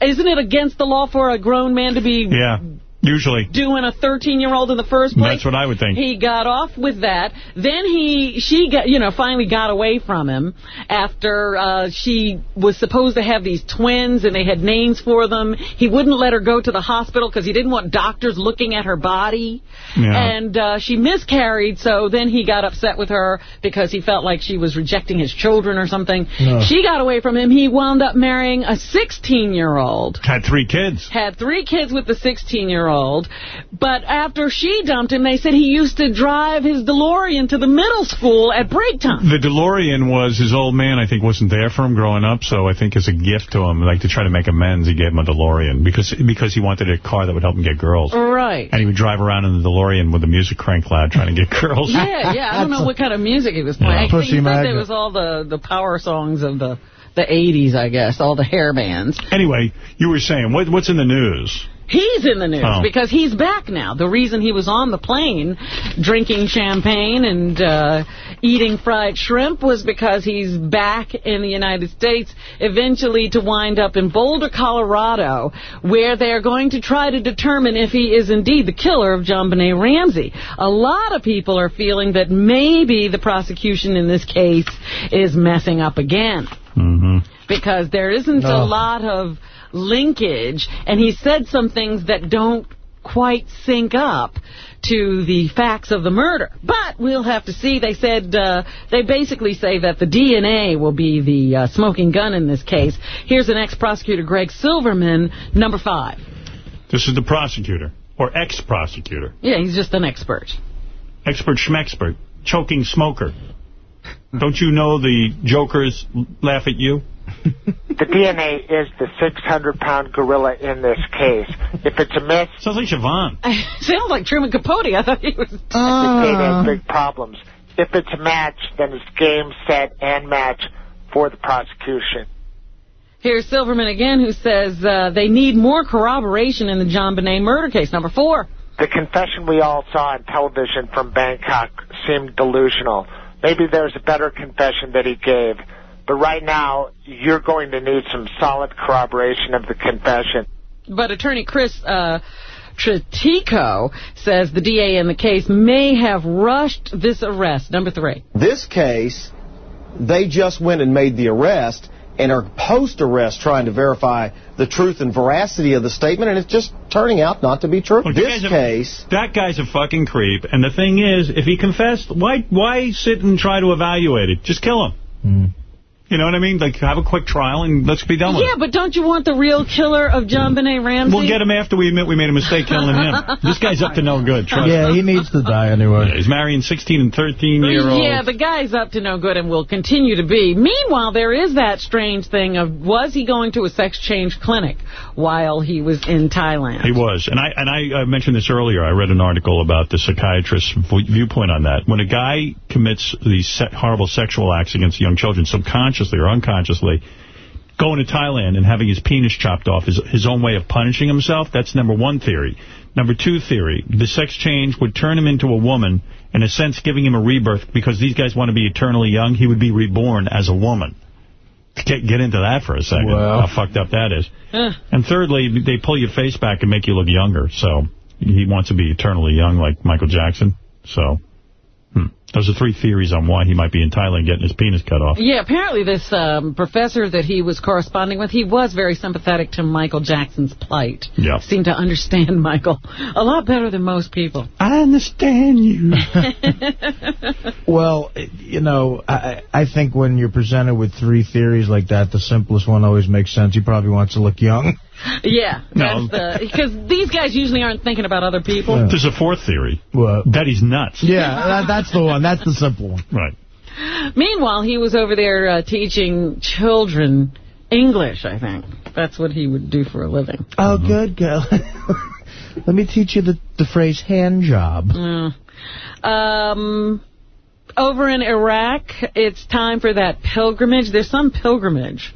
Isn't it against the law for a grown man to be yeah, usually. doing a 13-year-old in the first place? That's what I would think. He got off with that. Then he, she got, you know, finally got away from him after uh, she was supposed to have these twins and they had names for them. He wouldn't let her go to the hospital because he didn't want doctors looking at her body. Yeah. And uh, she miscarried, so then he got upset with her because he felt like she was rejecting his children or something. No. She got away from him. He wound up marrying a 16-year-old. Had three kids. Had three kids with the 16-year-old. 14-year-old. But after she dumped him, they said he used to drive his DeLorean to the middle school at break time. The DeLorean was his old man, I think, wasn't there for him growing up, so I think as a gift to him, like to try to make amends, he gave him a DeLorean because because he wanted a car that would help him get girls. Right. And he would drive around in the DeLorean with the music cranked loud trying to get girls. Yeah, yeah. I don't know what kind of music he was playing. Yeah. I think Pussy he said magnet. was all the, the power songs of the, the 80s, I guess, all the hair bands. Anyway, you were saying, what, what's in the news? He's in the news Oh. because he's back now. The reason he was on the plane drinking champagne and uh, eating fried shrimp was because he's back in the United States, eventually to wind up in Boulder, Colorado, where they're going to try to determine if he is indeed the killer of JonBenét Ramsey. A lot of people are feeling that maybe the prosecution in this case is messing up again Mm-hmm. because there isn't No. a lot of linkage, and he said some things that don't quite sync up to the facts of the murder. But we'll have to see. They said, uh, they basically say that the DNA will be the uh, smoking gun in this case. Here's an ex-prosecutor, Greg Silverman, number five. This is the prosecutor, or ex-prosecutor. Yeah, he's just an expert. Expert schmexpert, choking smoker. Don't you know the jokers laugh at you? The DNA is the 600-pound gorilla in this case. If it's a myth, Sounds like Siobhan. Sounds like Truman Capote. I thought he was... the data has big problems. If it's a match, then it's game, set, and match for the prosecution. Here's Silverman again, who says uh, they need more corroboration in the JonBenét murder case. Number four. The confession we all saw on television from Bangkok seemed delusional. Maybe there's a better confession that he gave. But right now, you're going to need some solid corroboration of the confession. But attorney Chris uh, Tretico says the DA in the case may have rushed this arrest. Number three. This case, they just went and made the arrest and are post-arrest trying to verify the truth and veracity of the statement, and it's just turning out not to be true. Look, you this guys are- case... That guy's a fucking creep. And the thing is, if he confessed, why why sit and try to evaluate it? Just kill him. You know what I mean? Like, have a quick trial and let's be done with Yeah, it. Yeah, but don't you want the real killer of JonBenét Ramsey? We'll get him after we admit we made a mistake killing him. This guy's up to no good, trust Yeah, me. he needs to die anyway. Yeah, he's marrying 16 and 13-year-olds. Yeah, the guy's up to no good and will continue to be. Meanwhile, there is that strange thing of was he going to a sex change clinic while he was in Thailand? He was. And I and I uh, mentioned this earlier. I read an article about the psychiatrist's viewpoint on that. When a guy commits these horrible sexual acts against young children, subconsciously or unconsciously, going to Thailand and having his penis chopped off is his own way of punishing himself, that's number one theory. Number two theory, the sex change would turn him into a woman, in a sense giving him a rebirth, because these guys want to be eternally young, he would be reborn as a woman. Get, get into that for a second, how fucked up that is. And thirdly, they pull your face back and make you look younger. So he wants to be eternally young like Michael Jackson. So. Those are three theories on why he might be in Thailand getting his penis cut off. Yeah, apparently this um, professor that he was corresponding with, he was very sympathetic to Michael Jackson's plight. Yeah. Seemed to understand Michael a lot better than most people. I understand you. Well, you know, I, I think when you're presented with three theories like that, the simplest one always makes sense. He probably wants to look young. Yeah, No. that's the because these guys usually aren't thinking about other people. There's a fourth theory. What? That he's nuts. Yeah, that, that's the one. That's the simple one. Right. Meanwhile, he was over there uh, teaching children English, I think. That's what he would do for a living. Oh, good, girl. Let me teach you the, the phrase hand job. Mm. Um, over in Iraq, it's time for that pilgrimage. There's some pilgrimage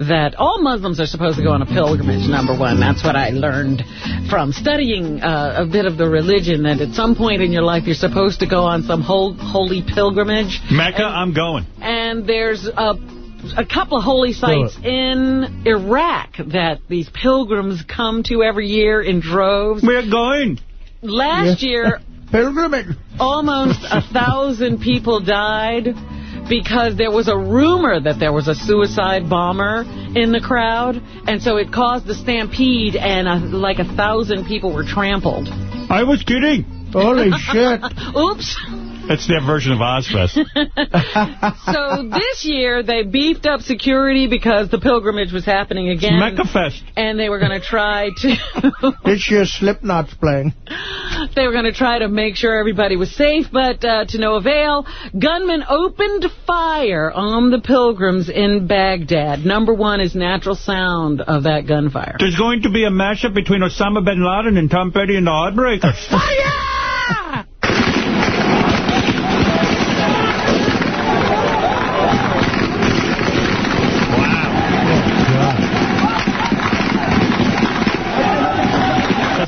that all Muslims are supposed to go on a pilgrimage, number one. That's what I learned from studying uh, a bit of the religion, that at some point in your life you're supposed to go on some whole, holy pilgrimage. Mecca, I'm going. And there's a, a couple of holy sites in Iraq that these pilgrims come to every year in droves. We're going. Last year, pilgrimage. almost a thousand people died because there was a rumor that there was a suicide bomber in the crowd, and so it caused a stampede, and a, like a thousand people were trampled. I was kidding. Holy shit. Oops. That's their version of Ozzfest. so this year they beefed up security because the pilgrimage was happening again. Mecca-fest. And they were going to try to... this year Slipknot's playing. They were going to try to make sure everybody was safe, but uh, to no avail. Gunmen opened fire on the pilgrims in Baghdad. Number one is natural sound of that gunfire. There's going to be a mashup between Osama bin Laden and Tom Petty and the Heartbreakers. Sounds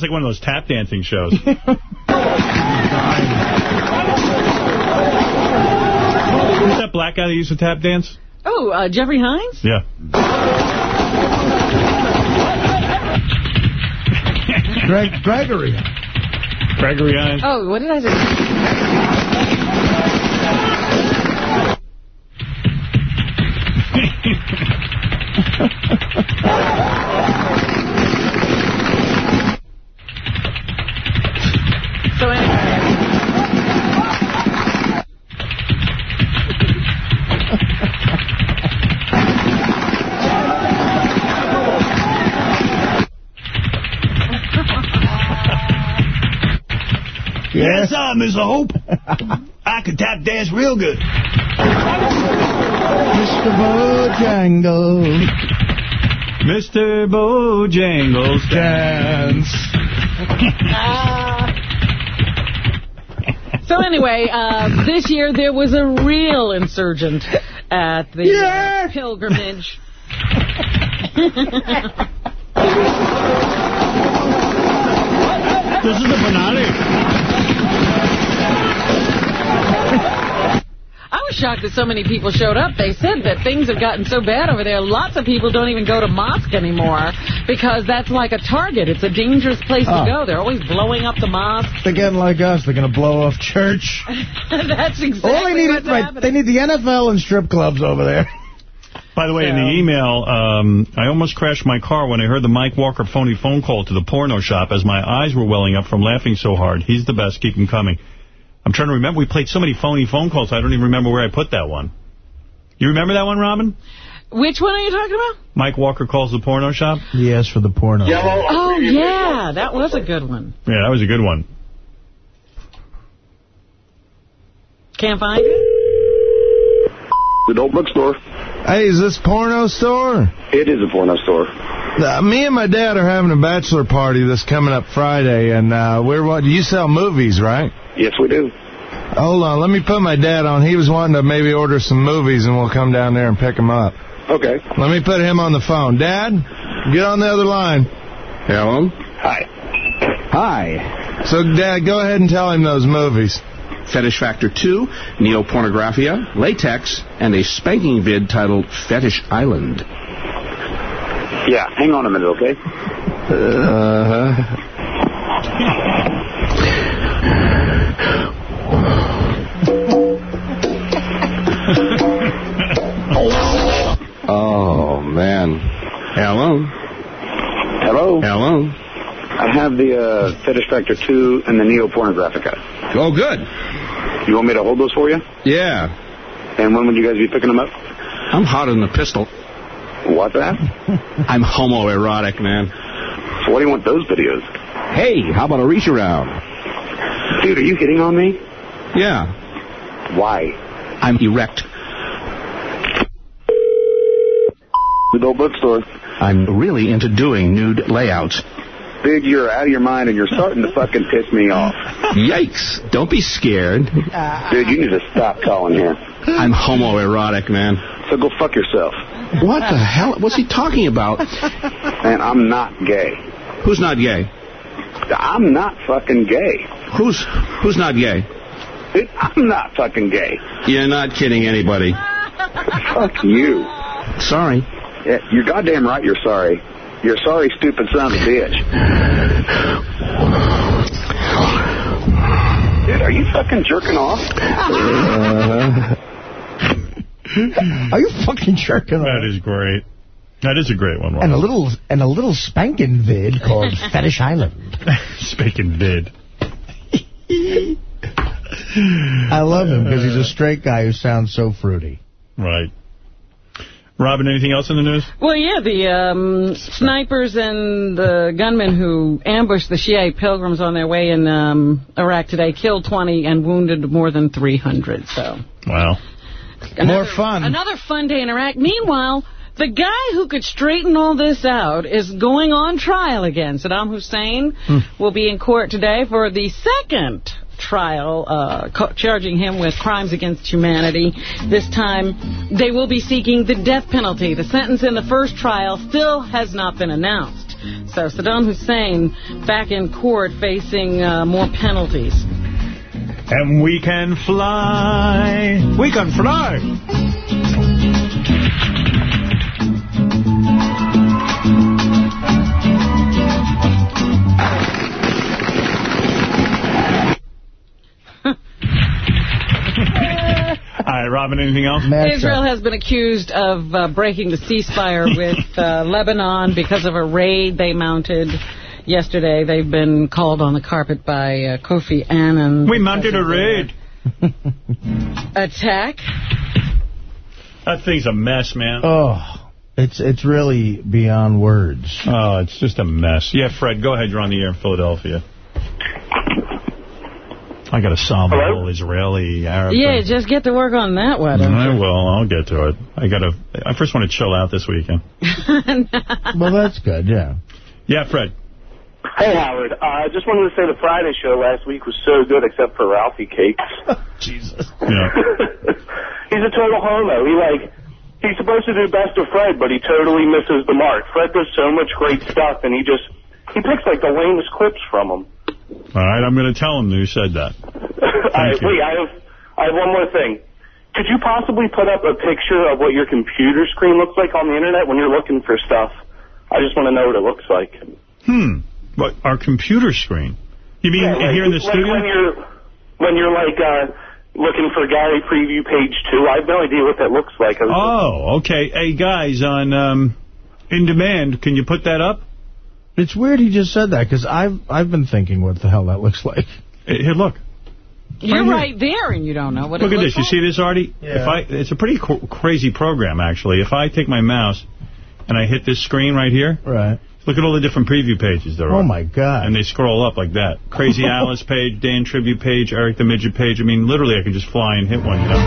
like one of those tap dancing shows. Who's that black guy that used to tap dance? Oh, uh, Jeffrey Hines? Yeah. Greg, Gregory. Gregory Hines. Oh, what did I say? Yes, uh, Mr. Hope. I can tap dance real good. Mr. Bojangles. Mr. Bojangles dance. So anyway, uh, this year there was a real insurgent at the uh, pilgrimage. This is the finale. I was shocked that so many people showed up. They said that things have gotten so bad over there. Lots of people don't even go to mosque anymore because that's like a target. It's a dangerous place Oh. to ah. go. They're always blowing up the mosque. They're getting like us. They're going to blow off church. that's exactly All they need what's is right, they need the NFL and strip clubs over there. By the way, in the email, um, I almost crashed my car when I heard the Mike Walker phony phone call to the porno shop as my eyes were welling up from laughing so hard. He's the best. Keep him coming. I'm trying to remember. We played so many phony phone calls, I don't even remember where I put that one. You remember that one, Robin? Which one are you talking about? Mike Walker calls the porno shop? He Yes, for the porno. Oh, yeah. That was a good one. Yeah, that was a good one. Can't find it? The adult bookstore. Hey, is this porno store? It is a porno store. Uh, me and my dad are having a bachelor party this coming up Friday, and uh, we're what? You sell movies, right? Yes, we do. Hold on, let me put my dad on. He was wanting to maybe order some movies, and we'll come down there and pick him up. Okay. Let me put him on the phone. Dad, get on the other line. Hello. Hi. Hi. So, Dad, go ahead and tell him those movies. Fetish Factor 2, Neopornographia, Latex, and a spanking vid titled Fetish Island. Yeah, hang on a minute, okay? Uh-huh. Oh, man. Hello. Hello? Hello. I have the uh, Fetish Factor 2 and the Neopornographica. Oh, good. You want me to hold those for you? Yeah. And when would you guys be picking them up? I'm hotter than a pistol. What's that? I'm homoerotic, man. So what do you want those videos? Hey, how about a reach around? Dude, are you hitting on me? Yeah. Why? I'm erect. The adult bookstore. I'm really into doing nude layouts. Dude, you're out of your mind and you're starting to fucking piss me off. Yikes. Don't be scared. Dude, you need to stop calling here. I'm homoerotic, man. So go fuck yourself. What the hell? What's he talking about? Man, I'm not gay. Who's not gay? I'm not fucking gay. Who's who's not gay? Dude, I'm not fucking gay. You're not kidding anybody. Fuck you. Sorry. Yeah, you're goddamn right you're sorry. You're sorry, stupid son of a bitch. Dude, are you fucking jerking off? Uh-huh. Are you fucking jerking off? That is great. That is a great one, And a little and a little spanking vid called Fetish Island. Spanking vid. I love him because he's a straight guy who sounds so fruity. Right. Robin, anything else in the news? Well, yeah, the um, snipers and the gunmen who ambushed the Shiite pilgrims on their way in um, Iraq today killed 20 and wounded more than 300. So Wow. More fun. Another fun day in Iraq. Meanwhile, the guy who could straighten all this out is going on trial again. Saddam Hussein will be in court today for the second trial uh, charging him with crimes against humanity. This time, they will be seeking the death penalty. The sentence in the first trial still has not been announced. So Saddam Hussein back in court facing uh, more penalties. And we can fly. We can fly. All right, Robin, anything else? Israel has been accused of uh, breaking the ceasefire with uh, Lebanon because of a raid they mounted yesterday. They've been called on the carpet by uh, Kofi Annan. We mounted a raid. Attack? That thing's a mess, man. Oh, it's it's really beyond words. Oh, it's just a mess. Yeah, Fred, go ahead. You're on the air in Philadelphia. I got to solve the whole Israeli-Arab Yeah, thing. just get to work on that one. I will. I'll get to it. I got to. I first want to chill out this weekend. well, that's good, yeah. Yeah, Fred. Hey, Howard. Uh, I just wanted to say the Friday show last week was so good, except for Ralphie Cakes. Jesus. Yeah. he's a total homo. He, like, he's supposed to do best of Fred, but he totally misses the mark. Fred does so much great stuff, and he just, he picks, like, the lamest clips from him. All right, I'm going to tell him you said that. All right, wait, I have, I have one more thing. Could you possibly put up a picture of what your computer screen looks like on the internet when you're looking for stuff? I just want to know what it looks like. Hmm. What, our computer screen? You mean Yeah, like- here in the like studio? When you're, when you're like, uh, looking for Gary Preview page two, I have no idea what that looks like. Oh, okay. Hey, guys, on um, In Demand, can you put that up? It's weird he just said that because I've I've been thinking what the hell that looks like. Here, look. You're here. right there, and you don't know what Look it at looks this. You see this, Artie? Yeah. If I, it's a pretty co crazy program, actually. If I take my mouse and I hit this screen right here, right? look at all the different preview pages there are. Oh, my God. And they scroll up like that. Crazy Alice page, Dan Tribute page, Eric the Midget page. I mean, literally, I can just fly and hit one, you know?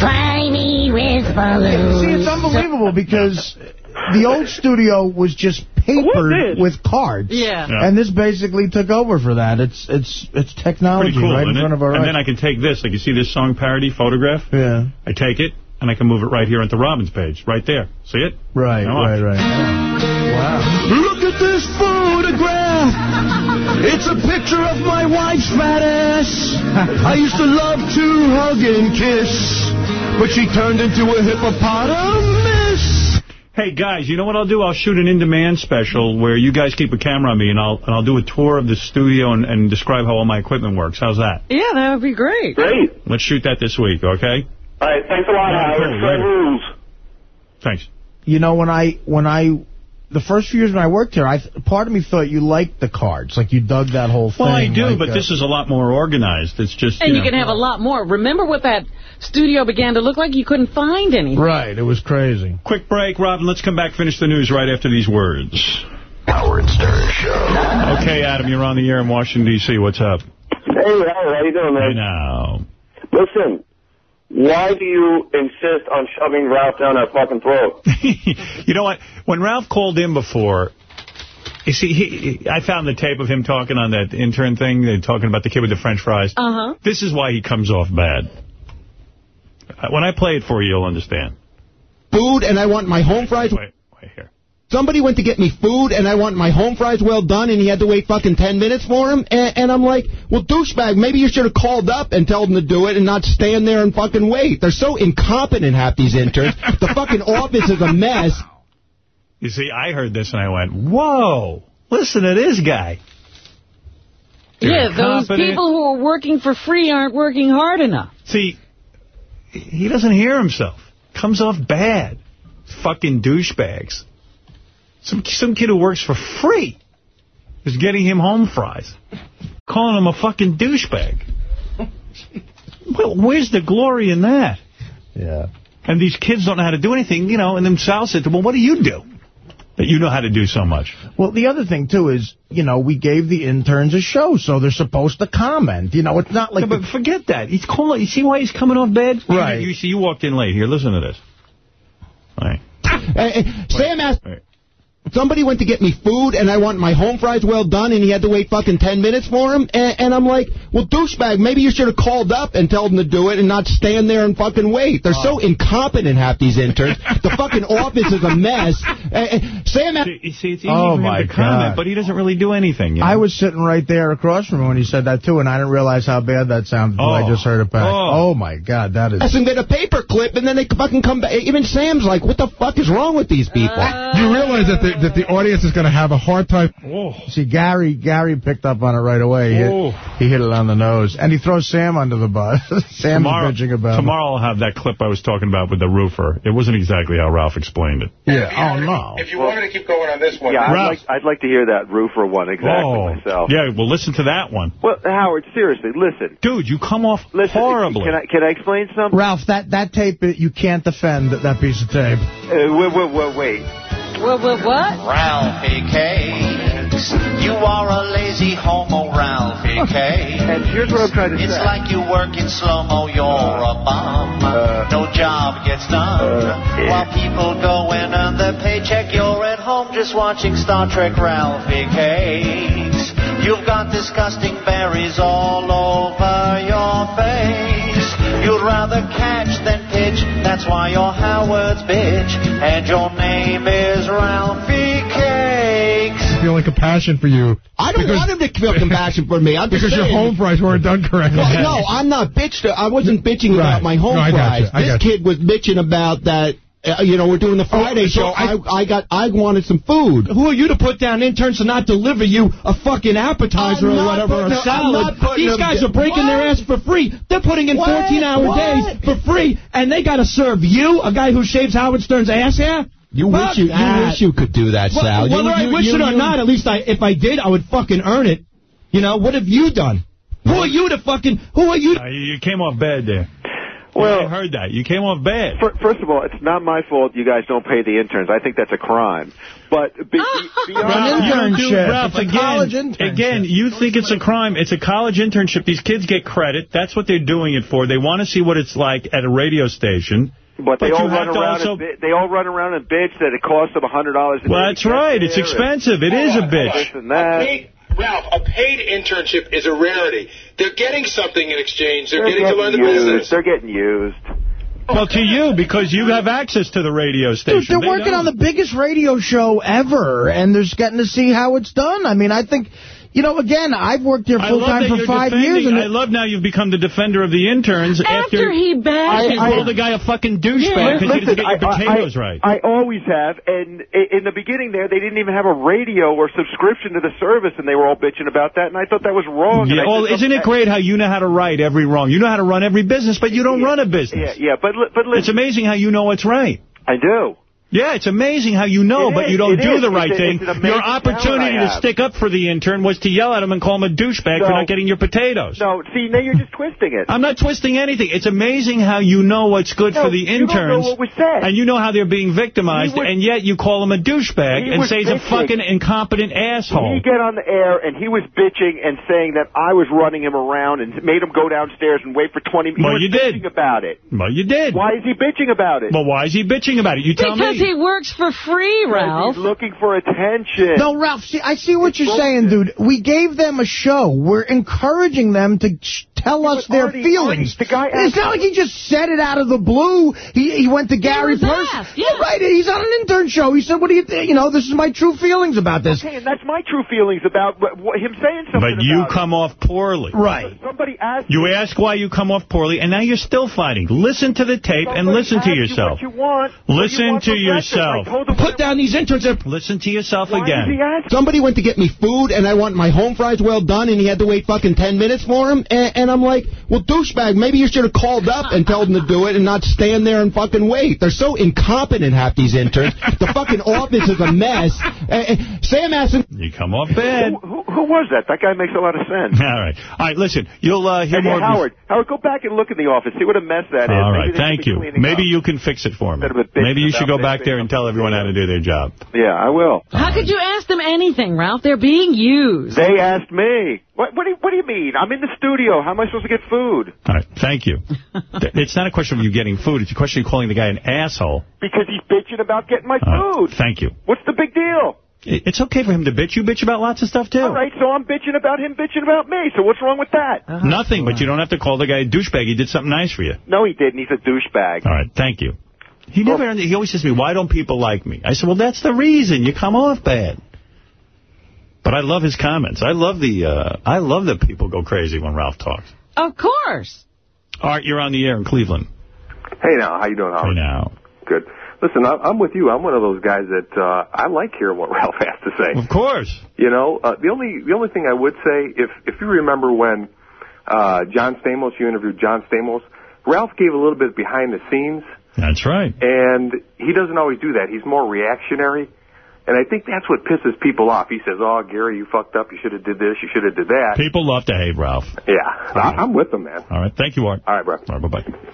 Fly me with balloons. See, it's unbelievable because the old studio was just papered with cards. Yeah. Yeah. And this basically took over for that. It's it's it's technology cool, right in front it? of our And eyes. then I can take this, like you see this song parody photograph? Yeah. I take it, and I can move it right here onto Robin's page, right there. See it? Right, Now watch. right, right. Wow. Look at this photograph. It's a picture of my wife's fat ass. I used to love to hug and kiss, but she turned into a hippopotamus. Hey, guys, you know what I'll do? I'll shoot an in-demand special where you guys keep a camera on me, and I'll and I'll do a tour of the studio and, and describe how all my equipment works. How's that? Yeah, that would be great. Great. Let's shoot that this week, okay? All right, thanks a lot, Howard. cool, later. rules. Thanks. You know, when I when I the first few years when I worked here, I part of me thought you liked the cards, like you dug that whole thing. Well, I do, like, but uh, this is a lot more organized. It's just, And you you can have a lot more. Remember what that studio began to look like? You couldn't find anything. Right, it was crazy. Quick break, Robin. Let's come back, finish the news right after these words. Howard Stern Show. Okay, Adam, you're on the air in Washington, D.C. What's up? Hey, Howard, how you doing, man? Hey, now. Listen, why do you insist on shoving Ralph down our fucking throat? you know what? When Ralph called in before, you see, he, he- I found the tape of him talking on that intern thing, they're talking about the kid with the french fries. Uh-huh. This is why he comes off bad. Uh, When I play it for you, you'll understand. Food, and I want my home fries. Wait, wait here. Somebody went to get me food, and I want my home fries well done, and he had to wait fucking 10 minutes for him. And, and I'm like, well, douchebag, maybe you should have called up and told them to do it and not stand there and fucking wait. They're so incompetent, half these interns. the fucking office is a mess. You see, I heard this and I went, whoa, listen to this guy. They're Yeah, those incompetent. people who are working for free aren't working hard enough. See, he doesn't hear himself. Comes off bad. Fucking douchebags. Some some kid who works for free is getting him home fries. Calling him a fucking douchebag. Well, where's the glory in that? Yeah. And these kids don't know how to do anything, you know, and then Sal said to them, well, what do you do that you know how to do so much? Well, the other thing, too, is, you know, we gave the interns a show, so they're supposed to comment. You know, it's not like... Yeah, but forget that. He's calling. You see why he's coming off bad? Right. You, you see, you walked in late. Here, listen to this. All right. Hey, hey, Sam asked... Somebody went to get me food, and I want my home fries well done, and he had to wait fucking 10 minutes for him. And, and I'm like, well, douchebag, maybe you should have called up and told him to do it and not stand there and fucking wait. They're so incompetent, half these interns. the fucking office is a mess. Uh, uh, Sam asked... You see, it's easy Oh, for him my to comment, God. but he doesn't really do anything. You know? I was sitting right there across from him when he said that, too, and I didn't realize how bad that sounded until I Oh. just heard it back. Oh. Oh, my God, that is... Asked him get a paper clip, and then they fucking come back. Even Sam's like, what the fuck is wrong with these people? You realize that the, that the audience is going to have a hard time. See, Gary Gary picked up on it right away. He, Oh. hit, he hit it on the nose. And he throws Sam under the bus. Sam tomorrow, is bitching about it. tomorrow I'll have that clip I was talking about with the roofer. It wasn't exactly how Ralph explained it. Yeah. Oh, no. If you wanted to keep going on this one, Yeah, I'd Ralph. like, I'd like to hear that roofer one exactly Oh. myself. Yeah, well, listen to that one. Well, Howard, seriously, listen. Dude, you come off Listen, horribly. Can I, can I explain something? Ralph, that, that tape, you can't defend that piece of tape. Uh, wait, wait, wait, wait. What, what, what? Ralphie Cakes, you are a lazy homo, Ralphie Cakes. And here's what I'm trying to It's say. like you work in slow-mo, you're a bum. Uh, no job gets done. uh. While people go and earn their paycheck, you're at home just watching Star Trek Ralphie Cakes. You've got disgusting berries all over your face. You'd rather catch than pitch, that's why you're Howard's bitch. And your name is Ralphie Cakes. Feeling compassion for you. I don't Because- want him to feel compassion for me. I'm just Because your home fries weren't done correctly. Well, no, I'm not bitched. I wasn't bitching Right. about my home No, fries. this kid was bitching about that. Uh, you know, we're doing the Friday so show. I- I, I got, I wanted some food. Who are you to put down interns to not deliver you a fucking appetizer I'm or whatever, or a salad? These guys are breaking their ass for free. They're putting in 14-hour days for free, and they got to serve you, a guy who shaves Howard Stern's ass hair? You Fuck wish you, you wish you could do that, Well, Sal. You- whether I you- wish you- it or you- not, at least I, if I did, I would fucking earn it. You know, what have you done? Who are you to fucking, who are you? Uh, you you came off bad there. Well- I heard that. You came off bad. Fir- First of all, it's not my fault you guys don't pay the interns. I think that's a crime. But be, be, beyond An You don't internship. Ralph, It's again, college internship. Again, you think it's a crime. It's a college internship. These kids get credit. That's what they're doing it for. They want to see what it's like at a radio station. But they But all run around also- and bi- they all run around and bitch that it costs them a hundred dollars. Well, that's right. It's expensive. It is a bitch. This. Paid, Ralph, a paid internship is a rarity. They're getting something in exchange. They're, They're getting to learn the business. They're getting used. Well, to you, because you have access to the radio Dude, station. they're They working don't. on the biggest radio show ever, and they're getting to see how it's done. I mean, I think, you know, again, I've worked here full-time for five years, and I love now you've become the defender of the interns after, After he bashed you him. called the guy a fucking douchebag because he didn't get your potatoes right. I always have, and in the beginning there, they didn't even have a radio or subscription to the service, and they were all bitching about that, and I thought that was wrong. Yeah, well, said, isn't it great how you know how to right every wrong? You know how to run every business, but you don't run a business. yeah, yeah but li- but It's amazing how you know what's right. I do. Yeah, it's amazing how you know, It but is, you don't do is. the right It's thing. it's an amazing Your opportunity to stick up for the intern was to yell at him and call him a douchebag for not getting your potatoes. No, see, now you're just twisting it. I'm not twisting anything. It's amazing how you know what's good No, for the you don't know interns. what was said. And you know how they're being victimized, was- and yet you call him a douchebag and say he's a fucking incompetent asshole. He get on the air and he was bitching and saying that I was running him around and made him go downstairs and wait for 20 minutes. Well, you did. about it. Well, you did. Why is he bitching about it? Well, why is he bitching about it? You tell Because me. He works for free, Ralph. He's looking for attention. No, Ralph, see, I see what you're saying, dude. We gave them a show. We're encouraging them to sh- tell us their Artie- feelings. Artie, the guy it's not like he just said it out of the blue. He he went to Gary was Purse. asked, yeah. right. He's on an intern show. He said, "What do you think? You know, this is my true feelings about this." Okay, and that's my true feelings about what, what, him saying something But you about come off poorly. Right. Somebody asked You me, ask why you come off poorly, and now you're still fighting. Listen to the tape and listen to yourself. You what you want. what you Listen want to from me. Yourself. Put down these interns. That Listen to yourself again. Somebody went to get me food, and I want my home fries well done, and he had to wait fucking 10 minutes for him. And, and I'm like, well, douchebag, maybe you should have called up and told him to do it and not stand there and fucking wait. They're so incompetent, half these interns. the fucking office is a mess. Uh, Sam asked him... You come off bad. Who, who was that? That guy makes a lot of sense. All right. All right, listen. You'll uh, hear And more yeah, Howard, Howard, go back and look in the office. See what a mess that is. All right, Maybe right, they should thank you. Maybe up. you can fix it for me. Instead of a bitch Maybe you should go about back there and tell everyone how to do their job. Yeah, I will. How could you ask them anything, Ralph? They're being used. They asked me. What, what, do you, what do you mean? I'm in the studio. How am I supposed to get food? All right, thank you. it's not a question of you getting food. It's a question of calling the guy an asshole. Because he's bitching about getting my All food. right, thank you. What's the big deal? It's okay for him to bitch. You bitch about lots of stuff, too. All right, so I'm bitching about him bitching about me. So what's wrong with that? Nothing, but you don't have to call the guy a douchebag. He did something nice for you. No, he didn't. He's a douchebag. All right, thank you. He never. He always says to me, "Why don't people like me?" I said, "Well, that's the reason. You come off bad." But I love his comments. I love the. Uh, I love that people go crazy when Ralph talks. Of course. Art, you're on the air in Cleveland. Hey now, how you doing, Howard? Hey now. Good. Listen, I- I'm with you. I'm one of those guys that uh, I like hearing what Ralph has to say. Of course. You know, uh, the only the only thing I would say, if if you remember when uh, John Stamos, you interviewed John Stamos, Ralph gave a little bit behind the scenes, That's right. and he doesn't always do that. He's more reactionary, and I think that's what pisses people off. He says, "Oh, Gary, you fucked up. You should have did this. You should have did that." People love to hate Ralph. Yeah, I, I'm with him, man. All right, thank you, Art. All right, bro. All right, bye bye.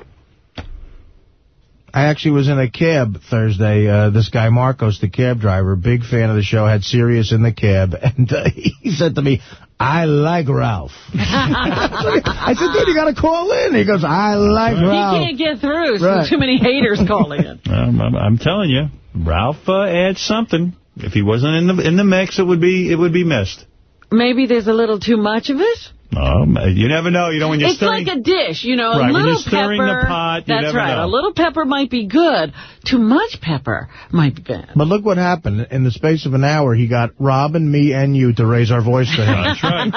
I actually was in a cab Thursday. Uh, this guy, Marcos, the cab driver, big fan of the show, had Sirius in the cab, and uh, he said to me, I like Ralph. I said, dude, you got to call in. He goes, I like Ralph. He can't get through. so Right. Too many haters calling in. Um, I'm, I'm telling you, Ralph uh, adds something. If he wasn't in the in the mix, it would be it would be missed. Maybe there's a little too much of it. Um, you never know. You know when you're it's stirring. like a dish, you know, a Right, when little you're stirring the pepper. pot, you that's never right. know. A little pepper might be good. Too much pepper might be bad. But look what happened. In the space of an hour, he got Robin, me, and you to raise our voice to him. That's right.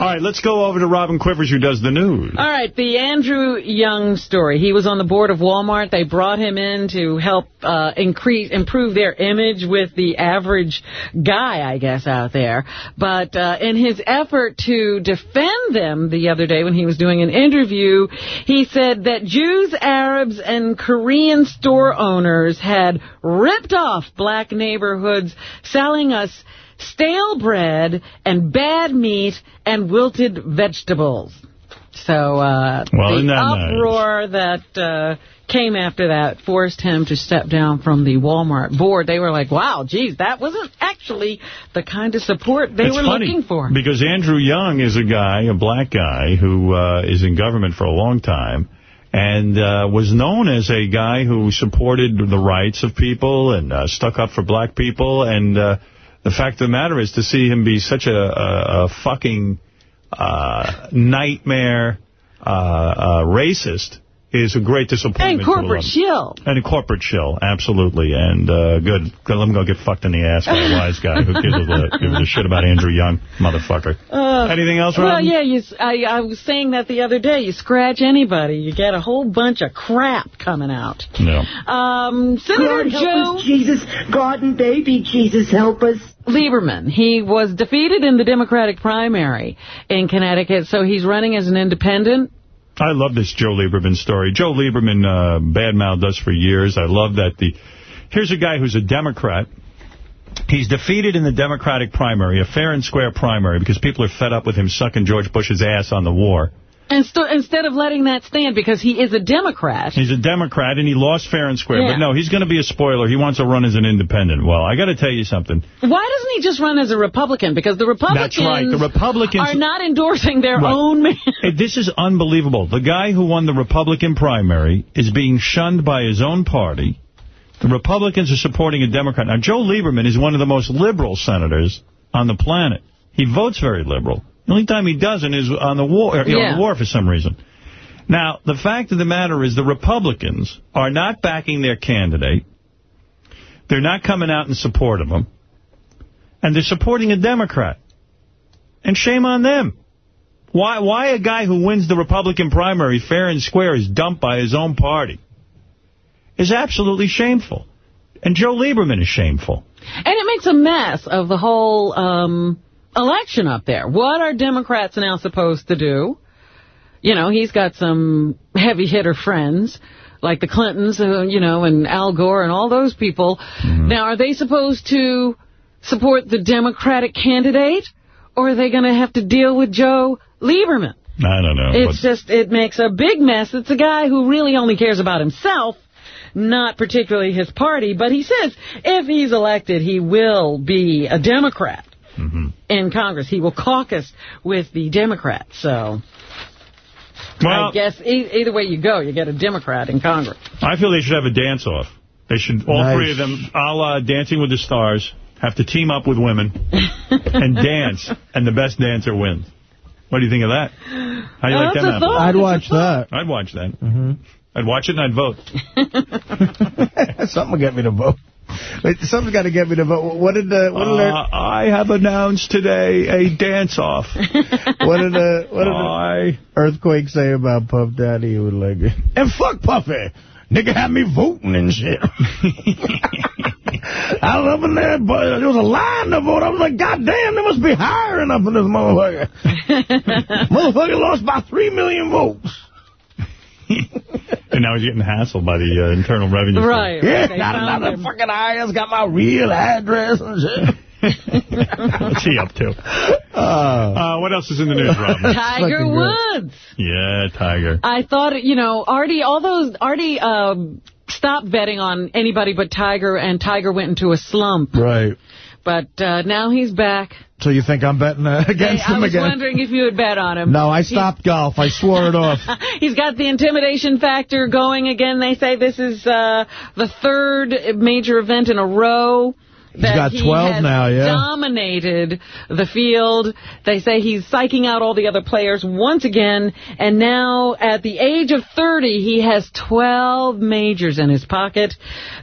All right, let's go over to Robin Quivers, who does the news. All right, the Andrew Young story. He was on the board of Walmart. They brought him in to help uh, increase, improve their image with the average guy, I guess, out there. But uh, in his effort to defend them the other day when he was doing an interview, he said that Jews, Arabs, and Korean store owners had ripped off black neighborhoods, selling us stale bread and bad meat and wilted vegetables. So uh, Well, the that nice? uproar that uh, came after that forced him to step down from the Walmart board. They were like, wow, geez, that wasn't actually the kind of support they it's were funny, looking for. Because Andrew Young is a guy, a black guy, who uh, is in government for a long time and uh, was known as a guy who supported the rights of people and uh, stuck up for black people. And uh, the fact of the matter is to see him be such a, a, a fucking uh, nightmare uh, uh, racist is a great disappointment. And corporate lot- shill. and a corporate shill, absolutely. And uh, good. good. Let him go get fucked in the ass by a wise guy who gives a, gives a shit about Andrew Young, motherfucker. Uh, Anything else, Well, yeah, you, s- I, I was saying that the other day. You scratch anybody, you get a whole bunch of crap coming out. No. Um, Senator God help Joe... us, Jesus, God and baby Jesus, help us. Lieberman. He was defeated in the Democratic primary in Connecticut, so he's running as an independent. I love this Joe Lieberman story. Joe Lieberman uh, badmouthed us for years. I love that. the. Here's a guy who's a Democrat. He's defeated in the Democratic primary, a fair and square primary, because people are fed up with him sucking George Bush's ass on the war. And instead of letting that stand, because he is a Democrat, He's a Democrat, and he lost fair and square. Yeah. But no, he's going to be a spoiler. He wants to run as an independent. Well, I got to tell you something. why doesn't he just run as a Republican? Because the Republicans, That's right. The Republicans are not endorsing their Right. own man. This is unbelievable. The guy who won the Republican primary is being shunned by his own party. The Republicans are supporting a Democrat. Now, Joe Lieberman is one of the most liberal senators on the planet. He votes very liberal. The only time he doesn't is on the war, you know, on the war for some reason. Now, the fact of the matter is the Republicans are not backing their candidate. They're not coming out in support of him. And they're supporting a Democrat. And shame on them. Why why a guy who wins the Republican primary fair and square is dumped by his own party is absolutely shameful. And Joe Lieberman is shameful. And it makes a mess of the whole um, election up there. What are Democrats now supposed to do? You know, he's got some heavy hitter friends like the Clintons, uh, you know, and Al Gore and all those people. Mm-hmm. Now, are they supposed to support the Democratic candidate, or are they going to have to deal with Joe Lieberman? I don't know. It's just, it makes a big mess. It's a guy who really only cares about himself, not particularly his party. But he says if he's elected, he will be a Democrat Mm-hmm. in Congress. He will caucus with the Democrats. So I guess e either way you go, you get a Democrat in Congress. I feel they should have a dance-off. They should, all Nice. three of them, a la Dancing with the Stars, have to team up with women and dance, and the best dancer wins. What do you think of that? How do you like that, thought. I'd watch that. I'd watch that. Mm-hmm. I'd watch it and I'd vote. Something will get me to vote. Wait, something's got to get me to vote. What did the... What did Uh, I have announced today a dance-off. what did the what did the earthquake say about Puff Daddy? He would like it. And fuck Puffy. Nigga had me voting and shit. I was up in there, but there was a line to vote. I was like, God damn, there must be higher enough in this motherfucker. motherfucker lost by three million votes. And now he's getting hassled by the uh, Internal Revenue Service. Right. Yeah, They got another him. fucking IRS, got my real address and shit. What's he up to? Uh, what else is in the news, Robin? Tiger Woods. Yeah, Tiger. I thought, you know, Artie, all those, Artie um, stopped betting on anybody but Tiger, and Tiger went into a slump. Right. But uh, now he's back. So you think I'm betting uh, against Hey, him again? I was again? wondering if you would bet on him. No, I stopped golf. I swore it off. He's got the intimidation factor going again. They say this is uh, the third major event in a row. He's got he 12 has now, yeah. dominated the field. They say he's psyching out all the other players once again. And now, at the age of 30, he has 12 majors in his pocket.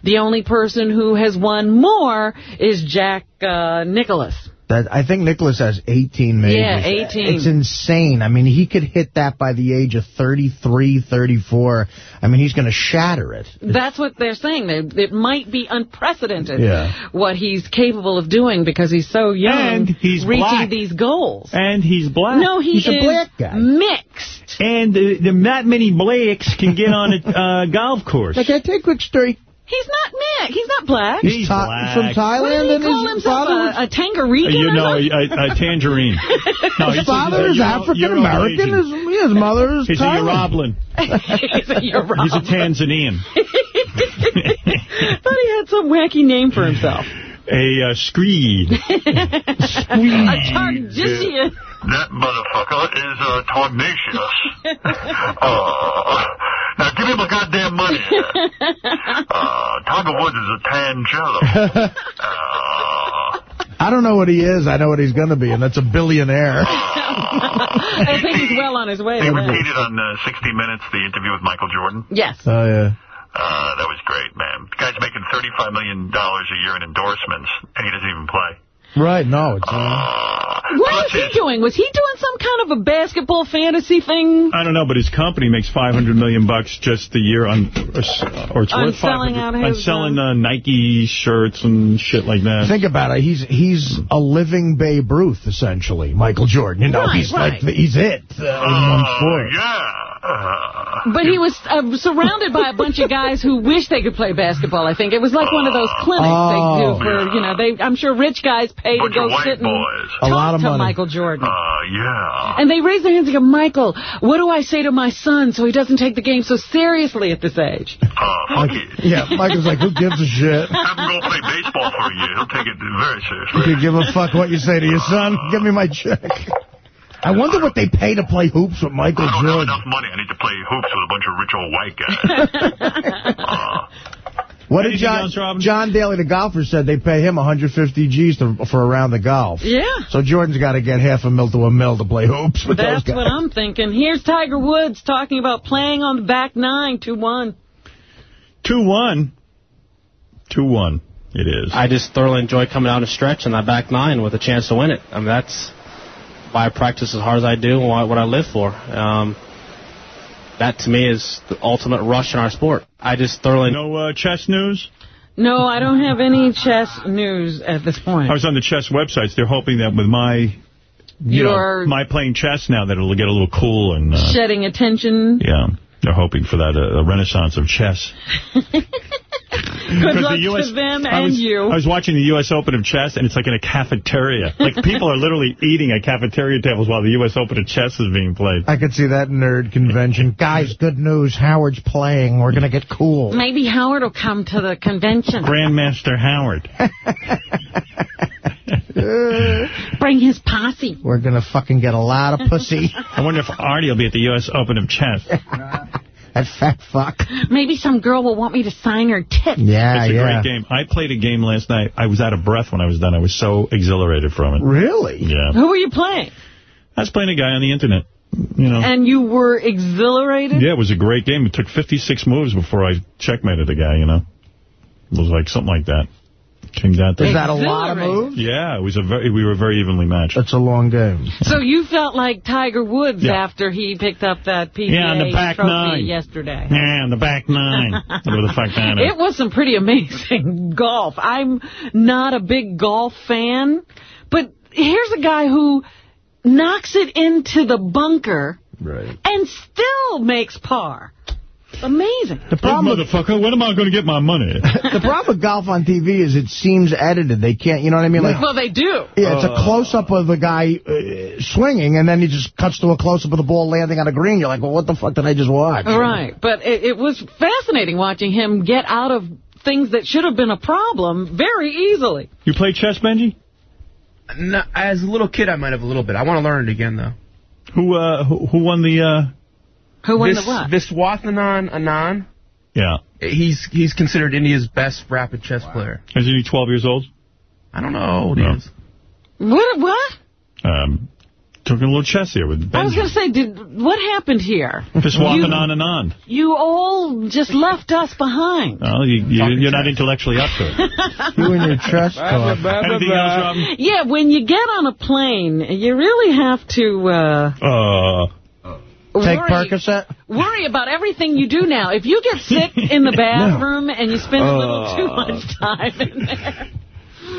The only person who has won more is Jack uh, Nicklaus. That I think Nicklaus has 18 majors. Yeah, 18. It's insane. I mean, he could hit that by the age of 33, 34. I mean, he's going to shatter it. That's what they're saying. It might be unprecedented Yeah. what he's capable of doing because he's so young, And he's reaching black. these goals. And he's black. No, he he's is a black guy. mixed. And uh, not many blacks can get on a uh, golf course. Like, I take quick story. He's not mixed. He's not black. He's He's black. from What Thailand did and call his himself? father A, a Tangarican you know, a, a tangerine. No, His he's father a, is African-American. His, his mother is He's a Thailand. Euroblin. He's a Europe. He's a Tanzanian. thought he had some wacky name for himself. A uh, screed. a Targisian. That motherfucker is uh, tornacious. uh, now give him a goddamn money. Uh, Tiger Woods is a tan cello. I don't know what he is. I know what he's going to be, and that's a billionaire. I think he's well on his way. They repeated on uh, 60 Minutes the interview with Michael Jordan. Yes. Oh, yeah. Uh, that was great, man. The guy's making $35 million a year in endorsements, and he doesn't even play. Right, no. It's, Uh, What is he doing? Was he doing some kind of a basketball fantasy thing? I don't know, but his company makes 500 million bucks just a year on, or s- or it's On worth selling 500 out on his, selling uh, Nike shirts and shit like that. Think about it. He's he's a living Babe Ruth, essentially, Michael Jordan. You know, Right, he's like, right. the, he's it uh, in one sport. But he was uh, surrounded by a bunch of guys who wish they could play basketball, I think. It was like one of those clinics Oh. they do for, you know, they. I'm sure rich guys pay to Bunch go of white sit and boys. A lot of to money. Michael Jordan. Uh, yeah. And they raise their hands and go, Michael, what do I say to my son so he doesn't take the game so seriously at this age? Uh, fuck it. Yeah, Michael's like, who gives a shit? Have him go play baseball for a year. He'll take it very You seriously. You give a fuck what you say to your son. Give me my check. I wonder what they pay to play hoops with Michael I don't have Jordan. enough money. I need to play hoops with a bunch of rich old white guys. uh, What did John. John Daly, the golfer, said they pay him 150 G's to, for a round of golf. Yeah. So Jordan's got to get half a mil to a mil to play hoops with That's those guys. what I'm thinking. Here's Tiger Woods talking about playing on the back nine, 2-1. 2-1. 2-1. It is. I just thoroughly enjoy coming out a stretch in that back nine with a chance to win it. I mean, that's why I practice as hard as I do and what I live for. Um, that, to me, is the ultimate rush in our sport. I just thoroughly... No uh, chess news? No, I don't have any chess news at this point. I was on the chess websites. They're hoping that with my, you Your- know, my playing chess now, that it'll get a little cool and, uh, Shedding attention. yeah, they're hoping for that, uh, a renaissance of chess. Good luck the US to them I and was, you. I was watching the U.S. Open of chess, and it's like in a cafeteria. Like, people are literally eating at cafeteria tables while the U.S. Open of chess is being played. I could see that nerd convention. Guys, good news. Howard's playing. We're going to get cool. Maybe Howard will come to the convention. Grandmaster Howard. Bring his posse. We're going to fucking get a lot of pussy. I wonder if Artie will be at the U.S. Open of chess. that fat fuck. Maybe some girl will want me to sign her tip. Yeah, It's a yeah. great game. I played a game last night. I was out of breath when I was done. I was so exhilarated from it. Really? Yeah. Who were you playing? I was playing a guy on the internet. You know. And you were exhilarated? Yeah, it was a great game. It took 56 moves before I checkmated the guy, you know. It was like something like that. Came down to Is that a lot of moves? Yeah, it was a very we were very evenly matched. That's a long game. So you felt like Tiger Woods Yeah. after he picked up that PGA Yeah, on the back trophy nine. yesterday. Yeah, on the back nine. Whatever the fuck that is. It was some pretty amazing golf. I'm not a big golf fan, but here's a guy who knocks it into the bunker Right. and still makes par. Amazing. The problem, with, motherfucker, when am I going to get my money? the problem with golf on TV is it seems edited. They can't, you know what I mean? Like, well, they do. yeah, it's a Uh. close-up of the guy uh, swinging, and then he just cuts to a close-up of the ball landing on a green. You're like, well, what the fuck did I just watch? Right. But it, it was fascinating watching him get out of things that should have been a problem very easily. You play chess, Benji? No, as a little kid, I might have a little bit. I want to learn it again, though. Who uh who, who won the uh Who won Vis- the what? Viswanathan Anand. Yeah. He's he's considered India's best rapid chess player. Isn't he 12 years old? I don't know how old he No. is. What? What? Um took a little chess here with I was going to say, did what happened here? Just walking You- on and on. You all just left us behind. Well, you, you, you're not intellectually up to it. You and your chess talk. Anything else, Robin? Yeah, when you get on a plane, you really have to uh, Uh, Take worry, Percocet? worry about everything you do now. If you get sick in the bathroom and you spend a little Uh. too much time in there,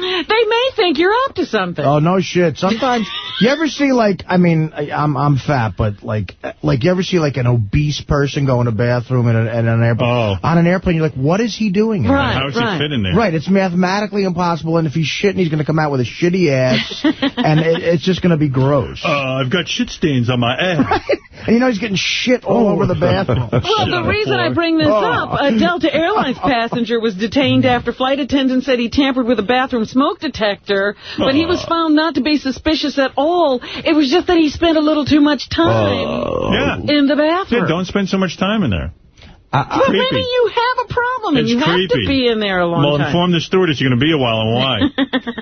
they may think you're up to something. Oh, no shit. Sometimes, you ever see, like, I mean, I- I'm I'm fat, but, like, like you ever see, like, an obese person go in a bathroom in, a, in an airplane? Oh. On an airplane, you're like, what is he doing Right, there? How does he fit in there? Right, it's mathematically impossible, and if he's shitting, he's going to come out with a shitty ass, and it, it's just going to be gross. Uh, I've got shit stains on my ass. And you know he's getting shit all over the bathroom. Well, the reason I bring this Oh. up, a Delta Airlines passenger was detained after flight attendants said he tampered with a bathroom smoke detector, but he was found not to be suspicious at all. It was just that he spent a little too much time Yeah. in the bathroom. Yeah, don't spend so much time in there. Well, creepy. maybe you have a problem and It's you have to be in there a long time. Well, time. inform the stewardess you're going to be a while and why.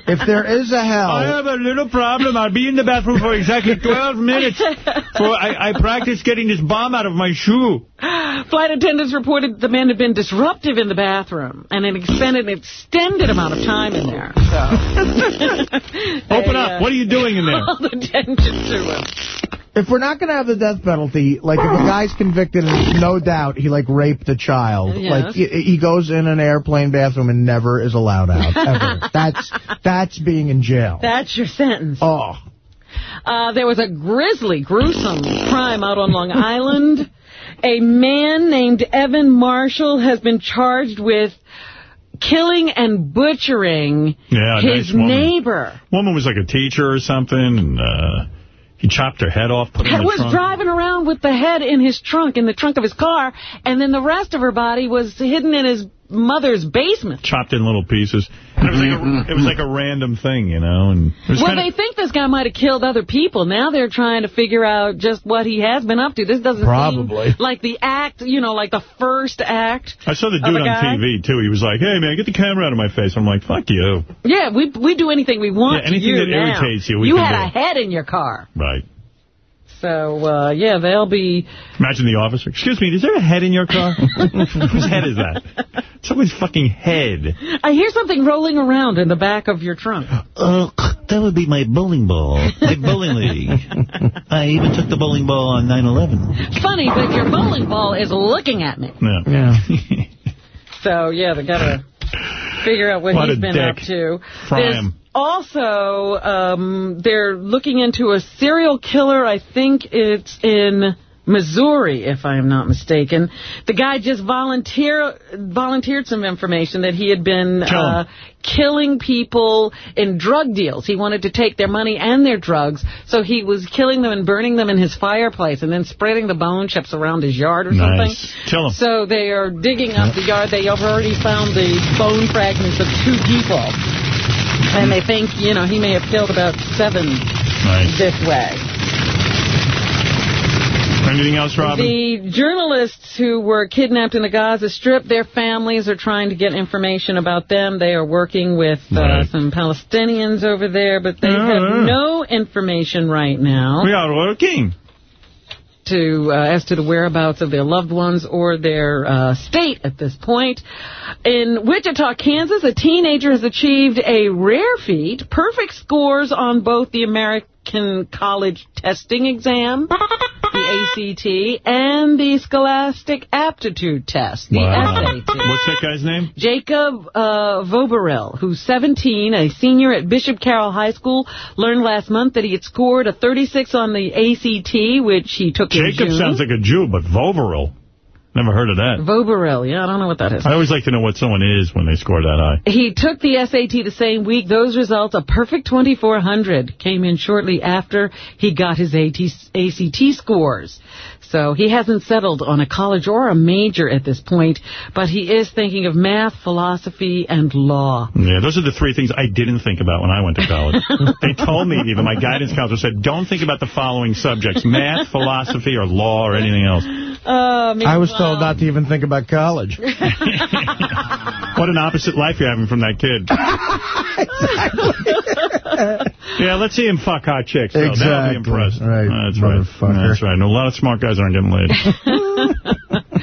If there is a hell, I have a little problem. I'll be in the bathroom for exactly 12 minutes. For I, I practice getting this bomb out of my shoe. Flight attendants reported the man had been disruptive in the bathroom and had expended an extended amount of time in there. So. Open They, up. uh, What are you doing in there? Called attention to him. if we're not going to have the death penalty, like if a guy's convicted and there's no doubt he like raped a child, Yes. like he, he goes in an airplane bathroom and never is allowed out ever. that's that's being in jail. That's your sentence. Oh, Uh, there was a grisly, gruesome crime out on Long Island. A man named Evan Marshall has been charged with killing and butchering Yeah, his nice woman. neighbor. Woman was like a teacher or something, and uh, he chopped her head off, put it in the was trunk. driving around with the head in his trunk, in the trunk of his car, and then the rest of her body was hidden in his mother's basement. Chopped in little pieces. And it was like a, mm-hmm. it was like a random thing, you know. And Well, kinda, they think this guy might have killed other people. Now they're trying to figure out just what he has been up to. This doesn't Probably. seem like the act, you know, like the first act. I saw the dude a on guy. TV, too. He was like, hey, man, get the camera out of my face. I'm like, fuck you. Yeah, we we do anything we want Yeah, anything to you that now. irritates you, we you can had do. a head in your car. Right. So, uh, yeah, they'll be... Imagine the officer. Excuse me, is there a head in your car? Whose head is that? Someone's fucking head. I hear something rolling around in the back of your trunk. Uh, that would be my bowling ball. My bowling league. I even took the bowling ball on 9/11. Funny, but your bowling ball is looking at me. Yeah. yeah. So, yeah, they got to figure out what, What he's a been dick. up to. Fry There's him. Also, um, they're looking into a serial killer. I think it's in Missouri, if I am not mistaken. The guy just volunteer volunteered some information that he had been Kill uh, killing people in drug deals. He wanted to take their money and their drugs, so he was killing them and burning them in his fireplace and then spreading the bone chips around his yard or something. Nice. Kill him. So they are digging up the yard. They have already found the bone fragments of two people. And they think, you know, he may have killed about seven Nice. this way. Anything else, Robin? The journalists who were kidnapped in the Gaza Strip, their families are trying to get information about them. They are working with uh, Right. some Palestinians over there, but they Yeah. have no information right now. We are working. To uh, as to the whereabouts of their loved ones or their uh, state at this point. In Wichita, Kansas, a teenager has achieved a rare feat, perfect scores on both the American College Testing Exam, the ACT, and the Scholastic Aptitude Test, the SAT. What's that guy's name? Jacob uh, Voberil, who's 17, a senior at Bishop Carroll High School, learned last month that he had scored a 36 on the ACT, which he took in Jacob sounds like a Jew, but Voveril. Never heard of that. Voberil, yeah, I don't know what that is. I always like to know what someone is when they score that high. He took the SAT the same week. Those results, a perfect 2400, came in shortly after he got his AT, ACT scores. So he hasn't settled on a college or a major at this point, but he is thinking of math, philosophy, and law. Yeah, those are the three things I didn't think about when I went to college. they told me, even my guidance counselor said, don't think about the following subjects, math, philosophy, or law, or anything else. Uh, I was told not to even think about college. What an opposite life you're having from that kid. yeah, let's see him fuck hot chicks. though. That'll be Exactly. Right, That's right. motherfucker. That's right. No, a lot of smart guys aren't getting laid.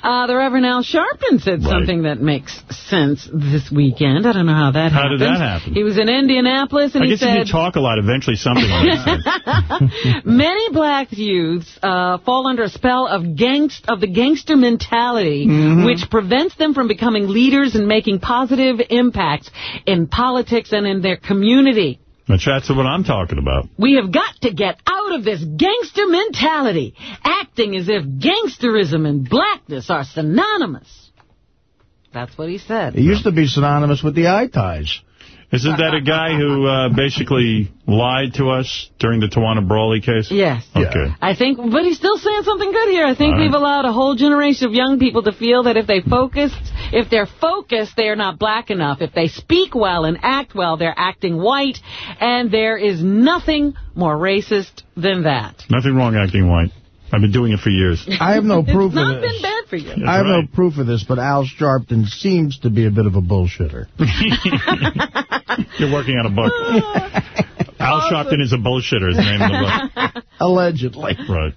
Uh, the Reverend Al Sharpton said Right. something that makes sense this weekend. I don't know how that How happened. did that happen? He was in Indianapolis and I he guess if said... you talk a lot, eventually something will sense. Many black youths uh, fall under a spell of gangst of the gangster mentality, Mm-hmm. which prevents them from becoming leaders and making positive impacts in politics and in their community. But that's what I'm talking about. We have got to get out of this gangster mentality, acting as if gangsterism and blackness are synonymous. That's what he said. It used to be synonymous with the eye ties. Isn't that a guy who uh, basically lied to us during the Tawana Brawley case? Yes. Okay. I think, but he's still saying something good here. I think All right. we've allowed a whole generation of young people to feel that if they focused, if they're focused, they are not black enough. If they speak well and act well, they're acting white, and there is nothing more racist than that. Nothing wrong acting white. I've been doing it for years. I have no proof it's not of this. Been bad for you. I have no proof of this, but Al Sharpton seems to be a bit of a bullshitter. You're working on a book. Al Sharpton is a bullshitter is the name of the book. Allegedly. Right.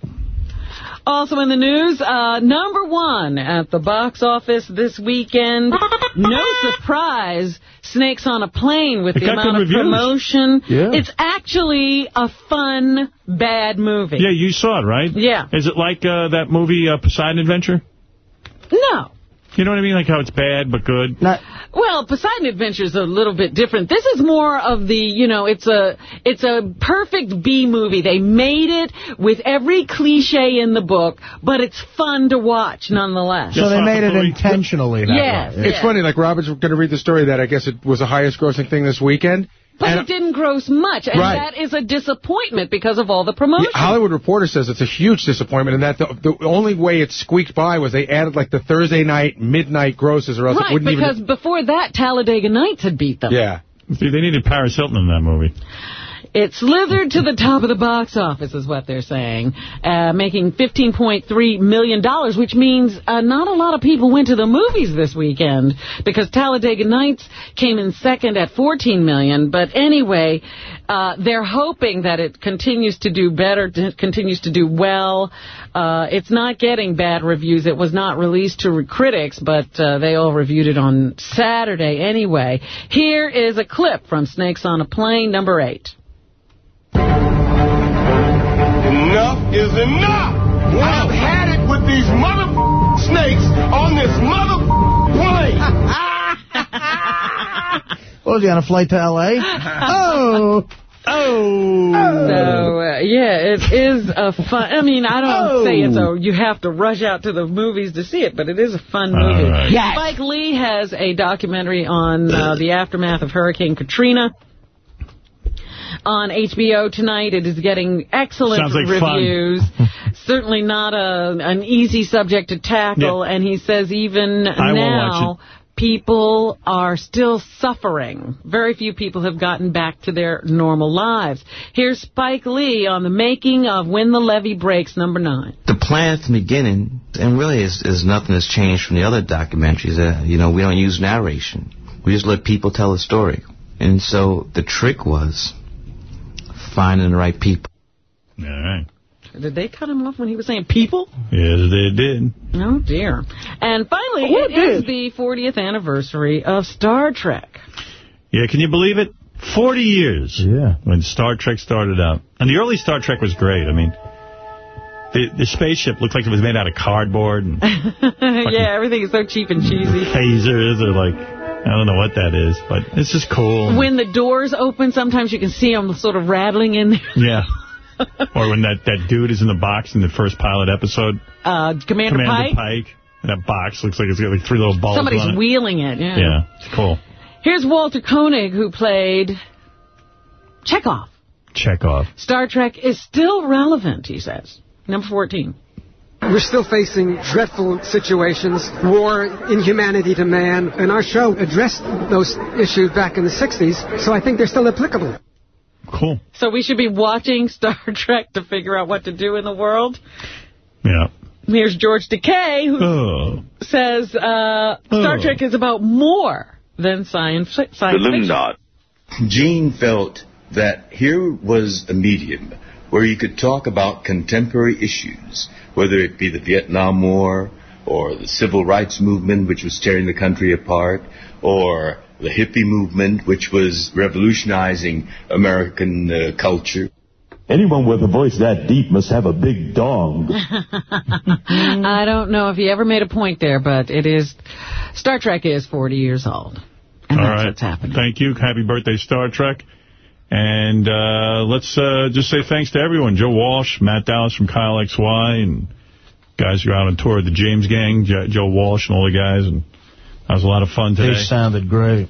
Also in the news, uh, number one at the box office this weekend. No surprise, Snakes on a Plane with It the amount of reviews. promotion. Yeah. It's actually a fun, bad movie. Yeah, you saw it, right? Yeah. Is it like uh, that movie uh, Poseidon Adventure? No. You know what I mean? Like how it's bad but good? Well, Poseidon Adventure is a little bit different. This is more of the, you know, it's a it's a perfect B movie. They made it with every cliche in the book, but it's fun to watch nonetheless. So they made it intentionally that Yes, way. It's funny, like Robert's going to read the story that I guess it was the highest grossing thing this weekend. But And- it didn't gross much, and Right. that is a disappointment because of all the promotion. The Hollywood Reporter says it's a huge disappointment, and that the, the only way it squeaked by was they added like the Thursday night midnight grosses, or else it wouldn't even. because even. before that, Talladega Nights had beat them. Yeah. See, they needed Paris Hilton in that movie. It slithered to the top of the box office, is what they're saying, uh, making $15.3 million, dollars, which means uh, not a lot of people went to the movies this weekend because Talladega Nights came in second at 14 million. But anyway, uh, they're hoping that it continues to do better, continues to do well. Uh, it's not getting bad reviews. It was not released to critics, but uh, they all reviewed it on Saturday anyway. Here is a clip from Snakes on a Plane, number eight. Enough is enough. I've had it with these mother snakes on this mother plane. What was he on a flight to L.A.? oh. Oh. So, uh, yeah, it is a fun... I mean, I don't Oh. say it's a... You have to rush out to the movies to see it, but it is a fun movie. right. Yes. Spike Lee has a documentary on uh, the aftermath of Hurricane Katrina. On HBO tonight, it is getting excellent like reviews. Certainly not a an easy subject to tackle, and he says even I now people are still suffering. Very few people have gotten back to their normal lives. Here's Spike Lee on the making of When the Levee Breaks, number nine. the plan from the beginning, and really is, is nothing has changed from the other documentaries. Uh, you know, we don't use narration. We just let people tell the story. And so the trick was finding the right people. All right. Did they cut him off when he was saying people? Yes, they did. Oh, dear. And finally, oh, it is the 40th anniversary of Star Trek. Yeah, can you believe it? 40 years. Yeah. When Star Trek started out. And the early Star Trek was great. I mean, the, the spaceship looked like it was made out of cardboard and yeah, everything is so cheap and cheesy. phasers or like, I don't know what that is, but it's just cool. When the doors open, sometimes you can see them sort of rattling in there. Yeah. or when that, that dude is in the box in the first pilot episode. Uh, Commander, Pike. Commander Pike. Pike. And that box looks like it's got like three little balls Somebody's on it. wheeling it, yeah. Yeah, it's cool. Here's Walter Koenig, who played Chekov. Chekov. Star Trek is still relevant, he says. Number 14. We're still facing dreadful situations, war, inhumanity to man, and our show addressed those issues back in the 60s, so I think they're still applicable. Cool. So we should be watching Star Trek to figure out what to do in the world. Yeah. Here's George Takei, who Oh. says uh, Star Oh. Trek is about more than science, science fiction. Gene felt that here was a medium where you could talk about contemporary issues, whether it be the Vietnam War or the civil rights movement, which was tearing the country apart, or the hippie movement, which was revolutionizing American uh, culture. Anyone with a voice that deep must have a big dong. I don't know if he ever made a point there, but it is Star Trek is 40 years old. And All that's right. what's happening. Thank you. Happy birthday, Star Trek. And uh, let's uh, just say thanks to everyone. Joe Walsh, Matt Dallas from Kyle XY, and guys who are out on tour, the James Gang, Jo- Joe Walsh and all the guys. And that was a lot of fun today. They sounded great.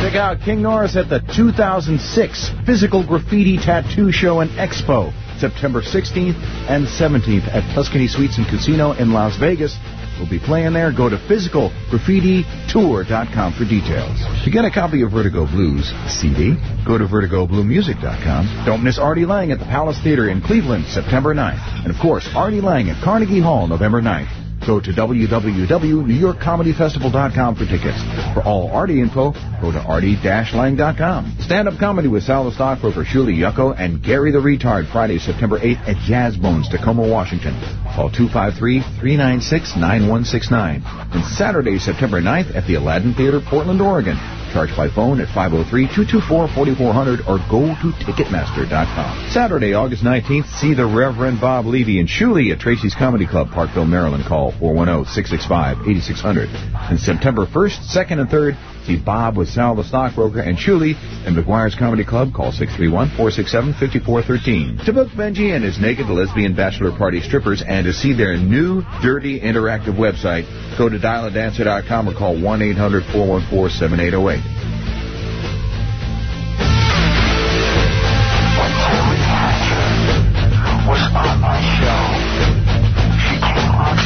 Check out King Norris at the 2006 Physical Graffiti Tattoo Show and Expo, September 16th and 17th at Tuscany Suites and Casino in Las Vegas. We'll be playing there. Go to physicalgraffititour.com for details. To get a copy of Vertigo Blues CD, go to vertigobluemusic.com. Don't miss Artie Lange at the Palace Theater in Cleveland, September 9th. And of course, Artie Lange at Carnegie Hall, November 9th. Go to www.newyorkcomedyfestival.com for tickets. For all Artie info, go to artie-lang.com. Stand-up comedy with Sal the Stockbroker, Shuli Yucko, and Gary the Retard, Friday, September 8th at Jazz Bones, Tacoma, Washington. Call 253-396-9169. And Saturday, September 9th at the Aladdin Theater, Portland, Oregon. Charge by phone at 503-224-4400 or go to Ticketmaster.com. Saturday, August 19th, see the Reverend Bob Levy and Shuli at Tracy's Comedy Club, Parkville, Maryland. Call 410-665-8600. And September 1st, 2nd, and 3rd, Bob with Sal the Stockbroker and Shuli in McGuire's Comedy Club. Call 631-467-5413. To book Benji and his naked lesbian bachelor party strippers and to see their new, dirty, interactive website, go to dialadancer.com or call 1-800-414-7808.